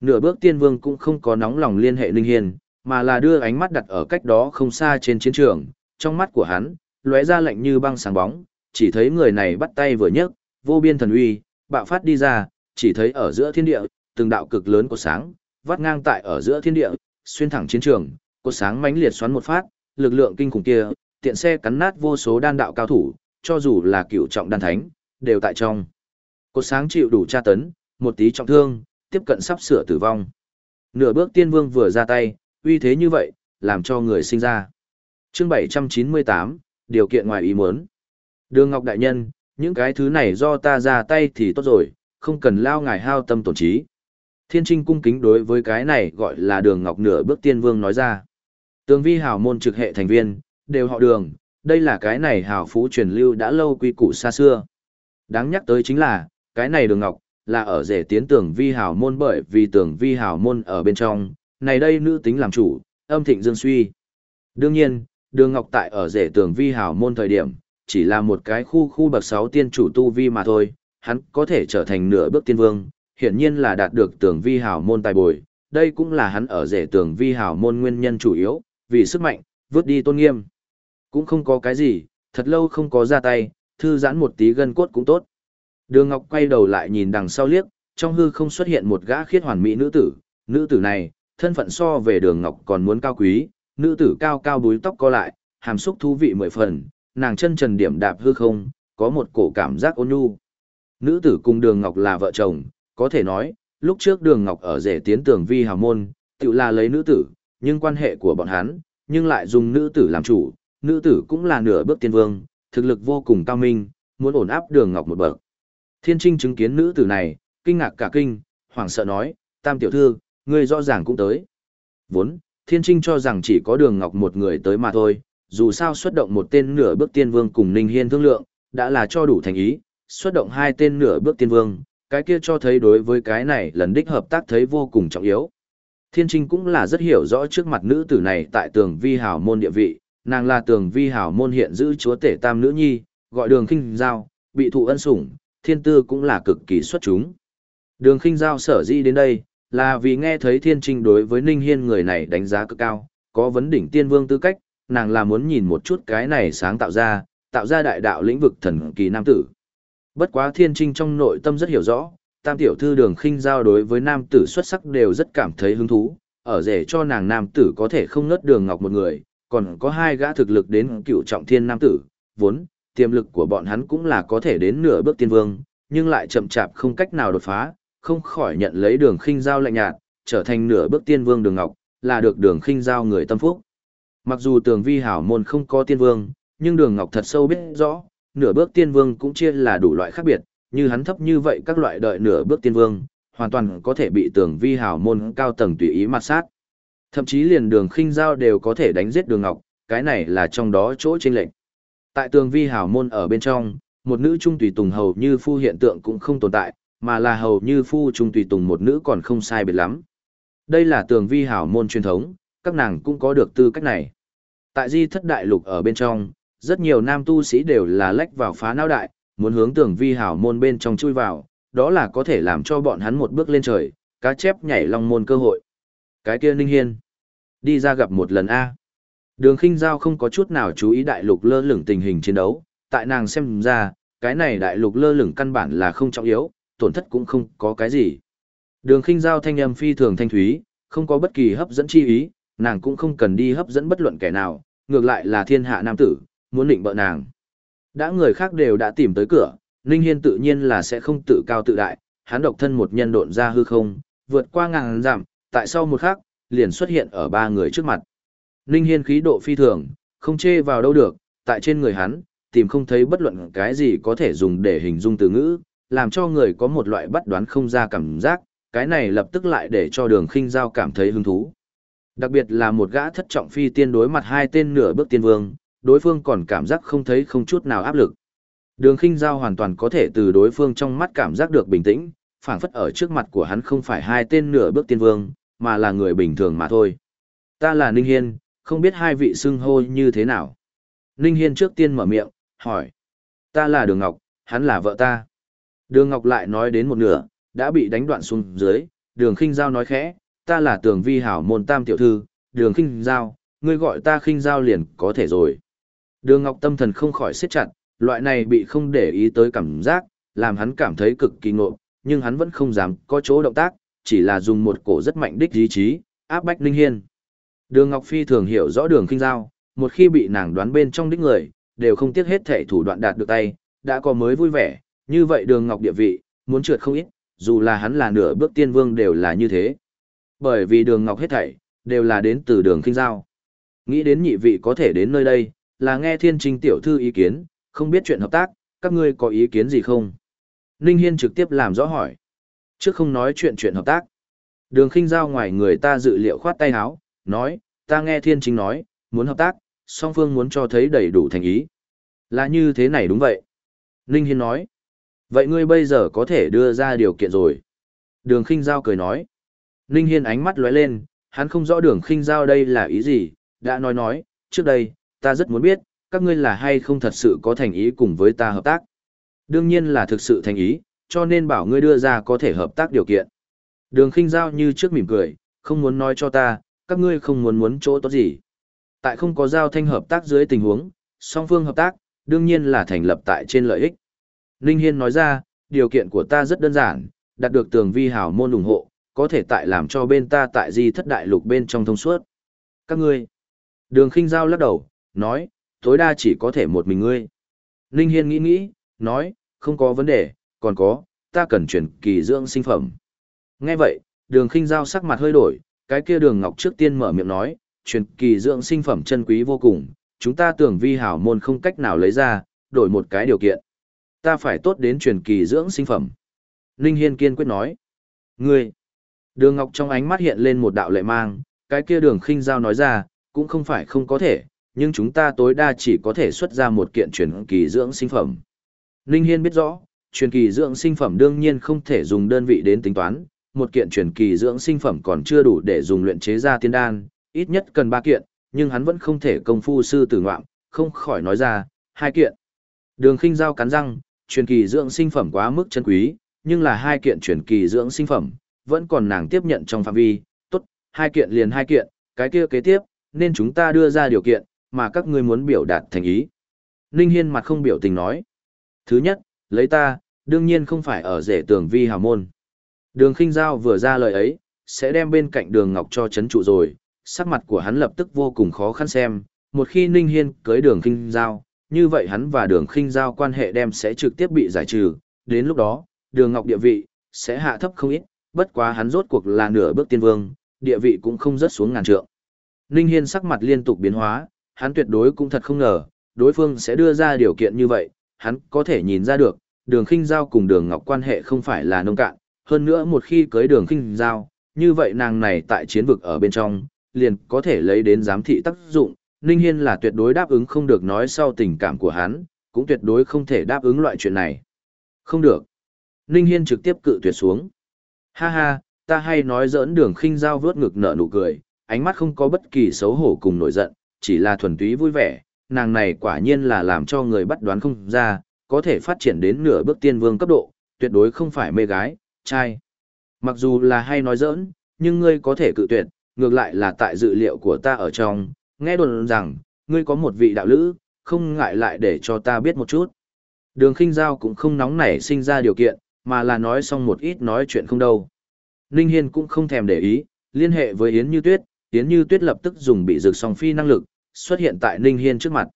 Nửa bước tiên vương cũng không có nóng lòng liên hệ Ninh Hiên, mà là đưa ánh mắt đặt ở cách đó không xa trên chiến trường, trong mắt của hắn, lóe ra lạnh như băng sáng bóng, chỉ thấy người này bắt tay vừa nhấc, vô biên thần uy, bạo phát đi ra, chỉ thấy ở giữa thiên địa, từng đạo cực lớn của sáng, vắt ngang tại ở giữa thiên địa, xuyên thẳng chiến trường, cột sáng mãnh liệt xoắn một phát, lực lượng kinh khủng kia, tiện xe cắn nát vô số đan đạo cao thủ, cho dù là cựu trọng đan thánh, đều tại trong. Cột sáng chịu đủ tra tấn, một tí trọng thương, tiếp cận sắp sửa tử vong. Nửa bước tiên vương vừa ra tay, uy thế như vậy, làm cho người sinh ra. Chương 798, điều kiện ngoài ý muốn. Đường Ngọc Đại Nhân, những cái thứ này do ta ra tay thì tốt rồi, không cần lao ngài hao tâm tổn trí. Thiên Trinh cung kính đối với cái này gọi là đường Ngọc nửa bước tiên vương nói ra. Tường vi hào môn trực hệ thành viên, đều họ đường, đây là cái này hào phú truyền lưu đã lâu quy củ xa xưa. Đáng nhắc tới chính là, cái này đường Ngọc, là ở rể tiến tường vi hào môn bởi vì tường vi hào môn ở bên trong, này đây nữ tính làm chủ, âm thịnh dương suy. Đương nhiên, Đường Ngọc tại ở rể tường vi hào môn thời điểm, chỉ là một cái khu khu bậc 6 tiên chủ tu vi mà thôi, hắn có thể trở thành nửa bước tiên vương, hiển nhiên là đạt được tường vi hào môn tài bồi, đây cũng là hắn ở rể tường vi hào môn nguyên nhân chủ yếu, vì sức mạnh, vứt đi tôn nghiêm. Cũng không có cái gì, thật lâu không có ra tay, thư giãn một tí gân cốt cũng tốt. Đường Ngọc quay đầu lại nhìn đằng sau liếc, trong hư không xuất hiện một gã khiết hoàn mỹ nữ tử, nữ tử này, thân phận so về đường Ngọc còn muốn cao quý, nữ tử cao cao búi tóc co lại, hàm xúc thú vị mười phần, nàng chân trần điểm đạp hư không, có một cổ cảm giác ôn nhu. Nữ tử cùng Đường Ngọc là vợ chồng, có thể nói, lúc trước Đường Ngọc ở rể tiến tường vi hào môn, tự là lấy nữ tử, nhưng quan hệ của bọn hắn, nhưng lại dùng nữ tử làm chủ, nữ tử cũng là nửa bước tiên vương, thực lực vô cùng cao minh, muốn ổn áp Đường Ngọc một bậc. Thiên Trinh chứng kiến nữ tử này, kinh ngạc cả kinh, hoảng sợ nói, tam tiểu thư, ngươi rõ ràng cũng tới. Vốn, Thiên Trinh cho rằng chỉ có Đường Ngọc một người tới mà thôi, dù sao xuất động một tên nửa bước tiên vương cùng Ninh Hiên thương lượng, đã là cho đủ thành ý, xuất động hai tên nửa bước tiên vương, cái kia cho thấy đối với cái này lần đích hợp tác thấy vô cùng trọng yếu. Thiên Trinh cũng là rất hiểu rõ trước mặt nữ tử này tại tường vi hào môn địa vị, nàng là tường vi hào môn hiện giữ chúa tể tam nữ nhi, gọi đường khinh giao, bị thụ ân sủng, thiên tư cũng là cực kỳ xuất chúng. Đường khinh giao sở di đến đây, là vì nghe thấy Thiên Trinh đối với Ninh Hiên người này đánh giá cực cao, có vấn đỉnh tiên vương tư cách, nàng là muốn nhìn một chút cái này sáng tạo ra, tạo ra đại đạo lĩnh vực thần kỳ nam tử. Bất quá Thiên Trinh trong nội tâm rất hiểu rõ, tam tiểu thư đường khinh giao đối với nam tử xuất sắc đều rất cảm thấy hứng thú, ở rể cho nàng nam tử có thể không nớt đường ngọc một người, còn có hai gã thực lực đến cựu trọng thiên nam tử, vốn, tiềm lực của bọn hắn cũng là có thể đến nửa bước tiên vương, nhưng lại chậm chạp không cách nào đột phá, không khỏi nhận lấy đường khinh giao lạnh nhạt, trở thành nửa bước tiên vương đường ngọc, là được đường khinh giao người tâm phúc. Mặc dù tường vi hảo môn không có tiên vương, nhưng đường ngọc thật sâu biết rõ, nửa bước tiên vương cũng chia là đủ loại khác biệt, như hắn thấp như vậy các loại đợi nửa bước tiên vương, hoàn toàn có thể bị tường vi hảo môn cao tầng tùy ý mặt sát. Thậm chí liền đường khinh giao đều có thể đánh giết đường ngọc, cái này là trong đó chỗ chênh lệnh. Tại tường vi hảo môn ở bên trong, một nữ trung tùy tùng hầu như phu hiện tượng cũng không tồn tại, mà là hầu như phu trung tùy tùng một nữ còn không sai biệt lắm. Đây là tường vi hảo môn truyền thống, các nàng cũng có được tư cách này. Tại di thất đại lục ở bên trong, rất nhiều nam tu sĩ đều là lách vào phá não đại, muốn hướng tưởng vi hảo môn bên trong chui vào, đó là có thể làm cho bọn hắn một bước lên trời, cá chép nhảy long môn cơ hội. Cái kia Ninh Hiên, đi ra gặp một lần A. Đường khinh giao không có chút nào chú ý đại lục lơ lửng tình hình chiến đấu, tại nàng xem ra, cái này đại lục lơ lửng căn bản là không trọng yếu, tổn thất cũng không có cái gì. Đường khinh giao thanh âm phi thường thanh thúy, không có bất kỳ hấp dẫn chi ý, nàng cũng không cần đi hấp dẫn bất luận kẻ nào, ngược lại là thiên hạ nam tử, muốn định bợ nàng. Đã người khác đều đã tìm tới cửa, Ninh Hiên tự nhiên là sẽ không tự cao tự đại, hắn độc thân một nhân độn ra hư không, vượt qua ngàn giảm, tại sau một khắc, liền xuất hiện ở ba người trước mặt. Ninh Hiên khí độ phi thường, không chê vào đâu được, tại trên người hắn, tìm không thấy bất luận cái gì có thể dùng để hình dung từ ngữ, làm cho người có một loại bắt đoán không ra cảm giác, cái này lập tức lại để cho đường khinh giao cảm thấy hứng thú. Đặc biệt là một gã thất trọng phi tiên đối mặt hai tên nửa bước tiên vương, đối phương còn cảm giác không thấy không chút nào áp lực. Đường khinh giao hoàn toàn có thể từ đối phương trong mắt cảm giác được bình tĩnh, phảng phất ở trước mặt của hắn không phải hai tên nửa bước tiên vương, mà là người bình thường mà thôi. Ta là Ninh Hiên, không biết hai vị xưng hô như thế nào. Ninh Hiên trước tiên mở miệng, hỏi. Ta là Đường Ngọc, hắn là vợ ta. Đường Ngọc lại nói đến một nửa, đã bị đánh đoạn xuống dưới, đường khinh giao nói khẽ, ta là tường vi hảo môn tam tiểu thư, đường khinh giao, ngươi gọi ta khinh giao liền có thể rồi. Đường Ngọc tâm thần không khỏi siết chặt, loại này bị không để ý tới cảm giác, làm hắn cảm thấy cực kỳ ngộ, nhưng hắn vẫn không dám có chỗ động tác, chỉ là dùng một cổ rất mạnh đích ý chí, áp bách Linh Hiên. Đường Ngọc Phi thường hiểu rõ đường kinh giao, một khi bị nàng đoán bên trong đích người, đều không tiếc hết thể thủ đoạn đạt được tay, đã có mới vui vẻ, như vậy đường Ngọc địa vị, muốn trượt không ít, dù là hắn là nửa bước tiên vương đều là như thế. Bởi vì đường Ngọc hết thảy, đều là đến từ đường kinh giao. Nghĩ đến nhị vị có thể đến nơi đây, là nghe thiên trinh tiểu thư ý kiến, không biết chuyện hợp tác, các ngươi có ý kiến gì không? Ninh Hiên trực tiếp làm rõ hỏi. Trước không nói chuyện chuyện hợp tác. Đường khinh giao ngoài người ta dự liệu khoát tay áo, nói, ta nghe thiên chính nói, muốn hợp tác, song phương muốn cho thấy đầy đủ thành ý. Là như thế này đúng vậy. Ninh Hiên nói, vậy ngươi bây giờ có thể đưa ra điều kiện rồi. Đường khinh giao cười nói. Ninh Hiên ánh mắt lóe lên, hắn không rõ đường khinh giao đây là ý gì, đã nói nói, trước đây, ta rất muốn biết, các ngươi là hay không thật sự có thành ý cùng với ta hợp tác. Đương nhiên là thực sự thành ý, cho nên bảo ngươi đưa ra có thể hợp tác điều kiện. Đường khinh giao như trước mỉm cười, không muốn nói cho ta, các ngươi không muốn muốn chỗ tốt gì. Tại không có giao thanh hợp tác dưới tình huống, song phương hợp tác, đương nhiên là thành lập tại trên lợi ích. Ninh Hiên nói ra, điều kiện của ta rất đơn giản, đạt được tường vi hảo môn ủng hộ, có thể tại làm cho bên ta tại di thất đại lục bên trong thông suốt. Các ngươi. Đường khinh giao lắc đầu, nói, tối đa chỉ có thể một mình ngươi. Ninh Hiên nghĩ nghĩ, nói, không có vấn đề, còn có, ta cần chuyển kỳ dưỡng sinh phẩm. Nghe vậy, đường khinh giao sắc mặt hơi đổi, cái kia đường ngọc trước tiên mở miệng nói, chuyển kỳ dưỡng sinh phẩm chân quý vô cùng, chúng ta tưởng vi hảo môn không cách nào lấy ra, đổi một cái điều kiện. Ta phải tốt đến truyền kỳ dưỡng sinh phẩm. Ninh Hiên kiên quyết nói. Ngươi! Đường Ngọc trong ánh mắt hiện lên một đạo lệ mang, cái kia đường khinh giao nói ra, cũng không phải không có thể, nhưng chúng ta tối đa chỉ có thể xuất ra một kiện truyền kỳ dưỡng sinh phẩm. Ninh Hiên biết rõ, truyền kỳ dưỡng sinh phẩm đương nhiên không thể dùng đơn vị đến tính toán, một kiện truyền kỳ dưỡng sinh phẩm còn chưa đủ để dùng luyện chế ra tiên đan, ít nhất cần ba kiện, nhưng hắn vẫn không thể công phu sư tử ngoạm, không khỏi nói ra, hai kiện. Đường khinh giao cắn răng, truyền kỳ dưỡng sinh phẩm quá mức chân quý, nhưng là hai kiện truyền kỳ dưỡng sinh phẩm, vẫn còn nàng tiếp nhận trong phạm vi, tốt, hai kiện liền hai kiện, cái kia kế tiếp, nên chúng ta đưa ra điều kiện, mà các ngươi muốn biểu đạt thành ý. Ninh Hiên mặt không biểu tình nói. Thứ nhất, lấy ta, đương nhiên không phải ở rể tường vi hào môn. Đường khinh giao vừa ra lời ấy, sẽ đem bên cạnh đường ngọc cho chấn trụ rồi, sắc mặt của hắn lập tức vô cùng khó khăn xem, một khi Ninh Hiên cưới đường khinh giao, như vậy hắn và đường khinh giao quan hệ đem sẽ trực tiếp bị giải trừ, đến lúc đó, đường ngọc địa vị, sẽ hạ thấp không ít, bất quá hắn rốt cuộc là nửa bước tiên vương, địa vị cũng không rớt xuống ngàn trượng. Ninh Hiên sắc mặt liên tục biến hóa, hắn tuyệt đối cũng thật không ngờ, đối phương sẽ đưa ra điều kiện như vậy, hắn có thể nhìn ra được, đường khinh giao cùng đường ngọc quan hệ không phải là nông cạn, hơn nữa một khi cưới đường khinh giao, như vậy nàng này tại chiến vực ở bên trong, liền có thể lấy đến giám thị tác dụng, Ninh Hiên là tuyệt đối đáp ứng không được nói sau tình cảm của hắn, cũng tuyệt đối không thể đáp ứng loại chuyện này. Không được. Ninh Hiên trực tiếp cự tuyệt xuống. Ha ha, ta hay nói giỡn đường khinh giao vướt ngực nở nụ cười, ánh mắt không có bất kỳ xấu hổ cùng nổi giận, chỉ là thuần túy vui vẻ, nàng này quả nhiên là làm cho người bắt đoán không ra, có thể phát triển đến nửa bước tiên vương cấp độ, tuyệt đối không phải mê gái, trai. Mặc dù là hay nói giỡn, nhưng ngươi có thể cự tuyệt, ngược lại là tại dự liệu của ta ở trong, nghe đồn rằng, ngươi có một vị đạo lữ, không ngại lại để cho ta biết một chút. Đường khinh giao cũng không nóng nảy sinh ra điều kiện, mà là nói xong một ít nói chuyện không đâu. Ninh Hiên cũng không thèm để ý, liên hệ với Yến Như Tuyết, Yến Như Tuyết lập tức dùng bị rực song phi năng lực, xuất hiện tại Ninh Hiên trước mặt.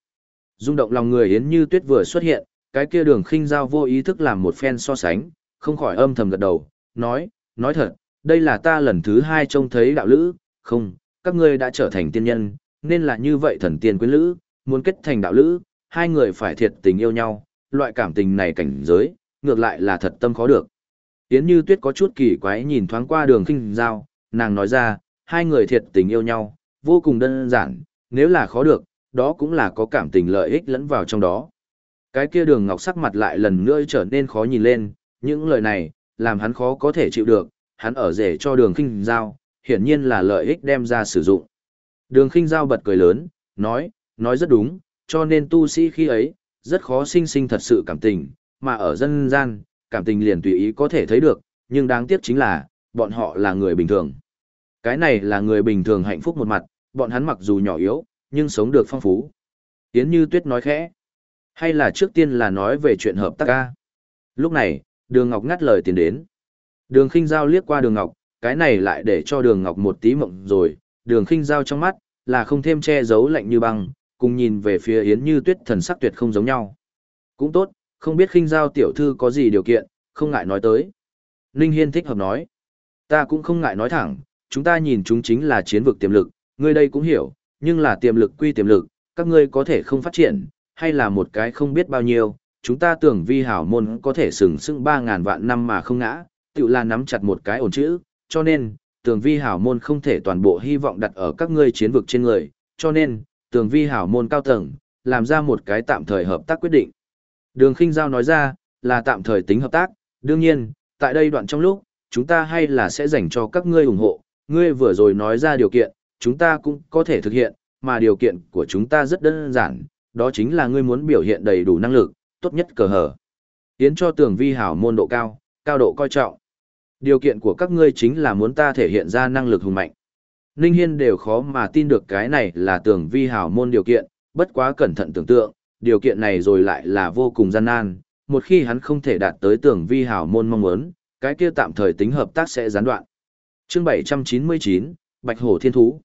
Dung động lòng người Yến Như Tuyết vừa xuất hiện, cái kia đường khinh giao vô ý thức làm một phen so sánh, không khỏi âm thầm gật đầu, nói, nói thật, đây là ta lần thứ hai trông thấy đạo lữ, không, các ngươi đã trở thành tiên nhân, nên là như vậy thần tiên quyến lữ, muốn kết thành đạo lữ, hai người phải thiệt tình yêu nhau, loại cảm tình này cảnh giới, ngược lại là thật tâm khó được. Yến Như Tuyết có chút kỳ quái nhìn thoáng qua đường kinh giao, nàng nói ra, hai người thiệt tình yêu nhau, vô cùng đơn giản, nếu là khó được, đó cũng là có cảm tình lợi ích lẫn vào trong đó. Cái kia đường ngọc sắc mặt lại lần nữa trở nên khó nhìn lên, những lời này, làm hắn khó có thể chịu được, hắn ở rể cho đường kinh giao, hiển nhiên là lợi ích đem ra sử dụng. Đường khinh giao bật cười lớn, nói, nói rất đúng, cho nên tu sĩ khi ấy, rất khó sinh sinh thật sự cảm tình, mà ở dân gian, cảm tình liền tùy ý có thể thấy được, nhưng đáng tiếc chính là, bọn họ là người bình thường. Cái này là người bình thường hạnh phúc một mặt, bọn hắn mặc dù nhỏ yếu, nhưng sống được phong phú. Yến Như Tuyết nói khẽ, hay là trước tiên là nói về chuyện hợp tác ca. Lúc này, Đường Ngọc ngắt lời tiền đến. Đường khinh giao liếc qua Đường Ngọc, cái này lại để cho Đường Ngọc một tí mộng rồi, đường khinh giao trong mắt, là không thêm che giấu lạnh như băng, cùng nhìn về phía Yến Như Tuyết thần sắc tuyệt không giống nhau. Cũng tốt, không biết khinh giao tiểu thư có gì điều kiện, không ngại nói tới. Ninh Hiên thích hợp nói. Ta cũng không ngại nói thẳng, chúng ta nhìn chúng chính là chiến vực tiềm lực, ngươi đây cũng hiểu, nhưng là tiềm lực quy tiềm lực, các ngươi có thể không phát triển, hay là một cái không biết bao nhiêu, chúng ta tưởng vi hảo môn có thể sừng sững 3.000 vạn năm mà không ngã, tự là nắm chặt một cái ổn chữ, cho nên, tưởng vi hảo môn không thể toàn bộ hy vọng đặt ở các ngươi chiến vực trên người, cho nên, tưởng vi hảo môn cao tầng, làm ra một cái tạm thời hợp tác quyết định. Đường khinh giao nói ra, là tạm thời tính hợp tác, đương nhiên, tại đây đoạn trong lúc, chúng ta hay là sẽ dành cho các ngươi ủng hộ, ngươi vừa rồi nói ra điều kiện, chúng ta cũng có thể thực hiện, mà điều kiện của chúng ta rất đơn giản, đó chính là ngươi muốn biểu hiện đầy đủ năng lực, tốt nhất cờ hở. Yến cho Tưởng vi hảo môn độ cao, cao độ coi trọng. Điều kiện của các ngươi chính là muốn ta thể hiện ra năng lực hùng mạnh. Ninh Hiên đều khó mà tin được cái này là Tưởng vi hảo môn điều kiện, bất quá cẩn thận tưởng tượng, điều kiện này rồi lại là vô cùng gian nan. Một khi hắn không thể đạt tới Tưởng vi hảo môn mong muốn, cái kia tạm thời tính hợp tác sẽ gián đoạn. Chương 799, Bạch Hổ Thiên Thú.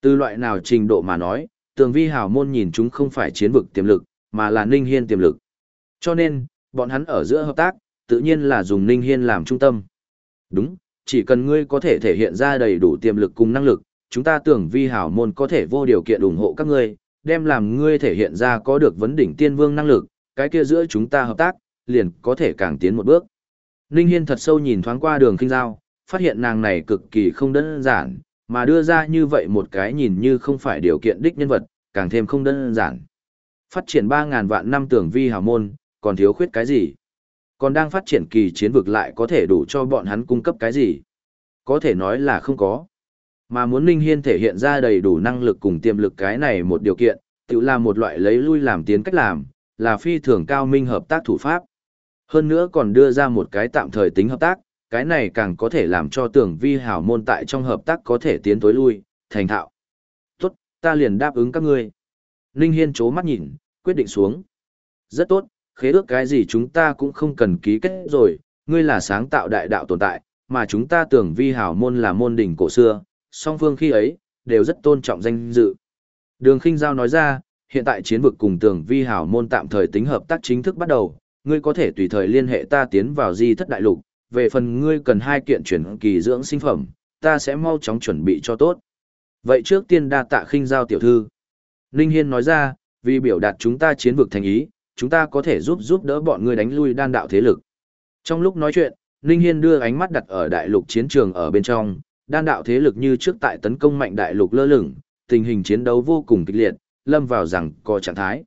Từ loại nào trình độ mà nói, tường vi hảo môn nhìn chúng không phải chiến vực tiềm lực, mà là Ninh Hiên tiềm lực. Cho nên, bọn hắn ở giữa hợp tác, tự nhiên là dùng Ninh Hiên làm trung tâm. Đúng, chỉ cần ngươi có thể thể hiện ra đầy đủ tiềm lực cùng năng lực, chúng ta tưởng vi hảo môn có thể vô điều kiện ủng hộ các ngươi, đem làm ngươi thể hiện ra có được vấn đỉnh tiên vương năng lực, cái kia giữa chúng ta hợp tác, liền có thể càng tiến một bước. Ninh Hiên thật sâu nhìn thoáng qua đường kinh giao, phát hiện nàng này cực kỳ không đơn giản, mà đưa ra như vậy một cái nhìn như không phải điều kiện đích nhân vật, càng thêm không đơn giản. Phát triển 3.000 vạn năm tưởng vi hào môn, còn thiếu khuyết cái gì? còn đang phát triển kỳ chiến vực lại có thể đủ cho bọn hắn cung cấp cái gì? Có thể nói là không có. Mà muốn Ninh Hiên thể hiện ra đầy đủ năng lực cùng tiềm lực cái này một điều kiện, tự là một loại lấy lui làm tiến cách làm, là phi thường cao minh hợp tác thủ pháp. Hơn nữa còn đưa ra một cái tạm thời tính hợp tác, cái này càng có thể làm cho tưởng vi hảo môn tại trong hợp tác có thể tiến tối lui, thành thạo. Tốt, ta liền đáp ứng các ngươi. Ninh Hiên chố mắt nhìn, quyết định xuống. Rất tốt, khế ước cái gì chúng ta cũng không cần ký kết rồi, ngươi là sáng tạo đại đạo tồn tại, mà chúng ta tưởng vi hảo môn là môn đỉnh cổ xưa, song phương khi ấy, đều rất tôn trọng danh dự. Đường khinh Giao nói ra, hiện tại chiến vực cùng tưởng vi hảo môn tạm thời tính hợp tác chính thức bắt đầu, ngươi có thể tùy thời liên hệ ta tiến vào di thất đại lục, về phần ngươi cần hai kiện chuyển kỳ dưỡng sinh phẩm, ta sẽ mau chóng chuẩn bị cho tốt. Vậy trước tiên đa tạ khinh giao tiểu thư. Ninh Hiên nói ra, vì biểu đạt chúng ta chiến vực thành ý, chúng ta có thể giúp giúp đỡ bọn ngươi đánh lui đan đạo thế lực. Trong lúc nói chuyện, Ninh Hiên đưa ánh mắt đặt ở đại lục chiến trường ở bên trong, đan đạo thế lực như trước tại tấn công mạnh đại lục lơ lửng, tình hình chiến đấu vô cùng kịch liệt, lâm vào rằng có trạng thái.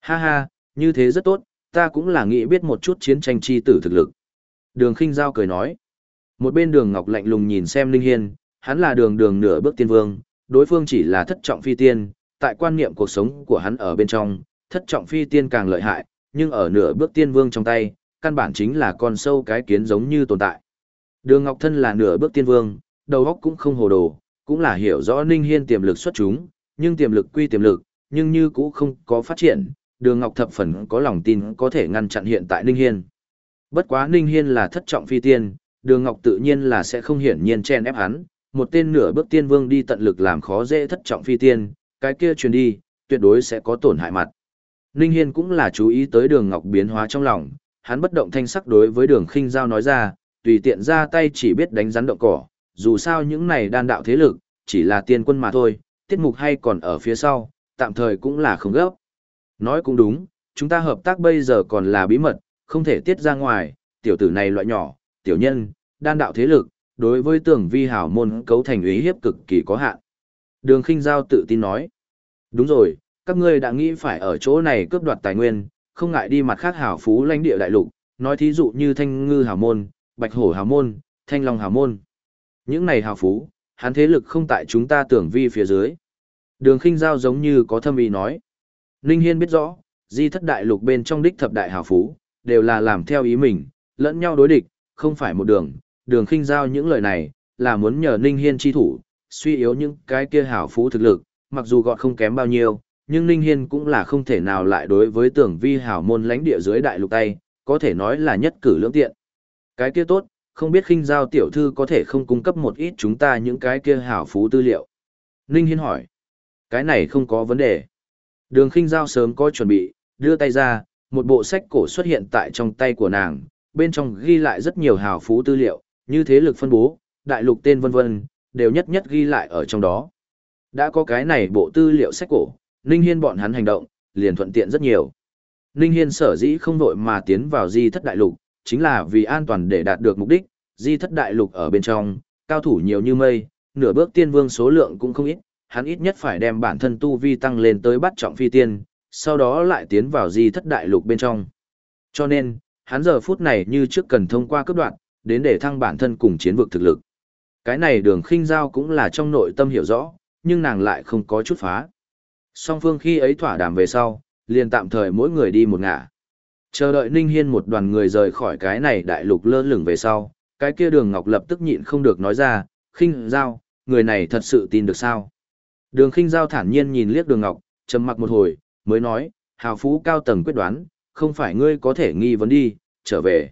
Ha ha, như thế rất tốt, ta cũng là nghĩ biết một chút chiến tranh chi tử thực lực. Đường khinh giao cười nói. Một bên đường ngọc lạnh lùng nhìn xem Linh Hiên, hắn là đường đường nửa bước tiên vương, đối phương chỉ là thất trọng phi tiên, tại quan niệm cuộc sống của hắn ở bên trong, thất trọng phi tiên càng lợi hại, nhưng ở nửa bước tiên vương trong tay, căn bản chính là con sâu cái kiến giống như tồn tại. Đường Ngọc Thân là nửa bước tiên vương, đầu óc cũng không hồ đồ, cũng là hiểu rõ Ninh Hiên tiềm lực xuất chúng, nhưng tiềm lực quy tiềm lực, nhưng như cũ không có phát triển, Đường Ngọc thập phần có lòng tin có thể ngăn chặn hiện tại Ninh Hiên. Bất quá Ninh Hiên là thất trọng phi tiên, Đường Ngọc tự nhiên là sẽ không hiển nhiên chen ép hắn, một tên nửa bước tiên vương đi tận lực làm khó dễ thất trọng phi tiên, cái kia truyền đi, tuyệt đối sẽ có tổn hại mặt. Ninh Hiên cũng là chú ý tới Đường Ngọc biến hóa trong lòng, hắn bất động thanh sắc đối với Đường Khinh Giao nói ra, tùy tiện ra tay chỉ biết đánh rắn động cỏ, dù sao những này đan đạo thế lực, chỉ là tiên quân mà thôi, tiết mục hay còn ở phía sau, tạm thời cũng là không gấp. Nói cũng đúng, chúng ta hợp tác bây giờ còn là bí mật, không thể tiết ra ngoài, tiểu tử này loại nhỏ, tiểu nhân, đan đạo thế lực, đối với tưởng vi hảo môn cấu thành ý hiếp cực kỳ có hạn. Đường khinh giao tự tin nói, đúng rồi, các ngươi đã nghĩ phải ở chỗ này cướp đoạt tài nguyên, không ngại đi mặt khác hảo phú lãnh địa đại lục, nói thí dụ như thanh ngư hảo môn, bạch hổ hảo môn, thanh long hảo môn. Những này hảo phú, hắn thế lực không tại chúng ta tưởng vi phía dưới. Đường khinh giao giống như có thâm ý nói. Ninh Hiên biết rõ, di thất đại lục bên trong đích thập đại hảo phú, đều là làm theo ý mình, lẫn nhau đối địch, không phải một đường. Đường khinh giao những lời này, là muốn nhờ Ninh Hiên chi thủ, suy yếu những cái kia hảo phú thực lực, mặc dù gọi không kém bao nhiêu, nhưng Ninh Hiên cũng là không thể nào lại đối với tưởng vi hảo môn lãnh địa dưới đại lục tay, có thể nói là nhất cử lưỡng tiện. Cái kia tốt, không biết khinh giao tiểu thư có thể không cung cấp một ít chúng ta những cái kia hảo phú tư liệu. Ninh Hiên hỏi, cái này không có vấn đề. Đường khinh giao sớm có chuẩn bị, đưa tay ra, một bộ sách cổ xuất hiện tại trong tay của nàng, bên trong ghi lại rất nhiều hào phú tư liệu, như thế lực phân bố, đại lục tên vân vân, đều nhất nhất ghi lại ở trong đó. Đã có cái này bộ tư liệu sách cổ, Ninh Hiên bọn hắn hành động, liền thuận tiện rất nhiều. Ninh Hiên sở dĩ không đội mà tiến vào di thất đại lục, chính là vì an toàn để đạt được mục đích, di thất đại lục ở bên trong, cao thủ nhiều như mây, nửa bước tiên vương số lượng cũng không ít, hắn ít nhất phải đem bản thân tu vi tăng lên tới bắt trọng phi tiên, sau đó lại tiến vào di thất đại lục bên trong. Cho nên, hắn giờ phút này như trước cần thông qua cấp đoạn, đến để thăng bản thân cùng chiến vực thực lực. Cái này đường khinh giao cũng là trong nội tâm hiểu rõ, nhưng nàng lại không có chút phá. Song phương khi ấy thỏa đàm về sau, liền tạm thời mỗi người đi một ngả. Chờ đợi Ninh Hiên một đoàn người rời khỏi cái này đại lục lơ lửng về sau, cái kia đường ngọc lập tức nhịn không được nói ra, khinh giao, người này thật sự tin được sao. Đường khinh giao thản nhiên nhìn liếc đường ngọc, trầm mặc một hồi, mới nói, hào phú cao tầng quyết đoán, không phải ngươi có thể nghi vấn đi, trở về.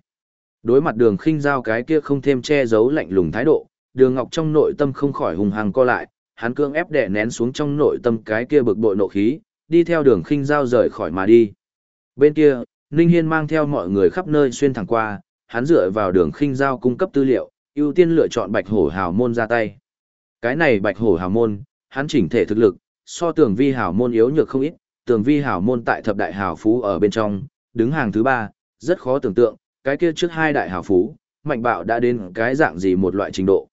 Đối mặt đường khinh giao cái kia không thêm che giấu lạnh lùng thái độ, đường ngọc trong nội tâm không khỏi hùng hăng co lại, hắn cương ép đè nén xuống trong nội tâm cái kia bực bội nộ khí, đi theo đường khinh giao rời khỏi mà đi. Bên kia, Ninh Hiên mang theo mọi người khắp nơi xuyên thẳng qua, hắn dựa vào đường khinh giao cung cấp tư liệu, ưu tiên lựa chọn bạch hổ hào môn ra tay. Cái này bạch hổ hào môn, hắn chỉnh thể thực lực, so tưởng vi hào môn yếu nhược không ít, tường vi hào môn tại thập đại hào phú ở bên trong, đứng hàng thứ ba, rất khó tưởng tượng, cái kia trước hai đại hào phú, mạnh bạo đã đến cái dạng gì một loại trình độ.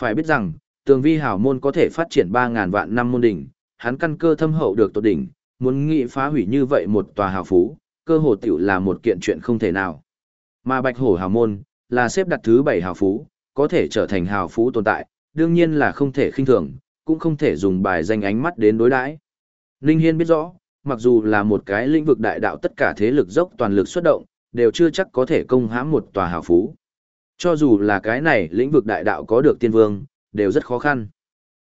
Phải biết rằng, tường vi hào môn có thể phát triển 3.000 vạn năm môn đỉnh, hắn căn cơ thâm hậu được tột đỉnh, muốn nghị phá hủy như vậy một tòa hào phú, cơ hồ tiểu là một kiện chuyện không thể nào. Mà bạch hổ hào môn, là xếp đặt thứ bảy hào phú, có thể trở thành hào phú tồn tại, đương nhiên là không thể khinh thường, cũng không thể dùng bài danh ánh mắt đến đối đãi. Ninh Hiên biết rõ, mặc dù là một cái lĩnh vực đại đạo tất cả thế lực dốc toàn lực xuất động, đều chưa chắc có thể công hãm một tòa hào phú. Cho dù là cái này lĩnh vực đại đạo có được tiên vương, đều rất khó khăn.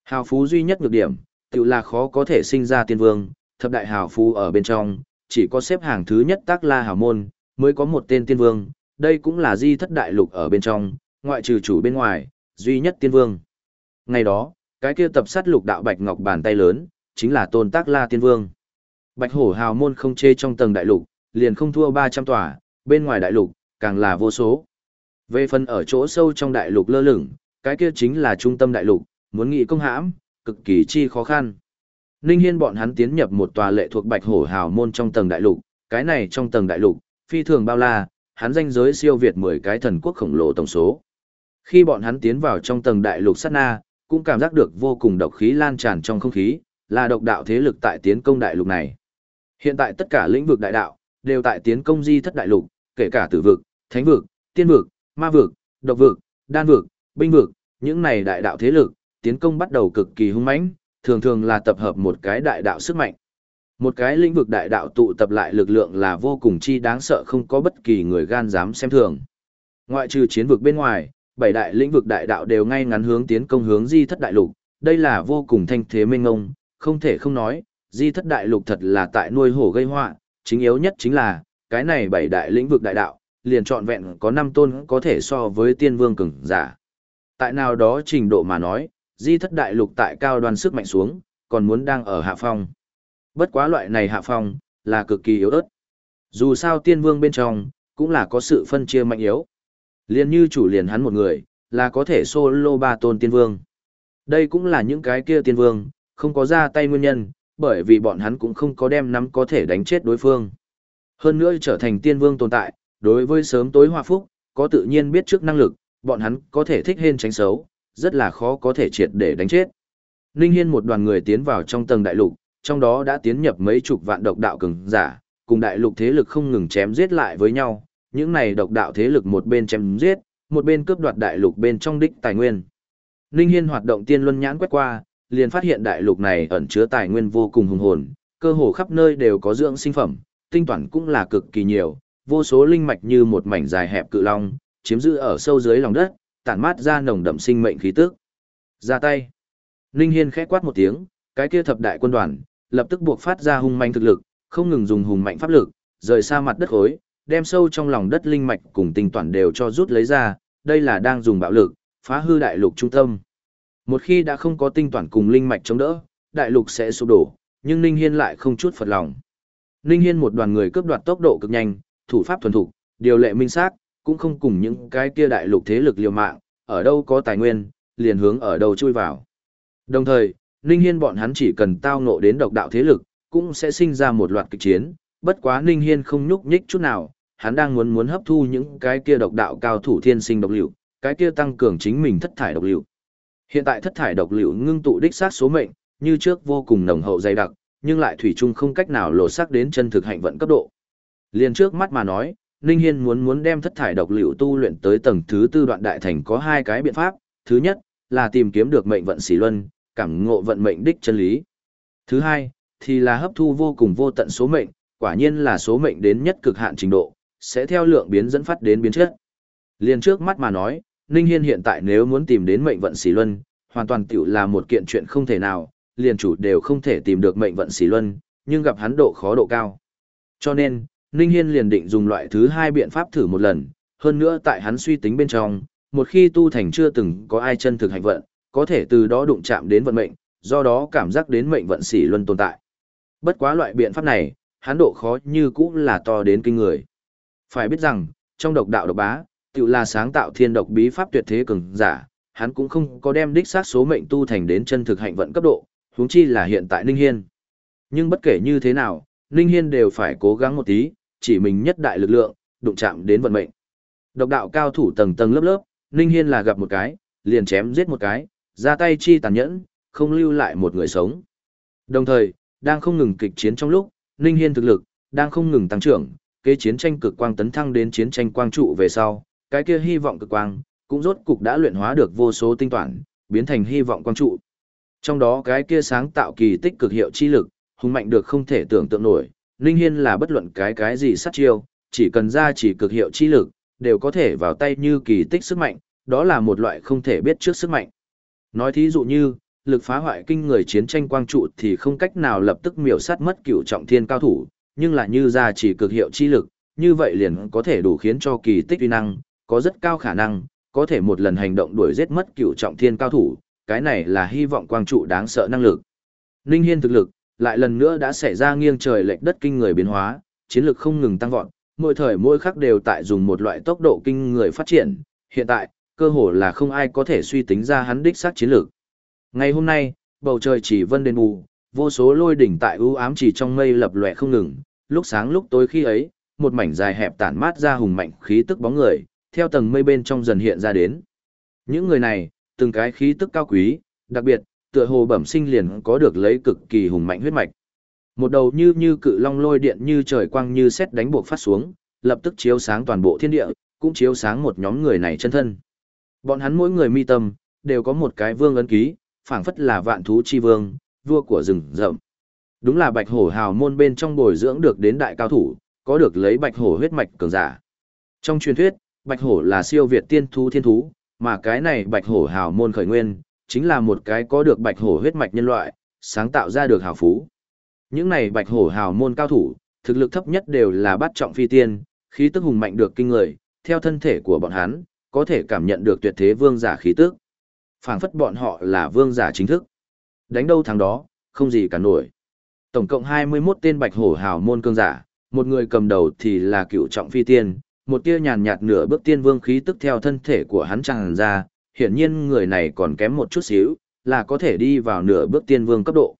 Hào phú duy nhất nhược điểm, tự là khó có thể sinh ra tiên vương, thập đại hào phú ở bên trong, chỉ có xếp hàng thứ nhất tác la hào môn, mới có một tên tiên vương, đây cũng là di thất đại lục ở bên trong, ngoại trừ chủ bên ngoài, duy nhất tiên vương. Ngày đó, cái kia tập sát lục đạo bạch ngọc bàn tay lớn, chính là tôn tác la tiên vương. Bạch hổ hào môn không chê trong tầng đại lục, liền không thua 300 tòa, bên ngoài đại lục, càng là vô số. Về phần ở chỗ sâu trong đại lục lơ lửng, cái kia chính là trung tâm đại lục, muốn nghị công hãm, cực kỳ chi khó khăn. Ninh Hiên bọn hắn tiến nhập một tòa lệ thuộc Bạch Hổ Hào môn trong tầng đại lục, cái này trong tầng đại lục, phi thường bao la, hắn danh giới siêu việt 10 cái thần quốc khổng lồ tổng số. Khi bọn hắn tiến vào trong tầng đại lục sát na, cũng cảm giác được vô cùng độc khí lan tràn trong không khí, là độc đạo thế lực tại tiến công đại lục này. Hiện tại tất cả lĩnh vực đại đạo đều tại tiến công di thất đại lục, kể cả tử vực, thánh vực, tiên vực, ma vực, độc vực, đan vực, binh vực, những này đại đạo thế lực, tiến công bắt đầu cực kỳ hung mãnh, thường thường là tập hợp một cái đại đạo sức mạnh. Một cái lĩnh vực đại đạo tụ tập lại lực lượng là vô cùng chi đáng sợ không có bất kỳ người gan dám xem thường. Ngoại trừ chiến vực bên ngoài, bảy đại lĩnh vực đại đạo đều ngay ngắn hướng tiến công hướng di thất đại lục, đây là vô cùng thanh thế minh ngông, không thể không nói, di thất đại lục thật là tại nuôi hổ gây họa chính yếu nhất chính là, cái này bảy đại lĩnh vực đại đạo, liền trọn vẹn có năm tôn có thể so với tiên vương cường giả. Tại nào đó trình độ mà nói, di thất đại lục tại cao đoàn sức mạnh xuống, còn muốn đang ở hạ phong. Bất quá loại này hạ phong, là cực kỳ yếu ớt. Dù sao tiên vương bên trong, cũng là có sự phân chia mạnh yếu. liền như chủ liền hắn một người, là có thể solo ba tôn tiên vương. Đây cũng là những cái kia tiên vương, không có ra tay nguyên nhân, bởi vì bọn hắn cũng không có đem nắm có thể đánh chết đối phương. Hơn nữa trở thành tiên vương tồn tại, đối với sớm tối hòa phúc, có tự nhiên biết trước năng lực, bọn hắn có thể thích hên tránh xấu, rất là khó có thể triệt để đánh chết. Ninh Hiên một đoàn người tiến vào trong tầng đại lục, trong đó đã tiến nhập mấy chục vạn độc đạo cường giả, cùng đại lục thế lực không ngừng chém giết lại với nhau, những này độc đạo thế lực một bên chém giết, một bên cướp đoạt đại lục bên trong đích tài nguyên. Ninh Hiên hoạt động tiên luân nhãn quét qua, liền phát hiện đại lục này ẩn chứa tài nguyên vô cùng hùng hồn, cơ hồ khắp nơi đều có dưỡng sinh phẩm, tinh toán cũng là cực kỳ nhiều, vô số linh mạch như một mảnh dài hẹp cự long, chiếm giữ ở sâu dưới lòng đất, tản mát ra nồng đậm sinh mệnh khí tức. Ra tay. linh Hiên khẽ quát một tiếng, cái kia thập đại quân đoàn, lập tức buộc phát ra hung mạnh thực lực, không ngừng dùng hùng mạnh pháp lực, rời xa mặt đất khối, đem sâu trong lòng đất linh mạch cùng tinh toàn đều cho rút lấy ra, đây là đang dùng bạo lực, phá hư đại lục trung tâm. Một khi đã không có tinh toàn cùng linh mạch chống đỡ, đại lục sẽ sụp đổ, nhưng Ninh Hiên lại không chút phật lòng. Ninh Hiên một đoàn người cướp đoạt tốc độ cực nhanh, thủ pháp thuần thục, điều lệ minh xác, cũng không cùng những cái kia đại lục thế lực liều mạng, ở đâu có tài nguyên, liền hướng ở đâu chui vào. Đồng thời, Ninh Hiên bọn hắn chỉ cần tao ngộ đến độc đạo thế lực, cũng sẽ sinh ra một loạt kịch chiến, bất quá Ninh Hiên không nhúc nhích chút nào, hắn đang muốn muốn hấp thu những cái kia độc đạo cao thủ thiên sinh độc liệu, cái kia tăng cường chính mình thất thải độc liệu. Hiện tại thất thải độc liệu ngưng tụ đích sát số mệnh, như trước vô cùng nồng hậu dày đặc, nhưng lại thủy chung không cách nào lộ sắc đến chân thực hạnh vận cấp độ. Liên trước mắt mà nói, Ninh Hiên muốn muốn đem thất thải độc liệu tu luyện tới tầng thứ tư đoạn đại thành có hai cái biện pháp, thứ nhất là tìm kiếm được mệnh vận xỉ luân, cảm ngộ vận mệnh đích chân lý. Thứ hai thì là hấp thu vô cùng vô tận số mệnh, quả nhiên là số mệnh đến nhất cực hạn trình độ, sẽ theo lượng biến dẫn phát đến biến chất. Liên trước mắt mà nói, Ninh Hiên hiện tại nếu muốn tìm đến mệnh vận xỉ luân, hoàn toàn tiểu là một kiện chuyện không thể nào, liền chủ đều không thể tìm được mệnh vận xỉ luân, nhưng gặp hắn độ khó độ cao. Cho nên, Ninh Hiên liền định dùng loại thứ hai biện pháp thử một lần, hơn nữa tại hắn suy tính bên trong, một khi tu thành chưa từng có ai chân thực hành vận, có thể từ đó đụng chạm đến vận mệnh, do đó cảm giác đến mệnh vận xỉ luân tồn tại. Bất quá loại biện pháp này, hắn độ khó như cũ là to đến kinh người. Phải biết rằng, trong độc đạo độc bá, tự là sáng tạo thiên độc bí pháp tuyệt thế cường giả, hắn cũng không có đem đích xác số mệnh tu thành đến chân thực hạnh vận cấp độ, huống chi là hiện tại Ninh Hiên. Nhưng bất kể như thế nào, Ninh Hiên đều phải cố gắng một tí, chỉ mình nhất đại lực lượng, đụng chạm đến vận mệnh. Độc đạo cao thủ tầng tầng lớp lớp, Ninh Hiên là gặp một cái, liền chém giết một cái, ra tay chi tàn nhẫn, không lưu lại một người sống. Đồng thời, đang không ngừng kịch chiến trong lúc, Ninh Hiên thực lực, đang không ngừng tăng trưởng, kế chiến tranh cực quang tấn thăng đến chiến tranh quang trụ về sau, cái kia hy vọng cực quang, cũng rốt cục đã luyện hóa được vô số tinh toán, biến thành hy vọng quang trụ. Trong đó cái kia sáng tạo kỳ tích cực hiệu chi lực, hùng mạnh được không thể tưởng tượng nổi, Ninh Hiên là bất luận cái cái gì sát chiêu, chỉ cần ra chỉ cực hiệu chi lực, đều có thể vào tay như kỳ tích sức mạnh, đó là một loại không thể biết trước sức mạnh. Nói thí dụ như, lực phá hoại kinh người chiến tranh quang trụ thì không cách nào lập tức miểu sát mất cửu trọng thiên cao thủ, nhưng là như ra chỉ cực hiệu chi lực, như vậy liền có thể đủ khiến cho kỳ tích uy năng, có rất cao khả năng, có thể một lần hành động đuổi giết mất cửu trọng thiên cao thủ, cái này là hy vọng quang trụ đáng sợ năng lực. Ninh Hiên thực lực, lại lần nữa đã xảy ra nghiêng trời lệch đất kinh người biến hóa, chiến lực không ngừng tăng vọt, mỗi thời mỗi khắc đều tại dùng một loại tốc độ kinh người phát triển, hiện tại, cơ hồ là không ai có thể suy tính ra hắn đích xác chiến lược. Ngày hôm nay, bầu trời chỉ vân đền mù, vô số lôi đỉnh tại ưu ám chỉ trong mây lập lòe không ngừng, lúc sáng lúc tối khi ấy, một mảnh dài hẹp tản mát ra hùng mạnh khí tức bóng người, theo tầng mây bên trong dần hiện ra đến. Những người này, từng cái khí tức cao quý, đặc biệt, tựa hồ bẩm sinh liền có được lấy cực kỳ hùng mạnh huyết mạch. Một đầu như như cự long lôi điện như trời quang như xét đánh buộc phát xuống, lập tức chiếu sáng toàn bộ thiên địa, cũng chiếu sáng một nhóm người này chân thân. Bọn hắn mỗi người mi tâm, đều có một cái vương ấn ký, phảng phất là vạn thú chi vương, vua của rừng rậm. Đúng là bạch hổ hào môn bên trong bồi dưỡng được đến đại cao thủ, có được lấy bạch hổ huyết mạch cường giả. Trong truyền thuyết, bạch hổ là siêu việt tiên thú thiên thú, mà cái này bạch hổ hào môn khởi nguyên, chính là một cái có được bạch hổ huyết mạch nhân loại, sáng tạo ra được hào phú. Những này bạch hổ hào môn cao thủ, thực lực thấp nhất đều là bắt trọng phi tiên, khí tức hùng mạnh được kinh người, theo thân thể của bọn hắn, có thể cảm nhận được tuyệt thế vương giả khí tức. Phảng phất bọn họ là vương giả chính thức. Đánh đâu thắng đó, không gì cả nổi. Tổng cộng 21 tên bạch hổ hào môn cương giả, một người cầm đầu thì là cựu trọng phi tiên, một tia nhàn nhạt nửa bước tiên vương khí tức theo thân thể của hắn tràn ra, hiển nhiên người này còn kém một chút xíu, là có thể đi vào nửa bước tiên vương cấp độ.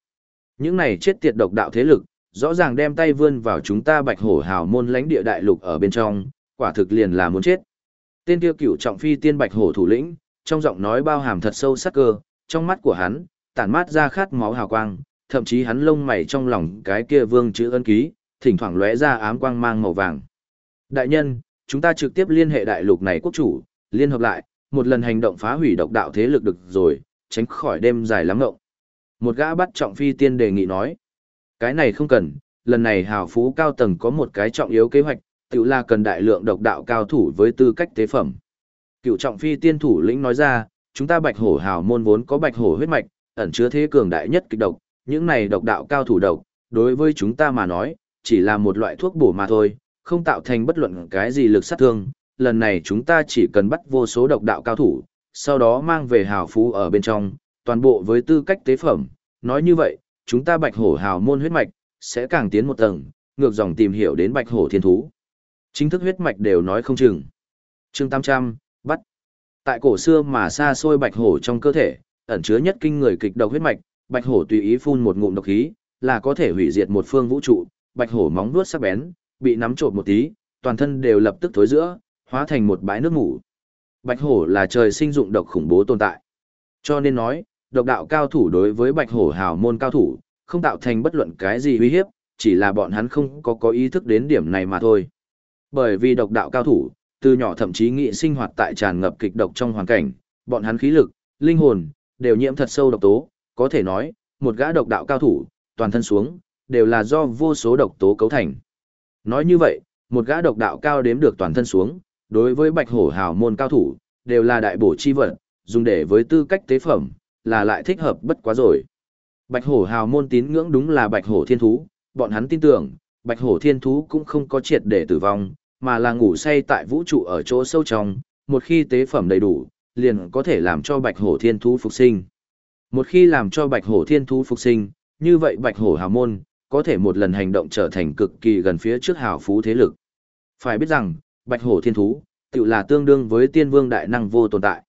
Những này chết tiệt độc đạo thế lực, rõ ràng đem tay vươn vào chúng ta bạch hổ hào môn lãnh địa đại lục ở bên trong, quả thực liền là muốn chết. Tên kia cửu trọng phi tiên bạch hổ thủ lĩnh, trong giọng nói bao hàm thật sâu sắc cơ, trong mắt của hắn, tản mát ra khát máu hào quang, thậm chí hắn lông mày trong lòng cái kia vương chữ ân ký, thỉnh thoảng lóe ra ám quang mang màu vàng. Đại nhân, chúng ta trực tiếp liên hệ đại lục này quốc chủ, liên hợp lại, một lần hành động phá hủy độc đạo thế lực được rồi, tránh khỏi đêm dài lắm ngộng. Một gã bắt trọng phi tiên đề nghị nói, cái này không cần, lần này hào phú cao tầng có một cái trọng yếu kế hoạch, tự là cần đại lượng độc đạo cao thủ với tư cách tế phẩm. Cựu trọng phi tiên thủ lĩnh nói ra, chúng ta bạch hổ hào môn vốn có bạch hổ huyết mạch, ẩn chứa thế cường đại nhất kịch độc, những này độc đạo cao thủ độc, đối với chúng ta mà nói, chỉ là một loại thuốc bổ mà thôi, không tạo thành bất luận cái gì lực sát thương. Lần này chúng ta chỉ cần bắt vô số độc đạo cao thủ, sau đó mang về hào phú ở bên trong, toàn bộ với tư cách tế phẩm. Nói như vậy, chúng ta bạch hổ hào môn huyết mạch, sẽ càng tiến một tầng, ngược dòng tìm hiểu đến bạch hổ thiên thú. Chính thức huyết mạch đều nói không chừng. chương 800, bắt. Tại cổ xưa mà xa xôi bạch hổ trong cơ thể, ẩn chứa nhất kinh người kịch độc huyết mạch, bạch hổ tùy ý phun một ngụm độc khí, là có thể hủy diệt một phương vũ trụ, bạch hổ móng vuốt sắc bén, bị nắm trộm một tí, toàn thân đều lập tức thối giữa, hóa thành một bãi nước ngủ. Bạch hổ là trời sinh dụng độc khủng bố tồn tại. Cho nên nói, độc đạo cao thủ đối với bạch hổ hào môn cao thủ, không tạo thành bất luận cái gì uy hiếp, chỉ là bọn hắn không có có ý thức đến điểm này mà thôi. Bởi vì độc đạo cao thủ, từ nhỏ thậm chí nghị sinh hoạt tại tràn ngập kịch độc trong hoàn cảnh, bọn hắn khí lực, linh hồn, đều nhiễm thật sâu độc tố, có thể nói, một gã độc đạo cao thủ, toàn thân xuống, đều là do vô số độc tố cấu thành. Nói như vậy, một gã độc đạo cao đếm được toàn thân xuống, đối với bạch hổ hào môn cao thủ, đều là đại bổ chi vật, dùng để với tư cách tế phẩm, là lại thích hợp bất quá rồi. Bạch hổ hào môn tín ngưỡng đúng là bạch hổ thiên thú, bọn hắn tin tưởng, bạch hổ thiên thú cũng không có triệt để tử vong, mà là ngủ say tại vũ trụ ở chỗ sâu trong, một khi tế phẩm đầy đủ, liền có thể làm cho bạch hổ thiên thú phục sinh. Một khi làm cho bạch hổ thiên thú phục sinh, như vậy bạch hổ hào môn, có thể một lần hành động trở thành cực kỳ gần phía trước hào phú thế lực. Phải biết rằng, bạch hổ thiên thú, tự là tương đương với tiên vương đại năng vô tồn tại.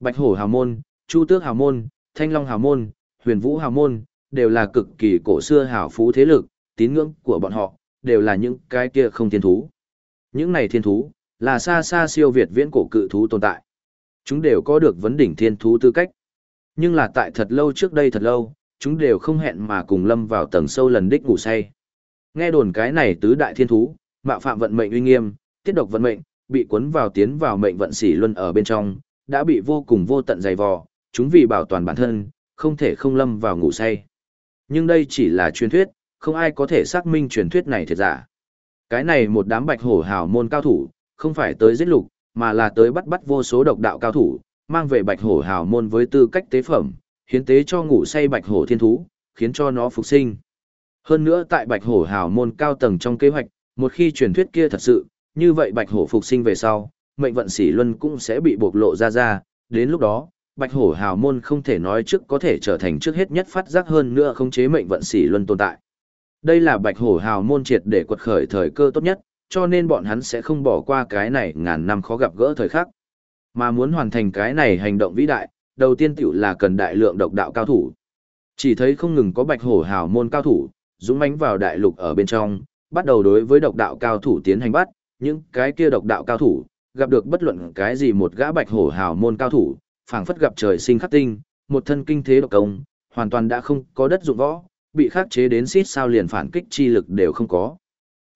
Bạch hổ hào môn, chu tước hào môn, thanh long hào môn, huyền vũ hào môn, đều là cực kỳ cổ xưa hào phú thế lực, tín ngưỡng của bọn họ, đều là những cái kia không thiên thú. Những này thiên thú, là xa xa siêu việt viễn cổ cự thú tồn tại. Chúng đều có được vấn đỉnh thiên thú tư cách. Nhưng là tại thật lâu trước đây thật lâu, chúng đều không hẹn mà cùng lâm vào tầng sâu lần đích ngủ say. Nghe đồn cái này tứ đại thiên thú, mạo phạm vận mệnh uy nghiêm, tiết độc vận mệnh, bị cuốn vào tiến vào mệnh vận xỉ luân ở bên trong, đã bị vô cùng vô tận dày vò, chúng vì bảo toàn bản thân, không thể không lâm vào ngủ say. Nhưng đây chỉ là truyền thuyết, không ai có thể xác minh truyền thuyết này thật giả. Cái này một đám bạch hổ hào môn cao thủ, không phải tới giết lục, mà là tới bắt bắt vô số độc đạo cao thủ, mang về bạch hổ hào môn với tư cách tế phẩm, hiến tế cho ngủ say bạch hổ thiên thú, khiến cho nó phục sinh. Hơn nữa tại bạch hổ hào môn cao tầng trong kế hoạch, một khi truyền thuyết kia thật sự, như vậy bạch hổ phục sinh về sau, mệnh vận sĩ luân cũng sẽ bị bộc lộ ra ra, đến lúc đó, bạch hổ hào môn không thể nói trước có thể trở thành trước hết nhất phát giác hơn nữa khống chế mệnh vận sĩ luân tồn tại. Đây là bạch hổ hào môn triệt để quật khởi thời cơ tốt nhất, cho nên bọn hắn sẽ không bỏ qua cái này ngàn năm khó gặp gỡ thời khắc. Mà muốn hoàn thành cái này hành động vĩ đại, đầu tiên tiểu là cần đại lượng độc đạo cao thủ. Chỉ thấy không ngừng có bạch hổ hào môn cao thủ, dũng mãnh vào đại lục ở bên trong, bắt đầu đối với độc đạo cao thủ tiến hành bắt, những cái kia độc đạo cao thủ, gặp được bất luận cái gì một gã bạch hổ hào môn cao thủ, phảng phất gặp trời sinh khắc tinh, một thân kinh thế độc công, hoàn toàn đã không có đất dụng võ, bị khắc chế đến xít sao liền phản kích chi lực đều không có.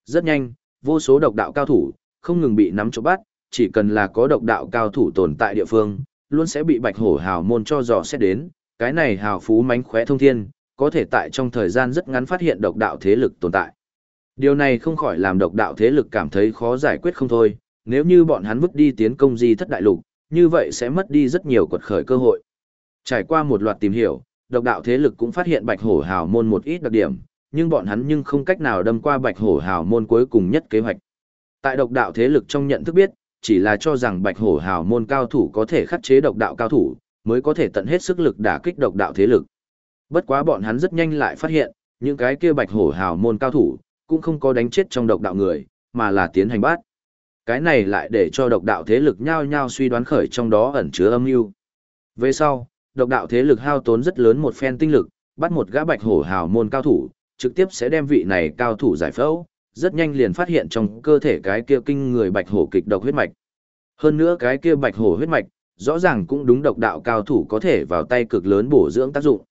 Rất nhanh, vô số độc đạo cao thủ, không ngừng bị nắm chỗ bắt, chỉ cần là có độc đạo cao thủ tồn tại địa phương, luôn sẽ bị bạch hổ hào môn cho dò xét đến, cái này hào phú mánh khóe thông thiên, có thể tại trong thời gian rất ngắn phát hiện độc đạo thế lực tồn tại. Điều này không khỏi làm độc đạo thế lực cảm thấy khó giải quyết không thôi, nếu như bọn hắn vứt đi tiến công di thất đại lục, như vậy sẽ mất đi rất nhiều quật khởi cơ hội. Trải qua một loạt tìm hiểu, độc đạo thế lực cũng phát hiện bạch hổ hào môn một ít đặc điểm, nhưng bọn hắn nhưng không cách nào đâm qua bạch hổ hào môn cuối cùng nhất kế hoạch. Tại độc đạo thế lực trong nhận thức biết, chỉ là cho rằng bạch hổ hào môn cao thủ có thể khắc chế độc đạo cao thủ, mới có thể tận hết sức lực đả kích độc đạo thế lực. Bất quá bọn hắn rất nhanh lại phát hiện, những cái kia bạch hổ hào môn cao thủ, cũng không có đánh chết trong độc đạo người, mà là tiến hành bắt. Cái này lại để cho độc đạo thế lực nhao nhao suy đoán khởi trong đó ẩn chứa âm mưu. Về sau, độc đạo thế lực hao tốn rất lớn một phen tinh lực, bắt một gã bạch hổ hào môn cao thủ, trực tiếp sẽ đem vị này cao thủ giải phẫu, rất nhanh liền phát hiện trong cơ thể cái kia kinh người bạch hổ kịch độc huyết mạch. Hơn nữa cái kia bạch hổ huyết mạch, rõ ràng cũng đúng độc đạo cao thủ có thể vào tay cực lớn bổ dưỡng tác dụng.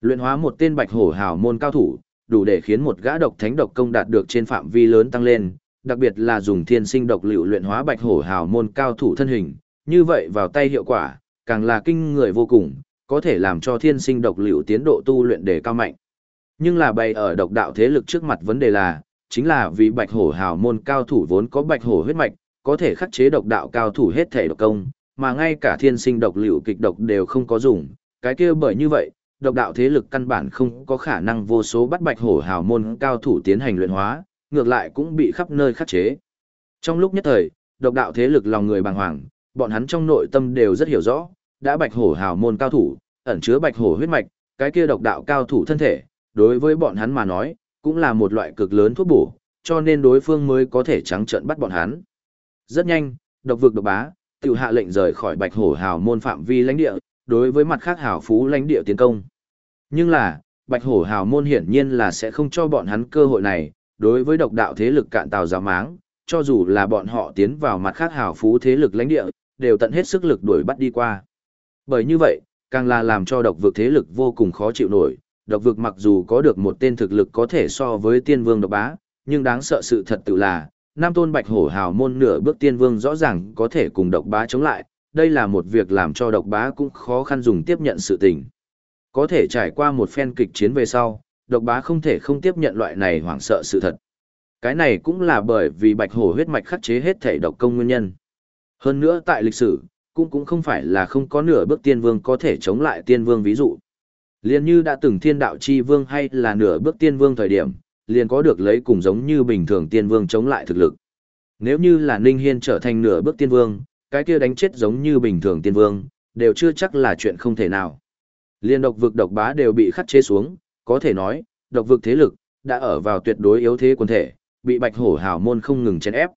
Luyện hóa một tên bạch hổ hào môn cao thủ, đủ để khiến một gã độc thánh độc công đạt được trên phạm vi lớn tăng lên, đặc biệt là dùng thiên sinh độc liệu luyện hóa bạch hổ hào môn cao thủ thân hình, như vậy vào tay hiệu quả, càng là kinh người vô cùng, có thể làm cho thiên sinh độc liệu tiến độ tu luyện đề cao mạnh. Nhưng là bày ở độc đạo thế lực trước mặt vấn đề là, chính là vì bạch hổ hào môn cao thủ vốn có bạch hổ huyết mạch, có thể khắc chế độc đạo cao thủ hết thể độc công, mà ngay cả thiên sinh độc liệu kịch độc đều không có dùng, cái kia bởi như vậy, độc đạo thế lực căn bản không có khả năng vô số bắt bạch hổ hào môn cao thủ tiến hành luyện hóa, ngược lại cũng bị khắp nơi khắc chế. Trong lúc nhất thời, độc đạo thế lực lòng người bàng hoàng, bọn hắn trong nội tâm đều rất hiểu rõ, đã bạch hổ hào môn cao thủ, ẩn chứa bạch hổ huyết mạch, cái kia độc đạo cao thủ thân thể, đối với bọn hắn mà nói, cũng là một loại cực lớn thuốc bổ, cho nên đối phương mới có thể trắng trợn bắt bọn hắn. Rất nhanh, độc vực độc bá, tiểu hạ lệnh rời khỏi bạch hổ hào môn phạm vi lãnh địa, đối với mặt khác hào phú lãnh địa tiến công. Nhưng là, bạch hổ hào môn hiển nhiên là sẽ không cho bọn hắn cơ hội này, đối với độc đạo thế lực cạn tàu giáo máng, cho dù là bọn họ tiến vào mặt khác hào phú thế lực lãnh địa, đều tận hết sức lực đuổi bắt đi qua. Bởi như vậy, càng là làm cho độc vực thế lực vô cùng khó chịu nổi, độc vực mặc dù có được một tên thực lực có thể so với tiên vương độc bá, nhưng đáng sợ sự thật tự là, Nam Tôn Bạch Hổ hào môn nửa bước tiên vương rõ ràng có thể cùng độc bá chống lại, đây là một việc làm cho độc bá cũng khó khăn dùng tiếp nhận sự tình. Có thể trải qua một phen kịch chiến về sau, độc bá không thể không tiếp nhận loại này hoảng sợ sự thật. Cái này cũng là bởi vì bạch hổ huyết mạch khắc chế hết thể độc công nguyên nhân. Hơn nữa tại lịch sử, cũng cũng không phải là không có nửa bước tiên vương có thể chống lại tiên vương ví dụ. Liên như đã từng thiên đạo chi vương hay là nửa bước tiên vương thời điểm, liền có được lấy cùng giống như bình thường tiên vương chống lại thực lực. Nếu như là Ninh Hiên trở thành nửa bước tiên vương, cái kia đánh chết giống như bình thường tiên vương, đều chưa chắc là chuyện không thể nào. Liên độc vực độc bá đều bị khắc chế xuống, có thể nói, độc vực thế lực, đã ở vào tuyệt đối yếu thế quân thể, bị bạch hổ hào môn không ngừng chèn ép.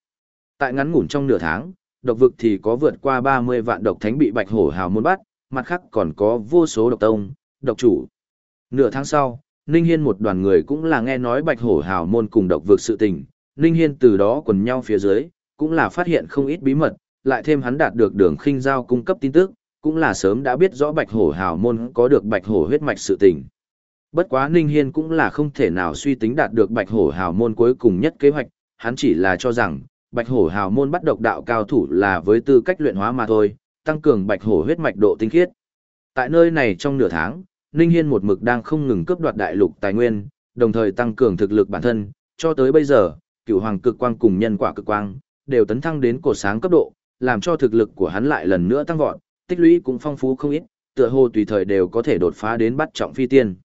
Tại ngắn ngủn trong nửa tháng, độc vực thì có vượt qua 30 vạn độc thánh bị bạch hổ hào môn bắt, mặt khác còn có vô số độc tông, độc chủ. Nửa tháng sau, Ninh Hiên một đoàn người cũng là nghe nói bạch hổ hào môn cùng độc vực sự tình, Ninh Hiên từ đó quần nhau phía dưới, cũng là phát hiện không ít bí mật, lại thêm hắn đạt được đường khinh giao cung cấp tin tức, cũng là sớm đã biết rõ bạch hổ hào môn có được bạch hổ huyết mạch sự tình. Bất quá Ninh Hiên cũng là không thể nào suy tính đạt được bạch hổ hào môn cuối cùng nhất kế hoạch, hắn chỉ là cho rằng, bạch hổ hào môn bắt độc đạo cao thủ là với tư cách luyện hóa mà thôi, tăng cường bạch hổ huyết mạch độ tinh khiết. Tại nơi này trong nửa tháng, Ninh Hiên một mực đang không ngừng cướp đoạt đại lục tài nguyên, đồng thời tăng cường thực lực bản thân, cho tới bây giờ, cựu hoàng cực quang cùng nhân quả cực quang, đều tấn thăng đến cổ sáng cấp độ, làm cho thực lực của hắn lại lần nữa tăng vọt, tích lũy cũng phong phú không ít, tựa hồ tùy thời đều có thể đột phá đến bắt trọng phi tiên.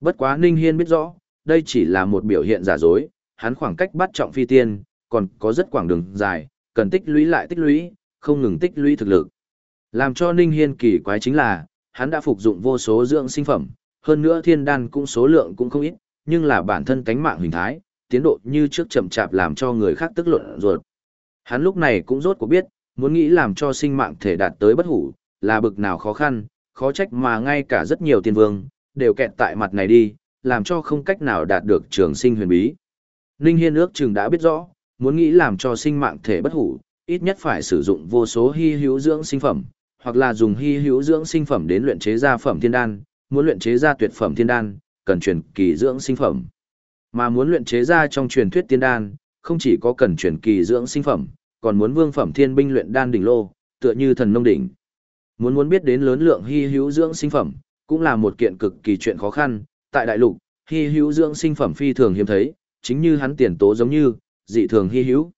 Bất quá Ninh Hiên biết rõ, đây chỉ là một biểu hiện giả dối, hắn khoảng cách bắt trọng phi tiên, còn có rất quảng đường dài, cần tích lũy lại tích lũy, không ngừng tích lũy thực lực. Làm cho Ninh Hiên kỳ quái chính là, hắn đã phục dụng vô số dưỡng sinh phẩm, hơn nữa thiên đan cũng số lượng cũng không ít, nhưng là bản thân cánh mạng hình thái, tiến độ như trước chậm chạp làm cho người khác tức luận ruột. Hắn lúc này cũng rốt cuộc biết, muốn nghĩ làm cho sinh mạng thể đạt tới bất hủ, là bực nào khó khăn, khó trách mà ngay cả rất nhiều tiên vương, đều kẹt tại mặt này đi, làm cho không cách nào đạt được trường sinh huyền bí. Ninh Hiên ước chừng đã biết rõ, muốn nghĩ làm cho sinh mạng thể bất hủ, ít nhất phải sử dụng vô số hy hữu dưỡng sinh phẩm, hoặc là dùng hy hữu dưỡng sinh phẩm đến luyện chế ra phẩm thiên đan, muốn luyện chế ra tuyệt phẩm thiên đan, cần truyền kỳ dưỡng sinh phẩm. Mà muốn luyện chế ra trong truyền thuyết tiên đan, không chỉ có cần truyền kỳ dưỡng sinh phẩm, còn muốn vương phẩm thiên binh luyện đan đỉnh lô, tựa như thần nông đỉnh. Muốn muốn biết đến lớn lượng hy hữu dưỡng sinh phẩm, cũng là một kiện cực kỳ chuyện khó khăn, tại đại lục, hy hữu dưỡng sinh phẩm phi thường hiếm thấy, chính như hắn tiền tố giống như, dị thường hy hữu.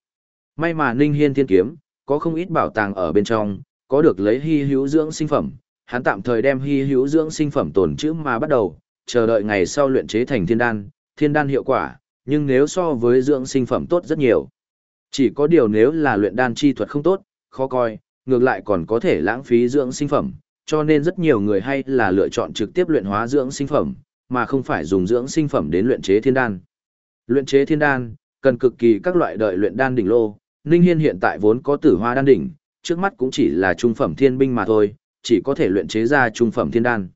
May mà Ninh Hiên Thiên Kiếm, có không ít bảo tàng ở bên trong, có được lấy hy hữu dưỡng sinh phẩm, hắn tạm thời đem hy hữu dưỡng sinh phẩm tồn trữ mà bắt đầu, chờ đợi ngày sau luyện chế thành thiên đan, thiên đan hiệu quả, nhưng nếu so với dưỡng sinh phẩm tốt rất nhiều. Chỉ có điều nếu là luyện đan chi thuật không tốt, khó coi, ngược lại còn có thể lãng phí dưỡng sinh phẩm, cho nên rất nhiều người hay là lựa chọn trực tiếp luyện hóa dưỡng sinh phẩm, mà không phải dùng dưỡng sinh phẩm đến luyện chế thiên đan. Luyện chế thiên đan, cần cực kỳ các loại đợi luyện đan đỉnh lô, Ninh Hiên hiện tại vốn có tử hoa đan đỉnh, trước mắt cũng chỉ là trung phẩm thiên binh mà thôi, chỉ có thể luyện chế ra trung phẩm thiên đan.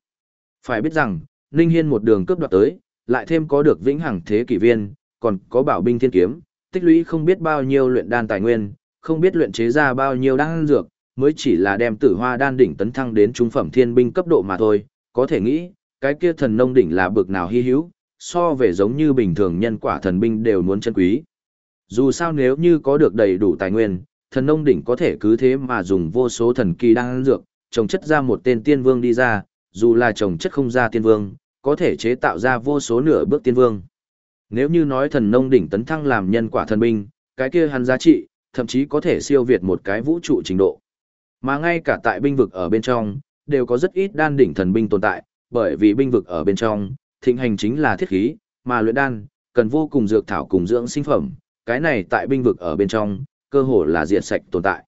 Phải biết rằng, Ninh Hiên một đường cướp đoạt tới, lại thêm có được vĩnh hằng thế kỷ viên, còn có bảo binh thiên kiếm, tích lũy không biết bao nhiêu luyện đan tài nguyên, không biết luyện chế ra bao nhiêu đan dược, mới chỉ là đem tử hoa đan đỉnh tấn thăng đến trung phẩm thiên binh cấp độ mà thôi, có thể nghĩ, cái kia thần nông đỉnh là bực nào hi hữu, so về giống như bình thường nhân quả thần binh đều muốn chân quý. Dù sao nếu như có được đầy đủ tài nguyên, thần nông đỉnh có thể cứ thế mà dùng vô số thần kỳ đan dược, trồng chất ra một tên tiên vương đi ra, dù là trồng chất không ra tiên vương, có thể chế tạo ra vô số nửa bước tiên vương. Nếu như nói thần nông đỉnh tấn thăng làm nhân quả thần binh, cái kia hắn giá trị, thậm chí có thể siêu việt một cái vũ trụ trình độ. Mà ngay cả tại binh vực ở bên trong, đều có rất ít đan đỉnh thần binh tồn tại, bởi vì binh vực ở bên trong, thịnh hành chính là thiết khí, mà luyện đan, cần vô cùng dược thảo cùng dưỡng sinh phẩm, cái này tại binh vực ở bên trong, cơ hồ là diệt sạch tồn tại.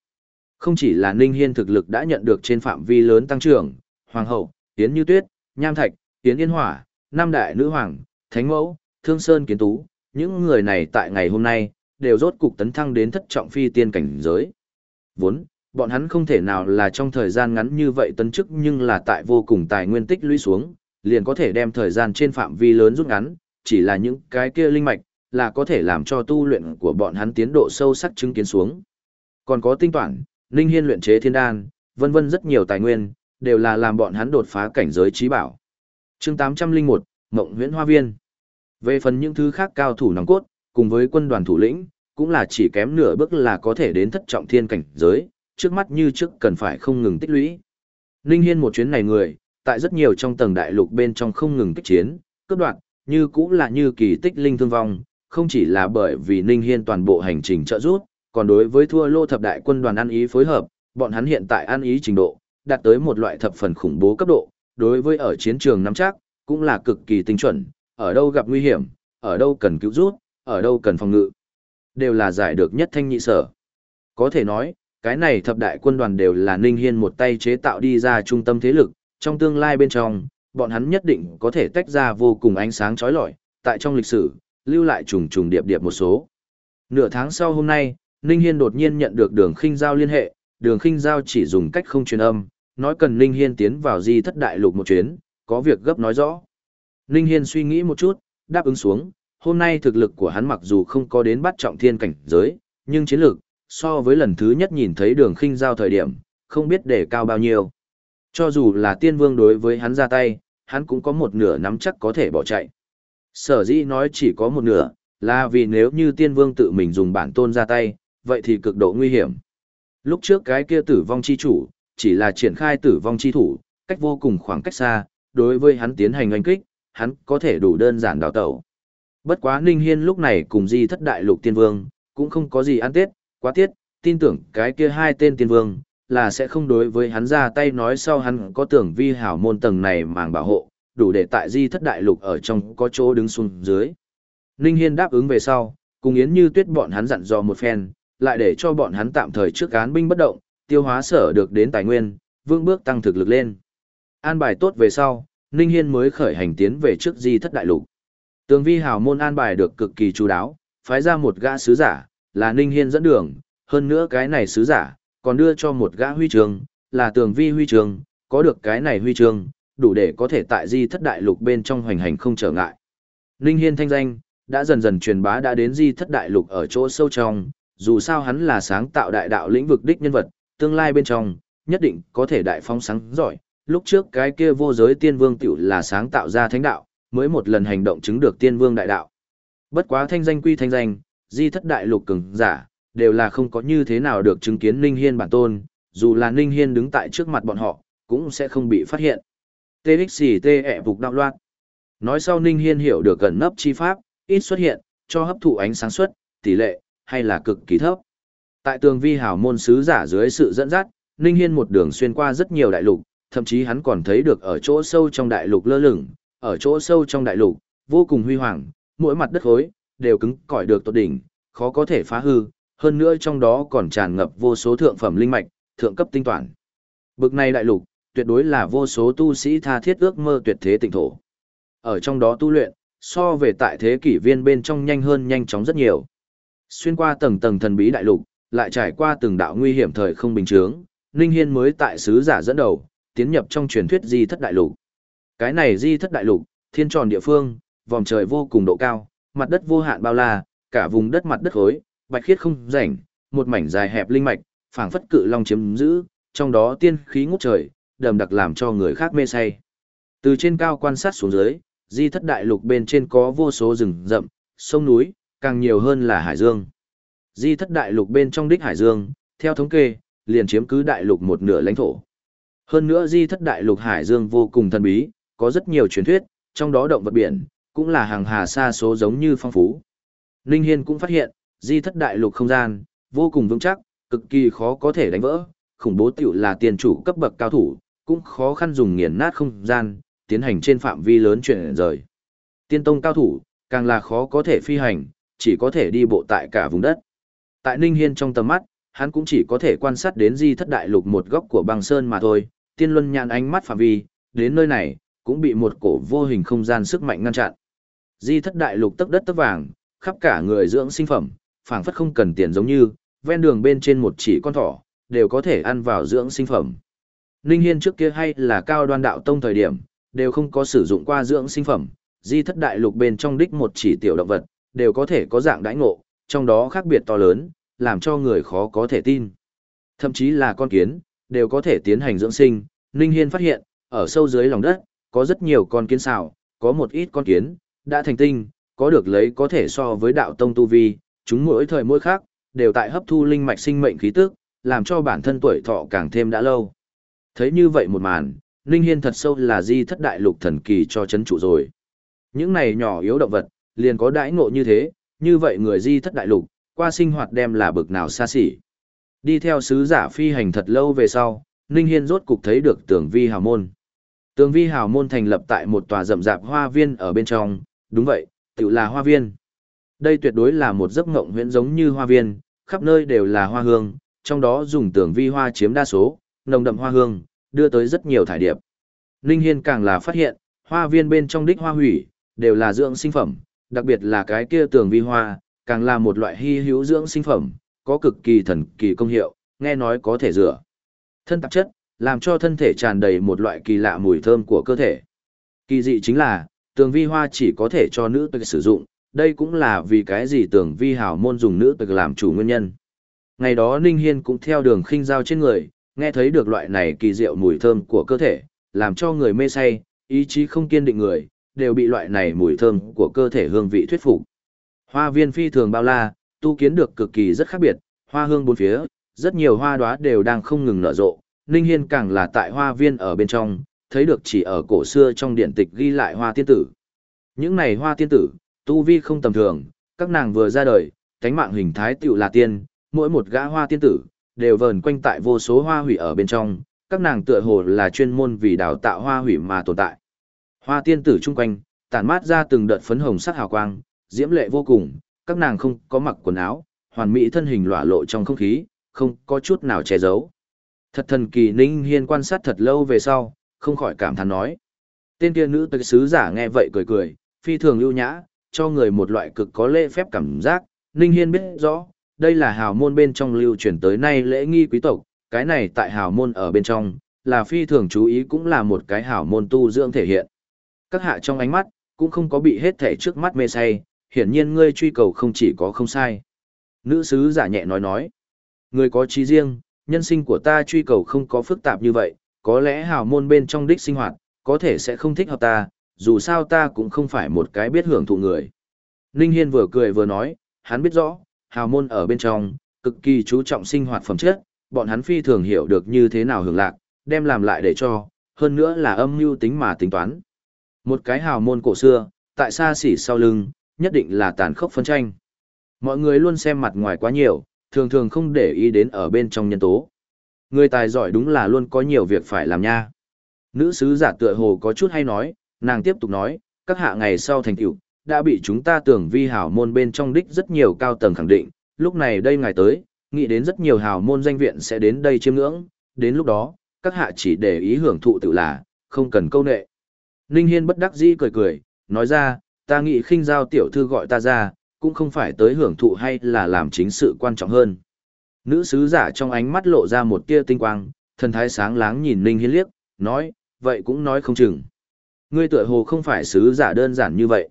Không chỉ là Ninh Hiên thực lực đã nhận được trên phạm vi lớn tăng trưởng, Hoàng hậu, Yến Như Tuyết, Nham Thạch, Yến Yên Hỏa, Nam Đại Nữ Hoàng, Thánh Mẫu, Thương Sơn Kiến Tú, những người này tại ngày hôm nay, đều rốt cục tấn thăng đến thất trọng phi tiên cảnh giới. Vốn, bọn hắn không thể nào là trong thời gian ngắn như vậy tấn chức nhưng là tại vô cùng tài nguyên tích lũy xuống, liền có thể đem thời gian trên phạm vi lớn rút ngắn, chỉ là những cái kia linh mạch, là có thể làm cho tu luyện của bọn hắn tiến độ sâu sắc chứng kiến xuống. Còn có tinh toán, linh hiên luyện chế thiên đan, vân vân rất nhiều tài nguyên, đều là làm bọn hắn đột phá cảnh giới trí bảo. chương 801, Mộng Huyễn Hoa Viên. Về phần những thứ khác cao thủ nòng cốt, cùng với quân đoàn thủ lĩnh, cũng là chỉ kém nửa bước là có thể đến thất trọng thiên cảnh giới, trước mắt như trước cần phải không ngừng tích lũy. Linh Hiên một chuyến này người, tại rất nhiều trong tầng đại lục bên trong không ngừng kích chiến, cướp đoạt, như cũng là như kỳ tích linh thương vong, không chỉ là bởi vì Ninh Hiên toàn bộ hành trình trợ giúp, còn đối với thua lô thập đại quân đoàn ăn ý phối hợp, bọn hắn hiện tại ăn ý trình độ, đạt tới một loại thập phần khủng bố cấp độ, đối với ở chiến trường nắm chắc, cũng là cực kỳ tinh chuẩn, ở đâu gặp nguy hiểm, ở đâu cần cứu rút, ở đâu cần phòng ngự, đều là giải được nhất thanh nhị sở. Có thể nói, cái này thập đại quân đoàn đều là Ninh Hiên một tay chế tạo đi ra trung tâm thế lực, trong tương lai bên trong, bọn hắn nhất định có thể tách ra vô cùng ánh sáng chói lọi, tại trong lịch sử, lưu lại trùng trùng điệp điệp một số. Nửa tháng sau hôm nay, Ninh Hiên đột nhiên nhận được đường khinh giao liên hệ, đường khinh giao chỉ dùng cách không truyền âm, nói cần Ninh Hiên tiến vào di thất đại lục một chuyến, có việc gấp nói rõ. Ninh Hiên suy nghĩ một chút, đáp ứng xuống, hôm nay thực lực của hắn mặc dù không có đến bắt trọng thiên cảnh giới, nhưng chiến lược, so với lần thứ nhất nhìn thấy đường khinh giao thời điểm, không biết để cao bao nhiêu. Cho dù là tiên vương đối với hắn ra tay, hắn cũng có một nửa nắm chắc có thể bỏ chạy. Sở dĩ nói chỉ có một nửa, là vì nếu như tiên vương tự mình dùng bản tôn ra tay, vậy thì cực độ nguy hiểm. Lúc trước cái kia tử vong chi chủ, chỉ là triển khai tử vong chi thủ, cách vô cùng khoảng cách xa, đối với hắn tiến hành oanh kích, hắn có thể đủ đơn giản đào tẩu. Bất quá Ninh Hiên lúc này cùng di thất đại lục tiên vương, cũng không có gì ăn tết, quá tiết, tin tưởng cái kia hai tên tiên vương, là sẽ không đối với hắn ra tay nói sau hắn có tưởng vi hảo môn tầng này màng bảo hộ, đủ để tại di thất đại lục ở trong có chỗ đứng xuống dưới. Ninh Hiên đáp ứng về sau, cùng Yến Như Tuyết bọn hắn dặn dò một phen, lại để cho bọn hắn tạm thời trước án binh bất động, tiêu hóa sở được đến tài nguyên, vương bước tăng thực lực lên. An bài tốt về sau, Ninh Hiên mới khởi hành tiến về trước di thất đại lục. Tường vi hào môn an bài được cực kỳ chú đáo, phái ra một gã sứ giả, là Ninh Hiên dẫn đường, hơn nữa cái này sứ giả, còn đưa cho một gã huy trường, là tường vi huy trường, có được cái này huy trường đủ để có thể tại di thất đại lục bên trong hoành hành không trở ngại. Ninh Hiên thanh danh, đã dần dần truyền bá đã đến di thất đại lục ở chỗ sâu trong, dù sao hắn là sáng tạo đại đạo lĩnh vực đích nhân vật, tương lai bên trong, nhất định có thể đại phong sáng giỏi. Lúc trước cái kia vô giới tiên vương tiểu là sáng tạo ra thánh đạo, mới một lần hành động chứng được tiên vương đại đạo. Bất quá thanh danh quy thanh danh, di thất đại lục cường giả, đều là không có như thế nào được chứng kiến Ninh Hiên bản tôn, dù là Ninh Hiên đứng tại trước mặt bọn họ, cũng sẽ không bị phát hiện. TXT ẹ phục đạo loạn. Nói sau Ninh Hiên hiểu được gần nấp chi pháp, ít xuất hiện, cho hấp thụ ánh sáng xuất, tỷ lệ, hay là cực kỳ thấp. Tại tường vi hảo môn sứ giả dưới sự dẫn dắt, Ninh Hiên một đường xuyên qua rất nhiều đại lục, thậm chí hắn còn thấy được ở chỗ sâu trong đại lục lơ lửng, ở chỗ sâu trong đại lục, vô cùng huy hoàng, mỗi mặt đất khối, đều cứng cỏi được tốt đỉnh, khó có thể phá hư, hơn nữa trong đó còn tràn ngập vô số thượng phẩm linh mạch, thượng cấp tinh toàn. Bực này đại lục, tuyệt đối là vô số tu sĩ tha thiết ước mơ tuyệt thế tịnh thổ. Ở trong đó tu luyện, so về tại thế kỷ viên bên trong nhanh hơn nhanh chóng rất nhiều. Xuyên qua tầng tầng thần bí đại lục, lại trải qua từng đạo nguy hiểm thời không bình thường, Ninh Hiên mới tại sứ giả dẫn đầu, tiến nhập trong truyền thuyết di thất đại lục. Cái này di thất đại lục, thiên tròn địa phương, vòng trời vô cùng độ cao, mặt đất vô hạn bao la, cả vùng đất mặt đất khối, bạch khiết không rảnh, một mảnh dài hẹp linh mạch, phảng phất cự long chiếm giữ, trong đó tiên khí ngút trời, đầm đặc làm cho người khác mê say. Từ trên cao quan sát xuống dưới, di thất đại lục bên trên có vô số rừng rậm, sông núi, càng nhiều hơn là hải dương. Di thất đại lục bên trong đích hải dương, theo thống kê, liền chiếm cứ đại lục một nửa lãnh thổ. Hơn nữa di thất đại lục hải dương vô cùng thần bí, có rất nhiều truyền thuyết, trong đó động vật biển, cũng là hàng hà xa số giống như phong phú. Ninh Hiên cũng phát hiện, di thất đại lục không gian, vô cùng vững chắc, cực kỳ khó có thể đánh vỡ, khủng bố tiểu là tiền chủ cấp bậc cao thủ, cũng khó khăn dùng nghiền nát không gian, tiến hành trên phạm vi lớn chuyển rời. Tiên tông cao thủ, càng là khó có thể phi hành, chỉ có thể đi bộ tại cả vùng đất. Tại Ninh Hiên trong tầm mắt, hắn cũng chỉ có thể quan sát đến di thất đại lục một góc của băng sơn mà thôi, tiên luân nhàn ánh mắt phạm vi, đến nơi này, cũng bị một cổ vô hình không gian sức mạnh ngăn chặn. Di thất đại lục tấc đất tấc vàng, khắp cả người dưỡng sinh phẩm, phảng phất không cần tiền giống như, ven đường bên trên một chỉ con thỏ, đều có thể ăn vào dưỡng sinh phẩm. Ninh Hiên trước kia hay là cao đoan đạo tông thời điểm, đều không có sử dụng qua dưỡng sinh phẩm, di thất đại lục bên trong đích một chỉ tiểu động vật, đều có thể có dạng đãi ngộ, trong đó khác biệt to lớn, làm cho người khó có thể tin. Thậm chí là con kiến, đều có thể tiến hành dưỡng sinh, Ninh Hiên phát hiện, ở sâu dưới lòng đất, có rất nhiều con kiến xào, có một ít con kiến, đã thành tinh, có được lấy có thể so với đạo tông tu vi, chúng mỗi thời mỗi khác, đều tại hấp thu linh mạch sinh mệnh khí tức, làm cho bản thân tuổi thọ càng thêm đã lâu. Thấy như vậy một màn, Ninh Hiên thật sâu là di thất đại lục thần kỳ cho chấn trụ rồi. Những này nhỏ yếu động vật, liền có đãi ngộ như thế, như vậy người di thất đại lục, qua sinh hoạt đem là bực nào xa xỉ. Đi theo sứ giả phi hành thật lâu về sau, Ninh Hiên rốt cục thấy được tường vi hào môn. Tường vi hào môn thành lập tại một tòa rậm rạp hoa viên ở bên trong, đúng vậy, tự là hoa viên. Đây tuyệt đối là một giấc ngộng huyễn giống như hoa viên, khắp nơi đều là hoa hương, trong đó dùng tường vi hoa chiếm đa số, nồng đậm hoa hương, đưa tới rất nhiều thải điệp. Ninh Hiên càng là phát hiện, hoa viên bên trong đích hoa hủy, đều là dưỡng sinh phẩm, đặc biệt là cái kia tường vi hoa, càng là một loại hy hữu dưỡng sinh phẩm, có cực kỳ thần kỳ công hiệu, nghe nói có thể rửa thân tạp chất, làm cho thân thể tràn đầy một loại kỳ lạ mùi thơm của cơ thể. Kỳ dị chính là, tường vi hoa chỉ có thể cho nữ tịch sử dụng, đây cũng là vì cái gì tường vi hào môn dùng nữ tịch làm chủ nguyên nhân. Ngày đó Ninh Hiên cũng theo đường khinh giao trên người, nghe thấy được loại này kỳ diệu mùi thơm của cơ thể, làm cho người mê say, ý chí không kiên định người, đều bị loại này mùi thơm của cơ thể hương vị thuyết phục. Hoa viên phi thường bao la, tu kiến được cực kỳ rất khác biệt, hoa hương bốn phía, rất nhiều hoa đóa đều đang không ngừng nở rộ. Ninh Hiên càng là tại hoa viên ở bên trong, thấy được chỉ ở cổ xưa trong điện tịch ghi lại hoa tiên tử. Những này hoa tiên tử, tu vi không tầm thường, các nàng vừa ra đời, cánh mạng hình thái tiểu là tiên, mỗi một gã hoa tiên tử, đều vờn quanh tại vô số hoa hủy ở bên trong, các nàng tựa hồ là chuyên môn vì đào tạo hoa hủy mà tồn tại. Hoa tiên tử chung quanh, tản mát ra từng đợt phấn hồng sắc hào quang, diễm lệ vô cùng, các nàng không có mặc quần áo, hoàn mỹ thân hình lỏa lộ trong không khí, không có chút nào che giấu. Thật thần kỳ Ninh Hiên quan sát thật lâu về sau, không khỏi cảm thán nói. Tên kia nữ tịch sứ giả nghe vậy cười cười, phi thường lưu nhã, cho người một loại cực có lễ phép cảm giác, Ninh Hiên biết rõ, đây là hào môn bên trong lưu truyền tới nay lễ nghi quý tộc, cái này tại hào môn ở bên trong, là phi thường chú ý cũng là một cái hào môn tu dưỡng thể hiện. Các hạ trong ánh mắt, cũng không có bị hết thể trước mắt mê say, hiển nhiên ngươi truy cầu không chỉ có không sai. Nữ sứ giả nhẹ nói nói, người có trí riêng, nhân sinh của ta truy cầu không có phức tạp như vậy, có lẽ hào môn bên trong đích sinh hoạt, có thể sẽ không thích hợp ta, dù sao ta cũng không phải một cái biết hưởng thụ người. Ninh Hiên vừa cười vừa nói, hắn biết rõ, hào môn ở bên trong, cực kỳ chú trọng sinh hoạt phẩm chất, bọn hắn phi thường hiểu được như thế nào hưởng lạc, đem làm lại để cho, hơn nữa là âm mưu tính mà tính toán. Một cái hào môn cổ xưa, tại xa xỉ sau lưng, nhất định là tàn khốc phân tranh. Mọi người luôn xem mặt ngoài quá nhiều, thường thường không để ý đến ở bên trong nhân tố. Người tài giỏi đúng là luôn có nhiều việc phải làm nha. Nữ sứ giả tựa hồ có chút hay nói, nàng tiếp tục nói, các hạ ngày sau thành tựu đã bị chúng ta tưởng vi hào môn bên trong đích rất nhiều cao tầng khẳng định, lúc này đây ngài tới, nghĩ đến rất nhiều hào môn danh viện sẽ đến đây chiêm ngưỡng, đến lúc đó, các hạ chỉ để ý hưởng thụ tự là, không cần câu nệ. Ninh Hiên bất đắc dĩ cười cười, nói ra, ta nghĩ khinh giao tiểu thư gọi ta ra, cũng không phải tới hưởng thụ hay là làm chính sự quan trọng hơn. Nữ sứ giả trong ánh mắt lộ ra một tia tinh quang, thần thái sáng láng nhìn Ninh Hiên liếc, nói, vậy cũng nói không chừng. Ngươi tựa hồ không phải sứ giả đơn giản như vậy.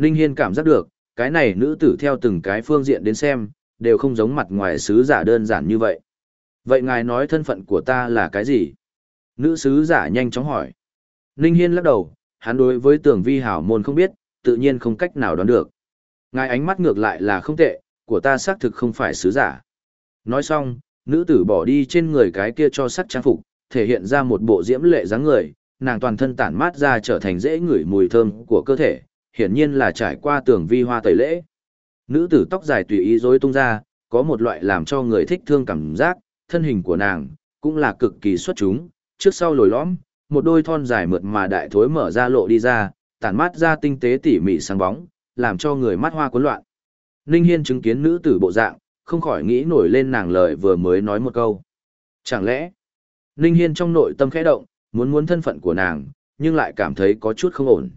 Ninh Hiên cảm giác được, cái này nữ tử theo từng cái phương diện đến xem, đều không giống mặt ngoài sứ giả đơn giản như vậy. Vậy ngài nói thân phận của ta là cái gì? Nữ sứ giả nhanh chóng hỏi. Ninh Hiên lắc đầu, hắn đối với tưởng vi hảo môn không biết, tự nhiên không cách nào đoán được. Ngài ánh mắt ngược lại là không tệ, của ta xác thực không phải sứ giả. Nói xong, nữ tử bỏ đi trên người cái kia cho sắc trang phục, thể hiện ra một bộ diễm lệ dáng người, nàng toàn thân tản mát ra trở thành dễ ngửi mùi thơm của cơ thể, hiển nhiên là trải qua tưởng vi hoa tẩy lễ. Nữ tử tóc dài tùy ý rối tung ra, có một loại làm cho người thích thương cảm giác, thân hình của nàng cũng là cực kỳ xuất chúng, trước sau lồi lõm, một đôi thon dài mượt mà đại thối mở ra lộ đi ra, tản mát ra tinh tế tỉ mỉ sáng bóng, làm cho người mắt hoa cuốn loạn. Ninh Hiên chứng kiến nữ tử bộ dạng, không khỏi nghĩ nổi lên nàng lời vừa mới nói một câu. Chẳng lẽ, Ninh Hiên trong nội tâm khẽ động, muốn muốn thân phận của nàng, nhưng lại cảm thấy có chút không ổn.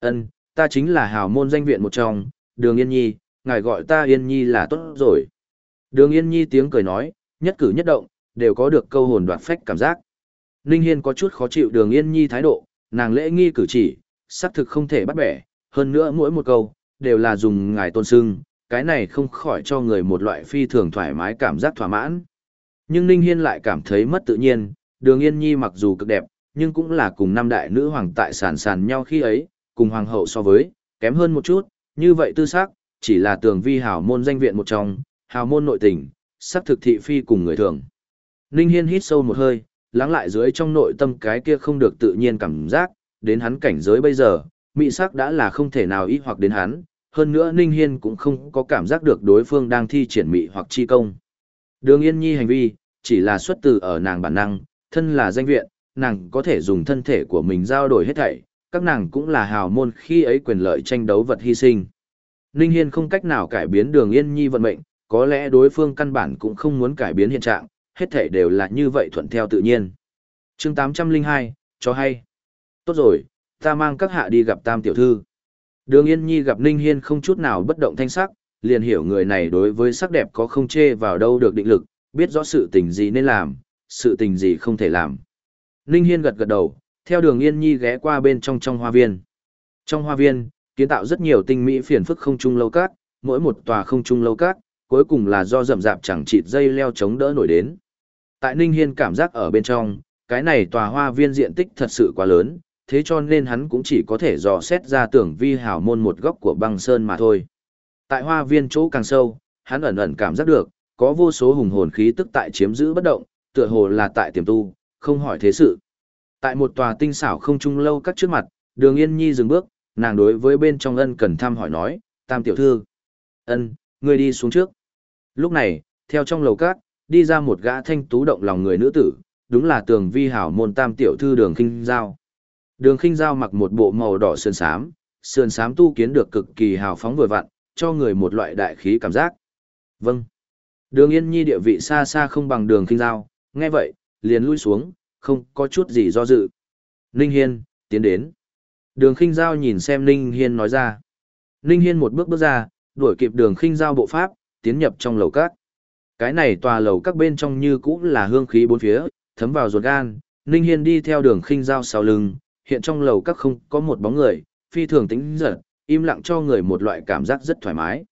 Ân, ta chính là hào môn danh viện một trong, đường Yên Nhi, ngài gọi ta Yên Nhi là tốt rồi. Đường Yên Nhi tiếng cười nói, nhất cử nhất động, đều có được câu hồn đoạt phách cảm giác. Ninh Hiên có chút khó chịu đường Yên Nhi thái độ, nàng lễ nghi cử chỉ, xác thực không thể bắt bẻ, hơn nữa mỗi một câu, đều là dùng ngài tôn sưng, cái này không khỏi cho người một loại phi thường thoải mái cảm giác thỏa mãn. Nhưng Ninh Hiên lại cảm thấy mất tự nhiên, đường Yên Nhi mặc dù cực đẹp, nhưng cũng là cùng năm đại nữ hoàng tại sàn sàn nhau khi ấy, cùng hoàng hậu so với, kém hơn một chút, như vậy tư xác, chỉ là tường vi hào môn danh viện một trong, hào môn nội tình, sắc thực thị phi cùng người thường. Ninh Hiên hít sâu một hơi, lắng lại dưới trong nội tâm cái kia không được tự nhiên cảm giác, đến hắn cảnh giới bây giờ, mỹ sắc đã là không thể nào ít hoặc đến hắn, hơn nữa Ninh Hiên cũng không có cảm giác được đối phương đang thi triển mỹ hoặc chi công. Đường Yên Nhi hành vi, chỉ là xuất từ ở nàng bản năng, thân là danh viện, nàng có thể dùng thân thể của mình giao đổi hết thảy, các nàng cũng là hào môn khi ấy quyền lợi tranh đấu vật hy sinh. Ninh Hiên không cách nào cải biến đường Yên Nhi vận mệnh, có lẽ đối phương căn bản cũng không muốn cải biến hiện trạng, hết thảy đều là như vậy thuận theo tự nhiên. chương 802, cho hay. Tốt rồi, ta mang các hạ đi gặp Tam Tiểu Thư. Đường Yên Nhi gặp Ninh Hiên không chút nào bất động thanh sắc, liền hiểu người này đối với sắc đẹp có không chê vào đâu được định lực, biết rõ sự tình gì nên làm, sự tình gì không thể làm. Ninh Hiên gật gật đầu, theo đường Yên Nhi ghé qua bên trong trong hoa viên. Trong hoa viên, kiến tạo rất nhiều tinh mỹ phiền phức không trung lâu cát, mỗi một tòa không trung lâu cát, cuối cùng là do rậm rạp chẳng chịt dây leo chống đỡ nổi đến. Tại Ninh Hiên cảm giác ở bên trong, cái này tòa hoa viên diện tích thật sự quá lớn, thế cho nên hắn cũng chỉ có thể dò xét ra tưởng vi hào môn một góc của băng sơn mà thôi. Tại hoa viên chỗ càng sâu, hắn ẩn ẩn cảm giác được, có vô số hùng hồn khí tức tại chiếm giữ bất động, tựa hồ là tại tiềm tu, không hỏi thế sự. Tại một tòa tinh xảo không trung lâu các trước mặt, đường yên nhi dừng bước, nàng đối với bên trong ân cần thăm hỏi nói, tam tiểu thư. ân người đi xuống trước. Lúc này, Theo trong lầu cát, đi ra một gã thanh tú động lòng người nữ tử, đúng là tường vi hảo môn tam tiểu thư đường khinh giao. Đường khinh giao mặc một bộ màu đỏ sườn xám, sườn xám tu kiến được cực kỳ hào phóng vừa vặn, cho người một loại đại khí cảm giác. Vâng. Đường Yên Nhi địa vị xa xa không bằng đường khinh giao, nghe vậy, liền lui xuống, không có chút gì do dự. Ninh Hiên, tiến đến. Đường khinh giao nhìn xem Ninh Hiên nói ra. Ninh Hiên một bước bước ra, đuổi kịp đường khinh giao bộ pháp, tiến nhập trong lầu các. Cái này tòa lầu các bên trong như cũ là hương khí bốn phía, thấm vào ruột gan. Ninh Hiên đi theo đường khinh giao sau lưng, hiện trong lầu các không có một bóng người, phi thường tĩnh giật, im lặng cho người một loại cảm giác rất thoải mái.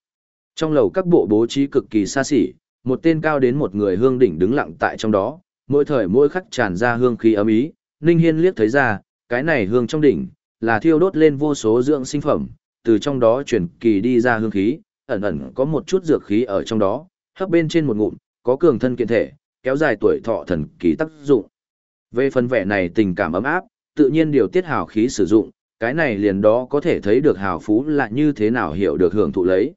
Trong lầu các bộ bố trí cực kỳ xa xỉ, một tên cao đến một người hương đỉnh đứng lặng tại trong đó, mỗi thời mỗi khắc tràn ra hương khí ấm ý, Ninh Hiên liếc thấy ra, cái này hương trong đỉnh, là thiêu đốt lên vô số dưỡng sinh phẩm, từ trong đó chuyển kỳ đi ra hương khí, ẩn ẩn có một chút dược khí ở trong đó, hấp bên trên một ngụm, có cường thân kiện thể, kéo dài tuổi thọ thần kỳ tác dụng. Về phần vẻ này tình cảm ấm áp, tự nhiên điều tiết hào khí sử dụng, cái này liền đó có thể thấy được hào phú là như thế nào hiểu được hưởng thụ lấy.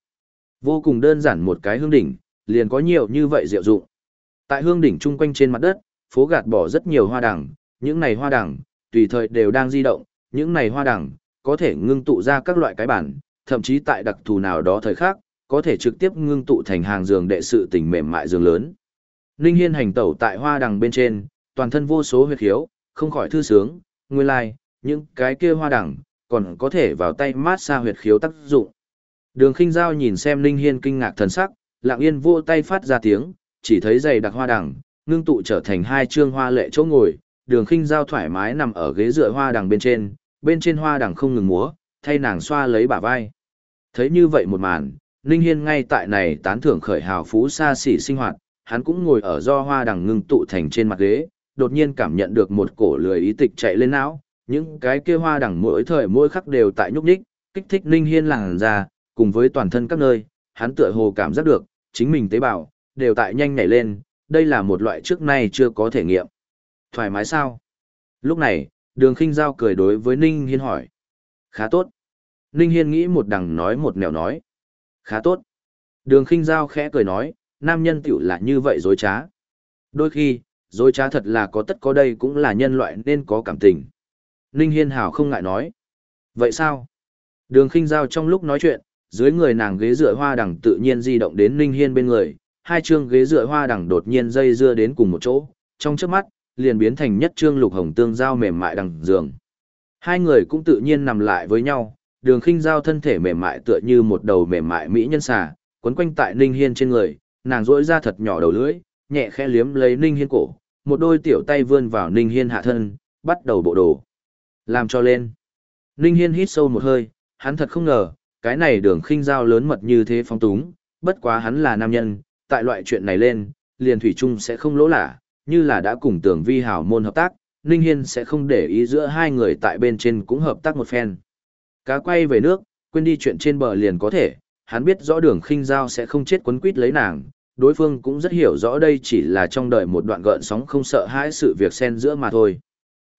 Vô cùng đơn giản một cái hương đỉnh, liền có nhiều như vậy diệu dụng. Tại hương đỉnh chung quanh trên mặt đất, phố gạt bỏ rất nhiều hoa đằng, những này hoa đằng, tùy thời đều đang di động, những này hoa đằng, có thể ngưng tụ ra các loại cái bản, thậm chí tại đặc thù nào đó thời khác, có thể trực tiếp ngưng tụ thành hàng giường đệ sự tình mềm mại giường lớn. Ninh Hiên hành tẩu tại hoa đằng bên trên, toàn thân vô số huyệt khiếu, không khỏi thư sướng, nguyên lai, like, những cái kia hoa đằng, còn có thể vào tay mát xa huyệt khiếu tác dụng. Đường khinh giao nhìn xem Ninh Hiên kinh ngạc thần sắc, lặng yên vô tay phát ra tiếng, chỉ thấy giày đặc hoa đằng, ngưng tụ trở thành hai trương hoa lệ chỗ ngồi, đường khinh giao thoải mái nằm ở ghế dựa hoa đằng bên trên, bên trên hoa đằng không ngừng múa, thay nàng xoa lấy bả vai. Thấy như vậy một màn, Ninh Hiên ngay tại này tán thưởng khởi hào phú xa xỉ sinh hoạt, hắn cũng ngồi ở do hoa đằng ngưng tụ thành trên mặt ghế, đột nhiên cảm nhận được một cổ lười ý tịch chạy lên não, những cái kia hoa đằng mỗi thời mỗi khắc đều tại nhúc nhích, kích thích Ninh Hiên làng ra, cùng với toàn thân các nơi, hắn tựa hồ cảm giác được, chính mình tế bào, đều tại nhanh nhảy lên, đây là một loại trước nay chưa có thể nghiệm. Thoải mái sao? Lúc này, đường khinh giao cười đối với Ninh Hiên hỏi. Khá tốt. Ninh Hiên nghĩ một đằng nói một nẻo nói. Khá tốt. Đường khinh giao khẽ cười nói, nam nhân tiểu là như vậy dối trá. Đôi khi, dối trá thật là có tất có đây cũng là nhân loại nên có cảm tình. Ninh Hiên hảo không ngại nói. Vậy sao? Đường khinh giao trong lúc nói chuyện, dưới người nàng ghế dựa hoa đằng tự nhiên di động đến Ninh Hiên bên người, hai chương ghế dựa hoa đằng đột nhiên dây dưa đến cùng một chỗ, trong chớp mắt, liền biến thành nhất chương lục hồng tương giao mềm mại đằng giường. Hai người cũng tự nhiên nằm lại với nhau, đường khinh giao thân thể mềm mại tựa như một đầu mềm mại mỹ nhân xà, quấn quanh tại Ninh Hiên trên người, nàng rỗi ra thật nhỏ đầu lưỡi, nhẹ khẽ liếm lấy Ninh Hiên cổ, một đôi tiểu tay vươn vào Ninh Hiên hạ thân, bắt đầu bộ đồ. Làm cho lên. Ninh Hiên hít sâu một hơi, hắn thật không ngờ, cái này đường khinh giao lớn mật như thế phong túng, bất quá hắn là nam nhân, tại loại chuyện này lên, liền thủy trung sẽ không lỗ lả, như là đã cùng tưởng vi hảo môn hợp tác, Ninh Hiên sẽ không để ý giữa hai người tại bên trên cũng hợp tác một phen. Cá quay về nước, quên đi chuyện trên bờ liền có thể, hắn biết rõ đường khinh giao sẽ không chết quấn quýt lấy nàng, đối phương cũng rất hiểu rõ đây chỉ là trong đời một đoạn gợn sóng không sợ hãi sự việc xen giữa mà thôi.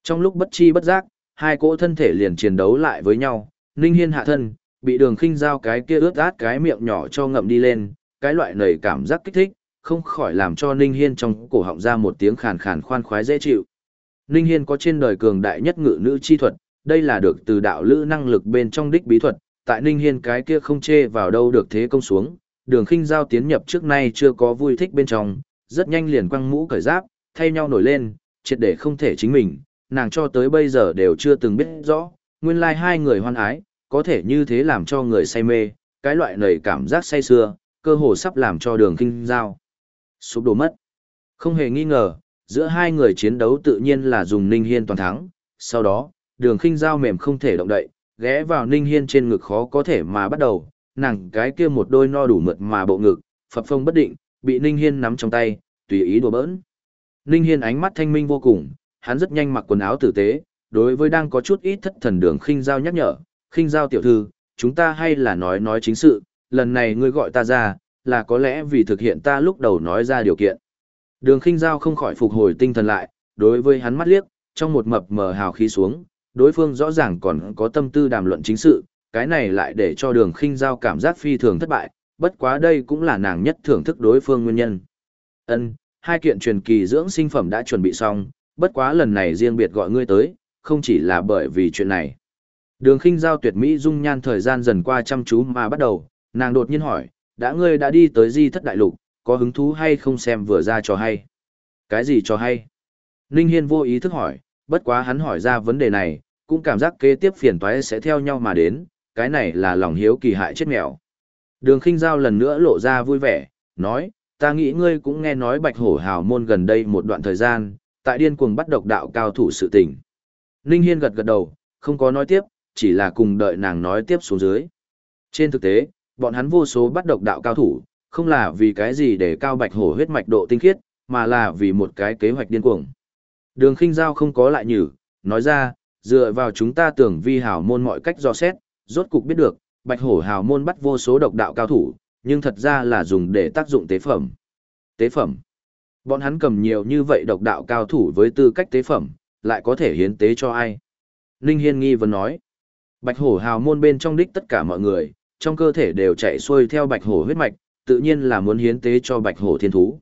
Trong lúc bất chi bất giác, hai cỗ thân thể liền chiến đấu lại với nhau, Ninh Hiên hạ thân, bị đường khinh giao cái kia ướt át cái miệng nhỏ cho ngậm đi lên, cái loại nầy cảm giác kích thích, không khỏi làm cho Ninh Hiên trong cổ họng ra một tiếng khàn khàn khoan khoái dễ chịu. Ninh Hiên có trên đời cường đại nhất ngự nữ chi thuật, đây là được từ đạo lữ năng lực bên trong đích bí thuật, tại Ninh Hiên cái kia không chê vào đâu được thế công xuống, đường khinh giao tiến nhập trước nay chưa có vui thích bên trong, rất nhanh liền quăng mũ cởi giáp, thay nhau nổi lên, triệt để không thể chính mình, nàng cho tới bây giờ đều chưa từng biết rõ, nguyên lai like hai người hoan ái, có thể như thế làm cho người say mê, cái loại nầy cảm giác say xưa, cơ hồ sắp làm cho đường kinh giao. Sụp đổ mất. Không hề nghi ngờ, giữa hai người chiến đấu tự nhiên là dùng Ninh Hiên toàn thắng, sau đó, đường kinh giao mềm không thể động đậy, ghé vào Ninh Hiên trên ngực khó có thể mà bắt đầu, nàng cái kia một đôi no đủ mượt mà bộ ngực, phập phông bất định, bị Ninh Hiên nắm trong tay, tùy ý đùa bỡn. Ninh Hiên ánh mắt thanh minh vô cùng, hắn rất nhanh mặc quần áo tử tế, đối với đang có chút ít thất thần đường khinh giao nhắc nhở, khinh giao tiểu thư, chúng ta hay là nói nói chính sự, lần này ngươi gọi ta ra, là có lẽ vì thực hiện ta lúc đầu nói ra điều kiện. Đường khinh giao không khỏi phục hồi tinh thần lại, đối với hắn mắt liếc, trong một mập mờ hào khí xuống, đối phương rõ ràng còn có tâm tư đàm luận chính sự, cái này lại để cho đường khinh giao cảm giác phi thường thất bại, bất quá đây cũng là nàng nhất thưởng thức đối phương nguyên nhân. Ân, hai kiện truyền kỳ dưỡng sinh phẩm đã chuẩn bị xong, bất quá lần này riêng biệt gọi ngươi tới, không chỉ là bởi vì chuyện này. Đường khinh giao tuyệt mỹ dung nhan thời gian dần qua chăm chú mà bắt đầu, nàng đột nhiên hỏi, đã ngươi đã đi tới di thất đại lục, có hứng thú hay không xem vừa ra cho hay? Cái gì cho hay? Ninh Hiên vô ý thức hỏi, bất quá hắn hỏi ra vấn đề này, cũng cảm giác kế tiếp phiền toái sẽ theo nhau mà đến, cái này là lòng hiếu kỳ hại chết mèo. Đường khinh giao lần nữa lộ ra vui vẻ, nói, ta nghĩ ngươi cũng nghe nói bạch hổ hào môn gần đây một đoạn thời gian, tại điên cuồng bắt độc đạo cao thủ sự tình. Ninh Hiên gật gật đầu, không có nói tiếp, chỉ là cùng đợi nàng nói tiếp xuống dưới. Trên thực tế, bọn hắn vô số bắt độc đạo cao thủ, không là vì cái gì để cao bạch hổ huyết mạch độ tinh khiết, mà là vì một cái kế hoạch điên cuồng. Đường khinh giao không có lại nhử, nói ra, dựa vào chúng ta tưởng vi hào môn mọi cách do xét, rốt cục biết được, bạch hổ hào môn bắt vô số độc đạo cao thủ, nhưng thật ra là dùng để tác dụng tế phẩm. Tế phẩm. Bọn hắn cầm nhiều như vậy độc đạo cao thủ với tư cách tế phẩm, lại có thể hiến tế cho ai? Ninh Hiên nghi vấn nói. Bạch hổ hào môn bên trong đích tất cả mọi người, trong cơ thể đều chạy xuôi theo bạch hổ huyết mạch, tự nhiên là muốn hiến tế cho bạch hổ thiên thú.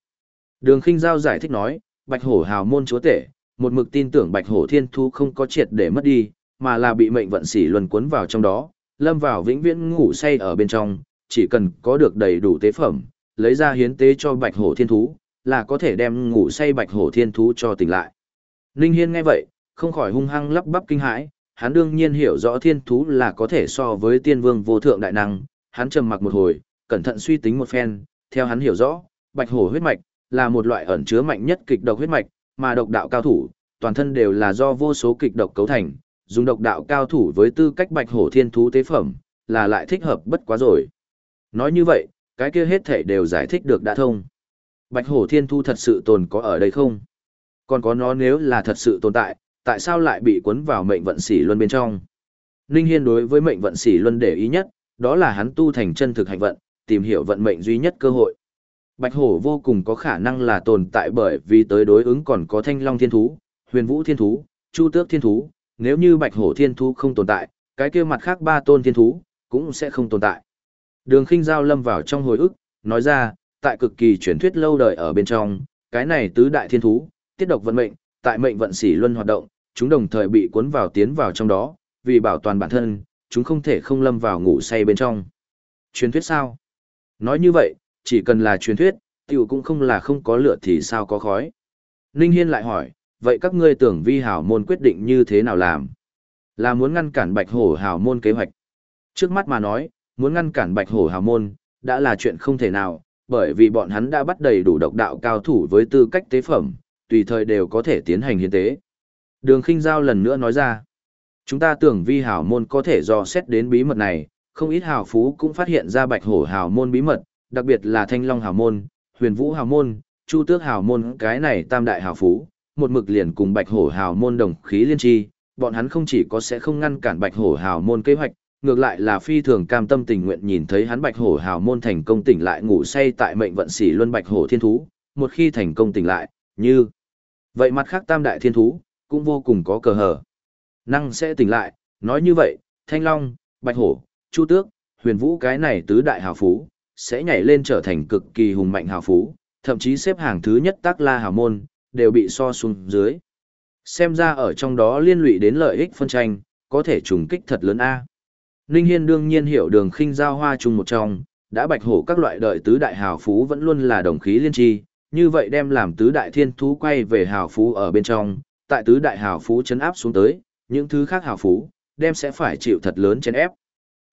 Đường khinh giao giải thích nói, bạch hổ hào môn chúa tể, một mực tin tưởng bạch hổ thiên thú không có triệt để mất đi, mà là bị mệnh vận xỉ luân cuốn vào trong đó, lâm vào vĩnh viễn ngủ say ở bên trong, chỉ cần có được đầy đủ tế phẩm, lấy ra hiến tế cho bạch hổ thiên thú, là có thể đem ngủ say bạch hổ thiên thú cho tỉnh lại. Ninh Hiên nghe vậy, không khỏi hung hăng lắp bắp kinh hãi, hắn đương nhiên hiểu rõ thiên thú là có thể so với tiên vương vô thượng đại năng, hắn trầm mặc một hồi, cẩn thận suy tính một phen, theo hắn hiểu rõ, bạch hổ huyết mạch là một loại ẩn chứa mạnh nhất kịch độc huyết mạch, mà độc đạo cao thủ, toàn thân đều là do vô số kịch độc cấu thành, dùng độc đạo cao thủ với tư cách bạch hổ thiên thú tế phẩm, là lại thích hợp bất quá rồi. Nói như vậy, cái kia hết thể đều giải thích được đã thông. Bạch hổ thiên thú thật sự tồn có ở đây không? Còn có nó nếu là thật sự tồn tại, tại sao lại bị cuốn vào mệnh vận xỉ luân bên trong? Ninh Hiên đối với mệnh vận xỉ luân để ý nhất, đó là hắn tu thành chân thực hành vận, tìm hiểu vận mệnh duy nhất cơ hội. Bạch hổ vô cùng có khả năng là tồn tại bởi vì tới đối ứng còn có thanh long thiên thú, huyền vũ thiên thú, chu tước thiên thú, nếu như bạch hổ thiên thú không tồn tại, cái kia mặt khác ba tôn thiên thú, cũng sẽ không tồn tại. Đường khinh giao lâm vào trong hồi ức, nói ra, tại cực kỳ truyền thuyết lâu đời ở bên trong, cái này tứ đại thiên thú, tiết độc vận mệnh, tại mệnh vận xỉ luân hoạt động, chúng đồng thời bị cuốn vào tiến vào trong đó, vì bảo toàn bản thân, chúng không thể không lâm vào ngủ say bên trong. Truyền thuyết sao? Nói như vậy, chỉ cần là truyền thuyết, tiểu cũng không là không có lửa thì sao có khói. Ninh Hiên lại hỏi, vậy các ngươi tưởng vi hảo môn quyết định như thế nào làm? Là muốn ngăn cản bạch hổ hảo môn kế hoạch. Trước mắt mà nói, muốn ngăn cản bạch hổ hảo môn, đã là chuyện không thể nào, bởi vì bọn hắn đã bắt đầy đủ độc đạo cao thủ với tư cách tế phẩm, tùy thời đều có thể tiến hành hiến tế. Đường khinh giao lần nữa nói ra, chúng ta tưởng vi hảo môn có thể do xét đến bí mật này, không ít hào phú cũng phát hiện ra bạch hổ hào môn bí mật, đặc biệt là thanh long hào môn, huyền vũ hào môn, chu tước hào môn cái này tam đại hào phú, một mực liền cùng bạch hổ hào môn đồng khí liên tri, bọn hắn không chỉ có sẽ không ngăn cản bạch hổ hào môn kế hoạch, ngược lại là phi thường cam tâm tình nguyện nhìn thấy hắn bạch hổ hào môn thành công tỉnh lại ngủ say tại mệnh vận sĩ luân bạch hổ thiên thú, một khi thành công tỉnh lại, như vậy mặt khác tam đại thiên thú, cũng vô cùng có cờ hở. Năng sẽ tỉnh lại, nói như vậy, thanh long, bạch hổ, chu tước, huyền vũ cái này tứ đại hào phú, sẽ nhảy lên trở thành cực kỳ hùng mạnh hào phú, thậm chí xếp hàng thứ nhất tác la hào môn, đều bị so xuống dưới. Xem ra ở trong đó liên lụy đến lợi ích phân tranh, có thể trùng kích thật lớn A. Ninh Hiên đương nhiên hiểu đường khinh giao hoa chung một trong, đã bạch hổ các loại đợi tứ đại hào phú vẫn luôn là đồng khí liên tri, như vậy đem làm tứ đại thiên thú quay về hào phú ở bên trong, tại tứ đại hào phú chấn áp xuống tới, những thứ khác hào phú, đem sẽ phải chịu thật lớn chấn ép.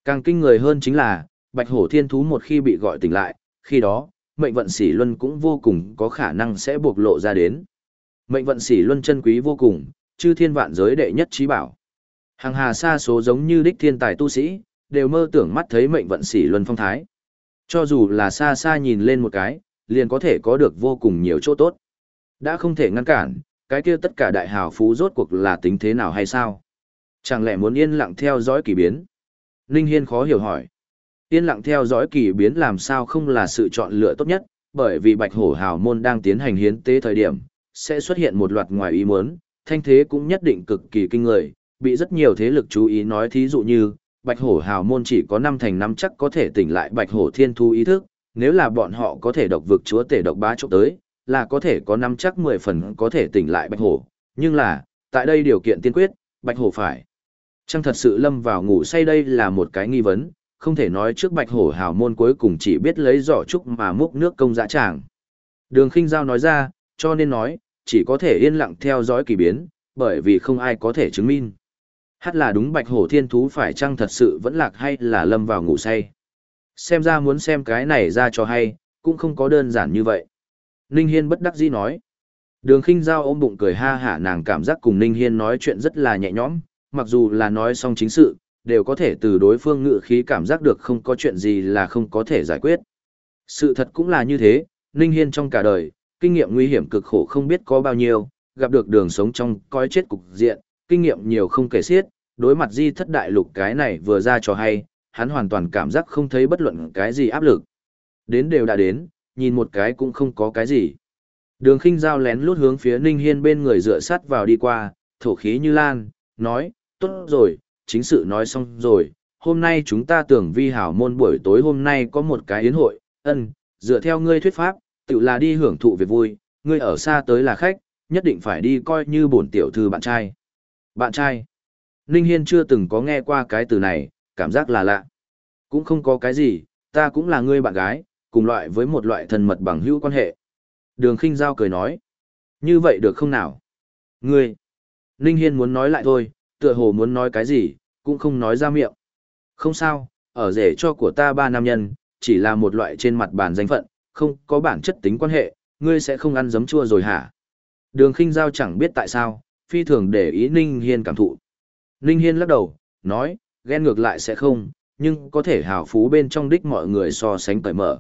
Càng kinh người hơn chính là, bạch hổ thiên thú một khi bị gọi tỉnh lại, khi đó, mệnh vận sỉ luân cũng vô cùng có khả năng sẽ buộc lộ ra đến. Mệnh vận sỉ luân chân quý vô cùng, chư thiên vạn giới đệ nhất trí bảo. Hàng hà xa số giống như đích thiên tài tu sĩ, đều mơ tưởng mắt thấy mệnh vận sỉ luân phong thái. Cho dù là xa xa nhìn lên một cái, liền có thể có được vô cùng nhiều chỗ tốt. Đã không thể ngăn cản, cái kia tất cả đại hào phú rốt cuộc là tính thế nào hay sao? Chẳng lẽ muốn yên lặng theo dõi kỳ biến? Ninh Hiên khó hiểu hỏi. Yên lặng theo dõi kỳ biến làm sao không là sự chọn lựa tốt nhất, bởi vì bạch hổ hào môn đang tiến hành hiến tế thời điểm, sẽ xuất hiện một loạt ngoài ý muốn, thanh thế cũng nhất định cực kỳ kinh người, bị rất nhiều thế lực chú ý nói thí dụ như, bạch hổ hào môn chỉ có năm thành năm chắc có thể tỉnh lại bạch hổ thiên thu ý thức, nếu là bọn họ có thể độc vực chúa tể độc bá chỗ tới, là có thể có năm chắc 10 phần có thể tỉnh lại bạch hổ, nhưng là, tại đây điều kiện tiên quyết, bạch hổ phải. Chẳng thật sự lâm vào ngủ say đây là một cái nghi vấn, không thể nói trước bạch hổ hào môn cuối cùng chỉ biết lấy giỏ trúc mà múc nước công dã tràng. Đường khinh giao nói ra, cho nên nói, chỉ có thể yên lặng theo dõi kỳ biến, bởi vì không ai có thể chứng minh. Hát là đúng bạch hổ thiên thú phải chăng thật sự vẫn lạc hay là lâm vào ngủ say. Xem ra muốn xem cái này ra cho hay, cũng không có đơn giản như vậy. Ninh Hiên bất đắc dĩ nói. Đường khinh giao ôm bụng cười ha hả nàng cảm giác cùng Ninh Hiên nói chuyện rất là nhẹ nhõm, mặc dù là nói xong chính sự, đều có thể từ đối phương ngự khí cảm giác được không có chuyện gì là không có thể giải quyết. Sự thật cũng là như thế, Ninh Hiên trong cả đời, kinh nghiệm nguy hiểm cực khổ không biết có bao nhiêu, gặp được đường sống trong coi chết cục diện, kinh nghiệm nhiều không kể xiết, đối mặt di thất đại lục cái này vừa ra cho hay, hắn hoàn toàn cảm giác không thấy bất luận cái gì áp lực. Đến đều đã đến, nhìn một cái cũng không có cái gì. Đường khinh giao lén lút hướng phía Ninh Hiên bên người dựa sát vào đi qua, thổ khí như lan, nói, tốt rồi, chính sự nói xong rồi, hôm nay chúng ta tưởng vi hảo môn buổi tối hôm nay có một cái yến hội, ân, dựa theo ngươi thuyết pháp, tự là đi hưởng thụ việc vui, ngươi ở xa tới là khách, nhất định phải đi coi như bổn tiểu thư bạn trai. Bạn trai. Ninh Hiên chưa từng có nghe qua cái từ này, cảm giác là lạ. Cũng không có cái gì, ta cũng là ngươi bạn gái, cùng loại với một loại thân mật bằng hữu quan hệ. Đường khinh giao cười nói. Như vậy được không nào? Ngươi. Ninh Hiên muốn nói lại thôi, tựa hồ muốn nói cái gì, cũng không nói ra miệng. Không sao, ở rể cho của ta ba nam nhân, chỉ là một loại trên mặt bàn danh phận, không có bản chất tính quan hệ, ngươi sẽ không ăn giấm chua rồi hả? Đường khinh giao chẳng biết tại sao, phi thường để ý Ninh Hiên cảm thụ. Ninh Hiên lắc đầu, nói, ghen ngược lại sẽ không, nhưng có thể hào phú bên trong đích mọi người so sánh cởi mở.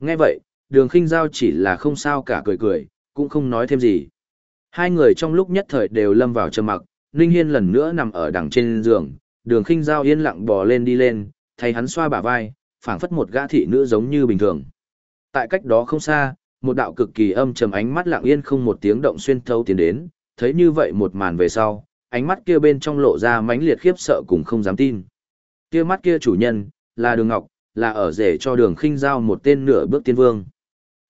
Nghe vậy, đường khinh giao chỉ là không sao cả cười cười, cũng không nói thêm gì. Hai người trong lúc nhất thời đều lâm vào trầm mặc, Ninh Hiên lần nữa nằm ở đằng trên giường, đường khinh giao yên lặng bò lên đi lên, thấy hắn xoa bả vai, phảng phất một gã thị nữ giống như bình thường. Tại cách đó không xa, một đạo cực kỳ âm trầm ánh mắt lặng yên không một tiếng động xuyên thấu tiến đến, thấy như vậy một màn về sau, ánh mắt kia bên trong lộ ra mãnh liệt khiếp sợ cùng không dám tin. Kia mắt kia chủ nhân, là Đường Ngọc, là ở rể cho Đường Khinh giao một tên nửa bước tiên vương.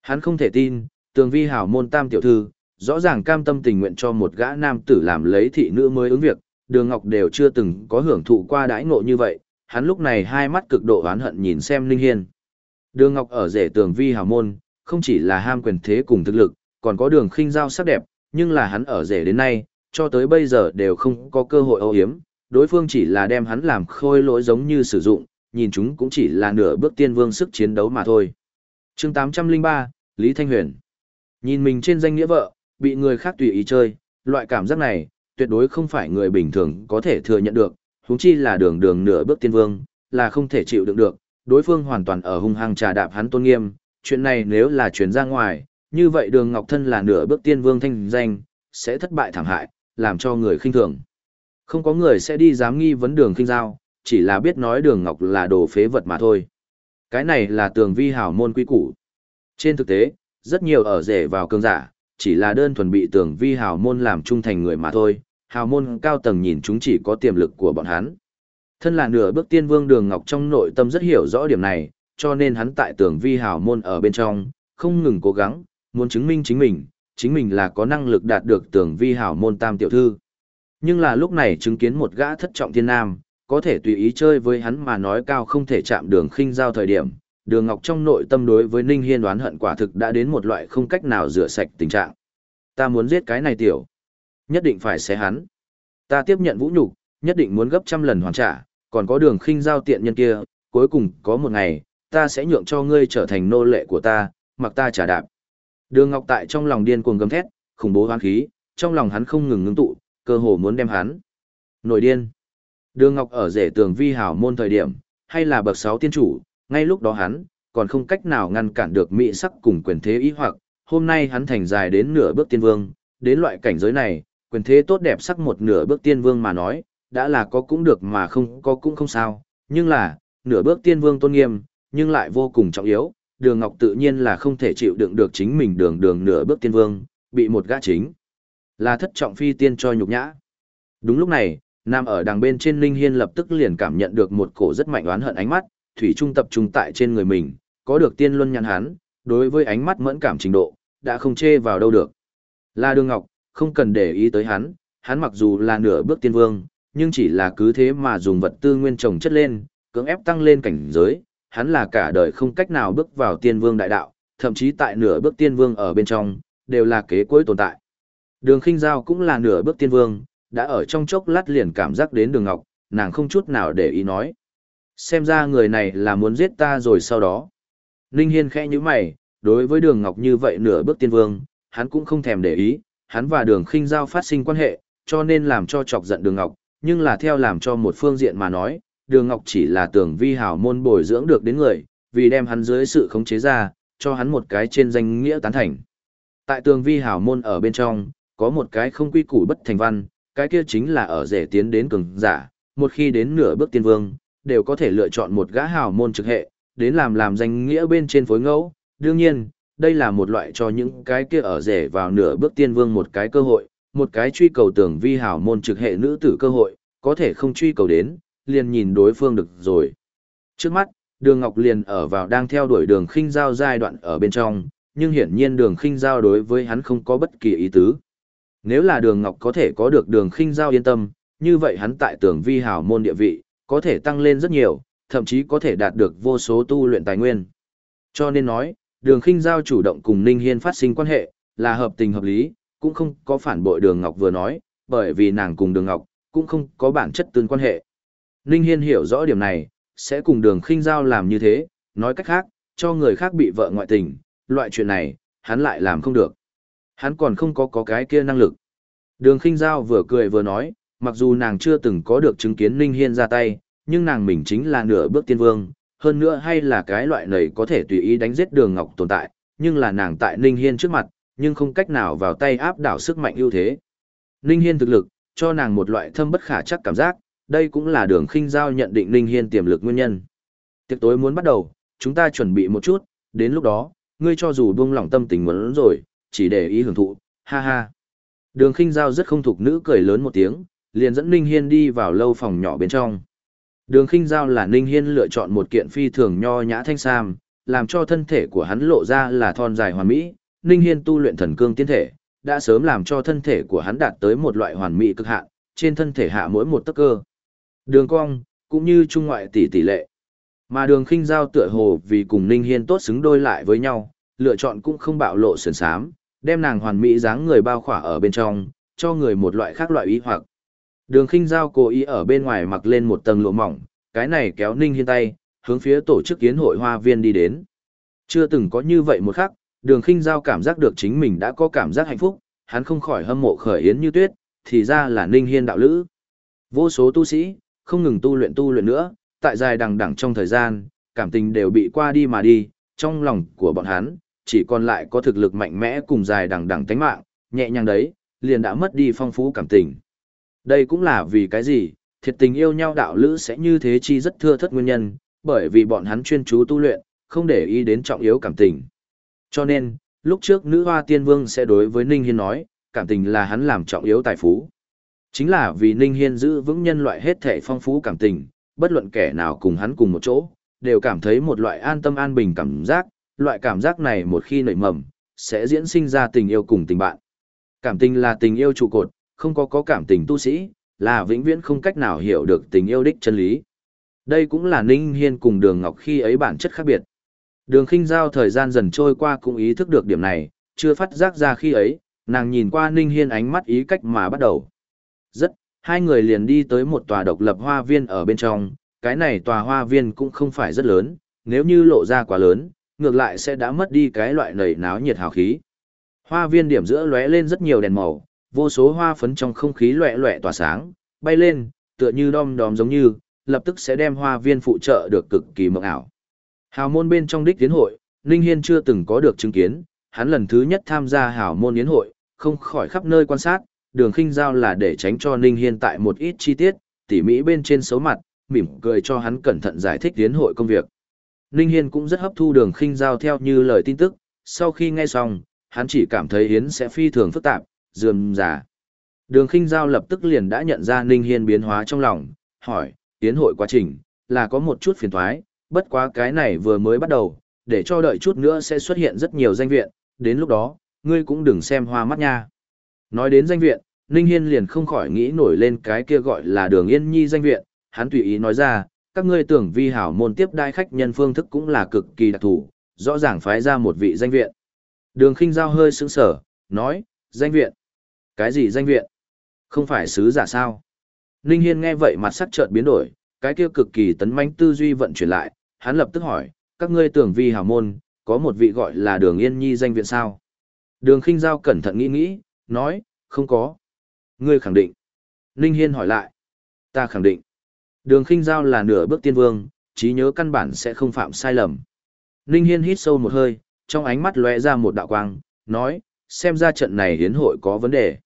Hắn không thể tin, Tường Vi hảo môn tam tiểu thư, rõ ràng cam tâm tình nguyện cho một gã nam tử làm lấy thị nữ mới ứng việc, Đường Ngọc đều chưa từng có hưởng thụ qua đãi ngộ như vậy, hắn lúc này hai mắt cực độ oán hận nhìn xem Linh Hiên. Đường Ngọc ở rể Tường Vi hảo môn, không chỉ là ham quyền thế cùng thực lực, còn có Đường Khinh giao sắc đẹp, nhưng là hắn ở rể đến nay, cho tới bây giờ đều không có cơ hội âu hiếm, đối phương chỉ là đem hắn làm khôi lỗi giống như sử dụng, nhìn chúng cũng chỉ là nửa bước tiên vương sức chiến đấu mà thôi. chương 803, Lý Thanh Huyền. Nhìn mình trên danh nghĩa vợ, bị người khác tùy ý chơi, loại cảm giác này, tuyệt đối không phải người bình thường có thể thừa nhận được, huống chi là đường đường nửa bước tiên vương, là không thể chịu đựng được, đối phương hoàn toàn ở hung hăng trà đạp hắn tôn nghiêm, chuyện này nếu là chuyển ra ngoài, như vậy đường Ngọc Thân là nửa bước tiên vương thanh danh, sẽ thất bại thảm hại, làm cho người khinh thường. Không có người sẽ đi dám nghi vấn đường kinh giao, chỉ là biết nói đường Ngọc là đồ phế vật mà thôi. Cái này là tường vi hảo môn quy củ. Trên thực tế, rất nhiều ở rể vào cương giả, chỉ là đơn thuần bị tường vi hảo môn làm trung thành người mà thôi. Hào môn cao tầng nhìn chúng chỉ có tiềm lực của bọn hắn. Thân là nửa bước tiên vương đường Ngọc trong nội tâm rất hiểu rõ điểm này, cho nên hắn tại tường vi hào môn ở bên trong, không ngừng cố gắng, muốn chứng minh chính mình, chính mình là có năng lực đạt được tưởng vi hảo môn tam tiểu thư. Nhưng là lúc này chứng kiến một gã thất trọng thiên nam, có thể tùy ý chơi với hắn mà nói cao không thể chạm đường khinh giao thời điểm, đường ngọc trong nội tâm đối với Ninh Hiên đoán hận quả thực đã đến một loại không cách nào rửa sạch tình trạng. Ta muốn giết cái này tiểu. Nhất định phải xé hắn. Ta tiếp nhận vũ nhục, nhất định muốn gấp trăm lần hoàn trả, còn có đường khinh giao tiện nhân kia, cuối cùng có một ngày, ta sẽ nhượng cho ngươi trở thành nô lệ của ta, mặc ta trả đạp. Đường Ngọc tại trong lòng điên cuồng gầm thét, khủng bố hoang khí, trong lòng hắn không ngừng ngưng tụ, cơ hồ muốn đem hắn. Nổi điên. Đường Ngọc ở rể tường vi hảo môn thời điểm, hay là bậc sáu tiên chủ, ngay lúc đó hắn, còn không cách nào ngăn cản được mỹ sắc cùng quyền thế ý hoặc, hôm nay hắn thành dài đến nửa bước tiên vương, đến loại cảnh giới này, quyền thế tốt đẹp sắc một nửa bước tiên vương mà nói, đã là có cũng được mà không có cũng không sao, nhưng là, nửa bước tiên vương tôn nghiêm, nhưng lại vô cùng trọng yếu, đường ngọc tự nhiên là không thể chịu đựng được chính mình đường đường nửa bước tiên vương, bị một gã chính. Là thất trọng phi tiên cho nhục nhã. Đúng lúc này, nam ở đằng bên trên Linh Hiên lập tức liền cảm nhận được một cổ rất mạnh oán hận ánh mắt, thủy trung tập trung tại trên người mình, có được tiên luân nhăn hắn, đối với ánh mắt mẫn cảm trình độ, đã không chê vào đâu được. Là Đường Ngọc, không cần để ý tới hắn, hắn mặc dù là nửa bước tiên vương, nhưng chỉ là cứ thế mà dùng vật tư nguyên trồng chất lên, cưỡng ép tăng lên cảnh giới, hắn là cả đời không cách nào bước vào tiên vương đại đạo, thậm chí tại nửa bước tiên vương ở bên trong, đều là kế cuối tồn tại. Đường khinh giao cũng là nửa bước tiên vương, đã ở trong chốc lát liền cảm giác đến đường ngọc, nàng không chút nào để ý nói. Xem ra người này là muốn giết ta rồi sau đó. Ninh Hiên khẽ như mày, đối với đường ngọc như vậy nửa bước tiên vương, hắn cũng không thèm để ý, hắn và đường khinh giao phát sinh quan hệ, cho nên làm cho chọc giận đường ngọc, nhưng là theo làm cho một phương diện mà nói, đường ngọc chỉ là tưởng vi hảo môn bồi dưỡng được đến người, vì đem hắn dưới sự khống chế ra, cho hắn một cái trên danh nghĩa tán thành. Tại tường vi hảo môn ở bên trong, có một cái không quy củ bất thành văn, cái kia chính là ở rể tiến đến cường giả, một khi đến nửa bước tiên vương, đều có thể lựa chọn một gã hảo môn trực hệ, đến làm làm danh nghĩa bên trên phối ngẫu. Đương nhiên, đây là một loại cho những cái kia ở rể vào nửa bước tiên vương một cái cơ hội, một cái truy cầu tưởng vi hảo môn trực hệ nữ tử cơ hội, có thể không truy cầu đến, liền nhìn đối phương được rồi. Trước mắt, đường Ngọc liền ở vào đang theo đuổi đường khinh giao giai đoạn ở bên trong, nhưng hiển nhiên đường khinh giao đối với hắn không có bất kỳ ý tứ. Nếu là đường Ngọc có thể có được đường khinh giao yên tâm, như vậy hắn tại tưởng vi hảo môn địa vị, có thể tăng lên rất nhiều, thậm chí có thể đạt được vô số tu luyện tài nguyên. Cho nên nói, đường khinh giao chủ động cùng Ninh Hiên phát sinh quan hệ, là hợp tình hợp lý, cũng không có phản bội đường Ngọc vừa nói, bởi vì nàng cùng đường Ngọc, cũng không có bản chất tương quan hệ. Ninh Hiên hiểu rõ điểm này, sẽ cùng đường khinh giao làm như thế, nói cách khác, cho người khác bị vợ ngoại tình, loại chuyện này, hắn lại làm không được. Hắn còn không có có cái kia năng lực. Đường khinh giao vừa cười vừa nói, mặc dù nàng chưa từng có được chứng kiến Ninh Hiên ra tay, nhưng nàng mình chính là nửa bước tiên vương, hơn nữa hay là cái loại này có thể tùy ý đánh giết đường ngọc tồn tại, nhưng là nàng tại Ninh Hiên trước mặt, nhưng không cách nào vào tay áp đảo sức mạnh ưu thế. Ninh Hiên thực lực, cho nàng một loại thâm bất khả chắc cảm giác, đây cũng là đường khinh giao nhận định Ninh Hiên tiềm lực nguyên nhân. Tiệc tối muốn bắt đầu, chúng ta chuẩn bị một chút, đến lúc đó, ngươi cho dù buông lỏng tâm tình muốn rồi, chỉ để ý hưởng thụ, ha ha. Đường khinh giao rất không thục nữ cười lớn một tiếng, liền dẫn Ninh Hiên đi vào lâu phòng nhỏ bên trong. Đường khinh giao là Ninh Hiên lựa chọn một kiện phi thường nho nhã thanh sam, làm cho thân thể của hắn lộ ra là thon dài hoàn mỹ. Ninh Hiên tu luyện thần cương tiên thể, đã sớm làm cho thân thể của hắn đạt tới một loại hoàn mỹ cực hạn, trên thân thể hạ mỗi một tấc cơ. Đường cong, cũng như trung ngoại tỷ tỷ lệ. Mà đường khinh giao tựa hồ vì cùng Ninh Hiên tốt xứng đôi lại với nhau, lựa chọn cũng không bạo lộ sườn sám, đem nàng hoàn mỹ dáng người bao khỏa ở bên trong, cho người một loại khác loại ý hoặc. Đường khinh giao cố ý ở bên ngoài mặc lên một tầng lụa mỏng, cái này kéo Ninh Hiên tay, hướng phía tổ chức kiến hội hoa viên đi đến. Chưa từng có như vậy một khắc, đường khinh giao cảm giác được chính mình đã có cảm giác hạnh phúc, hắn không khỏi hâm mộ khởi yến như tuyết, thì ra là Ninh Hiên đạo lữ. Vô số tu sĩ, không ngừng tu luyện tu luyện nữa, tại dài đằng đẳng trong thời gian, cảm tình đều bị qua đi mà đi, trong lòng của bọn hắn, chỉ còn lại có thực lực mạnh mẽ cùng dài đằng đẳng tánh mạng, nhẹ nhàng đấy, liền đã mất đi phong phú cảm tình. Đây cũng là vì cái gì, thiệt tình yêu nhau đạo lữ sẽ như thế chi rất thưa thất nguyên nhân, bởi vì bọn hắn chuyên chú tu luyện, không để ý đến trọng yếu cảm tình. Cho nên, lúc trước nữ hoa tiên vương sẽ đối với Ninh Hiên nói, cảm tình là hắn làm trọng yếu tài phú. Chính là vì Ninh Hiên giữ vững nhân loại hết thể phong phú cảm tình, bất luận kẻ nào cùng hắn cùng một chỗ, đều cảm thấy một loại an tâm an bình cảm giác, loại cảm giác này một khi nảy mầm, sẽ diễn sinh ra tình yêu cùng tình bạn. Cảm tình là tình yêu trụ cột, không có có cảm tình tu sĩ, là vĩnh viễn không cách nào hiểu được tình yêu đích chân lý. Đây cũng là Ninh Hiên cùng Đường Ngọc khi ấy bản chất khác biệt. Đường khinh giao thời gian dần trôi qua cũng ý thức được điểm này, chưa phát giác ra khi ấy, nàng nhìn qua Ninh Hiên ánh mắt ý cách mà bắt đầu. Rất, hai người liền đi tới một tòa độc lập hoa viên ở bên trong, cái này tòa hoa viên cũng không phải rất lớn, nếu như lộ ra quá lớn, ngược lại sẽ đã mất đi cái loại nầy náo nhiệt hào khí. Hoa viên điểm giữa lóe lên rất nhiều đèn màu, vô số hoa phấn trong không khí loẹ loẹ tỏa sáng, bay lên, tựa như đom đóm giống như, lập tức sẽ đem hoa viên phụ trợ được cực kỳ mộng ảo. Hào môn bên trong đích tiến hội, Ninh Hiên chưa từng có được chứng kiến, hắn lần thứ nhất tham gia hào môn yến hội, không khỏi khắp nơi quan sát, đường khinh giao là để tránh cho Ninh Hiên tại một ít chi tiết, tỉ mỹ bên trên xấu mặt, mỉm cười cho hắn cẩn thận giải thích tiến hội công việc. Ninh Hiên cũng rất hấp thu đường khinh giao theo như lời tin tức, sau khi nghe xong, hắn chỉ cảm thấy Yến sẽ phi thường phức tạp, dườm giả. Đường khinh giao lập tức liền đã nhận ra Ninh Hiên biến hóa trong lòng, hỏi, Yến hội quá trình, là có một chút phiền thoái, bất quá cái này vừa mới bắt đầu, để cho đợi chút nữa sẽ xuất hiện rất nhiều danh viện, đến lúc đó, ngươi cũng đừng xem hoa mắt nha. Nói đến danh viện, Ninh Hiên liền không khỏi nghĩ nổi lên cái kia gọi là đường Yên Nhi danh viện, hắn tùy ý nói ra, các ngươi tưởng vi hảo môn tiếp đai khách nhân phương thức cũng là cực kỳ đặc thù, rõ ràng phái ra một vị danh viện. Đường khinh giao hơi sững sở, nói, danh viện. Cái gì danh viện? Không phải sứ giả sao? Ninh Hiên nghe vậy mặt sắc chợt biến đổi, cái kia cực kỳ tấn mãnh tư duy vận chuyển lại, hắn lập tức hỏi, các ngươi tưởng vi hảo môn, có một vị gọi là đường Yên Nhi danh viện sao? Đường khinh giao cẩn thận nghĩ nghĩ, nói, không có. Ngươi khẳng định. Ninh Hiên hỏi lại. Ta khẳng định. Đường khinh giao là nửa bước tiên vương, trí nhớ căn bản sẽ không phạm sai lầm. Ninh Hiên hít sâu một hơi, trong ánh mắt lóe ra một đạo quang, nói, xem ra trận này hiến hội có vấn đề.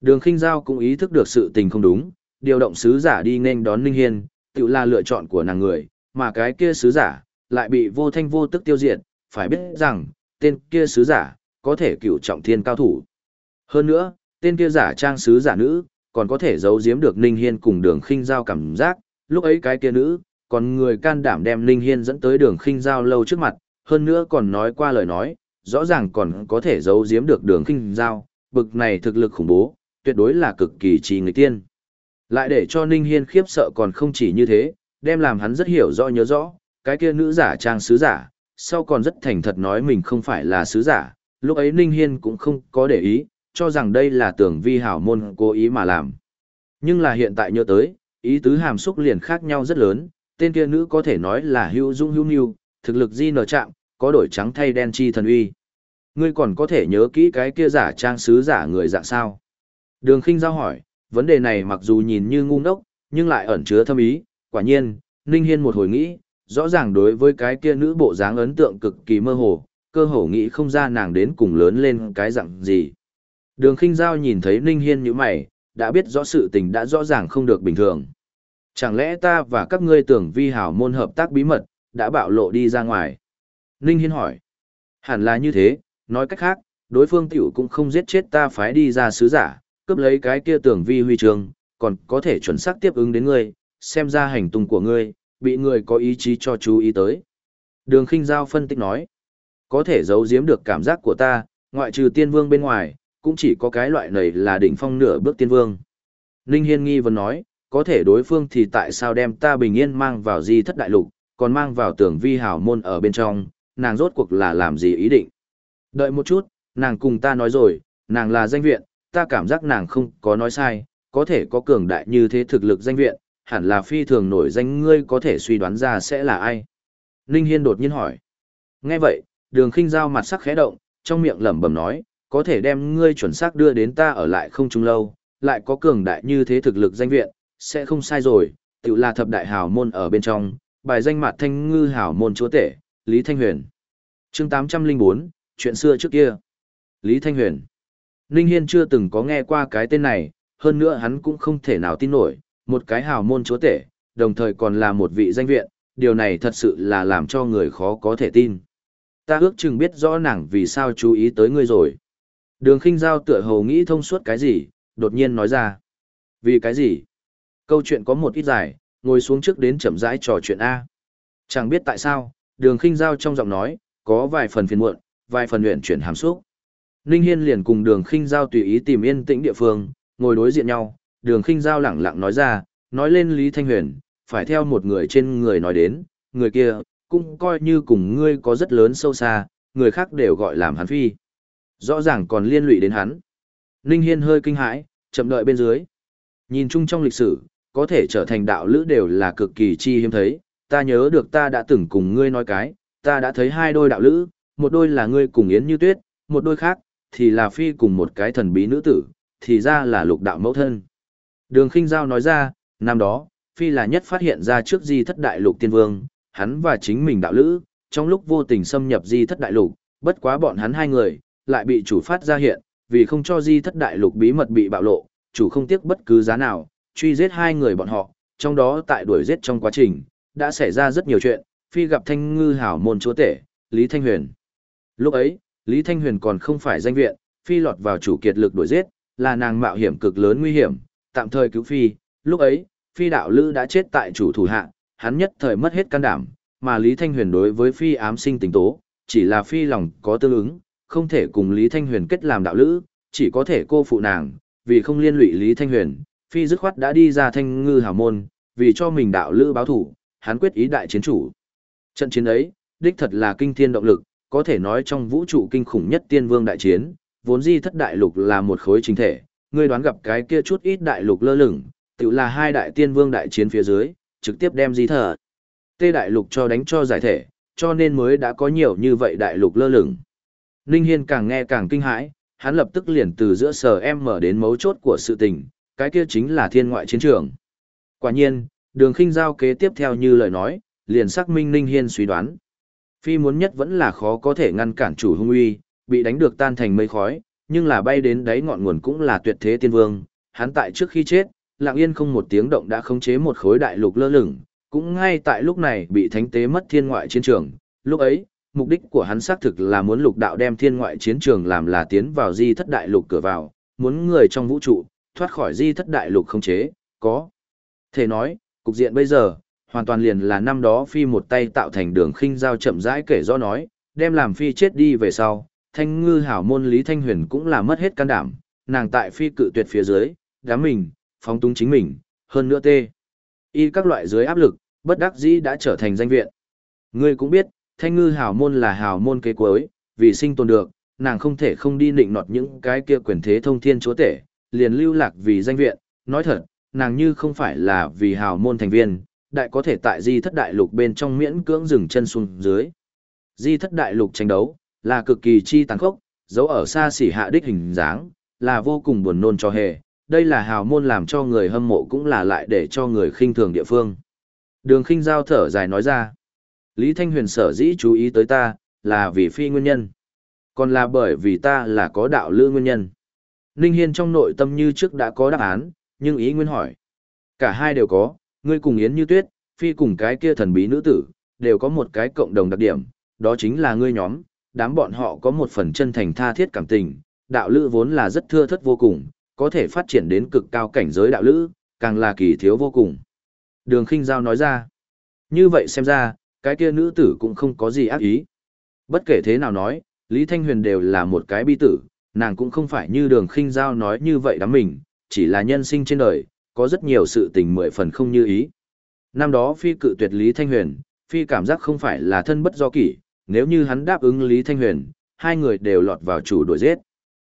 Đường khinh giao cũng ý thức được sự tình không đúng, điều động sứ giả đi nên đón Ninh Hiên, tự là lựa chọn của nàng người, mà cái kia sứ giả, lại bị vô thanh vô tức tiêu diệt, phải biết rằng, tên kia sứ giả, có thể cựu trọng thiên cao thủ. Hơn nữa, tên kia giả trang sứ giả nữ, còn có thể giấu giếm được Ninh Hiên cùng đường khinh giao cảm giác, lúc ấy cái kia nữ, còn người can đảm đem Ninh Hiên dẫn tới đường khinh giao lâu trước mặt, hơn nữa còn nói qua lời nói, rõ ràng còn có thể giấu giếm được đường khinh giao, bực này thực lực khủng bố, tuyệt đối là cực kỳ trì người tiên. Lại để cho Ninh Hiên khiếp sợ còn không chỉ như thế, đem làm hắn rất hiểu rõ nhớ rõ, cái kia nữ giả trang sứ giả, sau còn rất thành thật nói mình không phải là sứ giả, lúc ấy Ninh Hiên cũng không có để ý, cho rằng đây là tưởng vi hảo môn cố ý mà làm. Nhưng là hiện tại nhớ tới, ý tứ hàm xúc liền khác nhau rất lớn, tên kia nữ có thể nói là hữu dung hữu nhu, thực lực di nở chạm, có đổi trắng thay đen chi thần uy. Ngươi còn có thể nhớ kỹ cái kia giả trang sứ giả người dạng sao? Đường khinh giao hỏi, vấn đề này mặc dù nhìn như ngu ngốc, nhưng lại ẩn chứa thâm ý, quả nhiên, Ninh Hiên một hồi nghĩ, rõ ràng đối với cái kia nữ bộ dáng ấn tượng cực kỳ mơ hồ, cơ hồ nghĩ không ra nàng đến cùng lớn lên cái dạng gì. Đường khinh giao nhìn thấy Ninh Hiên như mày, đã biết rõ sự tình đã rõ ràng không được bình thường. Chẳng lẽ ta và các ngươi tưởng vi hảo môn hợp tác bí mật, đã bạo lộ đi ra ngoài? Ninh Hiên hỏi. Hẳn là như thế, nói cách khác, đối phương tiểu cũng không giết chết ta phái đi ra sứ giả, cướp lấy cái kia tưởng vi huy trường, còn có thể chuẩn xác tiếp ứng đến ngươi, xem ra hành tung của ngươi, bị người có ý chí cho chú ý tới. Đường khinh giao phân tích nói, có thể giấu giếm được cảm giác của ta, ngoại trừ tiên vương bên ngoài, cũng chỉ có cái loại này là đỉnh phong nửa bước tiên vương. Ninh Hiên nghi vấn nói, có thể đối phương thì tại sao đem ta bình yên mang vào di thất đại lục, còn mang vào tưởng vi hào môn ở bên trong, nàng rốt cuộc là làm gì ý định. Đợi một chút, nàng cùng ta nói rồi, nàng là danh viện, ta cảm giác nàng không có nói sai, có thể có cường đại như thế thực lực danh viện, hẳn là phi thường nổi danh ngươi có thể suy đoán ra sẽ là ai. Ninh Hiên đột nhiên hỏi. Nghe vậy, đường khinh giao mặt sắc khẽ động, trong miệng lẩm bẩm nói, có thể đem ngươi chuẩn xác đưa đến ta ở lại không trung lâu, lại có cường đại như thế thực lực danh viện, sẽ không sai rồi, tự là thập đại hào môn ở bên trong, bài danh mặt thanh ngư hào môn chúa tể, Lý Thanh Huyền. chương 804, chuyện xưa trước kia. Lý Thanh Huyền. Ninh Hiên chưa từng có nghe qua cái tên này, hơn nữa hắn cũng không thể nào tin nổi, một cái hào môn chúa tể, đồng thời còn là một vị danh viện, điều này thật sự là làm cho người khó có thể tin. Ta ước chừng biết rõ nàng vì sao chú ý tới ngươi rồi. Đường khinh giao tựa hồ nghĩ thông suốt cái gì, đột nhiên nói ra. Vì cái gì? Câu chuyện có một ít dài, ngồi xuống trước đến chậm rãi trò chuyện A. Chẳng biết tại sao, đường khinh giao trong giọng nói, có vài phần phiền muộn, vài phần luyện chuyển hàm xúc. Ninh Hiên liền cùng đường khinh giao tùy ý tìm yên tĩnh địa phương, ngồi đối diện nhau, đường khinh giao lẳng lặng nói ra, nói lên Lý Thanh Huyền, phải theo một người trên người nói đến, người kia, cũng coi như cùng ngươi có rất lớn sâu xa, người khác đều gọi làm hắn phi. Rõ ràng còn liên lụy đến hắn. Ninh Hiên hơi kinh hãi, chậm đợi bên dưới. Nhìn chung trong lịch sử, có thể trở thành đạo lữ đều là cực kỳ chi hiếm thấy, ta nhớ được ta đã từng cùng ngươi nói cái, ta đã thấy hai đôi đạo lữ, một đôi là ngươi cùng Yến Như Tuyết, một đôi khác, thì là phi cùng một cái thần bí nữ tử, thì ra là lục đạo mẫu thân. Đường khinh giao nói ra, năm đó, phi là nhất phát hiện ra trước di thất đại lục tiên vương, hắn và chính mình đạo lữ, trong lúc vô tình xâm nhập di thất đại lục, bất quá bọn hắn hai người, lại bị chủ phát ra hiện, vì không cho di thất đại lục bí mật bị bạo lộ, chủ không tiếc bất cứ giá nào, truy giết hai người bọn họ, trong đó tại đuổi giết trong quá trình, đã xảy ra rất nhiều chuyện, phi gặp thanh ngư hảo môn chúa tể, Lý Thanh Huyền. Lúc ấy, Lý Thanh Huyền còn không phải danh viện, phi lọt vào chủ kiệt lực đuổi giết, là nàng mạo hiểm cực lớn nguy hiểm, tạm thời cứu phi, lúc ấy, phi đạo lữ đã chết tại chủ thủ hạ, hắn nhất thời mất hết can đảm, mà Lý Thanh Huyền đối với phi ám sinh tình tố, chỉ là phi lòng có tương ứng, không thể cùng Lý Thanh Huyền kết làm đạo lữ, chỉ có thể cô phụ nàng, vì không liên lụy Lý Thanh Huyền, phi dứt khoát đã đi ra thanh ngư hào môn, vì cho mình đạo lữ báo thủ, hắn quyết ý đại chiến chủ. Trận chiến ấy, đích thật là kinh thiên động lực, có thể nói trong vũ trụ kinh khủng nhất tiên vương đại chiến, vốn di thất đại lục là một khối chính thể, ngươi đoán gặp cái kia chút ít đại lục lơ lửng, tự là hai đại tiên vương đại chiến phía dưới, trực tiếp đem di thở. Tê đại lục cho đánh cho giải thể, cho nên mới đã có nhiều như vậy đại lục lơ lửng. Ninh Hiên càng nghe càng kinh hãi, hắn lập tức liền từ giữa sở em mở đến mấu chốt của sự tình, cái kia chính là thiên ngoại chiến trường. Quả nhiên, đường khinh giao kế tiếp theo như lời nói, liền xác minh Ninh Hiên suy đoán. Phi muốn nhất vẫn là khó có thể ngăn cản chủ hung uy, bị đánh được tan thành mây khói, nhưng là bay đến đáy ngọn nguồn cũng là tuyệt thế tiên vương, hắn tại trước khi chết, lặng yên không một tiếng động đã khống chế một khối đại lục lơ lửng, cũng ngay tại lúc này bị thánh tế mất thiên ngoại chiến trường, lúc ấy, mục đích của hắn xác thực là muốn lục đạo đem thiên ngoại chiến trường làm là tiến vào di thất đại lục cửa vào, muốn người trong vũ trụ, thoát khỏi di thất đại lục không chế, có. Thể nói, cục diện bây giờ, hoàn toàn liền là năm đó phi một tay tạo thành đường khinh giao chậm rãi kể do nói, đem làm phi chết đi về sau, thanh ngư hảo môn Lý Thanh Huyền cũng là mất hết can đảm, nàng tại phi cự tuyệt phía dưới, đám mình, phóng túng chính mình, hơn nữa tê. Y các loại dưới áp lực, bất đắc dĩ đã trở thành danh viện. Ngươi cũng biết, thanh ngư Hào môn là Hào môn kế cuối, vì sinh tồn được, nàng không thể không đi nịnh nọt những cái kia quyền thế thông thiên chúa tể, liền lưu lạc vì danh viện, nói thật, nàng như không phải là vì Hào môn thành viên, đại có thể tại di thất đại lục bên trong miễn cưỡng dừng chân xuống dưới. Di thất đại lục tranh đấu, là cực kỳ chi tàn khốc, dấu ở xa xỉ hạ đích hình dáng, là vô cùng buồn nôn cho hề, đây là hào môn làm cho người hâm mộ cũng là lại để cho người khinh thường địa phương. Đường khinh giao thở dài nói ra, Lý Thanh Huyền sở dĩ chú ý tới ta, là vì phi nguyên nhân. Còn là bởi vì ta là có đạo lư nguyên nhân. Ninh Hiên trong nội tâm như trước đã có đáp án, nhưng ý nguyên hỏi. Cả hai đều có, ngươi cùng Yến Như Tuyết, phi cùng cái kia thần bí nữ tử, đều có một cái cộng đồng đặc điểm, đó chính là ngươi nhóm, đám bọn họ có một phần chân thành tha thiết cảm tình, đạo lữ vốn là rất thưa thất vô cùng, có thể phát triển đến cực cao cảnh giới đạo lữ, càng là kỳ thiếu vô cùng. Đường khinh giao nói ra, như vậy xem ra, cái kia nữ tử cũng không có gì ác ý. Bất kể thế nào nói, Lý Thanh Huyền đều là một cái bi tử, nàng cũng không phải như đường khinh giao nói như vậy đám mình, chỉ là nhân sinh trên đời, có rất nhiều sự tình mười phần không như ý. Năm đó Phi cự tuyệt Lý Thanh Huyền, Phi cảm giác không phải là thân bất do kỷ, nếu như hắn đáp ứng Lý Thanh Huyền, hai người đều lọt vào chủ đuổi giết.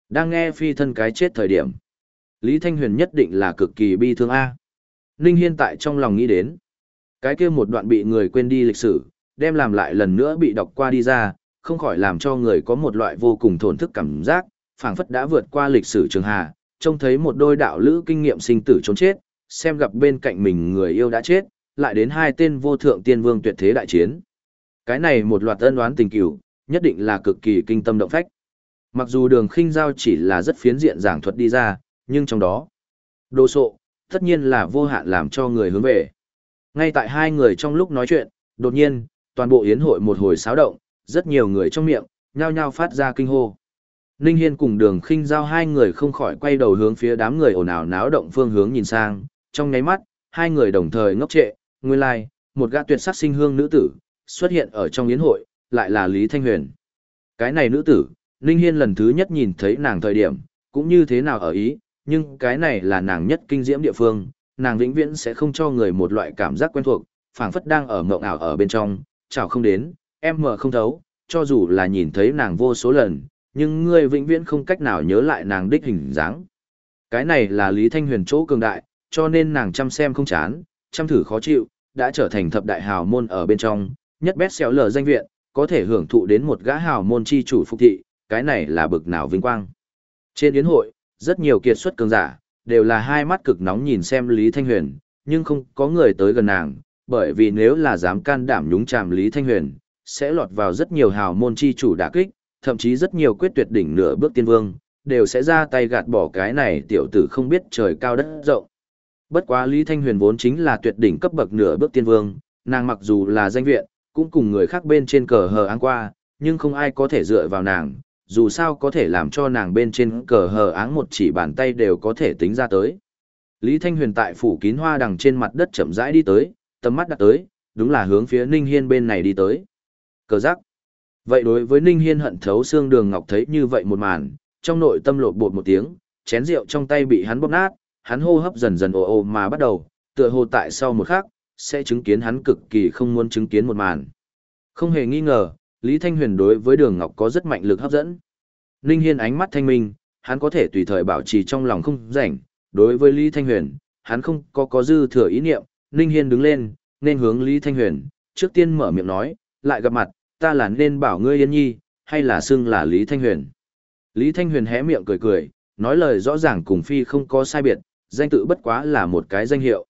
Đang nghe Phi thân cái chết thời điểm. Lý Thanh Huyền nhất định là cực kỳ bi thương A. Ninh Hiên tại trong lòng nghĩ đến. Cái kia một đoạn bị người quên đi lịch sử, đem làm lại lần nữa bị đọc qua đi ra, không khỏi làm cho người có một loại vô cùng thổn thức cảm giác, phảng phất đã vượt qua lịch sử trường hà, trông thấy một đôi đạo lữ kinh nghiệm sinh tử trốn chết, xem gặp bên cạnh mình người yêu đã chết, lại đến hai tên vô thượng tiên vương tuyệt thế đại chiến. Cái này một loạt ân oán tình cửu, nhất định là cực kỳ kinh tâm động phách. Mặc dù đường khinh giao chỉ là rất phiến diện giảng thuật đi ra, nhưng trong đó, đồ sộ, tất nhiên là vô hạn làm cho người hướng về. Ngay tại hai người trong lúc nói chuyện, đột nhiên, toàn bộ yến hội một hồi xáo động, rất nhiều người trong miệng, nhao nhao phát ra kinh hô. Ninh Hiên cùng đường khinh giao hai người không khỏi quay đầu hướng phía đám người ồn ào náo động phương hướng nhìn sang, trong nháy mắt, hai người đồng thời ngốc trệ, nguyên lai, like, một gã tuyệt sắc sinh hương nữ tử, xuất hiện ở trong yến hội, lại là Lý Thanh Huyền. Cái này nữ tử, Ninh Hiên lần thứ nhất nhìn thấy nàng thời điểm, cũng như thế nào ở ý, nhưng cái này là nàng nhất kinh diễm địa phương, nàng vĩnh viễn sẽ không cho người một loại cảm giác quen thuộc, phảng phất đang ở mộng ảo ở bên trong, chào không đến, em mở không thấu, cho dù là nhìn thấy nàng vô số lần, nhưng ngươi vĩnh viễn không cách nào nhớ lại nàng đích hình dáng. Cái này là Lý Thanh Huyền chỗ cường đại, cho nên nàng chăm xem không chán, chăm thử khó chịu, đã trở thành thập đại hào môn ở bên trong, nhất bét xéo lờ danh viện, có thể hưởng thụ đến một gã hào môn chi chủ phục thị, cái này là bực nào vinh quang. Trên yến hội, rất nhiều kiệt xuất cường giả, đều là hai mắt cực nóng nhìn xem Lý Thanh Huyền, nhưng không có người tới gần nàng, bởi vì nếu là dám can đảm nhúng chàm Lý Thanh Huyền, sẽ lọt vào rất nhiều hào môn chi chủ đả kích, thậm chí rất nhiều quyết tuyệt đỉnh nửa bước tiên vương, đều sẽ ra tay gạt bỏ cái này tiểu tử không biết trời cao đất rộng. Bất quá Lý Thanh Huyền vốn chính là tuyệt đỉnh cấp bậc nửa bước tiên vương, nàng mặc dù là danh viện, cũng cùng người khác bên trên cờ hờ ăn qua, nhưng không ai có thể dựa vào nàng, dù sao có thể làm cho nàng bên trên cờ hờ áng một chỉ bàn tay đều có thể tính ra tới. Lý Thanh Huyền tại phủ kín hoa đằng trên mặt đất chậm rãi đi tới, tầm mắt đặt tới, đúng là hướng phía Ninh Hiên bên này đi tới. Cờ giác. Vậy đối với Ninh Hiên hận thấu xương đường ngọc thấy như vậy một màn, trong nội tâm lột bột một tiếng, chén rượu trong tay bị hắn bóp nát, hắn hô hấp dần dần ồ ồ mà bắt đầu, tựa hồ tại sau một khắc, sẽ chứng kiến hắn cực kỳ không muốn chứng kiến một màn. Không hề nghi ngờ, Lý Thanh Huyền đối với đường ngọc có rất mạnh lực hấp dẫn. Ninh Hiên ánh mắt thanh minh, hắn có thể tùy thời bảo trì trong lòng không rảnh, đối với Lý Thanh Huyền, hắn không có có dư thừa ý niệm, Ninh Hiên đứng lên, nên hướng Lý Thanh Huyền, trước tiên mở miệng nói, lại gặp mặt, ta là nên bảo ngươi yên nhi, hay là xưng là Lý Thanh Huyền. Lý Thanh Huyền hé miệng cười cười, nói lời rõ ràng cùng phi không có sai biệt, danh tự bất quá là một cái danh hiệu.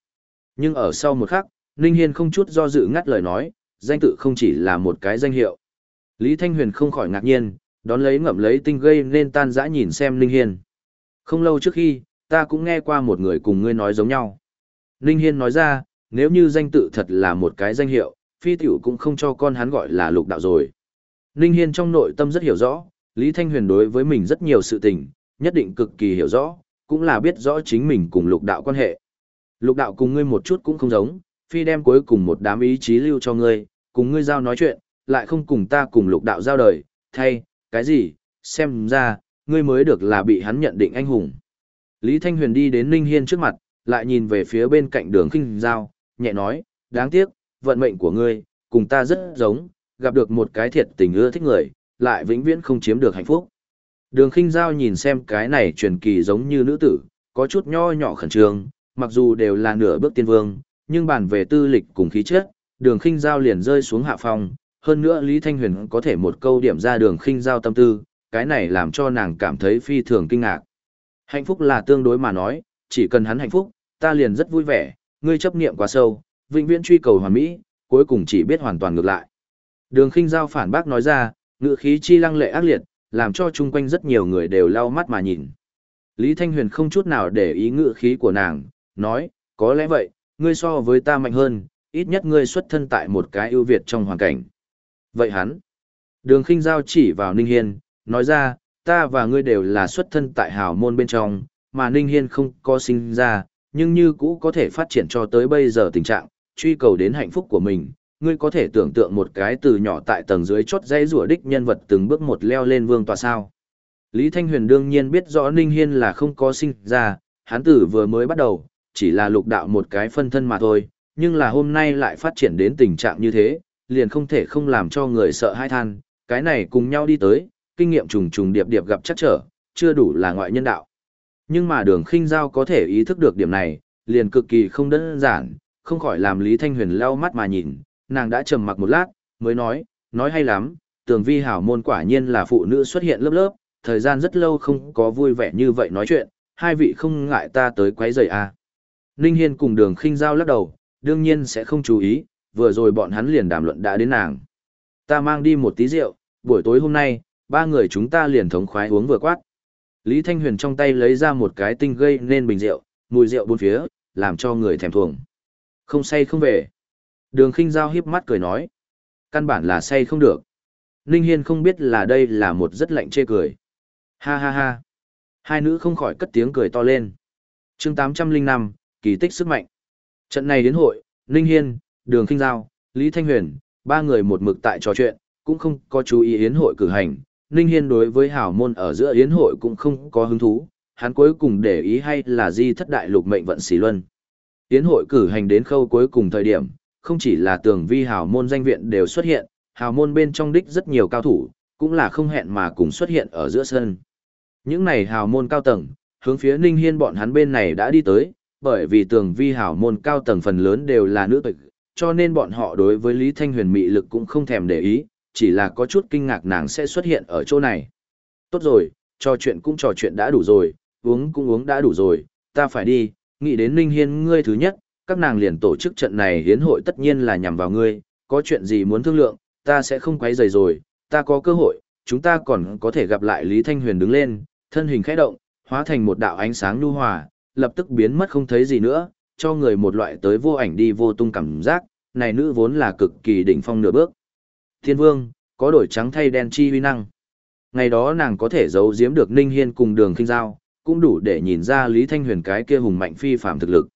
Nhưng ở sau một khắc, Ninh Hiên không chút do dự ngắt lời nói, danh tự không chỉ là một cái danh hiệu. Lý Thanh Huyền không khỏi ngạc nhiên, đón lấy ngậm lấy tinh gây nên tan dã nhìn xem Ninh Hiên. Không lâu trước khi, ta cũng nghe qua một người cùng ngươi nói giống nhau. Ninh Hiên nói ra, nếu như danh tự thật là một cái danh hiệu, phi tiểu cũng không cho con hắn gọi là lục đạo rồi. Ninh Hiên trong nội tâm rất hiểu rõ, Lý Thanh Huyền đối với mình rất nhiều sự tình, nhất định cực kỳ hiểu rõ, cũng là biết rõ chính mình cùng lục đạo quan hệ. Lục đạo cùng ngươi một chút cũng không giống, phi đem cuối cùng một đám ý chí lưu cho ngươi, cùng ngươi giao nói chuyện, lại không cùng ta cùng lục đạo giao đời, thay, cái gì, xem ra, ngươi mới được là bị hắn nhận định anh hùng. Lý Thanh Huyền đi đến Ninh Hiên trước mặt, lại nhìn về phía bên cạnh đường khinh giao, nhẹ nói, đáng tiếc, vận mệnh của ngươi, cùng ta rất giống, gặp được một cái thiệt tình ưa thích người, lại vĩnh viễn không chiếm được hạnh phúc. Đường khinh giao nhìn xem cái này truyền kỳ giống như nữ tử, có chút nho nhỏ khẩn trương, mặc dù đều là nửa bước tiên vương, nhưng bản về tư lịch cùng khí chất, đường khinh giao liền rơi xuống hạ phong. Hơn nữa Lý Thanh Huyền có thể một câu điểm ra đường khinh giao tâm tư, cái này làm cho nàng cảm thấy phi thường kinh ngạc. Hạnh phúc là tương đối mà nói, chỉ cần hắn hạnh phúc, ta liền rất vui vẻ, ngươi chấp niệm quá sâu, vĩnh viễn truy cầu hoàn mỹ, cuối cùng chỉ biết hoàn toàn ngược lại. Đường khinh giao phản bác nói ra, ngựa khí chi lăng lệ ác liệt, làm cho chung quanh rất nhiều người đều lau mắt mà nhìn. Lý Thanh Huyền không chút nào để ý ngựa khí của nàng, nói, có lẽ vậy, ngươi so với ta mạnh hơn, ít nhất ngươi xuất thân tại một cái ưu việt trong hoàn cảnh. Vậy hắn, đường khinh giao chỉ vào Ninh Hiên, nói ra, ta và ngươi đều là xuất thân tại hào môn bên trong, mà Ninh Hiên không có sinh ra, nhưng như cũ có thể phát triển cho tới bây giờ tình trạng, truy cầu đến hạnh phúc của mình. Ngươi có thể tưởng tượng một cái từ nhỏ tại tầng dưới chót dây rùa đích nhân vật từng bước một leo lên vương tòa sao. Lý Thanh Huyền đương nhiên biết rõ Ninh Hiên là không có sinh ra, hắn tử vừa mới bắt đầu, chỉ là lục đạo một cái phân thân mà thôi, nhưng là hôm nay lại phát triển đến tình trạng như thế, liền không thể không làm cho người sợ hai than, cái này cùng nhau đi tới, kinh nghiệm trùng trùng điệp điệp gặp chắc trở, chưa đủ là ngoại nhân đạo. Nhưng mà đường khinh giao có thể ý thức được điểm này, liền cực kỳ không đơn giản, không khỏi làm Lý Thanh Huyền lau mắt mà nhìn, nàng đã trầm mặc một lát, mới nói, nói hay lắm, tường vi hảo môn quả nhiên là phụ nữ xuất hiện lớp lớp, thời gian rất lâu không có vui vẻ như vậy nói chuyện, hai vị không ngại ta tới quấy rầy à. Ninh Hiên cùng đường khinh giao lắc đầu, đương nhiên sẽ không chú ý, vừa rồi bọn hắn liền đàm luận đã đến nàng. Ta mang đi một tí rượu, buổi tối hôm nay, ba người chúng ta liền thống khoái uống vừa quát. Lý Thanh Huyền trong tay lấy ra một cái tinh gây nên bình rượu, mùi rượu bốn phía, làm cho người thèm thuồng. Không say không về. Đường khinh giao hiếp mắt cười nói. Căn bản là say không được. Ninh Hiên không biết là đây là một rất lạnh chê cười. Ha ha ha. Hai nữ không khỏi cất tiếng cười to lên. chương 805, kỳ tích sức mạnh. Trận này đến hội, Ninh Hiên, Đường khinh Giao, Lý Thanh Huyền, ba người một mực tại trò chuyện, cũng không có chú ý yến hội cử hành. Ninh Hiên đối với hảo môn ở giữa yến hội cũng không có hứng thú, hắn cuối cùng để ý hay là di thất đại lục mệnh vận xỉ luân. Yến hội cử hành đến khâu cuối cùng thời điểm, không chỉ là tường vi hảo môn danh viện đều xuất hiện, hảo môn bên trong đích rất nhiều cao thủ, cũng là không hẹn mà cùng xuất hiện ở giữa sân. Những này hào môn cao tầng, hướng phía Ninh Hiên bọn hắn bên này đã đi tới, bởi vì tường vi hảo môn cao tầng phần lớn đều là nữ tịch, cho nên bọn họ đối với Lý Thanh Huyền mị lực cũng không thèm để ý, chỉ là có chút kinh ngạc nàng sẽ xuất hiện ở chỗ này. Tốt rồi, trò chuyện cũng trò chuyện đã đủ rồi, uống cũng uống đã đủ rồi, ta phải đi, nghĩ đến Ninh Hiên ngươi thứ nhất, các nàng liền tổ chức trận này hiến hội tất nhiên là nhằm vào ngươi, có chuyện gì muốn thương lượng, ta sẽ không quấy rầy rồi, ta có cơ hội, chúng ta còn có thể gặp lại Lý Thanh Huyền đứng lên, thân hình khẽ động, hóa thành một đạo ánh sáng nhu hòa, lập tức biến mất không thấy gì nữa, cho người một loại tới vô ảnh đi vô tung cảm giác, này nữ vốn là cực kỳ đỉnh phong nửa bước. Thiên vương, có đổi trắng thay đen chi huy năng. Ngày đó nàng có thể giấu giếm được Ninh Hiên cùng đường kinh giao, cũng đủ để nhìn ra Lý Thanh Huyền cái kia hùng mạnh phi phạm thực lực.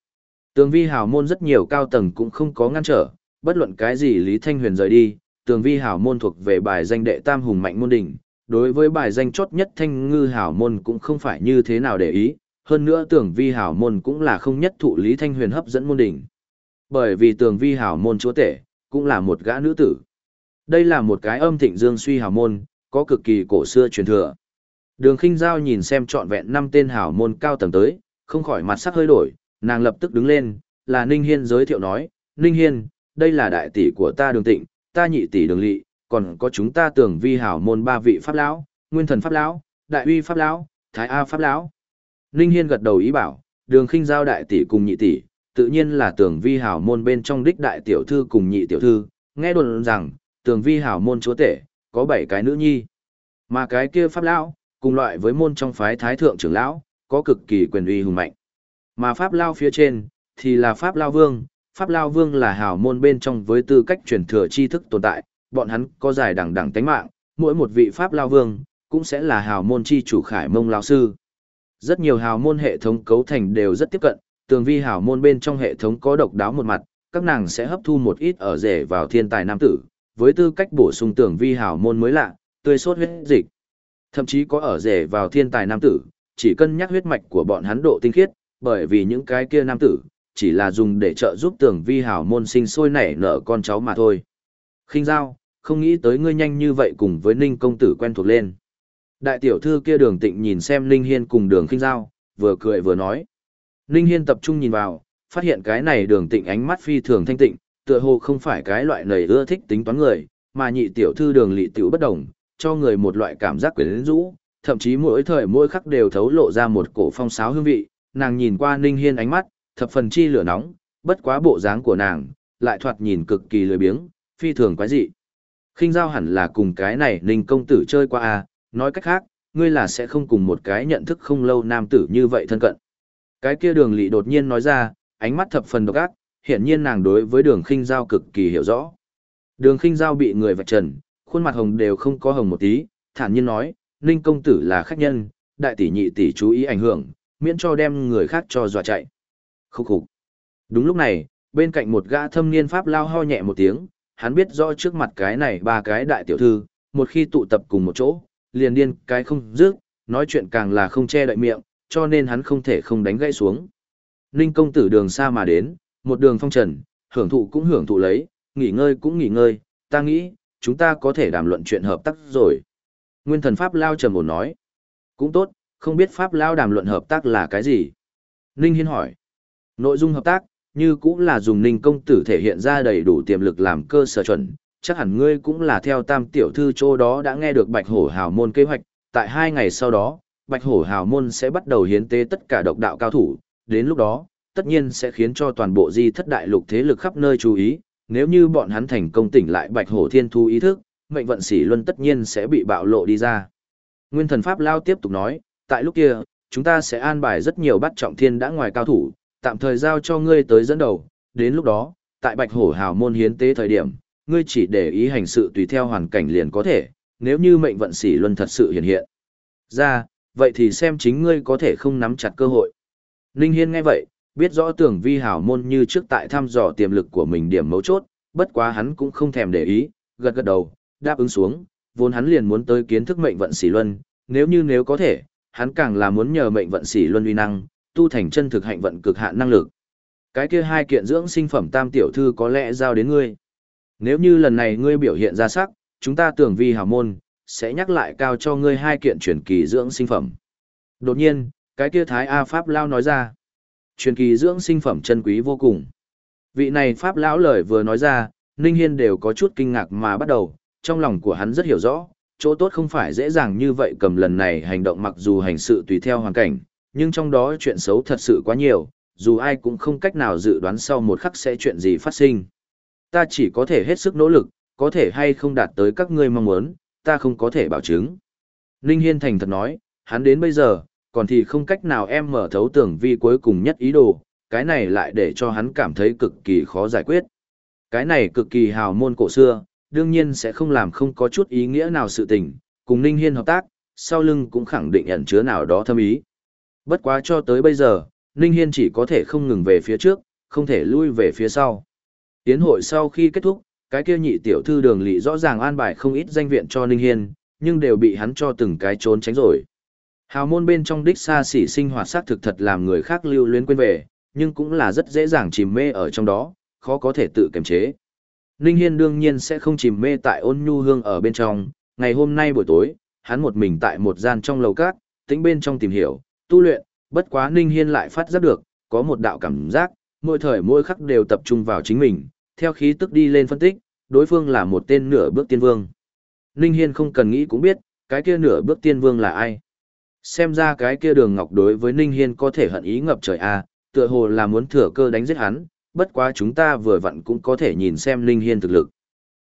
Tường vi hào môn rất nhiều cao tầng cũng không có ngăn trở, bất luận cái gì Lý Thanh Huyền rời đi, tường vi hảo môn thuộc về bài danh đệ tam hùng mạnh môn đỉnh, đối với bài danh chốt nhất thanh ngư hảo môn cũng không phải như thế nào để ý, hơn nữa tường vi hảo môn cũng là không nhất thụ lý thanh huyền hấp dẫn môn đỉnh. Bởi vì tường vi hảo môn chúa tể, cũng là một gã nữ tử. Đây là một cái âm thịnh dương suy hảo môn, có cực kỳ cổ xưa truyền thừa. Đường khinh giao nhìn xem trọn vẹn năm tên hảo môn cao tầng tới, không khỏi mặt sắc hơi đổi, nàng lập tức đứng lên, là Ninh Hiên giới thiệu nói, Ninh Hiên, đây là đại tỷ của ta đường tịnh, ta nhị tỷ đường lỵ còn có chúng ta tưởng vi hảo môn ba vị pháp lão, nguyên thần pháp lão, đại uy pháp lão, thái a pháp lão. Ninh Hiên gật đầu ý bảo, đường khinh giao đại tỷ cùng nhị tỷ, tự nhiên là tưởng vi hảo môn bên trong đích đại tiểu thư cùng nhị tiểu thư, nghe đồn rằng, tưởng vi hảo môn chúa tể, có bảy cái nữ nhi. Mà cái kia pháp lão, cùng loại với môn trong phái thái thượng trưởng lão, có cực kỳ quyền uy hùng mạnh. Mà pháp lao phía trên, thì là pháp lao vương, pháp lao vương là hảo môn bên trong với tư cách truyền thừa tri thức tồn tại, bọn hắn có dài đẳng đẳng tánh mạng, mỗi một vị pháp lao vương, cũng sẽ là hào môn chi chủ khải mông lao sư. Rất nhiều hào môn hệ thống cấu thành đều rất tiếp cận, tường vi hào môn bên trong hệ thống có độc đáo một mặt, các nàng sẽ hấp thu một ít ở rể vào thiên tài nam tử, với tư cách bổ sung tường vi hào môn mới lạ, tươi sốt huyết dịch. Thậm chí có ở rể vào thiên tài nam tử, chỉ cân nhắc huyết mạch của bọn hắn độ tinh khiết, bởi vì những cái kia nam tử, chỉ là dùng để trợ giúp tường vi hào môn sinh sôi nảy nở con cháu mà thôi. khinh giao, không nghĩ tới ngươi nhanh như vậy cùng với Ninh công tử quen thuộc lên. Đại tiểu thư kia đường tịnh nhìn xem Ninh Hiên cùng đường khinh giao, vừa cười vừa nói. Ninh Hiên tập trung nhìn vào, phát hiện cái này đường tịnh ánh mắt phi thường thanh tịnh, tựa hồ không phải cái loại nầy ưa thích tính toán người, mà nhị tiểu thư đường lị tiểu bất đồng, cho người một loại cảm giác quyến rũ, thậm chí mỗi thời mỗi khắc đều thấu lộ ra một cổ phong sáo hương vị, nàng nhìn qua Ninh Hiên ánh mắt, thập phần chi lửa nóng, bất quá bộ dáng của nàng, lại thoạt nhìn cực kỳ lười biếng, phi thường quái dị khinh giao hẳn là cùng cái này ninh công tử chơi qua à, nói cách khác, ngươi là sẽ không cùng một cái nhận thức không lâu nam tử như vậy thân cận. Cái kia đường lị đột nhiên nói ra, ánh mắt thập phần độc ác, hiện nhiên nàng đối với đường khinh giao cực kỳ hiểu rõ. Đường khinh giao bị người vạch trần, khuôn mặt hồng đều không có hồng một tí, thản nhiên nói, ninh công tử là khách nhân, đại tỷ nhị tỷ chú ý ảnh hưởng, miễn cho đem người khác cho dọa chạy. Khúc khục. Đúng lúc này, bên cạnh một gã thâm niên pháp lao ho nhẹ một tiếng, hắn biết rõ trước mặt cái này ba cái đại tiểu thư, một khi tụ tập cùng một chỗ, liền điên cái không dứt, nói chuyện càng là không che đậy miệng, cho nên hắn không thể không đánh gãy xuống. Ninh công tử đường xa mà đến, một đường phong trần, hưởng thụ cũng hưởng thụ lấy, nghỉ ngơi cũng nghỉ ngơi, ta nghĩ, chúng ta có thể đàm luận chuyện hợp tác rồi. Nguyên thần Pháp Lao trầm ổn nói. Cũng tốt, không biết Pháp Lao đàm luận hợp tác là cái gì? Ninh Hiên hỏi. Nội dung hợp tác, như cũng là dùng ninh công tử thể hiện ra đầy đủ tiềm lực làm cơ sở chuẩn, chắc hẳn ngươi cũng là theo tam tiểu thư chỗ đó đã nghe được bạch hổ hào môn kế hoạch, tại hai ngày sau đó, bạch hổ hào môn sẽ bắt đầu hiến tế tất cả độc đạo cao thủ, đến lúc đó, tất nhiên sẽ khiến cho toàn bộ di thất đại lục thế lực khắp nơi chú ý, nếu như bọn hắn thành công tỉnh lại bạch hổ thiên thu ý thức, mệnh vận sĩ luân tất nhiên sẽ bị bạo lộ đi ra. Nguyên thần Pháp Lao tiếp tục nói, tại lúc kia, chúng ta sẽ an bài rất nhiều bắt trọng thiên đã ngoài cao thủ, tạm thời giao cho ngươi tới dẫn đầu, đến lúc đó, tại Bạch Hổ Hào môn hiến tế thời điểm, ngươi chỉ để ý hành sự tùy theo hoàn cảnh liền có thể, nếu như mệnh vận sĩ luân thật sự hiện hiện. Ra, vậy thì xem chính ngươi có thể không nắm chặt cơ hội. Ninh Hiên nghe vậy, biết rõ tưởng vi Hảo môn như trước tại thăm dò tiềm lực của mình điểm mấu chốt, bất quá hắn cũng không thèm để ý, gật gật đầu, đáp ứng xuống, vốn hắn liền muốn tới kiến thức mệnh vận sĩ luân, nếu như nếu có thể, hắn càng là muốn nhờ mệnh vận sĩ luân uy năng, tu thành chân thực hạnh vận cực hạn năng lực. Cái kia hai kiện dưỡng sinh phẩm tam tiểu thư có lẽ giao đến ngươi. Nếu như lần này ngươi biểu hiện ra sắc, chúng ta tưởng vi hào môn, sẽ nhắc lại cao cho ngươi hai kiện truyền kỳ dưỡng sinh phẩm. Đột nhiên, cái kia thái A Pháp Lao nói ra. Truyền kỳ dưỡng sinh phẩm chân quý vô cùng. Vị này Pháp Lão lời vừa nói ra, Ninh Hiên đều có chút kinh ngạc mà bắt đầu, trong lòng của hắn rất hiểu rõ, chỗ tốt không phải dễ dàng như vậy cầm lần này hành động mặc dù hành sự tùy theo hoàn cảnh, nhưng trong đó chuyện xấu thật sự quá nhiều, dù ai cũng không cách nào dự đoán sau một khắc sẽ chuyện gì phát sinh. Ta chỉ có thể hết sức nỗ lực, có thể hay không đạt tới các ngươi mong muốn, ta không có thể bảo chứng. Ninh Hiên thành thật nói, hắn đến bây giờ, còn thì không cách nào em mở thấu tưởng vi cuối cùng nhất ý đồ, cái này lại để cho hắn cảm thấy cực kỳ khó giải quyết. Cái này cực kỳ hào môn cổ xưa, đương nhiên sẽ không làm không có chút ý nghĩa nào sự tình, cùng Ninh Hiên hợp tác, sau lưng cũng khẳng định ẩn chứa nào đó thâm ý. Bất quá cho tới bây giờ, Ninh Hiên chỉ có thể không ngừng về phía trước, không thể lui về phía sau. Tiến hội sau khi kết thúc, cái kia nhị tiểu thư đường lỵ rõ ràng an bài không ít danh viện cho Ninh Hiên, nhưng đều bị hắn cho từng cái trốn tránh rồi. Hào môn bên trong đích xa xỉ sinh hoạt xác thực thật làm người khác lưu luyến quên về, nhưng cũng là rất dễ dàng chìm mê ở trong đó, khó có thể tự kiềm chế. Ninh Hiên đương nhiên sẽ không chìm mê tại ôn nhu hương ở bên trong, ngày hôm nay buổi tối, hắn một mình tại một gian trong lầu cát, tĩnh bên trong tìm hiểu, tu luyện, bất quá Ninh Hiên lại phát giác được, có một đạo cảm giác, mỗi thời mỗi khắc đều tập trung vào chính mình, theo khí tức đi lên phân tích, đối phương là một tên nửa bước tiên vương. Ninh Hiên không cần nghĩ cũng biết, cái kia nửa bước tiên vương là ai. Xem ra cái kia đường ngọc đối với Ninh Hiên có thể hận ý ngập trời a, tựa hồ là muốn thừa cơ đánh giết hắn, bất quá chúng ta vừa vặn cũng có thể nhìn xem Ninh Hiên thực lực.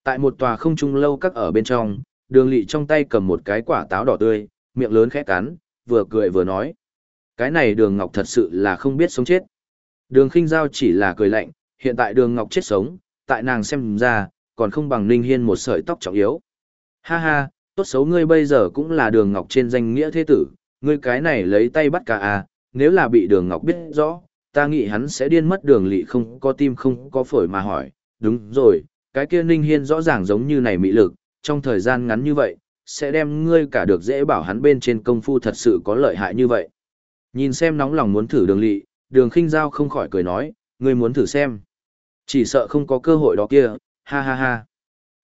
Tại một tòa không trung lâu các ở bên trong, đường lị trong tay cầm một cái quả táo đỏ tươi, miệng lớn khẽ cắn, vừa cười vừa nói. Cái này đường ngọc thật sự là không biết sống chết. Đường khinh giao chỉ là cười lạnh, hiện tại đường ngọc chết sống, tại nàng xem ra, còn không bằng Ninh Hiên một sợi tóc trọng yếu. Ha ha, tốt xấu ngươi bây giờ cũng là đường ngọc trên danh nghĩa thế tử, ngươi cái này lấy tay bắt cả à, nếu là bị đường ngọc biết rõ, ta nghĩ hắn sẽ điên mất đường lị không có tim không có phổi mà hỏi, đúng rồi, cái kia Ninh Hiên rõ ràng giống như này mị lực, trong thời gian ngắn như vậy, sẽ đem ngươi cả được dễ bảo hắn bên trên công phu thật sự có lợi hại như vậy. Nhìn xem nóng lòng muốn thử đường lị, đường khinh giao không khỏi cười nói, ngươi muốn thử xem. Chỉ sợ không có cơ hội đó kia, ha ha ha.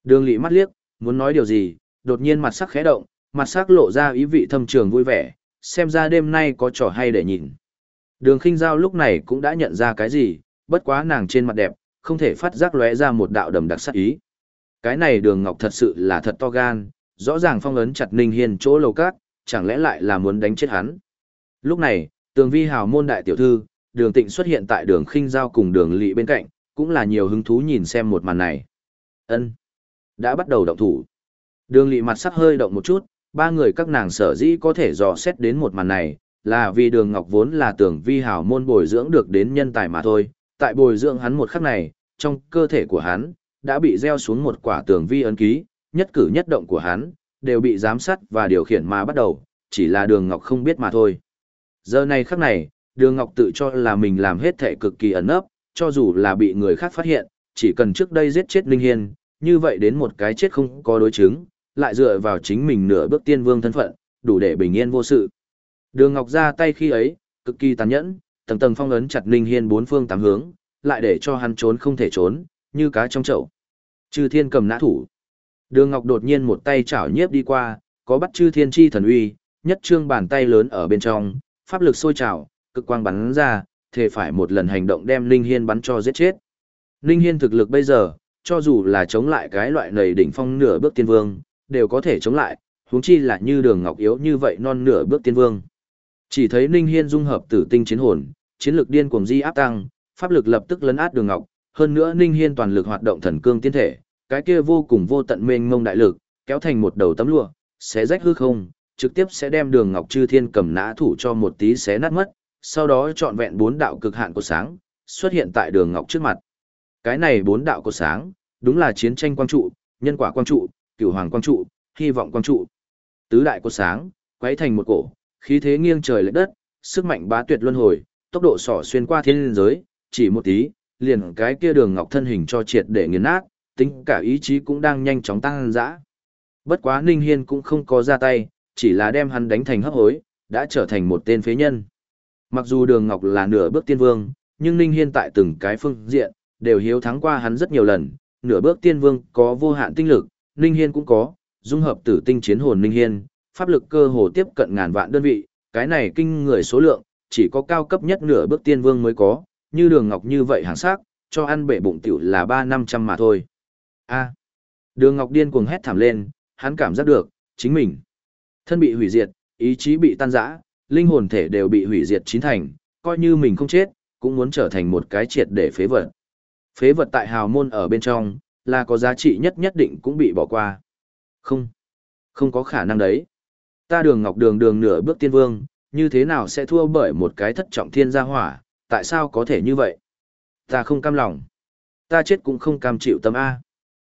Đường lị mắt liếc, muốn nói điều gì, đột nhiên mặt sắc khẽ động, mặt sắc lộ ra ý vị thâm trường vui vẻ, xem ra đêm nay có trò hay để nhìn. Đường khinh giao lúc này cũng đã nhận ra cái gì, bất quá nàng trên mặt đẹp, không thể phát giác lóe ra một đạo đầm đặc sắc ý. Cái này đường ngọc thật sự là thật to gan, rõ ràng phong ấn chặt Ninh Hiên chỗ lầu cát, chẳng lẽ lại là muốn đánh chết hắn. Lúc này, tường vi hào môn đại tiểu thư, đường tịnh xuất hiện tại đường khinh giao cùng đường lỵ bên cạnh, cũng là nhiều hứng thú nhìn xem một màn này. ân Đã bắt đầu động thủ. Đường lỵ mặt sắc hơi động một chút, ba người các nàng sở dĩ có thể dò xét đến một màn này, là vì đường ngọc vốn là tưởng vi hào môn bồi dưỡng được đến nhân tài mà thôi. Tại bồi dưỡng hắn một khắc này, trong cơ thể của hắn, đã bị gieo xuống một quả tường vi ấn ký, nhất cử nhất động của hắn, đều bị giám sát và điều khiển mà bắt đầu, chỉ là đường ngọc không biết mà thôi. Giờ này khắc này, đường ngọc tự cho là mình làm hết thể cực kỳ ẩn ấp, cho dù là bị người khác phát hiện, chỉ cần trước đây giết chết Linh Hiên, như vậy đến một cái chết không có đối chứng, lại dựa vào chính mình nửa bước tiên vương thân phận, đủ để bình yên vô sự. Đường Ngọc ra tay khi ấy, cực kỳ tàn nhẫn, tầng tầng phong ấn chặt Ninh Hiên bốn phương tám hướng, lại để cho hắn trốn không thể trốn, như cá trong chậu. Chư Thiên cầm nã thủ. Đường Ngọc đột nhiên một tay chảo nhiếp đi qua, có bắt Chư Thiên chi thần uy, nhất trương bàn tay lớn ở bên trong, pháp lực sôi trào, cực quang bắn ra, thể phải một lần hành động đem Ninh Hiên bắn cho giết chết. Ninh Hiên thực lực bây giờ, cho dù là chống lại cái loại nầy đỉnh phong nửa bước tiên vương, đều có thể chống lại, huống chi là như đường ngọc yếu như vậy non nửa bước tiên vương. Chỉ thấy Ninh Hiên dung hợp tử tinh chiến hồn, chiến lực điên cuồng di áp tăng, pháp lực lập tức lấn át đường ngọc, hơn nữa Ninh Hiên toàn lực hoạt động thần cương tiên thể, cái kia vô cùng vô tận mênh mông đại lực, kéo thành một đầu tấm lụa, xé rách hư không, trực tiếp sẽ đem đường ngọc chư thiên cầm nã thủ cho một tí xé nát mất, sau đó chọn vẹn bốn đạo cực hạn của sáng, xuất hiện tại đường ngọc trước mặt. Cái này bốn đạo của sáng, đúng là chiến tranh quang trụ, nhân quả quang trụ, cửu hoàng quang trụ, hy vọng quang trụ. Tứ đại của sáng, quấy thành một cổ, khí thế nghiêng trời lệch đất, sức mạnh bá tuyệt luân hồi, tốc độ sỏ xuyên qua thiên giới, chỉ một tí, liền cái kia đường ngọc thân hình cho triệt để nghiền nát, tính cả ý chí cũng đang nhanh chóng tăng dã. Bất quá Ninh Hiên cũng không có ra tay, chỉ là đem hắn đánh thành hấp hối, đã trở thành một tên phế nhân. Mặc dù đường ngọc là nửa bước tiên vương, nhưng Ninh Hiên tại từng cái phương diện, đều hiếu thắng qua hắn rất nhiều lần, nửa bước tiên vương có vô hạn tinh lực, Ninh Hiên cũng có, dung hợp tử tinh chiến hồn Ninh Hiên, pháp lực cơ hồ tiếp cận ngàn vạn đơn vị, cái này kinh người số lượng, chỉ có cao cấp nhất nửa bước tiên vương mới có, như đường ngọc như vậy hàng sắc, cho ăn bể bụng tiểu là ba năm trăm mà thôi. A. đường ngọc điên cuồng hét thảm lên, hắn cảm giác được, chính mình. Thân bị hủy diệt, ý chí bị tan rã, linh hồn thể đều bị hủy diệt chín thành, coi như mình không chết, cũng muốn trở thành một cái triệt để phế vật. Phế vật tại hào môn ở bên trong, là có giá trị nhất nhất định cũng bị bỏ qua. Không, không có khả năng đấy. Ta đường ngọc đường đường nửa bước tiên vương, như thế nào sẽ thua bởi một cái thất trọng thiên gia hỏa, tại sao có thể như vậy? Ta không cam lòng. Ta chết cũng không cam chịu tâm A.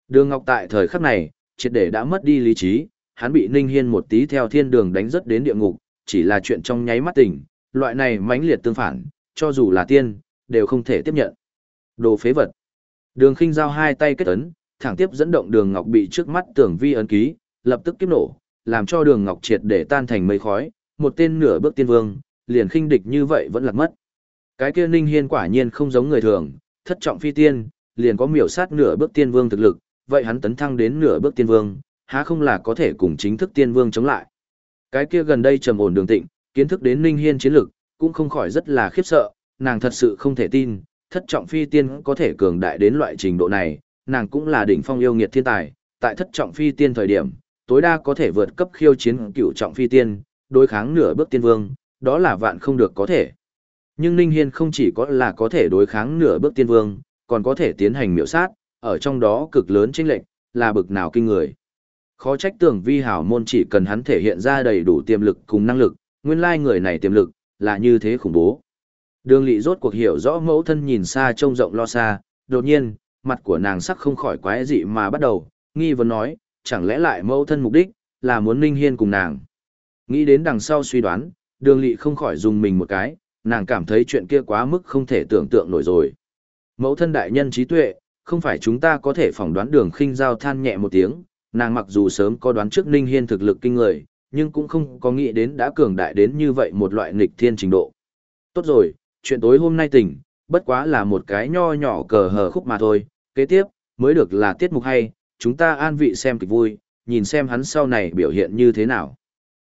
Đường ngọc tại thời khắc này, triệt để đã mất đi lý trí, hắn bị Ninh Hiên một tí theo thiên đường đánh rất đến địa ngục, chỉ là chuyện trong nháy mắt tỉnh, loại này mãnh liệt tương phản, cho dù là tiên, đều không thể tiếp nhận. Đồ phế vật. Đường khinh giao hai tay kết ấn, thẳng tiếp dẫn động đường ngọc bị trước mắt tưởng vi ấn ký, lập tức kiếp nổ, làm cho đường ngọc triệt để tan thành mây khói, một tên nửa bước tiên vương, liền khinh địch như vậy vẫn lạc mất. Cái kia Ninh Hiên quả nhiên không giống người thường, thất trọng phi tiên, liền có miểu sát nửa bước tiên vương thực lực, vậy hắn tấn thăng đến nửa bước tiên vương, há không là có thể cùng chính thức tiên vương chống lại. Cái kia gần đây trầm ổn đường tịnh, kiến thức đến Ninh Hiên chiến lực, cũng không khỏi rất là khiếp sợ, nàng thật sự không thể tin, thất trọng phi tiên có thể cường đại đến loại trình độ này, nàng cũng là đỉnh phong yêu nghiệt thiên tài, tại thất trọng phi tiên thời điểm, tối đa có thể vượt cấp khiêu chiến cửu trọng phi tiên, đối kháng nửa bước tiên vương, đó là vạn không được có thể. Nhưng Ninh Hiên không chỉ có là có thể đối kháng nửa bước tiên vương, còn có thể tiến hành miểu sát, ở trong đó cực lớn chênh lệch, là bực nào kinh người. Khó trách tưởng vi hảo môn chỉ cần hắn thể hiện ra đầy đủ tiềm lực cùng năng lực, nguyên lai người này tiềm lực, là như thế khủng bố. Đường lị rốt cuộc hiểu rõ mẫu thân nhìn xa trông rộng lo xa, đột nhiên, mặt của nàng sắc không khỏi quái dị mà bắt đầu, nghi vấn nói, chẳng lẽ lại mẫu thân mục đích, là muốn Ninh Hiên cùng nàng. Nghĩ đến đằng sau suy đoán, đường lị không khỏi dùng mình một cái, nàng cảm thấy chuyện kia quá mức không thể tưởng tượng nổi rồi. Mẫu thân đại nhân trí tuệ, không phải chúng ta có thể phỏng đoán đường khinh giao than nhẹ một tiếng, nàng mặc dù sớm có đoán trước Ninh Hiên thực lực kinh người, nhưng cũng không có nghĩ đến đã cường đại đến như vậy một loại nghịch thiên trình độ. Tốt rồi, chuyện tối hôm nay tỉnh, bất quá là một cái nho nhỏ cờ hờ khúc mà thôi, kế tiếp, mới được là tiết mục hay, chúng ta an vị xem kịch vui, nhìn xem hắn sau này biểu hiện như thế nào.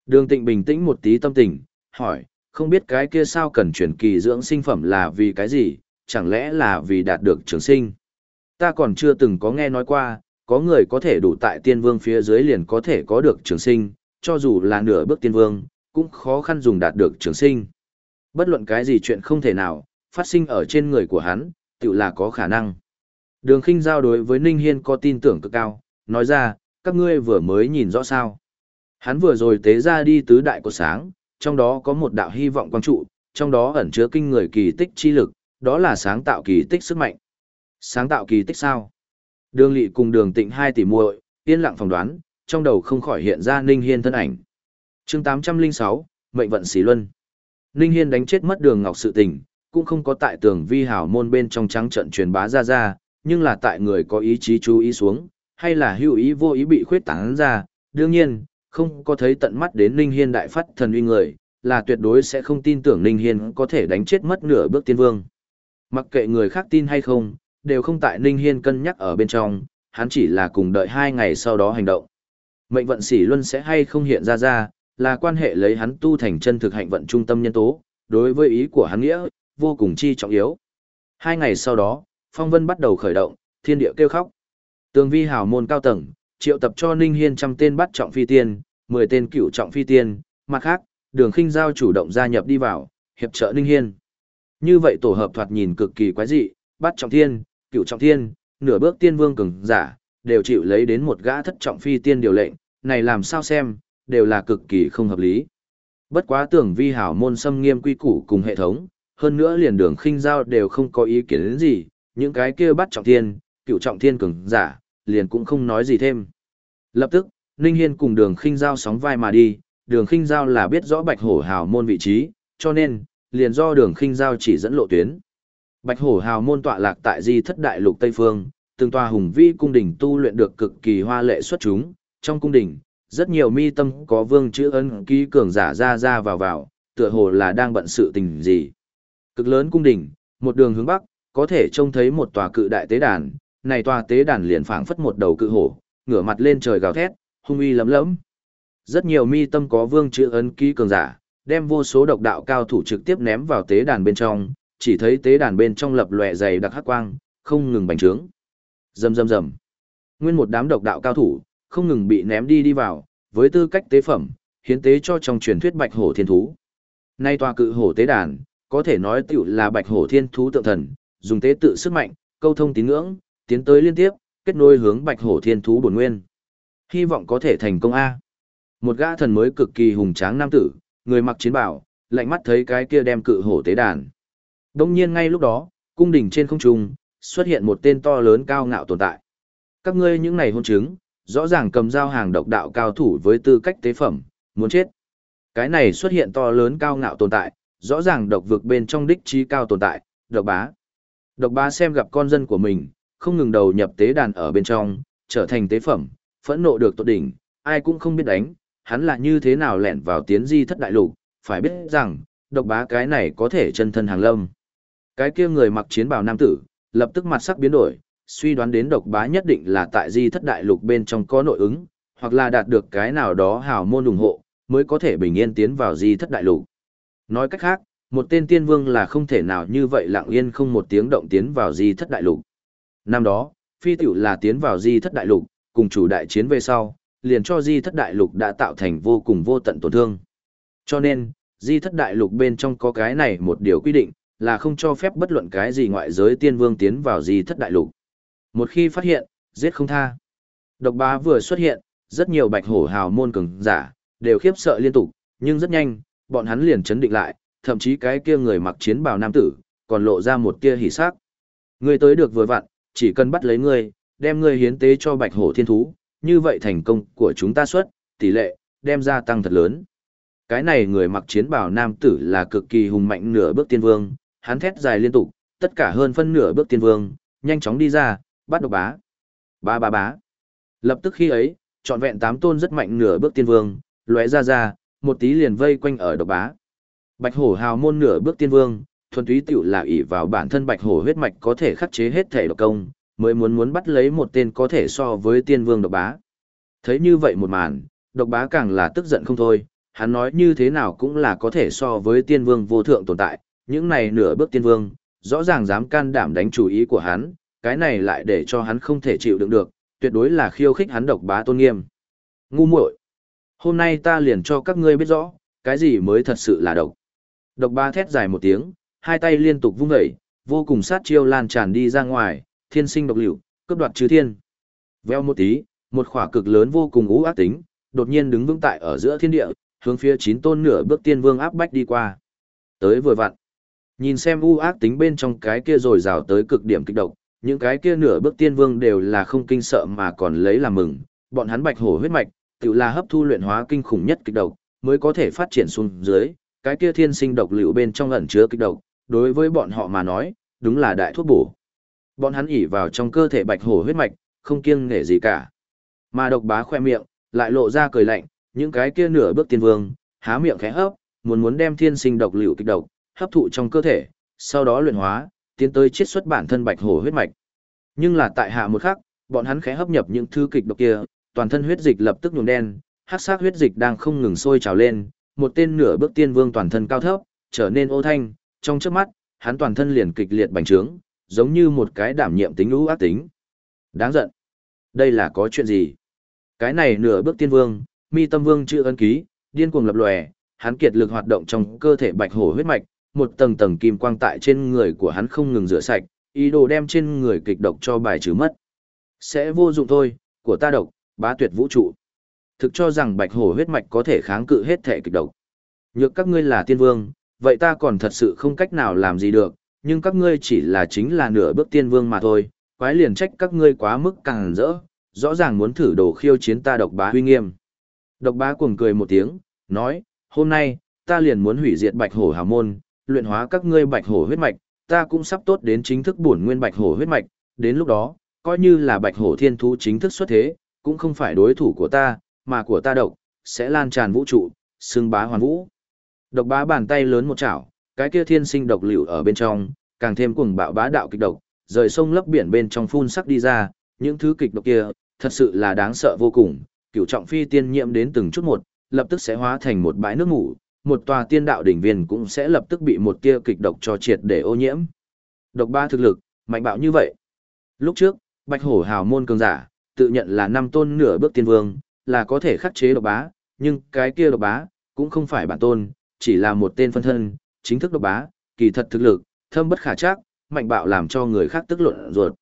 Đường tịnh bình tĩnh một tí tâm tình, hỏi, không biết cái kia sao cần chuyển kỳ dưỡng sinh phẩm là vì cái gì, chẳng lẽ là vì đạt được trường sinh. Ta còn chưa từng có nghe nói qua, có người có thể đủ tại tiên vương phía dưới liền có thể có được trường sinh, cho dù là nửa bước tiên vương, cũng khó khăn dùng đạt được trường sinh. Bất luận cái gì chuyện không thể nào, phát sinh ở trên người của hắn, tự là có khả năng. Đường khinh giao đối với Ninh Hiên có tin tưởng cực cao, nói ra, các ngươi vừa mới nhìn rõ sao. Hắn vừa rồi tế ra đi tứ đại của sáng, trong đó có một đạo hy vọng quang trụ, trong đó ẩn chứa kinh người kỳ tích chi lực, đó là sáng tạo kỳ tích sức mạnh. Sáng tạo kỳ tích sao? Đường Lệ cùng Đường Tịnh hai tỷ muội, yên lặng phỏng đoán, trong đầu không khỏi hiện ra Ninh Hiên thân ảnh. Chương 806, mệnh vận xí luân. Ninh Hiên đánh chết mất Đường Ngọc sự tình, cũng không có tại tường vi hảo môn bên trong trắng trận truyền bá ra ra, nhưng là tại người có ý chí chú ý xuống, hay là hữu ý vô ý bị khuyết tán ra, đương nhiên, không có thấy tận mắt đến Ninh Hiên đại phát thần uy người, là tuyệt đối sẽ không tin tưởng Ninh Hiên có thể đánh chết mất nửa bước tiên vương. Mặc kệ người khác tin hay không, đều không tại Ninh Hiên cân nhắc ở bên trong, hắn chỉ là cùng đợi hai ngày sau đó hành động. Mệnh vận sỉ luân sẽ hay không hiện ra ra, là quan hệ lấy hắn tu thành chân thực hạnh vận trung tâm nhân tố, đối với ý của hắn nghĩa, vô cùng chi trọng yếu. Hai ngày sau đó, phong vân bắt đầu khởi động, thiên địa kêu khóc. Tường vi hào môn cao tầng, triệu tập cho Ninh Hiên trăm tên bắt trọng phi tiên, 10 tên cựu trọng phi tiên, mặt khác, đường khinh giao chủ động gia nhập đi vào, hiệp trợ Ninh Hiên. Như vậy tổ hợp thoạt nhìn cực kỳ quái dị, bắt trọng thiên, cựu trọng thiên, nửa bước tiên vương cường giả, đều chịu lấy đến một gã thất trọng phi tiên điều lệnh, này làm sao xem, đều là cực kỳ không hợp lý. Bất quá tưởng vi hảo môn xâm nghiêm quy củ cùng hệ thống, hơn nữa liền đường khinh giao đều không có ý kiến đến gì, những cái kia bắt trọng thiên, cựu trọng thiên cường giả, liền cũng không nói gì thêm. Lập tức, Ninh Hiên cùng đường khinh giao sóng vai mà đi, đường khinh giao là biết rõ bạch hổ hảo môn vị trí, cho nên, liền do đường khinh giao chỉ dẫn lộ tuyến. Bạch hổ hào môn tọa lạc tại di thất đại lục Tây Phương, từng tòa hùng vĩ cung đình tu luyện được cực kỳ hoa lệ xuất chúng, trong cung đình, rất nhiều mi tâm có vương chữ ân ký cường giả ra ra vào vào, tựa hồ là đang bận sự tình gì. Cực lớn cung đình, một đường hướng bắc, có thể trông thấy một tòa cự đại tế đàn, này tòa tế đàn liền phảng phất một đầu cự hổ, ngửa mặt lên trời gào thét, hung uy lấm lẫm. Rất nhiều mi tâm có vương chữ ấn ký cường giả, đem vô số độc đạo cao thủ trực tiếp ném vào tế đàn bên trong, chỉ thấy tế đàn bên trong lập lòe dày đặc hắc quang, không ngừng bành trướng. Rầm rầm rầm. Nguyên một đám độc đạo cao thủ, không ngừng bị ném đi đi vào, với tư cách tế phẩm, hiến tế cho trong truyền thuyết Bạch Hổ Thiên Thú. Nay tòa cự hổ tế đàn, có thể nói tiểu là Bạch Hổ Thiên Thú tượng thần, dùng tế tự sức mạnh, câu thông tín ngưỡng, tiến tới liên tiếp, kết nối hướng Bạch Hổ Thiên Thú bổn nguyên. Hy vọng có thể thành công a. Một gã thần mới cực kỳ hùng tráng nam tử, người mặc chiến bào, lạnh mắt thấy cái kia đem cự hổ tế đàn. Đông nhiên ngay lúc đó, cung đỉnh trên không trung xuất hiện một tên to lớn cao ngạo tồn tại. Các ngươi những này hôn chứng, rõ ràng cầm dao hàng độc đạo cao thủ với tư cách tế phẩm, muốn chết. Cái này xuất hiện to lớn cao ngạo tồn tại, rõ ràng độc vực bên trong đích trí cao tồn tại, độc bá. Độc bá xem gặp con dân của mình, không ngừng đầu nhập tế đàn ở bên trong, trở thành tế phẩm, phẫn nộ được tột đỉnh, ai cũng không biết đánh, hắn là như thế nào lẻn vào tiến di thất đại lục, phải biết rằng, độc bá cái này có thể chân thân hàng lâm. Cái kia người mặc chiến bào nam tử, lập tức mặt sắc biến đổi, suy đoán đến độc bá nhất định là tại di thất đại lục bên trong có nội ứng, hoặc là đạt được cái nào đó hào môn ủng hộ, mới có thể bình yên tiến vào di thất đại lục. Nói cách khác, một tên tiên vương là không thể nào như vậy lặng yên không một tiếng động tiến vào di thất đại lục. Năm đó, phi tiểu là tiến vào di thất đại lục, cùng chủ đại chiến về sau, liền cho di thất đại lục đã tạo thành vô cùng vô tận tổn thương. Cho nên, di thất đại lục bên trong có cái này một điều quy định, là không cho phép bất luận cái gì ngoại giới tiên vương tiến vào gì thất đại lục. Một khi phát hiện, giết không tha. Độc bá vừa xuất hiện, rất nhiều bạch hổ hào môn cường giả, đều khiếp sợ liên tục, nhưng rất nhanh, bọn hắn liền chấn định lại, thậm chí cái kia người mặc chiến bào nam tử, còn lộ ra một tia hỉ sắc. Ngươi tới được vừa vặn, chỉ cần bắt lấy ngươi, đem ngươi hiến tế cho bạch hổ thiên thú, như vậy thành công của chúng ta xuất, tỷ lệ, đem ra tăng thật lớn. Cái này người mặc chiến bào nam tử là cực kỳ hùng mạnh nửa bước tiên vương, hắn thét dài liên tục, tất cả hơn phân nửa bước tiên vương, nhanh chóng đi ra, bắt độc bá. Ba ba bá. Lập tức khi ấy, trọn vẹn tám tôn rất mạnh nửa bước tiên vương, lóe ra ra, một tí liền vây quanh ở độc bá. Bạch hổ hào môn nửa bước tiên vương, thuần túy tiểu là ỷ vào bản thân bạch hổ huyết mạch có thể khắc chế hết thể độc công, mới muốn muốn bắt lấy một tên có thể so với tiên vương độc bá. Thấy như vậy một màn, độc bá càng là tức giận không thôi, hắn nói như thế nào cũng là có thể so với tiên vương vô thượng tồn tại, những này nửa bước tiên vương, rõ ràng dám can đảm đánh chủ ý của hắn, cái này lại để cho hắn không thể chịu đựng được, tuyệt đối là khiêu khích hắn độc bá tôn nghiêm. Ngu muội, hôm nay ta liền cho các ngươi biết rõ, cái gì mới thật sự là độc. Độc bá thét dài một tiếng, hai tay liên tục vung dậy, vô cùng sát chiêu lan tràn đi ra ngoài, thiên sinh độc liệu, cướp đoạt chư thiên. Veo một tí, một khỏa cực lớn vô cùng ú ác tính, đột nhiên đứng vững tại ở giữa thiên địa, hướng phía chín tôn nửa bước tiên vương áp bách đi qua. Tới vừa vặn. Nhìn xem u ác tính bên trong cái kia rồi rào tới cực điểm kích động, những cái kia nửa bước tiên vương đều là không kinh sợ mà còn lấy làm mừng, bọn hắn bạch hổ huyết mạch, tự là hấp thu luyện hóa kinh khủng nhất kích độc, mới có thể phát triển xuống dưới, cái kia thiên sinh độc liệu bên trong ẩn chứa kích độc, đối với bọn họ mà nói, đúng là đại thuốc bổ. Bọn hắn ỉ vào trong cơ thể bạch hổ huyết mạch, không kiêng nể gì cả. Mà độc bá khoe miệng, lại lộ ra cười lạnh, những cái kia nửa bước tiên vương, há miệng khẽ hấp, muốn muốn đem thiên sinh độc liệu kích độc, hấp thụ trong cơ thể, sau đó luyện hóa, tiến tới chiết xuất bản thân bạch hổ huyết mạch. Nhưng là tại hạ một khắc, bọn hắn khẽ hấp nhập những thứ kịch độc kia, toàn thân huyết dịch lập tức nhuộm đen, hắc sắc huyết dịch đang không ngừng sôi trào lên, một tên nửa bước tiên vương toàn thân cao thấp, trở nên ô thanh, trong chớp mắt, hắn toàn thân liền kịch liệt bành trướng, giống như một cái đảm nhiệm tính lũ ác tính. Đáng giận. Đây là có chuyện gì? Cái này nửa bước tiên vương, mi tâm vương chưa ân ký, điên cuồng lập lòe, hắn kiệt lực hoạt động trong cơ thể bạch hổ huyết mạch, một tầng tầng kim quang tại trên người của hắn không ngừng rửa sạch, ý đồ đem trên người kịch độc cho bài trừ mất. Sẽ vô dụng thôi, của ta độc, bá tuyệt vũ trụ. Thực cho rằng bạch hổ huyết mạch có thể kháng cự hết thể kịch độc. Nhược các ngươi là tiên vương, vậy ta còn thật sự không cách nào làm gì được, nhưng các ngươi chỉ là chính là nửa bước tiên vương mà thôi, quái liền trách các ngươi quá mức càng rỡ, rõ ràng muốn thử đồ khiêu chiến ta độc bá huy nghiêm. Độc bá cuồng cười một tiếng, nói, hôm nay, ta liền muốn hủy diệt bạch hổ hào môn, luyện hóa các ngươi bạch hổ huyết mạch, ta cũng sắp tốt đến chính thức bổn nguyên bạch hổ huyết mạch, đến lúc đó, coi như là bạch hổ thiên thú chính thức xuất thế, cũng không phải đối thủ của ta, mà của ta độc, sẽ lan tràn vũ trụ, xương bá hoàn vũ. Độc bá bàn tay lớn một chảo, cái kia thiên sinh độc liều ở bên trong, càng thêm cuồng bạo bá đạo kịch độc, rời sông lấp biển bên trong phun sắc đi ra, những thứ kịch độc kia, thật sự là đáng sợ vô cùng, cửu trọng phi tiên nhiễm đến từng chút một, lập tức sẽ hóa thành một bãi nước ngủ, một tòa tiên đạo đỉnh viên cũng sẽ lập tức bị một tia kịch độc cho triệt để ô nhiễm. Độc ba thực lực, mạnh bạo như vậy. Lúc trước, Bạch Hổ hào môn cường giả, tự nhận là năm tôn nửa bước tiên vương, là có thể khắc chế độc bá, nhưng cái kia độc bá, cũng không phải bản tôn, chỉ là một tên phân thân, chính thức độc bá, kỳ thật thực lực, thâm bất khả trắc, mạnh bạo làm cho người khác tức luận ruột.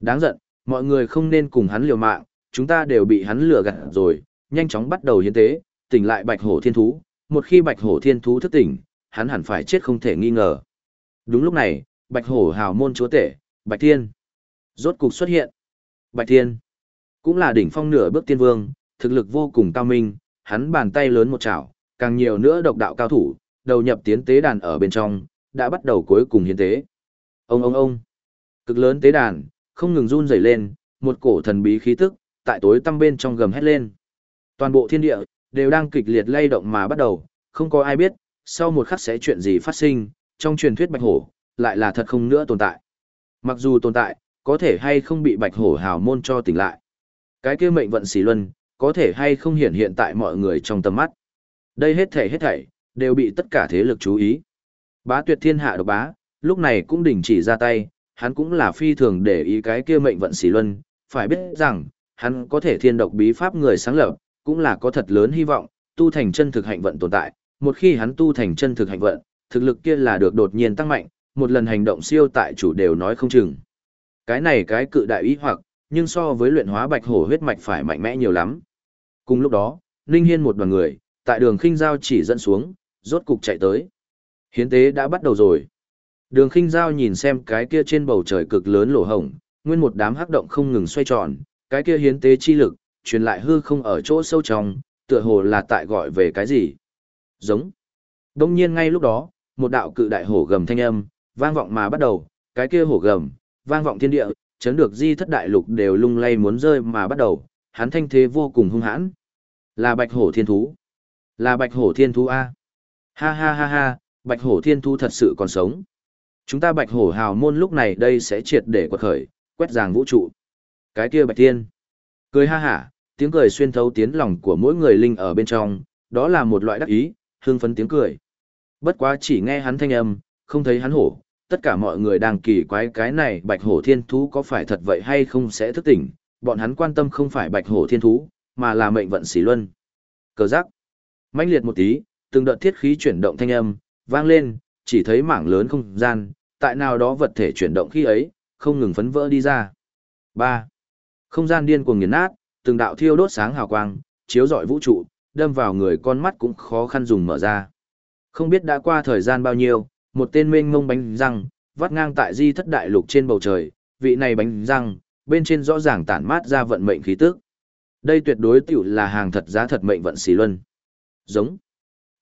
Đáng giận, mọi người không nên cùng hắn liều mạng, chúng ta đều bị hắn lừa gạt rồi, nhanh chóng bắt đầu hiến tế, tỉnh lại bạch hổ thiên thú, một khi bạch hổ thiên thú thức tỉnh, hắn hẳn phải chết không thể nghi ngờ. Đúng lúc này, bạch hổ hào môn chúa tể, bạch thiên, rốt cục xuất hiện. Bạch thiên, cũng là đỉnh phong nửa bước tiên vương, thực lực vô cùng cao minh, hắn bàn tay lớn một chảo, càng nhiều nữa độc đạo cao thủ, đầu nhập tiến tế đàn ở bên trong, đã bắt đầu cuối cùng hiến tế. Ông ông ông, cực lớn tế đàn, không ngừng run rẩy lên, một cổ thần bí khí tức, tại tối tăm bên trong gầm hét lên. Toàn bộ thiên địa, đều đang kịch liệt lay động mà bắt đầu, không có ai biết, sau một khắc sẽ chuyện gì phát sinh, trong truyền thuyết bạch hổ, lại là thật không nữa tồn tại. Mặc dù tồn tại, có thể hay không bị bạch hổ hào môn cho tỉnh lại. Cái kia mệnh vận xỉ luân, có thể hay không hiện hiện tại mọi người trong tầm mắt. Đây hết thảy hết thảy, đều bị tất cả thế lực chú ý. Bá tuyệt thiên hạ độc bá, lúc này cũng đình chỉ ra tay, hắn cũng là phi thường để ý cái kia mệnh vận xỉ luân, phải biết rằng, hắn có thể thiên độc bí pháp người sáng lập, cũng là có thật lớn hy vọng, tu thành chân thực hạnh vận tồn tại, một khi hắn tu thành chân thực hạnh vận, thực lực kia là được đột nhiên tăng mạnh, một lần hành động siêu tại chủ đều nói không chừng. Cái này cái cự đại ý hoặc, nhưng so với luyện hóa bạch hổ huyết mạch phải mạnh mẽ nhiều lắm. Cùng lúc đó, Ninh Hiên một đoàn người, tại đường khinh giao chỉ dẫn xuống, rốt cục chạy tới. Hiến tế đã bắt đầu rồi. Đường khinh giao nhìn xem cái kia trên bầu trời cực lớn lỗ hổng, nguyên một đám hắc động không ngừng xoay tròn, cái kia hiến tế chi lực, truyền lại hư không ở chỗ sâu trong, tựa hồ là tại gọi về cái gì. Giống. Đông nhiên ngay lúc đó, một đạo cự đại hổ gầm thanh âm, vang vọng mà bắt đầu, cái kia hổ gầm, vang vọng thiên địa, chấn được di thất đại lục đều lung lay muốn rơi mà bắt đầu, hắn thanh thế vô cùng hung hãn. Là bạch hổ thiên thú. Là bạch hổ thiên thú A. Ha ha ha ha, bạch hổ thiên thú thật sự còn sống. Chúng ta bạch hổ hào môn lúc này đây sẽ triệt để quật khởi, quét ràng vũ trụ. Cái kia bạch thiên. Cười ha hả, tiếng cười xuyên thấu tiến lòng của mỗi người linh ở bên trong, đó là một loại đắc ý, hương phấn tiếng cười. Bất quá chỉ nghe hắn thanh âm, không thấy hắn hổ, tất cả mọi người đang kỳ quái cái này bạch hổ thiên thú có phải thật vậy hay không sẽ thức tỉnh, bọn hắn quan tâm không phải bạch hổ thiên thú, mà là mệnh vận xỉ luân. Cờ giác, mãnh liệt một tí, từng đợt thiết khí chuyển động thanh âm, vang lên, chỉ thấy mảng lớn không gian, tại nào đó vật thể chuyển động khi ấy, không ngừng phấn vỡ đi ra. 3. Không gian điên cuồng nghiền nát, từng đạo thiêu đốt sáng hào quang, chiếu rọi vũ trụ, đâm vào người con mắt cũng khó khăn dùng mở ra. Không biết đã qua thời gian bao nhiêu, một tên mênh mông bánh răng, vắt ngang tại di thất đại lục trên bầu trời, vị này bánh răng, bên trên rõ ràng tản mát ra vận mệnh khí tức. Đây tuyệt đối tiểu là hàng thật giá thật mệnh vận xỉ luân. Giống.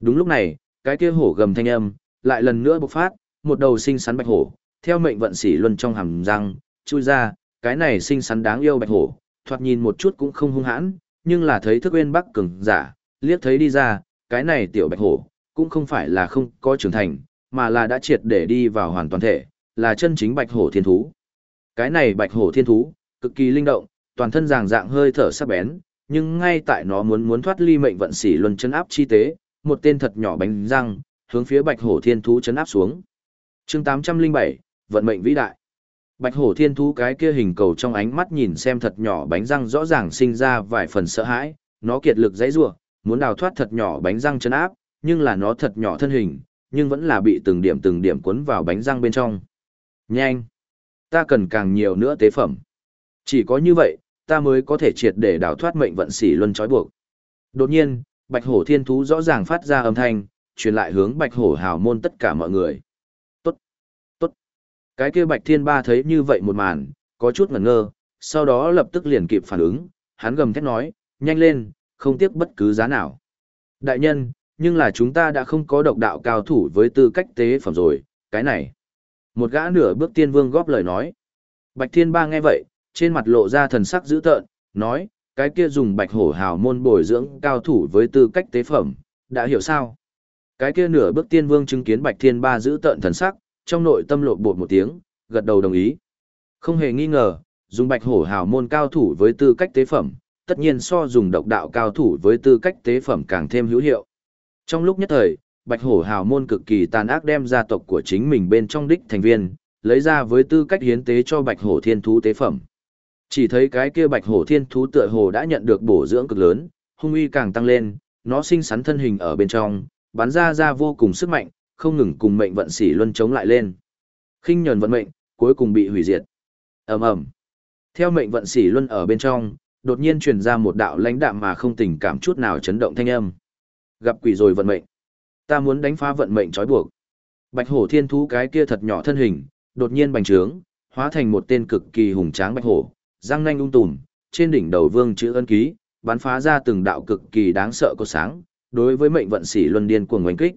Đúng lúc này, cái kia hổ gầm thanh âm, lại lần nữa bộc phát, một đầu sinh sắn bạch hổ, theo mệnh vận xỉ luân trong hàm răng, chui ra, cái này sinh sắn đáng yêu bạch hổ, thoạt nhìn một chút cũng không hung hãn, nhưng là thấy thức bên bắc cường giả, liếc thấy đi ra, cái này tiểu bạch hổ, cũng không phải là không có trưởng thành, mà là đã triệt để đi vào hoàn toàn thể, là chân chính bạch hổ thiên thú. Cái này bạch hổ thiên thú, cực kỳ linh động, toàn thân ràng dạng hơi thở sắc bén, nhưng ngay tại nó muốn muốn thoát ly mệnh vận xỉ luân chân áp chi tế, một tên thật nhỏ bánh răng, hướng phía bạch hổ thiên thú chấn áp xuống. chương 807, vận mệnh vĩ đại. Bạch hổ thiên thú cái kia hình cầu trong ánh mắt nhìn xem thật nhỏ bánh răng rõ ràng sinh ra vài phần sợ hãi, nó kiệt lực dãy rủa, muốn đào thoát thật nhỏ bánh răng chấn áp, nhưng là nó thật nhỏ thân hình, nhưng vẫn là bị từng điểm từng điểm cuốn vào bánh răng bên trong. Nhanh! Ta cần càng nhiều nữa tế phẩm. Chỉ có như vậy, ta mới có thể triệt để đào thoát mệnh vận xỉ luân trói buộc. Đột nhiên, bạch hổ thiên thú rõ ràng phát ra âm thanh, truyền lại hướng bạch hổ hào môn tất cả mọi người. Cái kia bạch thiên ba thấy như vậy một màn, có chút ngẩn ngơ, sau đó lập tức liền kịp phản ứng, hắn gầm thét nói, nhanh lên, không tiếc bất cứ giá nào. Đại nhân, nhưng là chúng ta đã không có độc đạo cao thủ với tư cách tế phẩm rồi, cái này. Một gã nửa bước tiên vương góp lời nói. Bạch thiên ba nghe vậy, trên mặt lộ ra thần sắc dữ tợn, nói, cái kia dùng bạch hổ hào môn bồi dưỡng cao thủ với tư cách tế phẩm, đã hiểu sao? Cái kia nửa bước tiên vương chứng kiến bạch thiên ba dữ tợn thần sắc, trong nội tâm lộ bột một tiếng, gật đầu đồng ý. Không hề nghi ngờ, dùng bạch hổ hào môn cao thủ với tư cách tế phẩm, tất nhiên so dùng độc đạo cao thủ với tư cách tế phẩm càng thêm hữu hiệu. Trong lúc nhất thời, bạch hổ hào môn cực kỳ tàn ác đem gia tộc của chính mình bên trong đích thành viên, lấy ra với tư cách hiến tế cho bạch hổ thiên thú tế phẩm. Chỉ thấy cái kia bạch hổ thiên thú tựa hồ đã nhận được bổ dưỡng cực lớn, hung uy càng tăng lên, nó sinh sắn thân hình ở bên trong, bắn ra ra vô cùng sức mạnh, không ngừng cùng mệnh vận xỉ luân chống lại lên. khinh nhờn vận mệnh, cuối cùng bị hủy diệt. ầm ầm. Theo mệnh vận xỉ luân ở bên trong, đột nhiên truyền ra một đạo lãnh đạm mà không tình cảm chút nào chấn động thanh âm. Gặp quỷ rồi vận mệnh. Ta muốn đánh phá vận mệnh trói buộc. Bạch hổ thiên thú cái kia thật nhỏ thân hình, đột nhiên bành trướng, hóa thành một tên cực kỳ hùng tráng bạch hổ, răng nanh ung tùm, trên đỉnh đầu vương chữ ân ký, bắn phá ra từng đạo cực kỳ đáng sợ của sáng, đối với mệnh vận sĩ luân điên cuồng oanh kích.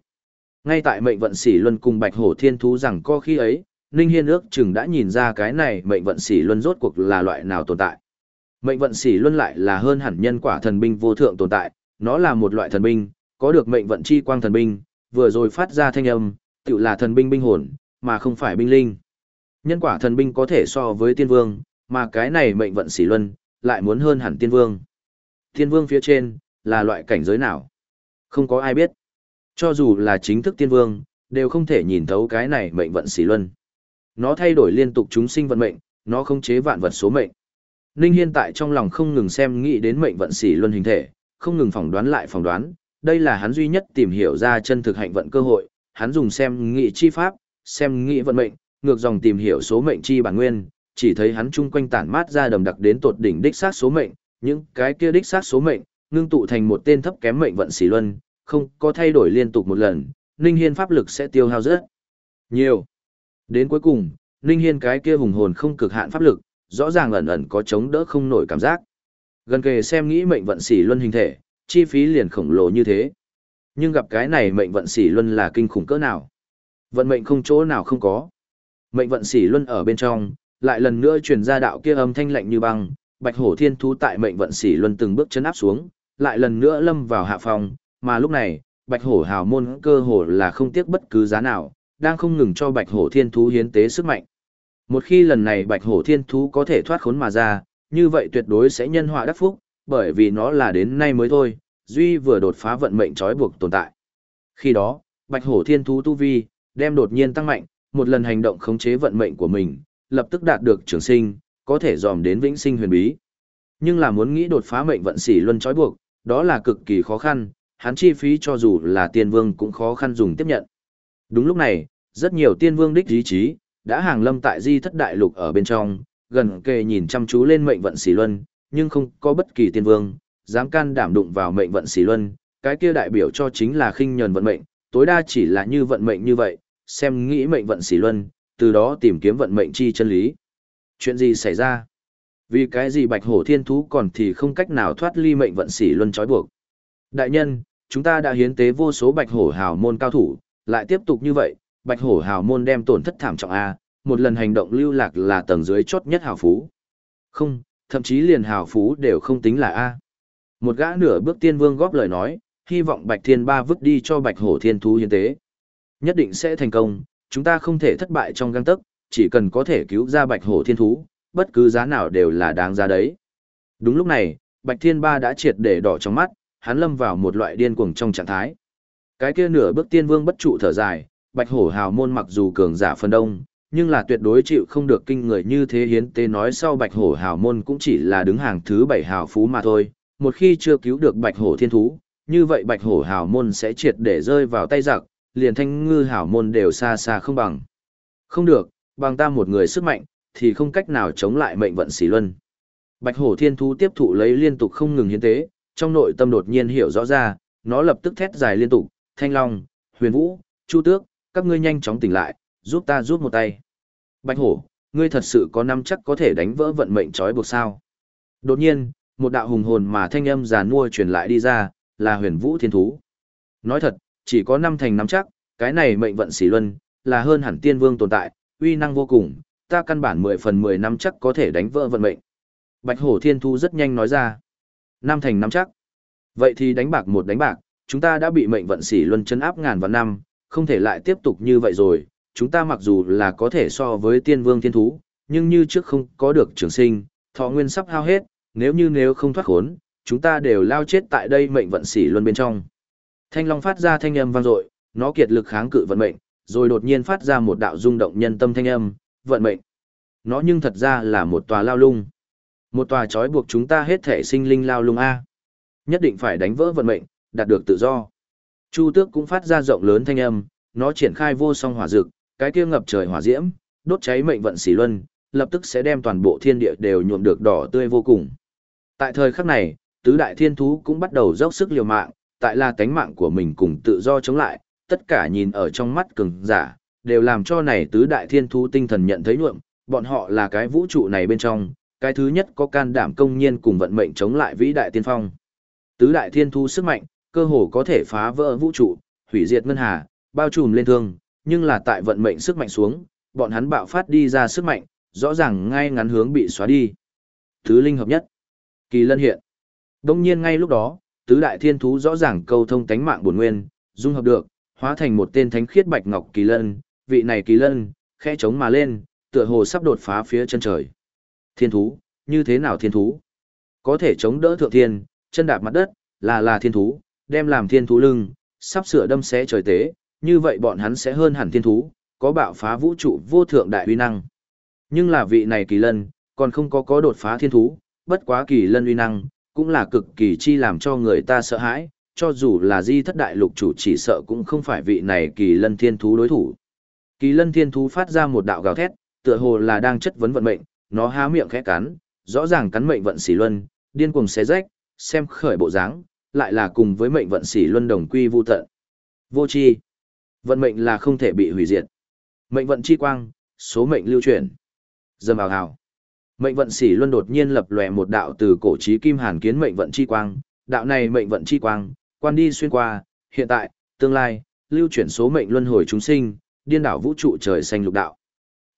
Ngay tại mệnh vận sĩ luân cùng bạch hổ thiên thú rằng co khi ấy, Ninh Hiên ước chừng đã nhìn ra cái này mệnh vận sỉ luân rốt cuộc là loại nào tồn tại. Mệnh vận sỉ luân lại là hơn hẳn nhân quả thần binh vô thượng tồn tại, nó là một loại thần binh, có được mệnh vận chi quang thần binh, vừa rồi phát ra thanh âm, tự là thần binh binh hồn, mà không phải binh linh. Nhân quả thần binh có thể so với tiên vương, mà cái này mệnh vận sỉ luân, lại muốn hơn hẳn tiên vương. Tiên vương phía trên, là loại cảnh giới nào? Không có ai biết. Cho dù là chính thức tiên vương, đều không thể nhìn thấu cái này mệnh vận xỉ luân. Nó thay đổi liên tục chúng sinh vận mệnh, nó không chế vạn vật số mệnh. Ninh Hiên tại trong lòng không ngừng xem nghĩ đến mệnh vận xỉ luân hình thể, không ngừng phỏng đoán lại phỏng đoán, đây là hắn duy nhất tìm hiểu ra chân thực hạnh vận cơ hội, hắn dùng xem nghĩ chi pháp, xem nghĩ vận mệnh, ngược dòng tìm hiểu số mệnh chi bản nguyên, chỉ thấy hắn chung quanh tản mát ra đầm đặc đến tột đỉnh đích sát số mệnh, những cái kia đích sát số mệnh, ngưng tụ thành một tên thấp kém mệnh vận xỉ luân, không có thay đổi liên tục một lần, Ninh Hiên pháp lực sẽ tiêu hao rất nhiều. Đến cuối cùng, Ninh Hiên cái kia hùng hồn không cực hạn pháp lực, rõ ràng ẩn ẩn có chống đỡ không nổi cảm giác. Gần kề xem nghĩ mệnh vận xỉ luân hình thể, chi phí liền khổng lồ như thế. Nhưng gặp cái này mệnh vận xỉ luân là kinh khủng cỡ nào. Vận mệnh không chỗ nào không có. Mệnh vận xỉ luân ở bên trong, lại lần nữa truyền ra đạo kia âm thanh lạnh như băng, bạch hổ thiên thú tại mệnh vận xỉ luân từng bước chân áp xuống, lại lần nữa lâm vào hạ phòng, mà lúc này, bạch hổ hào môn cơ hồ là không tiếc bất cứ giá nào, đang không ngừng cho bạch hổ thiên thú hiến tế sức mạnh. Một khi lần này bạch hổ thiên thú có thể thoát khốn mà ra, như vậy tuyệt đối sẽ nhân họa đắc phúc, bởi vì nó là đến nay mới thôi, duy vừa đột phá vận mệnh trói buộc tồn tại. Khi đó, bạch hổ thiên thú tu vi, đem đột nhiên tăng mạnh, một lần hành động khống chế vận mệnh của mình, lập tức đạt được trường sinh, có thể dòm đến vĩnh sinh huyền bí. Nhưng là muốn nghĩ đột phá mệnh vận xỉ luân trói buộc, đó là cực kỳ khó khăn, hắn chi phí cho dù là tiên vương cũng khó khăn dùng tiếp nhận. Đúng lúc này, rất nhiều tiên vương đích ý chí, đã hàng lâm tại di thất đại lục ở bên trong, gần kề nhìn chăm chú lên mệnh vận xỉ luân, nhưng không có bất kỳ tiên vương, dám can đảm đụng vào mệnh vận xỉ luân, cái kia đại biểu cho chính là khinh nhờn vận mệnh, tối đa chỉ là như vận mệnh như vậy, xem nghĩ mệnh vận xỉ luân, từ đó tìm kiếm vận mệnh chi chân lý. Chuyện gì xảy ra? Vì cái gì bạch hổ thiên thú còn thì không cách nào thoát ly mệnh vận xỉ luân trói buộc. Đại nhân, chúng ta đã hiến tế vô số bạch hổ hào môn cao thủ, lại tiếp tục như vậy, bạch hổ hào môn đem tổn thất thảm trọng A, một lần hành động lưu lạc là tầng dưới chót nhất hào phú. Không, thậm chí liền hào phú đều không tính là A. Một gã nửa bước tiên vương góp lời nói, hy vọng bạch thiên ba vứt đi cho bạch hổ thiên thú hiến tế. Nhất định sẽ thành công, chúng ta không thể thất bại trong găng tấc, chỉ cần có thể cứu ra bạch hổ thiên thú, bất cứ giá nào đều là đáng giá đấy. Đúng lúc này, bạch thiên ba đã triệt để đỏ trong mắt, hắn lâm vào một loại điên cuồng trong trạng thái. Cái kia nửa bước tiên vương bất trụ thở dài, bạch hổ hào môn mặc dù cường giả phân đông, nhưng là tuyệt đối chịu không được kinh người như thế hiến tế nói sau bạch hổ hào môn cũng chỉ là đứng hàng thứ bảy hào phú mà thôi. Một khi chưa cứu được bạch hổ thiên thú, như vậy bạch hổ hào môn sẽ triệt để rơi vào tay giặc, liền thanh ngư hào môn đều xa xa không bằng. Không được, bằng ta một người sức mạnh, thì không cách nào chống lại mệnh vận xỉ luân. Bạch hổ thiên thú tiếp thụ lấy liên tục không ngừng hiến tế, trong nội tâm đột nhiên hiểu rõ ra, nó lập tức thét dài liên tục, thanh long, huyền vũ, chu tước, các ngươi nhanh chóng tỉnh lại, giúp ta giúp một tay. Bạch hổ, ngươi thật sự có năm chắc có thể đánh vỡ vận mệnh trói buộc sao. Đột nhiên, một đạo hùng hồn mà thanh âm già nua truyền lại đi ra, là huyền vũ thiên thú. Nói thật, chỉ có năm thành năm chắc, cái này mệnh vận xỉ luân, là hơn hẳn tiên vương tồn tại, uy năng vô cùng, ta căn bản 10 phần 10 năm chắc có thể đánh vỡ vận mệnh. Bạch hổ thiên thu rất nhanh nói ra. Năm thành năm chắc. Vậy thì đánh bạc một đánh bạc, chúng ta đã bị mệnh vận xỉ luân chân áp ngàn vạn năm, không thể lại tiếp tục như vậy rồi. Chúng ta mặc dù là có thể so với tiên vương thiên thú, nhưng như trước không có được trường sinh, thọ nguyên sắp hao hết, nếu như nếu không thoát khốn, chúng ta đều lao chết tại đây mệnh vận xỉ luân bên trong. Thanh Long phát ra thanh âm vang dội, nó kiệt lực kháng cự vận mệnh, rồi đột nhiên phát ra một đạo rung động nhân tâm thanh âm, vận mệnh. Nó nhưng thật ra là một tòa lao lung. Một tòa trói buộc chúng ta hết thể sinh linh lao lung A. Nhất định phải đánh vỡ vận mệnh, đạt được tự do. Chu tước cũng phát ra rộng lớn thanh âm, nó triển khai vô song hỏa dực, cái kia ngập trời hỏa diễm, đốt cháy mệnh vận xỉ luân, lập tức sẽ đem toàn bộ thiên địa đều nhuộm được đỏ tươi vô cùng. Tại thời khắc này, tứ đại thiên thú cũng bắt đầu dốc sức liều mạng, tại là tánh mạng của mình cùng tự do chống lại, tất cả nhìn ở trong mắt cường giả, đều làm cho này tứ đại thiên thú tinh thần nhận thấy nhuộm, bọn họ là cái vũ trụ này bên trong, cái thứ nhất có can đảm công nhiên cùng vận mệnh chống lại vĩ đại tiên phong. Tứ đại thiên thú sức mạnh, cơ hồ có thể phá vỡ vũ trụ, hủy diệt ngân hà, bao trùm lên thương, nhưng là tại vận mệnh sức mạnh xuống, bọn hắn bạo phát đi ra sức mạnh, rõ ràng ngay ngắn hướng bị xóa đi. Thứ linh hợp nhất. Kỳ lân hiện. Đông nhiên ngay lúc đó, tứ đại thiên thú rõ ràng câu thông tánh mạng bổn nguyên, dung hợp được, hóa thành một tên thánh khiết bạch ngọc kỳ lân, vị này kỳ lân, khẽ trống mà lên, tựa hồ sắp đột phá phía chân trời. Thiên thú, như thế nào thiên thú? Có thể chống đỡ thượng thiên, chân đạp mặt đất, là là thiên thú, đem làm thiên thú lưng, sắp sửa đâm xé trời tế, như vậy bọn hắn sẽ hơn hẳn thiên thú, có bạo phá vũ trụ vô thượng đại uy năng. Nhưng là vị này kỳ lân, còn không có có đột phá thiên thú, bất quá kỳ lân uy năng, cũng là cực kỳ chi làm cho người ta sợ hãi, cho dù là di thất đại lục chủ chỉ sợ cũng không phải vị này kỳ lân thiên thú đối thủ. Kỳ lân thiên thú phát ra một đạo gào thét, tựa hồ là đang chất vấn vận mệnh, nó há miệng khẽ cắn, rõ ràng cắn mệnh vận xỉ luân, điên cuồng xé rách, xem khởi bộ dáng, lại là cùng với mệnh vận xỉ luân đồng quy vu tận. Vô chi, vận mệnh là không thể bị hủy diệt. Mệnh vận chi quang, số mệnh lưu chuyển. Dâm ào hào. Mệnh vận xỉ luân đột nhiên lập lòe một đạo từ cổ chí kim hàn kiến mệnh vận chi quang, đạo này mệnh vận chi quang, quan đi xuyên qua, hiện tại, tương lai, lưu chuyển số mệnh luân hồi chúng sinh, điên đảo vũ trụ trời xanh lục đạo.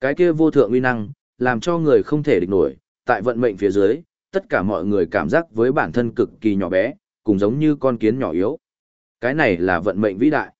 Cái kia vô thượng uy năng, làm cho người không thể địch nổi, tại vận mệnh phía dưới, tất cả mọi người cảm giác với bản thân cực kỳ nhỏ bé, cùng giống như con kiến nhỏ yếu. Cái này là vận mệnh vĩ đại.